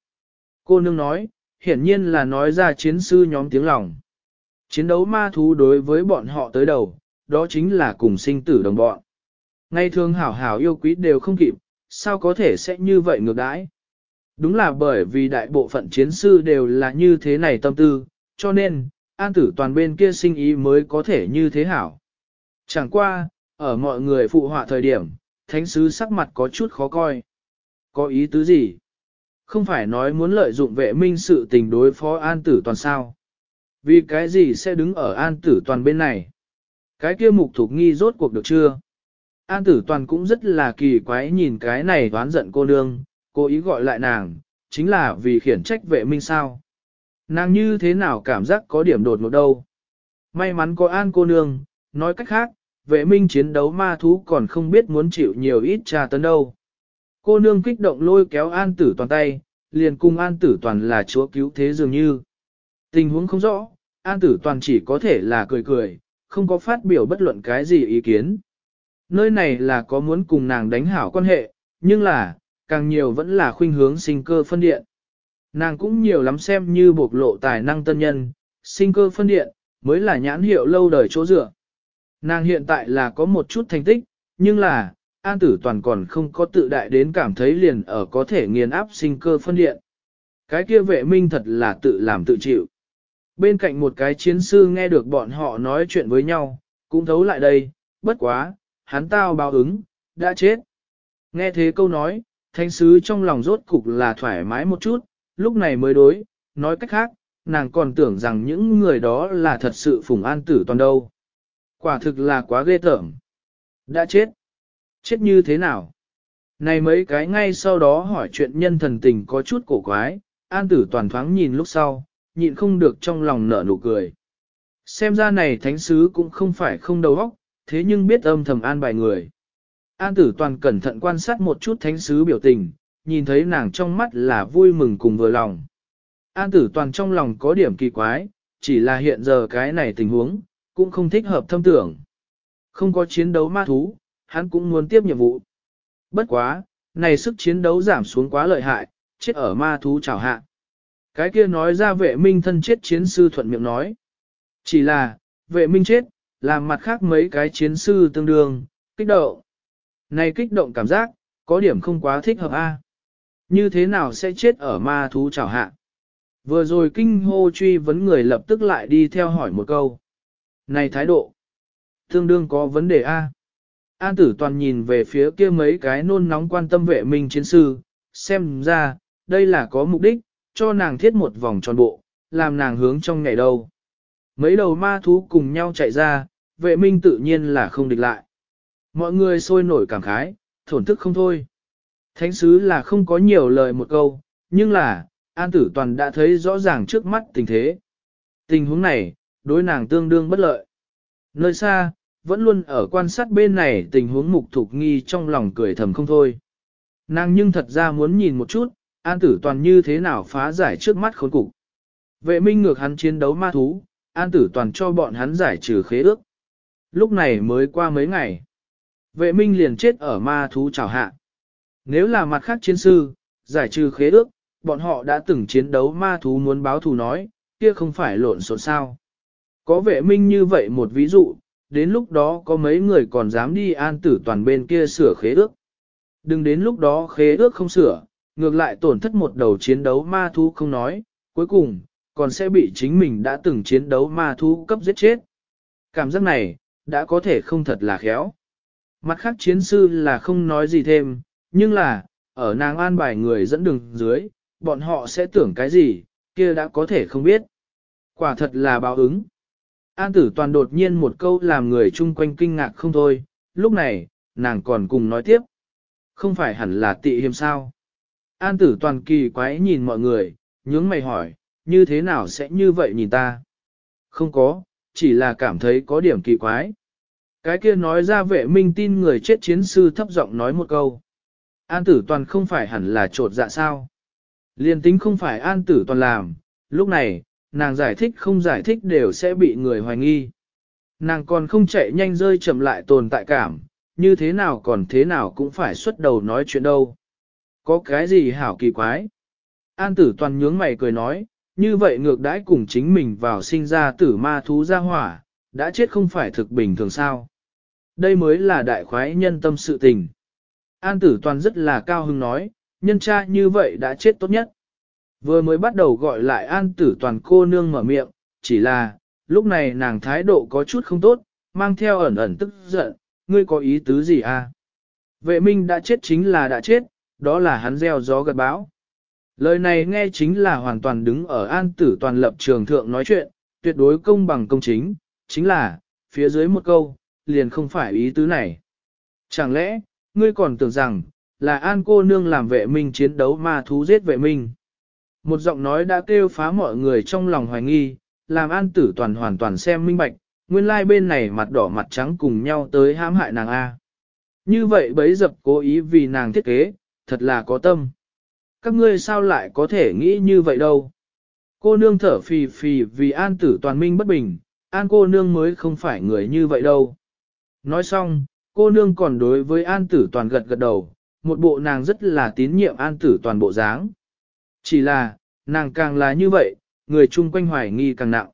Cô nương nói, hiển nhiên là nói ra chiến sư nhóm tiếng lòng. Chiến đấu ma thú đối với bọn họ tới đầu, đó chính là cùng sinh tử đồng bọn. Ngay thường hảo hảo yêu quý đều không kịp, sao có thể sẽ như vậy ngược đãi. Đúng là bởi vì đại bộ phận chiến sư đều là như thế này tâm tư, cho nên, an tử toàn bên kia sinh ý mới có thể như thế hảo. Chẳng qua, ở mọi người phụ họa thời điểm, thánh sứ sắc mặt có chút khó coi. Có ý tứ gì? Không phải nói muốn lợi dụng vệ minh sự tình đối phó an tử toàn sao? Vì cái gì sẽ đứng ở an tử toàn bên này? Cái kia mục thuộc nghi rốt cuộc được chưa? An tử toàn cũng rất là kỳ quái nhìn cái này đoán giận cô nương, cô ý gọi lại nàng, chính là vì khiển trách vệ minh sao. Nàng như thế nào cảm giác có điểm đột ngột đâu. May mắn có an cô nương, nói cách khác, vệ minh chiến đấu ma thú còn không biết muốn chịu nhiều ít tra tấn đâu. Cô nương kích động lôi kéo an tử toàn tay, liền cùng an tử toàn là chúa cứu thế dường như. Tình huống không rõ, an tử toàn chỉ có thể là cười cười, không có phát biểu bất luận cái gì ý kiến. Nơi này là có muốn cùng nàng đánh hảo quan hệ, nhưng là, càng nhiều vẫn là khuynh hướng sinh cơ phân điện. Nàng cũng nhiều lắm xem như bộc lộ tài năng tân nhân, sinh cơ phân điện, mới là nhãn hiệu lâu đời chỗ dựa. Nàng hiện tại là có một chút thành tích, nhưng là, an tử toàn còn không có tự đại đến cảm thấy liền ở có thể nghiền áp sinh cơ phân điện. Cái kia vệ minh thật là tự làm tự chịu. Bên cạnh một cái chiến sư nghe được bọn họ nói chuyện với nhau, cũng thấu lại đây, bất quá, hắn tao báo ứng, đã chết. Nghe thế câu nói, thánh sứ trong lòng rốt cục là thoải mái một chút, lúc này mới đối, nói cách khác, nàng còn tưởng rằng những người đó là thật sự phùng an tử toàn đâu. Quả thực là quá ghê tởm. Đã chết. Chết như thế nào? Này mấy cái ngay sau đó hỏi chuyện nhân thần tình có chút cổ quái, an tử toàn thoáng nhìn lúc sau, nhịn không được trong lòng nở nụ cười. Xem ra này thánh sứ cũng không phải không đầu óc, thế nhưng biết âm thầm an bài người. An tử toàn cẩn thận quan sát một chút thánh sứ biểu tình, nhìn thấy nàng trong mắt là vui mừng cùng vừa lòng. An tử toàn trong lòng có điểm kỳ quái, chỉ là hiện giờ cái này tình huống, cũng không thích hợp thâm tưởng. Không có chiến đấu ma thú, hắn cũng muốn tiếp nhiệm vụ. Bất quá, này sức chiến đấu giảm xuống quá lợi hại, chết ở ma thú chảo hạ. Cái kia nói ra vệ minh thân chết chiến sư thuận miệng nói. Chỉ là, vệ minh chết, làm mặt khác mấy cái chiến sư tương đương, kích động. Này kích động cảm giác, có điểm không quá thích hợp a. Như thế nào sẽ chết ở ma thú chảo hạ? Vừa rồi kinh hô truy vấn người lập tức lại đi theo hỏi một câu. Này thái độ, tương đương có vấn đề a. An tử toàn nhìn về phía kia mấy cái nôn nóng quan tâm vệ minh chiến sư, xem ra, đây là có mục đích, cho nàng thiết một vòng tròn bộ, làm nàng hướng trong ngày đâu. Mấy đầu ma thú cùng nhau chạy ra, vệ minh tự nhiên là không địch lại. Mọi người sôi nổi cảm khái, thổn thức không thôi. Thánh sứ là không có nhiều lời một câu, nhưng là, An Tử Toàn đã thấy rõ ràng trước mắt tình thế. Tình huống này, đối nàng tương đương bất lợi. Nơi xa, vẫn luôn ở quan sát bên này tình huống mục thục nghi trong lòng cười thầm không thôi. Nàng nhưng thật ra muốn nhìn một chút, An Tử Toàn như thế nào phá giải trước mắt khốn cục. Vệ minh ngược hắn chiến đấu ma thú, An Tử Toàn cho bọn hắn giải trừ khế ước. Lúc này mới qua mấy ngày. Vệ minh liền chết ở ma thú chảo hạ. Nếu là mặt khác chiến sư, giải trừ khế ước, bọn họ đã từng chiến đấu ma thú muốn báo thù nói, kia không phải lộn xộn sao. Có vệ minh như vậy một ví dụ, đến lúc đó có mấy người còn dám đi an tử toàn bên kia sửa khế ước. Đừng đến lúc đó khế ước không sửa, ngược lại tổn thất một đầu chiến đấu ma thú không nói, cuối cùng, còn sẽ bị chính mình đã từng chiến đấu ma thú cấp giết chết. Cảm giác này, đã có thể không thật là khéo. Mặt khác chiến sư là không nói gì thêm, nhưng là, ở nàng an bài người dẫn đường dưới, bọn họ sẽ tưởng cái gì, kia đã có thể không biết. Quả thật là báo ứng. An tử toàn đột nhiên một câu làm người chung quanh kinh ngạc không thôi, lúc này, nàng còn cùng nói tiếp. Không phải hẳn là tị hiểm sao. An tử toàn kỳ quái nhìn mọi người, nhướng mày hỏi, như thế nào sẽ như vậy nhìn ta? Không có, chỉ là cảm thấy có điểm kỳ quái. Cái kia nói ra vệ minh tin người chết chiến sư thấp giọng nói một câu. An tử toàn không phải hẳn là trột dạ sao. Liên tính không phải an tử toàn làm, lúc này, nàng giải thích không giải thích đều sẽ bị người hoài nghi. Nàng còn không chạy nhanh rơi chậm lại tồn tại cảm, như thế nào còn thế nào cũng phải xuất đầu nói chuyện đâu. Có cái gì hảo kỳ quái? An tử toàn nhướng mày cười nói, như vậy ngược đãi cùng chính mình vào sinh ra tử ma thú ra hỏa, đã chết không phải thực bình thường sao. Đây mới là đại khoái nhân tâm sự tình. An tử toàn rất là cao hứng nói, nhân cha như vậy đã chết tốt nhất. Vừa mới bắt đầu gọi lại an tử toàn cô nương mở miệng, chỉ là, lúc này nàng thái độ có chút không tốt, mang theo ẩn ẩn tức giận, ngươi có ý tứ gì à? Vệ minh đã chết chính là đã chết, đó là hắn gieo gió gật báo. Lời này nghe chính là hoàn toàn đứng ở an tử toàn lập trường thượng nói chuyện, tuyệt đối công bằng công chính, chính là, phía dưới một câu, liền không phải ý tứ này. Chẳng lẽ, ngươi còn tưởng rằng, là an cô nương làm vệ minh chiến đấu ma thú giết vệ minh. Một giọng nói đã kêu phá mọi người trong lòng hoài nghi, làm an tử toàn hoàn toàn xem minh bạch, nguyên lai like bên này mặt đỏ mặt trắng cùng nhau tới hãm hại nàng A. Như vậy bấy dập cố ý vì nàng thiết kế, thật là có tâm. Các ngươi sao lại có thể nghĩ như vậy đâu? Cô nương thở phì phì vì an tử toàn minh bất bình, an cô nương mới không phải người như vậy đâu. Nói xong, cô nương còn đối với an tử toàn gật gật đầu, một bộ nàng rất là tín nhiệm an tử toàn bộ dáng. Chỉ là, nàng càng là như vậy, người chung quanh hoài nghi càng nặng.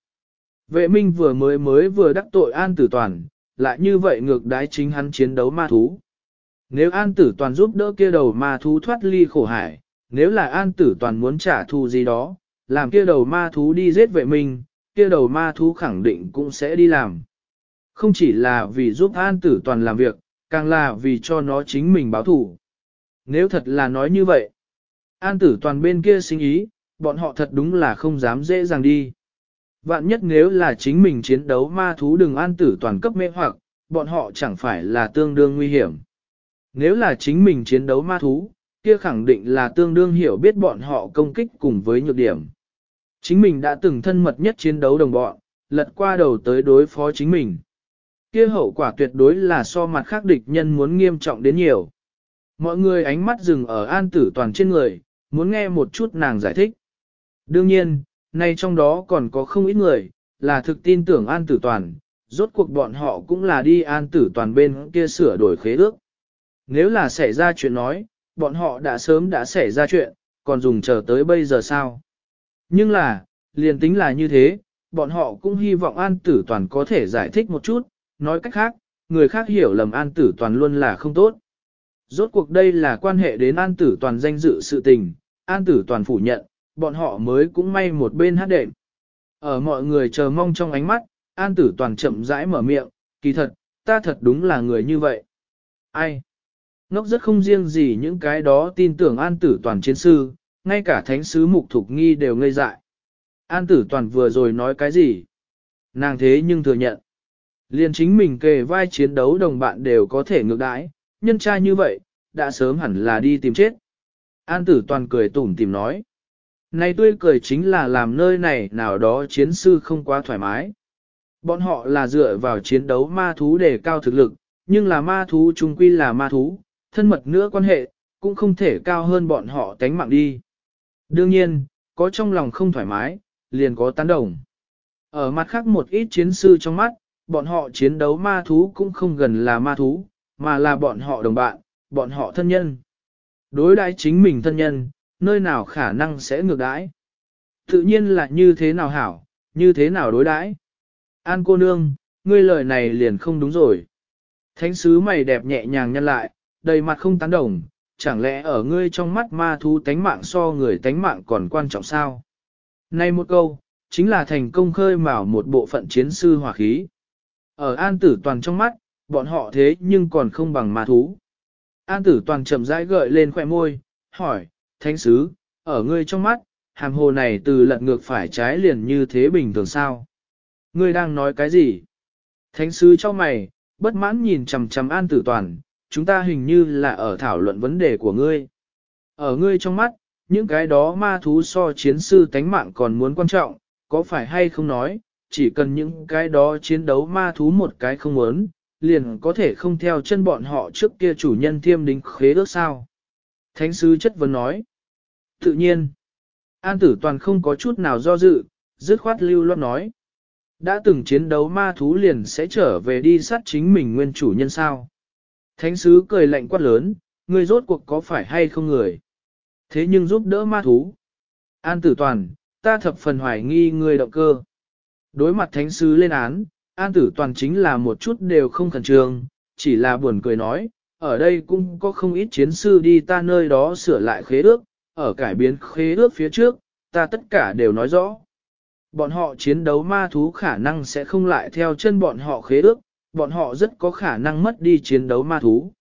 Vệ minh vừa mới mới vừa đắc tội an tử toàn, lại như vậy ngược đái chính hắn chiến đấu ma thú. Nếu an tử toàn giúp đỡ kia đầu ma thú thoát ly khổ hải, nếu là an tử toàn muốn trả thù gì đó, làm kia đầu ma thú đi giết vệ minh, kia đầu ma thú khẳng định cũng sẽ đi làm. Không chỉ là vì giúp an tử toàn làm việc, càng là vì cho nó chính mình báo thủ. Nếu thật là nói như vậy, an tử toàn bên kia sinh ý, bọn họ thật đúng là không dám dễ dàng đi. Vạn nhất nếu là chính mình chiến đấu ma thú đừng an tử toàn cấp mê hoặc, bọn họ chẳng phải là tương đương nguy hiểm. Nếu là chính mình chiến đấu ma thú, kia khẳng định là tương đương hiểu biết bọn họ công kích cùng với nhược điểm. Chính mình đã từng thân mật nhất chiến đấu đồng bọn, lật qua đầu tới đối phó chính mình. Kia hậu quả tuyệt đối là so mặt khác địch nhân muốn nghiêm trọng đến nhiều. Mọi người ánh mắt dừng ở an tử toàn trên người, muốn nghe một chút nàng giải thích. Đương nhiên, nay trong đó còn có không ít người, là thực tin tưởng an tử toàn, rốt cuộc bọn họ cũng là đi an tử toàn bên kia sửa đổi khế ước. Nếu là xảy ra chuyện nói, bọn họ đã sớm đã xảy ra chuyện, còn dùng chờ tới bây giờ sao? Nhưng là, liền tính là như thế, bọn họ cũng hy vọng an tử toàn có thể giải thích một chút, nói cách khác, người khác hiểu lầm an tử toàn luôn là không tốt. Rốt cuộc đây là quan hệ đến an tử toàn danh dự sự tình, an tử toàn phủ nhận, bọn họ mới cũng may một bên hát đệm. Ở mọi người chờ mong trong ánh mắt, an tử toàn chậm rãi mở miệng, kỳ thật, ta thật đúng là người như vậy. Ai? Ngốc rất không riêng gì những cái đó tin tưởng an tử toàn chiến sư, ngay cả thánh sứ mục thục nghi đều ngây dại. An tử toàn vừa rồi nói cái gì? Nàng thế nhưng thừa nhận. Liền chính mình kề vai chiến đấu đồng bạn đều có thể ngược đãi, nhân trai như vậy, đã sớm hẳn là đi tìm chết. An tử toàn cười tủm tìm nói. Này tươi cười chính là làm nơi này nào đó chiến sư không quá thoải mái. Bọn họ là dựa vào chiến đấu ma thú để cao thực lực, nhưng là ma thú chung quy là ma thú, thân mật nữa quan hệ, cũng không thể cao hơn bọn họ tánh mạng đi. Đương nhiên, có trong lòng không thoải mái, liền có tán đồng. Ở mặt khác một ít chiến sư trong mắt, bọn họ chiến đấu ma thú cũng không gần là ma thú, mà là bọn họ đồng bạn, bọn họ thân nhân. Đối đãi chính mình thân nhân, nơi nào khả năng sẽ ngược đãi. Tự nhiên là như thế nào hảo, như thế nào đối đãi. An cô nương, ngươi lời này liền không đúng rồi. Thánh sứ mày đẹp nhẹ nhàng nhăn lại, đầy mặt không tán đồng, chẳng lẽ ở ngươi trong mắt ma thú tánh mạng so người tánh mạng còn quan trọng sao? nay một câu, chính là thành công khơi mào một bộ phận chiến sư hỏa khí. Ở an tử toàn trong mắt, bọn họ thế nhưng còn không bằng ma thú. An tử toàn chậm rãi gợi lên khỏe môi, hỏi, thánh sứ, ở ngươi trong mắt, hàm hồ này từ lật ngược phải trái liền như thế bình thường sao? Ngươi đang nói cái gì? Thánh sứ cho mày, bất mãn nhìn chằm chằm an tử toàn, chúng ta hình như là ở thảo luận vấn đề của ngươi. Ở ngươi trong mắt, những cái đó ma thú so chiến sư tánh mạng còn muốn quan trọng, có phải hay không nói, chỉ cần những cái đó chiến đấu ma thú một cái không muốn, liền có thể không theo chân bọn họ trước kia chủ nhân thiêm đính khế ước sao. Thánh sứ chất vấn nói. Tự nhiên, an tử toàn không có chút nào do dự, dứt khoát lưu loát nói. Đã từng chiến đấu ma thú liền sẽ trở về đi sát chính mình nguyên chủ nhân sao. Thánh sứ cười lạnh quát lớn, người rốt cuộc có phải hay không người. Thế nhưng giúp đỡ ma thú. An tử toàn, ta thập phần hoài nghi người động cơ. Đối mặt thánh sứ lên án, an tử toàn chính là một chút đều không khẩn trương, chỉ là buồn cười nói, ở đây cũng có không ít chiến sư đi ta nơi đó sửa lại khế ước, ở cải biến khế ước phía trước, ta tất cả đều nói rõ. Bọn họ chiến đấu ma thú khả năng sẽ không lại theo chân bọn họ khế ước, bọn họ rất có khả năng mất đi chiến đấu ma thú.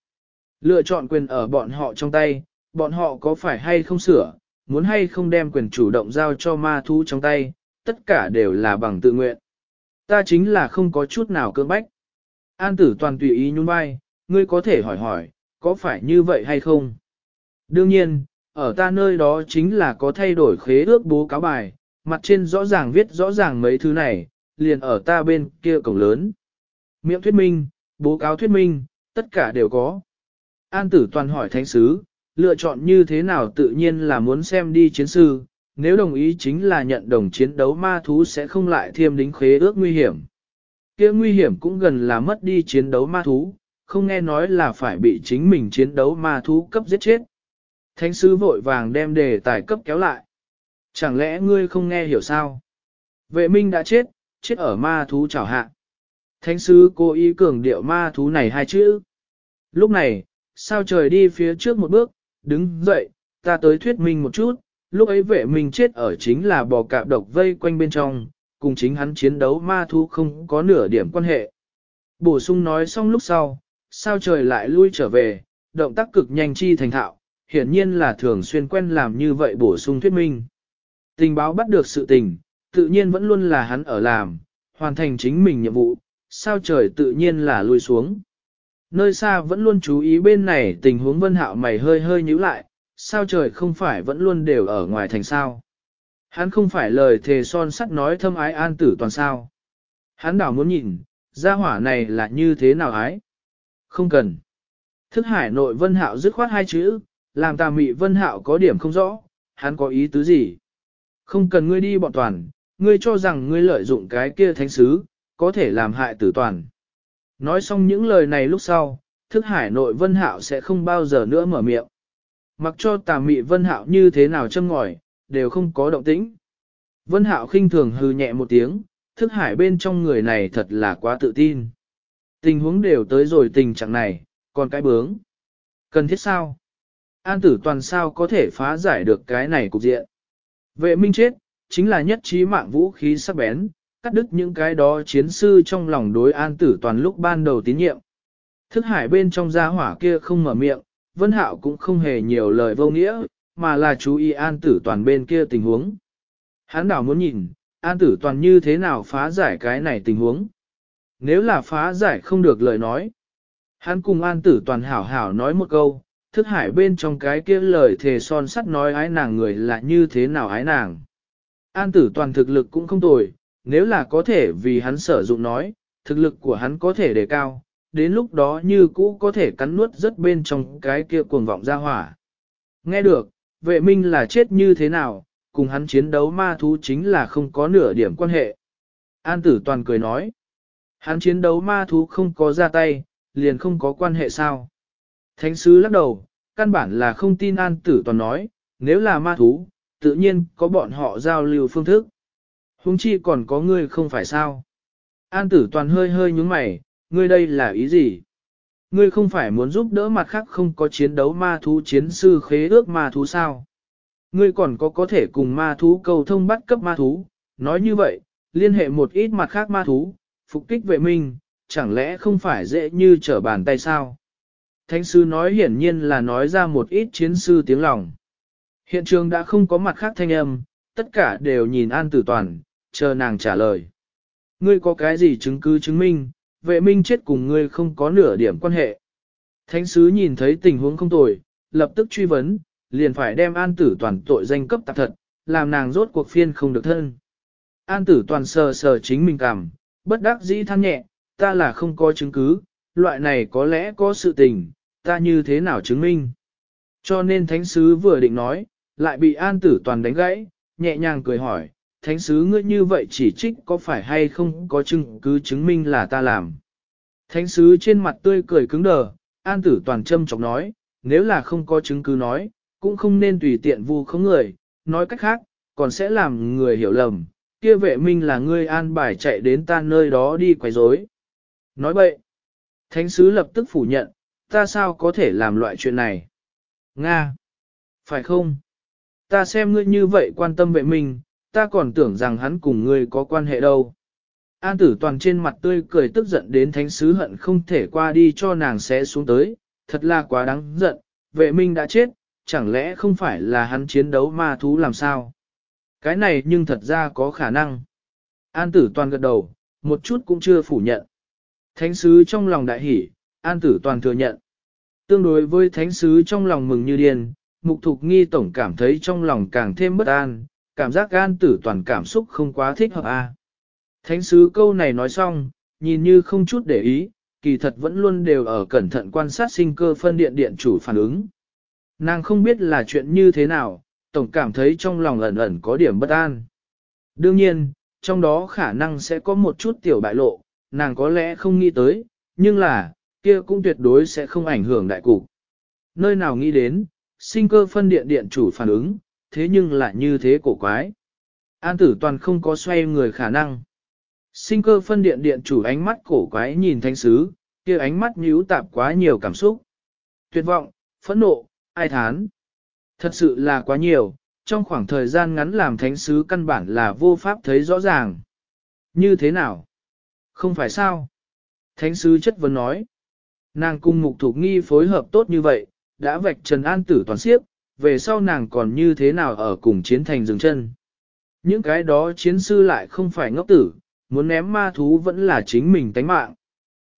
Lựa chọn quyền ở bọn họ trong tay, bọn họ có phải hay không sửa, muốn hay không đem quyền chủ động giao cho ma thú trong tay, tất cả đều là bằng tự nguyện. Ta chính là không có chút nào cưỡng bách. An tử toàn tùy ý nhún vai, ngươi có thể hỏi hỏi, có phải như vậy hay không? Đương nhiên, ở ta nơi đó chính là có thay đổi khế ước bố cáo bài, mặt trên rõ ràng viết rõ ràng mấy thứ này, liền ở ta bên kia cổng lớn. Miệng thuyết minh, bố cáo thuyết minh, tất cả đều có. An tử toàn hỏi thánh sứ, lựa chọn như thế nào tự nhiên là muốn xem đi chiến sư, nếu đồng ý chính là nhận đồng chiến đấu ma thú sẽ không lại thêm đính khế ước nguy hiểm. kia nguy hiểm cũng gần là mất đi chiến đấu ma thú, không nghe nói là phải bị chính mình chiến đấu ma thú cấp giết chết. Thánh sứ vội vàng đem đề tài cấp kéo lại. Chẳng lẽ ngươi không nghe hiểu sao? Vệ minh đã chết, chết ở ma thú chảo hạ. Thánh sứ cố ý cường điệu ma thú này hai chữ. Lúc này, sao trời đi phía trước một bước, đứng dậy, ta tới thuyết minh một chút, lúc ấy vệ mình chết ở chính là bò cạp độc vây quanh bên trong, cùng chính hắn chiến đấu ma thu không có nửa điểm quan hệ. Bổ sung nói xong lúc sau, sao trời lại lui trở về, động tác cực nhanh chi thành thạo, hiển nhiên là thường xuyên quen làm như vậy bổ sung thuyết minh. Tình báo bắt được sự tình, tự nhiên vẫn luôn là hắn ở làm, hoàn thành chính mình nhiệm vụ, sao trời tự nhiên là lui xuống. Nơi xa vẫn luôn chú ý bên này tình huống vân hạo mày hơi hơi nhíu lại, sao trời không phải vẫn luôn đều ở ngoài thành sao. Hắn không phải lời thề son sắt nói thâm ái an tử toàn sao. Hắn đảo muốn nhìn, gia hỏa này là như thế nào ái. Không cần. Thức hải nội vân hạo dứt khoát hai chữ, làm tà mị vân hạo có điểm không rõ, hắn có ý tứ gì. Không cần ngươi đi bọn toàn, ngươi cho rằng ngươi lợi dụng cái kia thánh sứ, có thể làm hại tử toàn. Nói xong những lời này lúc sau, thức hải nội vân hạo sẽ không bao giờ nữa mở miệng. Mặc cho tà mị vân hạo như thế nào châm ngòi, đều không có động tĩnh. Vân hạo khinh thường hừ nhẹ một tiếng, thức hải bên trong người này thật là quá tự tin. Tình huống đều tới rồi tình trạng này, còn cái bướng. Cần thiết sao? An tử toàn sao có thể phá giải được cái này cục diện. Vệ minh chết, chính là nhất trí mạng vũ khí sắc bén, cắt đứt những cái đó chiến sư trong lòng đối an tử toàn lúc ban đầu tín nhiệm. Thức hải bên trong gia hỏa kia không mở miệng, Vân Hạo cũng không hề nhiều lời vô nghĩa, mà là chú ý an tử toàn bên kia tình huống. Hắn đảo muốn nhìn, an tử toàn như thế nào phá giải cái này tình huống. Nếu là phá giải không được lời nói, hắn cùng an tử toàn hảo hảo nói một câu, thức hải bên trong cái kia lời thề son sắt nói ái nàng người là như thế nào ái nàng. An tử toàn thực lực cũng không tồi, nếu là có thể vì hắn sử dụng nói, thực lực của hắn có thể đề cao, đến lúc đó như cũ có thể cắn nuốt rất bên trong cái kia cuồng vọng ra hỏa. Nghe được, vệ minh là chết như thế nào, cùng hắn chiến đấu ma thú chính là không có nửa điểm quan hệ. An tử toàn cười nói, hắn chiến đấu ma thú không có ra tay, liền không có quan hệ sao. Thánh sứ lắc đầu, căn bản là không tin an tử toàn nói, nếu là ma thú, tự nhiên có bọn họ giao lưu phương thức. huống chi còn có ngươi không phải sao. An tử toàn hơi hơi nhúng mày, ngươi đây là ý gì? Ngươi không phải muốn giúp đỡ mặt khác không có chiến đấu ma thú chiến sư khế ước ma thú sao? Ngươi còn có có thể cùng ma thú cầu thông bắt cấp ma thú, nói như vậy, liên hệ một ít mặt khác ma thú, phục kích vệ minh, chẳng lẽ không phải dễ như trở bàn tay sao? Thánh sư nói hiển nhiên là nói ra một ít chiến sư tiếng lòng. Hiện trường đã không có mặt khác thanh âm, tất cả đều nhìn An Tử Toàn, chờ nàng trả lời. Ngươi có cái gì chứng cứ chứng minh, vệ minh chết cùng ngươi không có nửa điểm quan hệ. Thánh sứ nhìn thấy tình huống không tồi, lập tức truy vấn, liền phải đem An Tử Toàn tội danh cấp tạp thật, làm nàng rốt cuộc phiên không được thân. An Tử Toàn sờ sờ chính mình cảm, bất đắc dĩ than nhẹ, ta là không có chứng cứ, loại này có lẽ có sự tình, ta như thế nào chứng minh. Cho nên thánh sứ vừa định nói, lại bị an tử toàn đánh gãy, nhẹ nhàng cười hỏi, thánh sứ ngươi như vậy chỉ trích có phải hay không có chứng cứ chứng minh là ta làm. Thánh sứ trên mặt tươi cười cứng đờ, an tử toàn châm chọc nói, nếu là không có chứng cứ nói, cũng không nên tùy tiện vu khống người, nói cách khác, còn sẽ làm người hiểu lầm, kia vệ minh là ngươi an bài chạy đến ta nơi đó đi quấy rối. Nói bậy, thánh sứ lập tức phủ nhận, ta sao có thể làm loại chuyện này? Nga! Phải không? Ta xem ngươi như vậy quan tâm vệ minh ta còn tưởng rằng hắn cùng ngươi có quan hệ đâu. An tử toàn trên mặt tươi cười tức giận đến thánh sứ hận không thể qua đi cho nàng sẽ xuống tới, thật là quá đáng giận, vệ minh đã chết, chẳng lẽ không phải là hắn chiến đấu ma thú làm sao? Cái này nhưng thật ra có khả năng. An tử toàn gật đầu, một chút cũng chưa phủ nhận. Thánh sứ trong lòng đại hỉ, an tử toàn thừa nhận. Tương đối với thánh sứ trong lòng mừng như điên, mục thục nghi tổng cảm thấy trong lòng càng thêm bất an, cảm giác gan tử toàn cảm xúc không quá thích hợp a. À. Thánh sứ câu này nói xong, nhìn như không chút để ý, kỳ thật vẫn luôn đều ở cẩn thận quan sát sinh cơ phân điện điện chủ phản ứng. Nàng không biết là chuyện như thế nào, tổng cảm thấy trong lòng ẩn ẩn có điểm bất an. Đương nhiên, trong đó khả năng sẽ có một chút tiểu bại lộ, nàng có lẽ không nghĩ tới, nhưng là, kia cũng tuyệt đối sẽ không ảnh hưởng đại cục. Nơi nào nghĩ đến, sinh cơ phân điện điện chủ phản ứng, thế nhưng lại như thế cổ quái. An tử toàn không có xoay người khả năng. Sinh cơ phân điện điện chủ ánh mắt cổ quái nhìn thánh sứ, kia ánh mắt nhíu tạp quá nhiều cảm xúc. Tuyệt vọng, phẫn nộ, ai thán. Thật sự là quá nhiều, trong khoảng thời gian ngắn làm thánh sứ căn bản là vô pháp thấy rõ ràng. Như thế nào? Không phải sao? Thánh sứ chất vấn nói. Nàng cung mục thuộc nghi phối hợp tốt như vậy, đã vạch trần an tử toàn siếp, về sau nàng còn như thế nào ở cùng chiến thành dừng chân. Những cái đó chiến sư lại không phải ngốc tử, muốn ném ma thú vẫn là chính mình tánh mạng.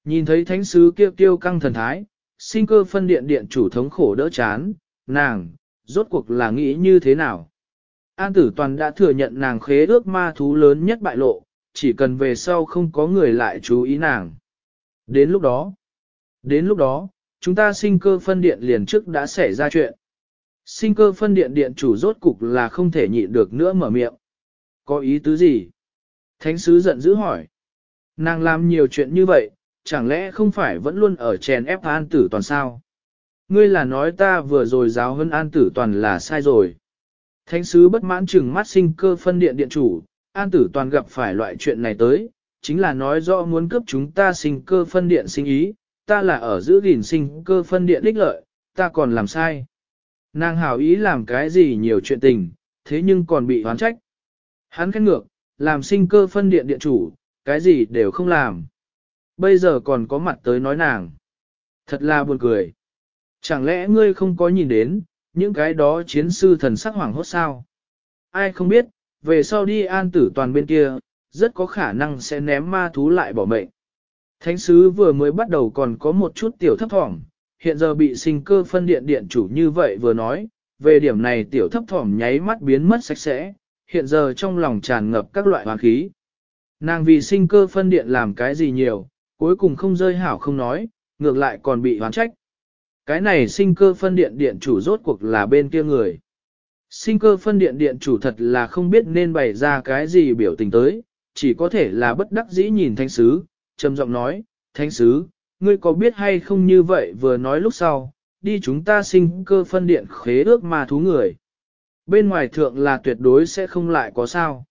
Nhìn thấy thánh sứ kêu kêu căng thần thái, sinh cơ phân điện điện chủ thống khổ đỡ chán, nàng, rốt cuộc là nghĩ như thế nào. An tử toàn đã thừa nhận nàng khế ước ma thú lớn nhất bại lộ, chỉ cần về sau không có người lại chú ý nàng. Đến lúc đó, đến lúc đó, chúng ta sinh cơ phân điện liền trước đã xảy ra chuyện. Sinh cơ phân điện điện chủ rốt cục là không thể nhịn được nữa mở miệng. Có ý tứ gì? Thánh sứ giận dữ hỏi. Nàng làm nhiều chuyện như vậy, chẳng lẽ không phải vẫn luôn ở chèn ép an tử toàn sao? Ngươi là nói ta vừa rồi giáo hơn an tử toàn là sai rồi. Thánh sứ bất mãn chừng mắt sinh cơ phân điện điện chủ, an tử toàn gặp phải loại chuyện này tới, chính là nói rõ muốn cướp chúng ta sinh cơ phân điện sinh ý, ta là ở giữ gìn sinh cơ phân điện đích lợi, ta còn làm sai. Nàng hảo ý làm cái gì nhiều chuyện tình, thế nhưng còn bị hoán trách. Hắn khét ngược, làm sinh cơ phân điện điện chủ, cái gì đều không làm. Bây giờ còn có mặt tới nói nàng. Thật là buồn cười. Chẳng lẽ ngươi không có nhìn đến, những cái đó chiến sư thần sắc hoảng hốt sao? Ai không biết, về sau đi an tử toàn bên kia, rất có khả năng sẽ ném ma thú lại bỏ mệnh. Thánh sứ vừa mới bắt đầu còn có một chút tiểu thấp thỏm, hiện giờ bị sinh cơ phân điện điện chủ như vậy vừa nói, về điểm này tiểu thấp thỏm nháy mắt biến mất sạch sẽ, hiện giờ trong lòng tràn ngập các loại hoàn khí. Nàng vì sinh cơ phân điện làm cái gì nhiều, cuối cùng không rơi hảo không nói, ngược lại còn bị hoán trách. Cái này sinh cơ phân điện điện chủ rốt cuộc là bên kia người. Sinh cơ phân điện điện chủ thật là không biết nên bày ra cái gì biểu tình tới, chỉ có thể là bất đắc dĩ nhìn thánh sứ, trầm giọng nói, thánh sứ, ngươi có biết hay không như vậy vừa nói lúc sau, đi chúng ta sinh cơ phân điện khế ước mà thú người. Bên ngoài thượng là tuyệt đối sẽ không lại có sao.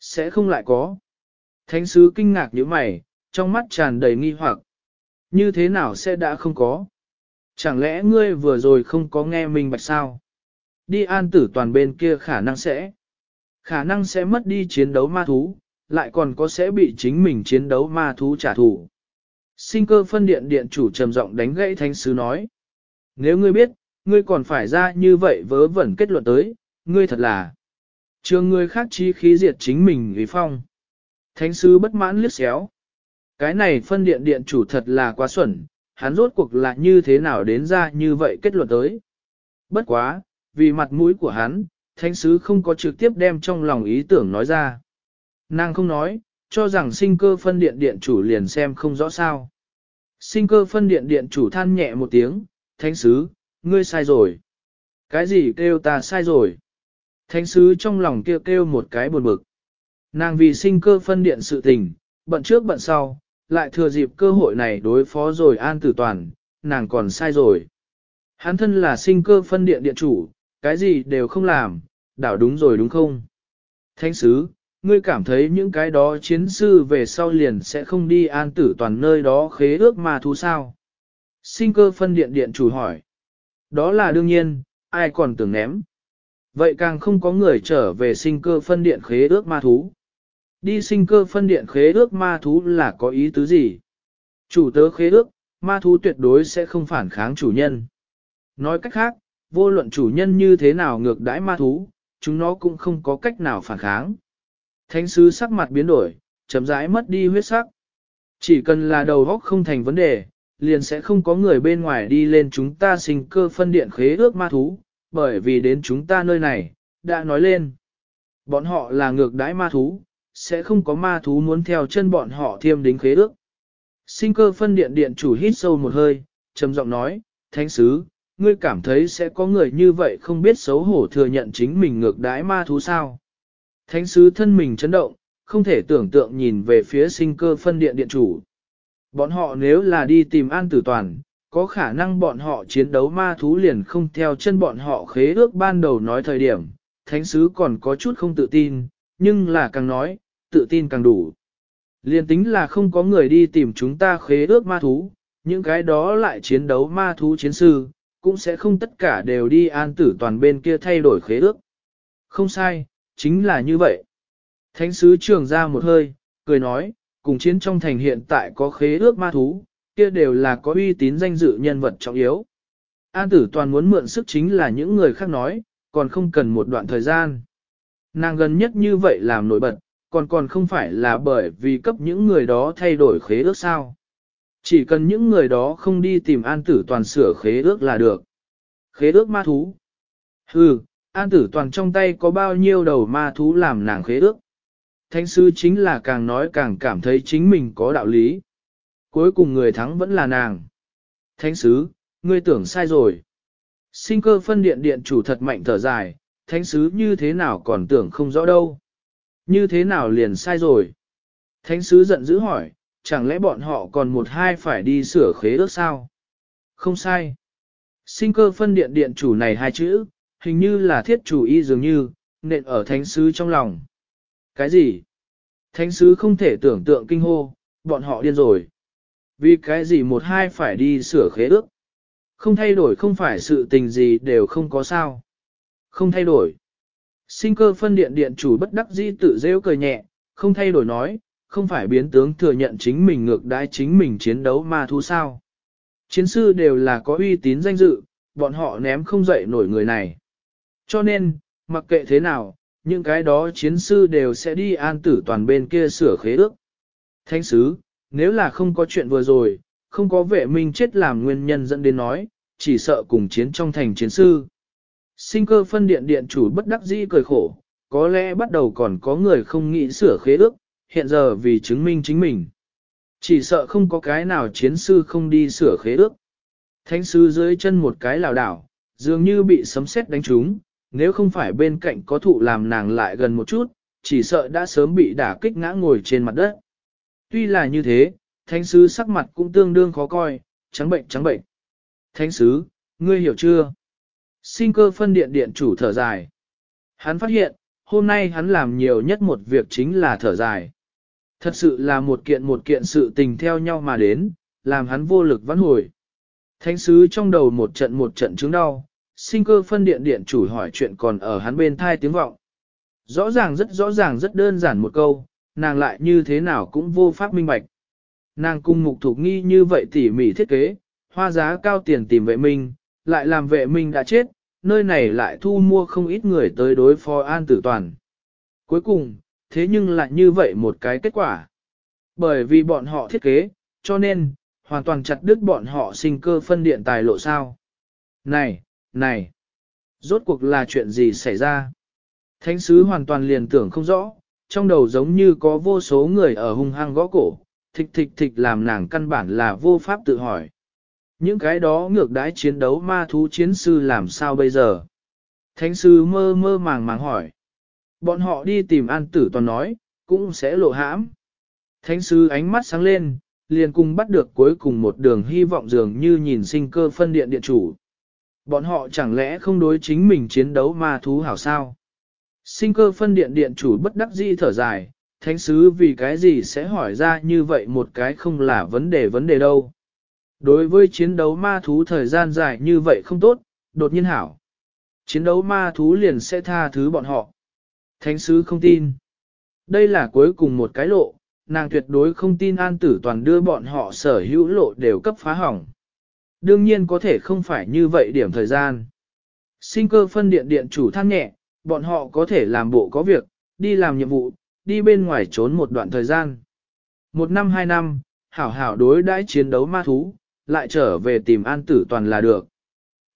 Sẽ không lại có. Thánh sứ kinh ngạc như mày, trong mắt tràn đầy nghi hoặc. Như thế nào sẽ đã không có? Chẳng lẽ ngươi vừa rồi không có nghe mình bạch sao? Đi an tử toàn bên kia khả năng sẽ. Khả năng sẽ mất đi chiến đấu ma thú, lại còn có sẽ bị chính mình chiến đấu ma thú trả thù. Sinh cơ phân điện điện chủ trầm giọng đánh gãy thánh sứ nói. Nếu ngươi biết, ngươi còn phải ra như vậy vớ vẩn kết luận tới, ngươi thật là. Trường ngươi khác chi khí diệt chính mình vì phong. Thánh sứ bất mãn liếc xéo. Cái này phân điện điện chủ thật là quá xuẩn, hắn rốt cuộc là như thế nào đến ra như vậy kết luận tới. Bất quá, vì mặt mũi của hắn, thánh sứ không có trực tiếp đem trong lòng ý tưởng nói ra. Nàng không nói, cho rằng sinh cơ phân điện điện chủ liền xem không rõ sao. Sinh cơ phân điện điện chủ than nhẹ một tiếng, thánh sứ, ngươi sai rồi. Cái gì kêu ta sai rồi? Thánh sứ trong lòng kêu kêu một cái buồn bực. Nàng vì sinh cơ phân điện sự tình, bận trước bận sau, lại thừa dịp cơ hội này đối phó rồi an tử toàn, nàng còn sai rồi. Hắn thân là sinh cơ phân điện điện chủ, cái gì đều không làm, đảo đúng rồi đúng không? Thánh sứ, ngươi cảm thấy những cái đó chiến sư về sau liền sẽ không đi an tử toàn nơi đó khế ước ma thú sao? Sinh cơ phân điện điện chủ hỏi. Đó là đương nhiên, ai còn tưởng ném. Vậy càng không có người trở về sinh cơ phân điện khế ước ma thú. Đi sinh cơ phân điện khế ước ma thú là có ý tứ gì? Chủ tớ khế ước, ma thú tuyệt đối sẽ không phản kháng chủ nhân. Nói cách khác, vô luận chủ nhân như thế nào ngược đãi ma thú, chúng nó cũng không có cách nào phản kháng. Thánh sứ sắc mặt biến đổi, chấm rãi mất đi huyết sắc. Chỉ cần là đầu góc không thành vấn đề, liền sẽ không có người bên ngoài đi lên chúng ta sinh cơ phân điện khế ước ma thú, bởi vì đến chúng ta nơi này, đã nói lên. Bọn họ là ngược đãi ma thú, sẽ không có ma thú muốn theo chân bọn họ thiêm đính khế ước. Sinh cơ phân điện điện chủ hít sâu một hơi, trầm giọng nói, thánh sứ, ngươi cảm thấy sẽ có người như vậy không biết xấu hổ thừa nhận chính mình ngược đãi ma thú sao. Thánh sứ thân mình chấn động, không thể tưởng tượng nhìn về phía sinh cơ phân điện điện chủ. Bọn họ nếu là đi tìm an tử toàn, có khả năng bọn họ chiến đấu ma thú liền không theo chân bọn họ khế ước ban đầu nói thời điểm, thánh sứ còn có chút không tự tin, nhưng là càng nói, tự tin càng đủ. Liên tính là không có người đi tìm chúng ta khế ước ma thú, những cái đó lại chiến đấu ma thú chiến sư, cũng sẽ không tất cả đều đi an tử toàn bên kia thay đổi khế ước. Không sai, chính là như vậy. Thánh sứ trường ra một hơi, cười nói, cùng chiến trong thành hiện tại có khế ước ma thú, kia đều là có uy tín danh dự nhân vật trọng yếu. An tử toàn muốn mượn sức chính là những người khác nói, còn không cần một đoạn thời gian. Nàng gần nhất như vậy làm nổi bật, còn còn không phải là bởi vì cấp những người đó thay đổi khế ước sao. Chỉ cần những người đó không đi tìm an tử toàn sửa khế ước là được. Khế ước ma thú. Hừ, an tử toàn trong tay có bao nhiêu đầu ma thú làm nàng khế ước. Thánh sư chính là càng nói càng cảm thấy chính mình có đạo lý. Cuối cùng người thắng vẫn là nàng. Thánh sứ, ngươi tưởng sai rồi. Sinh cơ phân điện điện chủ thật mạnh thở dài, thánh sứ như thế nào còn tưởng không rõ đâu. Như thế nào liền sai rồi. Thánh sứ giận dữ hỏi, chẳng lẽ bọn họ còn một hai phải đi sửa khế ước sao? Không sai. Sinh cơ phân điện điện chủ này hai chữ, hình như là thiết chủ y dường như, nện ở thánh sứ trong lòng. Cái gì? Thánh sứ không thể tưởng tượng kinh hô, bọn họ điên rồi. Vì cái gì một hai phải đi sửa khế ước? Không thay đổi không phải sự tình gì đều không có sao. Không thay đổi. Sinh cơ phân điện điện chủ bất đắc dĩ tự rêu cười nhẹ, không thay đổi nói, không phải biến tướng thừa nhận chính mình ngược đãi chính mình chiến đấu ma thu sao. Chiến sư đều là có uy tín danh dự, bọn họ ném không dậy nổi người này. Cho nên, mặc kệ thế nào, những cái đó chiến sư đều sẽ đi an tử toàn bên kia sửa khế ước. Thánh sứ, nếu là không có chuyện vừa rồi, không có vệ minh chết làm nguyên nhân dẫn đến nói, chỉ sợ cùng chiến trong thành chiến sư. Sinh cơ phân điện điện chủ bất đắc dĩ cười khổ, có lẽ bắt đầu còn có người không nghĩ sửa khế ước, hiện giờ vì chứng minh chính mình. Chỉ sợ không có cái nào chiến sư không đi sửa khế ước. Thánh sư dưới chân một cái lào đảo, dường như bị sấm sét đánh trúng, nếu không phải bên cạnh có thụ làm nàng lại gần một chút, chỉ sợ đã sớm bị đả kích ngã ngồi trên mặt đất. Tuy là như thế, thánh sứ sắc mặt cũng tương đương khó coi, trắng bệnh trắng bệnh. Thánh sứ, ngươi hiểu chưa? Sinh cơ phân điện điện chủ thở dài. Hắn phát hiện, hôm nay hắn làm nhiều nhất một việc chính là thở dài. Thật sự là một kiện một kiện sự tình theo nhau mà đến, làm hắn vô lực vãn hồi. Thánh sứ trong đầu một trận một trận chứng đau, sinh cơ phân điện điện chủ hỏi chuyện còn ở hắn bên thai tiếng vọng. Rõ ràng rất rõ ràng rất đơn giản một câu, nàng lại như thế nào cũng vô pháp minh bạch. Nàng cung mục thuộc nghi như vậy tỉ mỉ thiết kế, hoa giá cao tiền tìm vệ minh, lại làm vệ minh đã chết, nơi này lại thu mua không ít người tới đối phó an tử toàn. Cuối cùng, thế nhưng lại như vậy một cái kết quả. Bởi vì bọn họ thiết kế, cho nên, hoàn toàn chặt đứt bọn họ sinh cơ phân điện tài lộ sao. Này, này, rốt cuộc là chuyện gì xảy ra? Thánh sứ hoàn toàn liền tưởng không rõ, trong đầu giống như có vô số người ở hung hăng gõ cổ, thịch thịch thịch làm nàng căn bản là vô pháp tự hỏi. Những cái đó ngược đãi chiến đấu ma thú chiến sư làm sao bây giờ? Thánh sư mơ mơ màng màng hỏi. Bọn họ đi tìm an tử toàn nói, cũng sẽ lộ hãm. Thánh sư ánh mắt sáng lên, liền cùng bắt được cuối cùng một đường hy vọng dường như nhìn sinh cơ phân điện điện chủ. Bọn họ chẳng lẽ không đối chính mình chiến đấu ma thú hảo sao? Sinh cơ phân điện điện chủ bất đắc dĩ thở dài, thánh sứ vì cái gì sẽ hỏi ra như vậy một cái không là vấn đề vấn đề đâu. Đối với chiến đấu ma thú thời gian dài như vậy không tốt, đột nhiên hảo. Chiến đấu ma thú liền sẽ tha thứ bọn họ. Thánh sứ không tin. Đây là cuối cùng một cái lộ, nàng tuyệt đối không tin an tử toàn đưa bọn họ sở hữu lộ đều cấp phá hỏng. Đương nhiên có thể không phải như vậy điểm thời gian. Sinh cơ phân điện điện chủ than nhẹ, bọn họ có thể làm bộ có việc, đi làm nhiệm vụ, đi bên ngoài trốn một đoạn thời gian. Một năm hai năm, hảo hảo đối đãi chiến đấu ma thú, lại trở về tìm an tử toàn là được.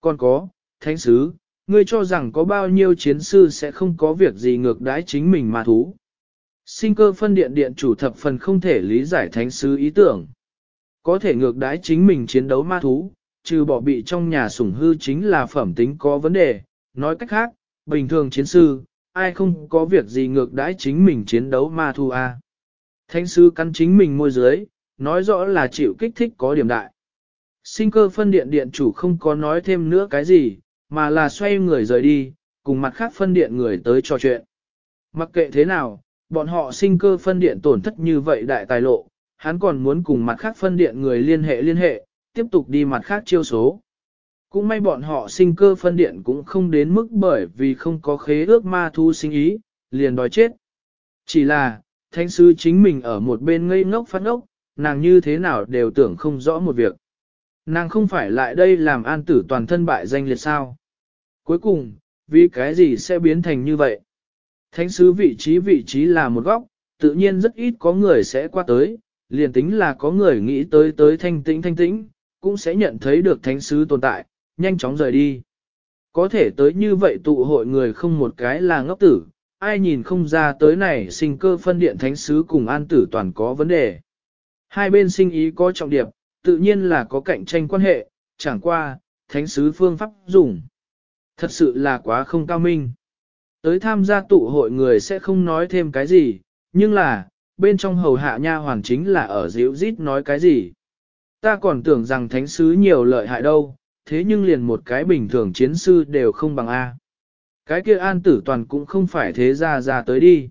Còn có, thánh sứ, ngươi cho rằng có bao nhiêu chiến sư sẽ không có việc gì ngược đãi chính mình ma thú. Sinh cơ phân điện điện chủ thập phần không thể lý giải thánh sứ ý tưởng. Có thể ngược đãi chính mình chiến đấu ma thú, trừ bỏ bị trong nhà sủng hư chính là phẩm tính có vấn đề. Nói cách khác, bình thường chiến sư, ai không có việc gì ngược đãi chính mình chiến đấu ma thu a. Thánh sư cắn chính mình môi dưới, nói rõ là chịu kích thích có điểm đại. Sinh cơ phân điện điện chủ không có nói thêm nữa cái gì, mà là xoay người rời đi, cùng mặt khác phân điện người tới trò chuyện. Mặc kệ thế nào, bọn họ sinh cơ phân điện tổn thất như vậy đại tài lộ, hắn còn muốn cùng mặt khác phân điện người liên hệ liên hệ, tiếp tục đi mặt khác chiêu số. Cũng may bọn họ sinh cơ phân điện cũng không đến mức bởi vì không có khế ước ma thu sinh ý, liền đòi chết. Chỉ là, thánh sư chính mình ở một bên ngây ngốc phát ngốc, nàng như thế nào đều tưởng không rõ một việc. Nàng không phải lại đây làm an tử toàn thân bại danh liệt sao. Cuối cùng, vì cái gì sẽ biến thành như vậy? Thánh sứ vị trí vị trí là một góc, tự nhiên rất ít có người sẽ qua tới, liền tính là có người nghĩ tới tới thanh tĩnh thanh tĩnh, cũng sẽ nhận thấy được thánh sứ tồn tại, nhanh chóng rời đi. Có thể tới như vậy tụ hội người không một cái là ngốc tử, ai nhìn không ra tới này sinh cơ phân điện thánh sứ cùng an tử toàn có vấn đề. Hai bên sinh ý có trọng điệp, tự nhiên là có cạnh tranh quan hệ, chẳng qua, thánh sứ phương pháp dùng. Thật sự là quá không cao minh. Tới tham gia tụ hội người sẽ không nói thêm cái gì, nhưng là, bên trong hầu hạ nha hoàn chính là ở dịu rít nói cái gì. Ta còn tưởng rằng thánh sứ nhiều lợi hại đâu, thế nhưng liền một cái bình thường chiến sư đều không bằng A. Cái kia an tử toàn cũng không phải thế ra ra tới đi.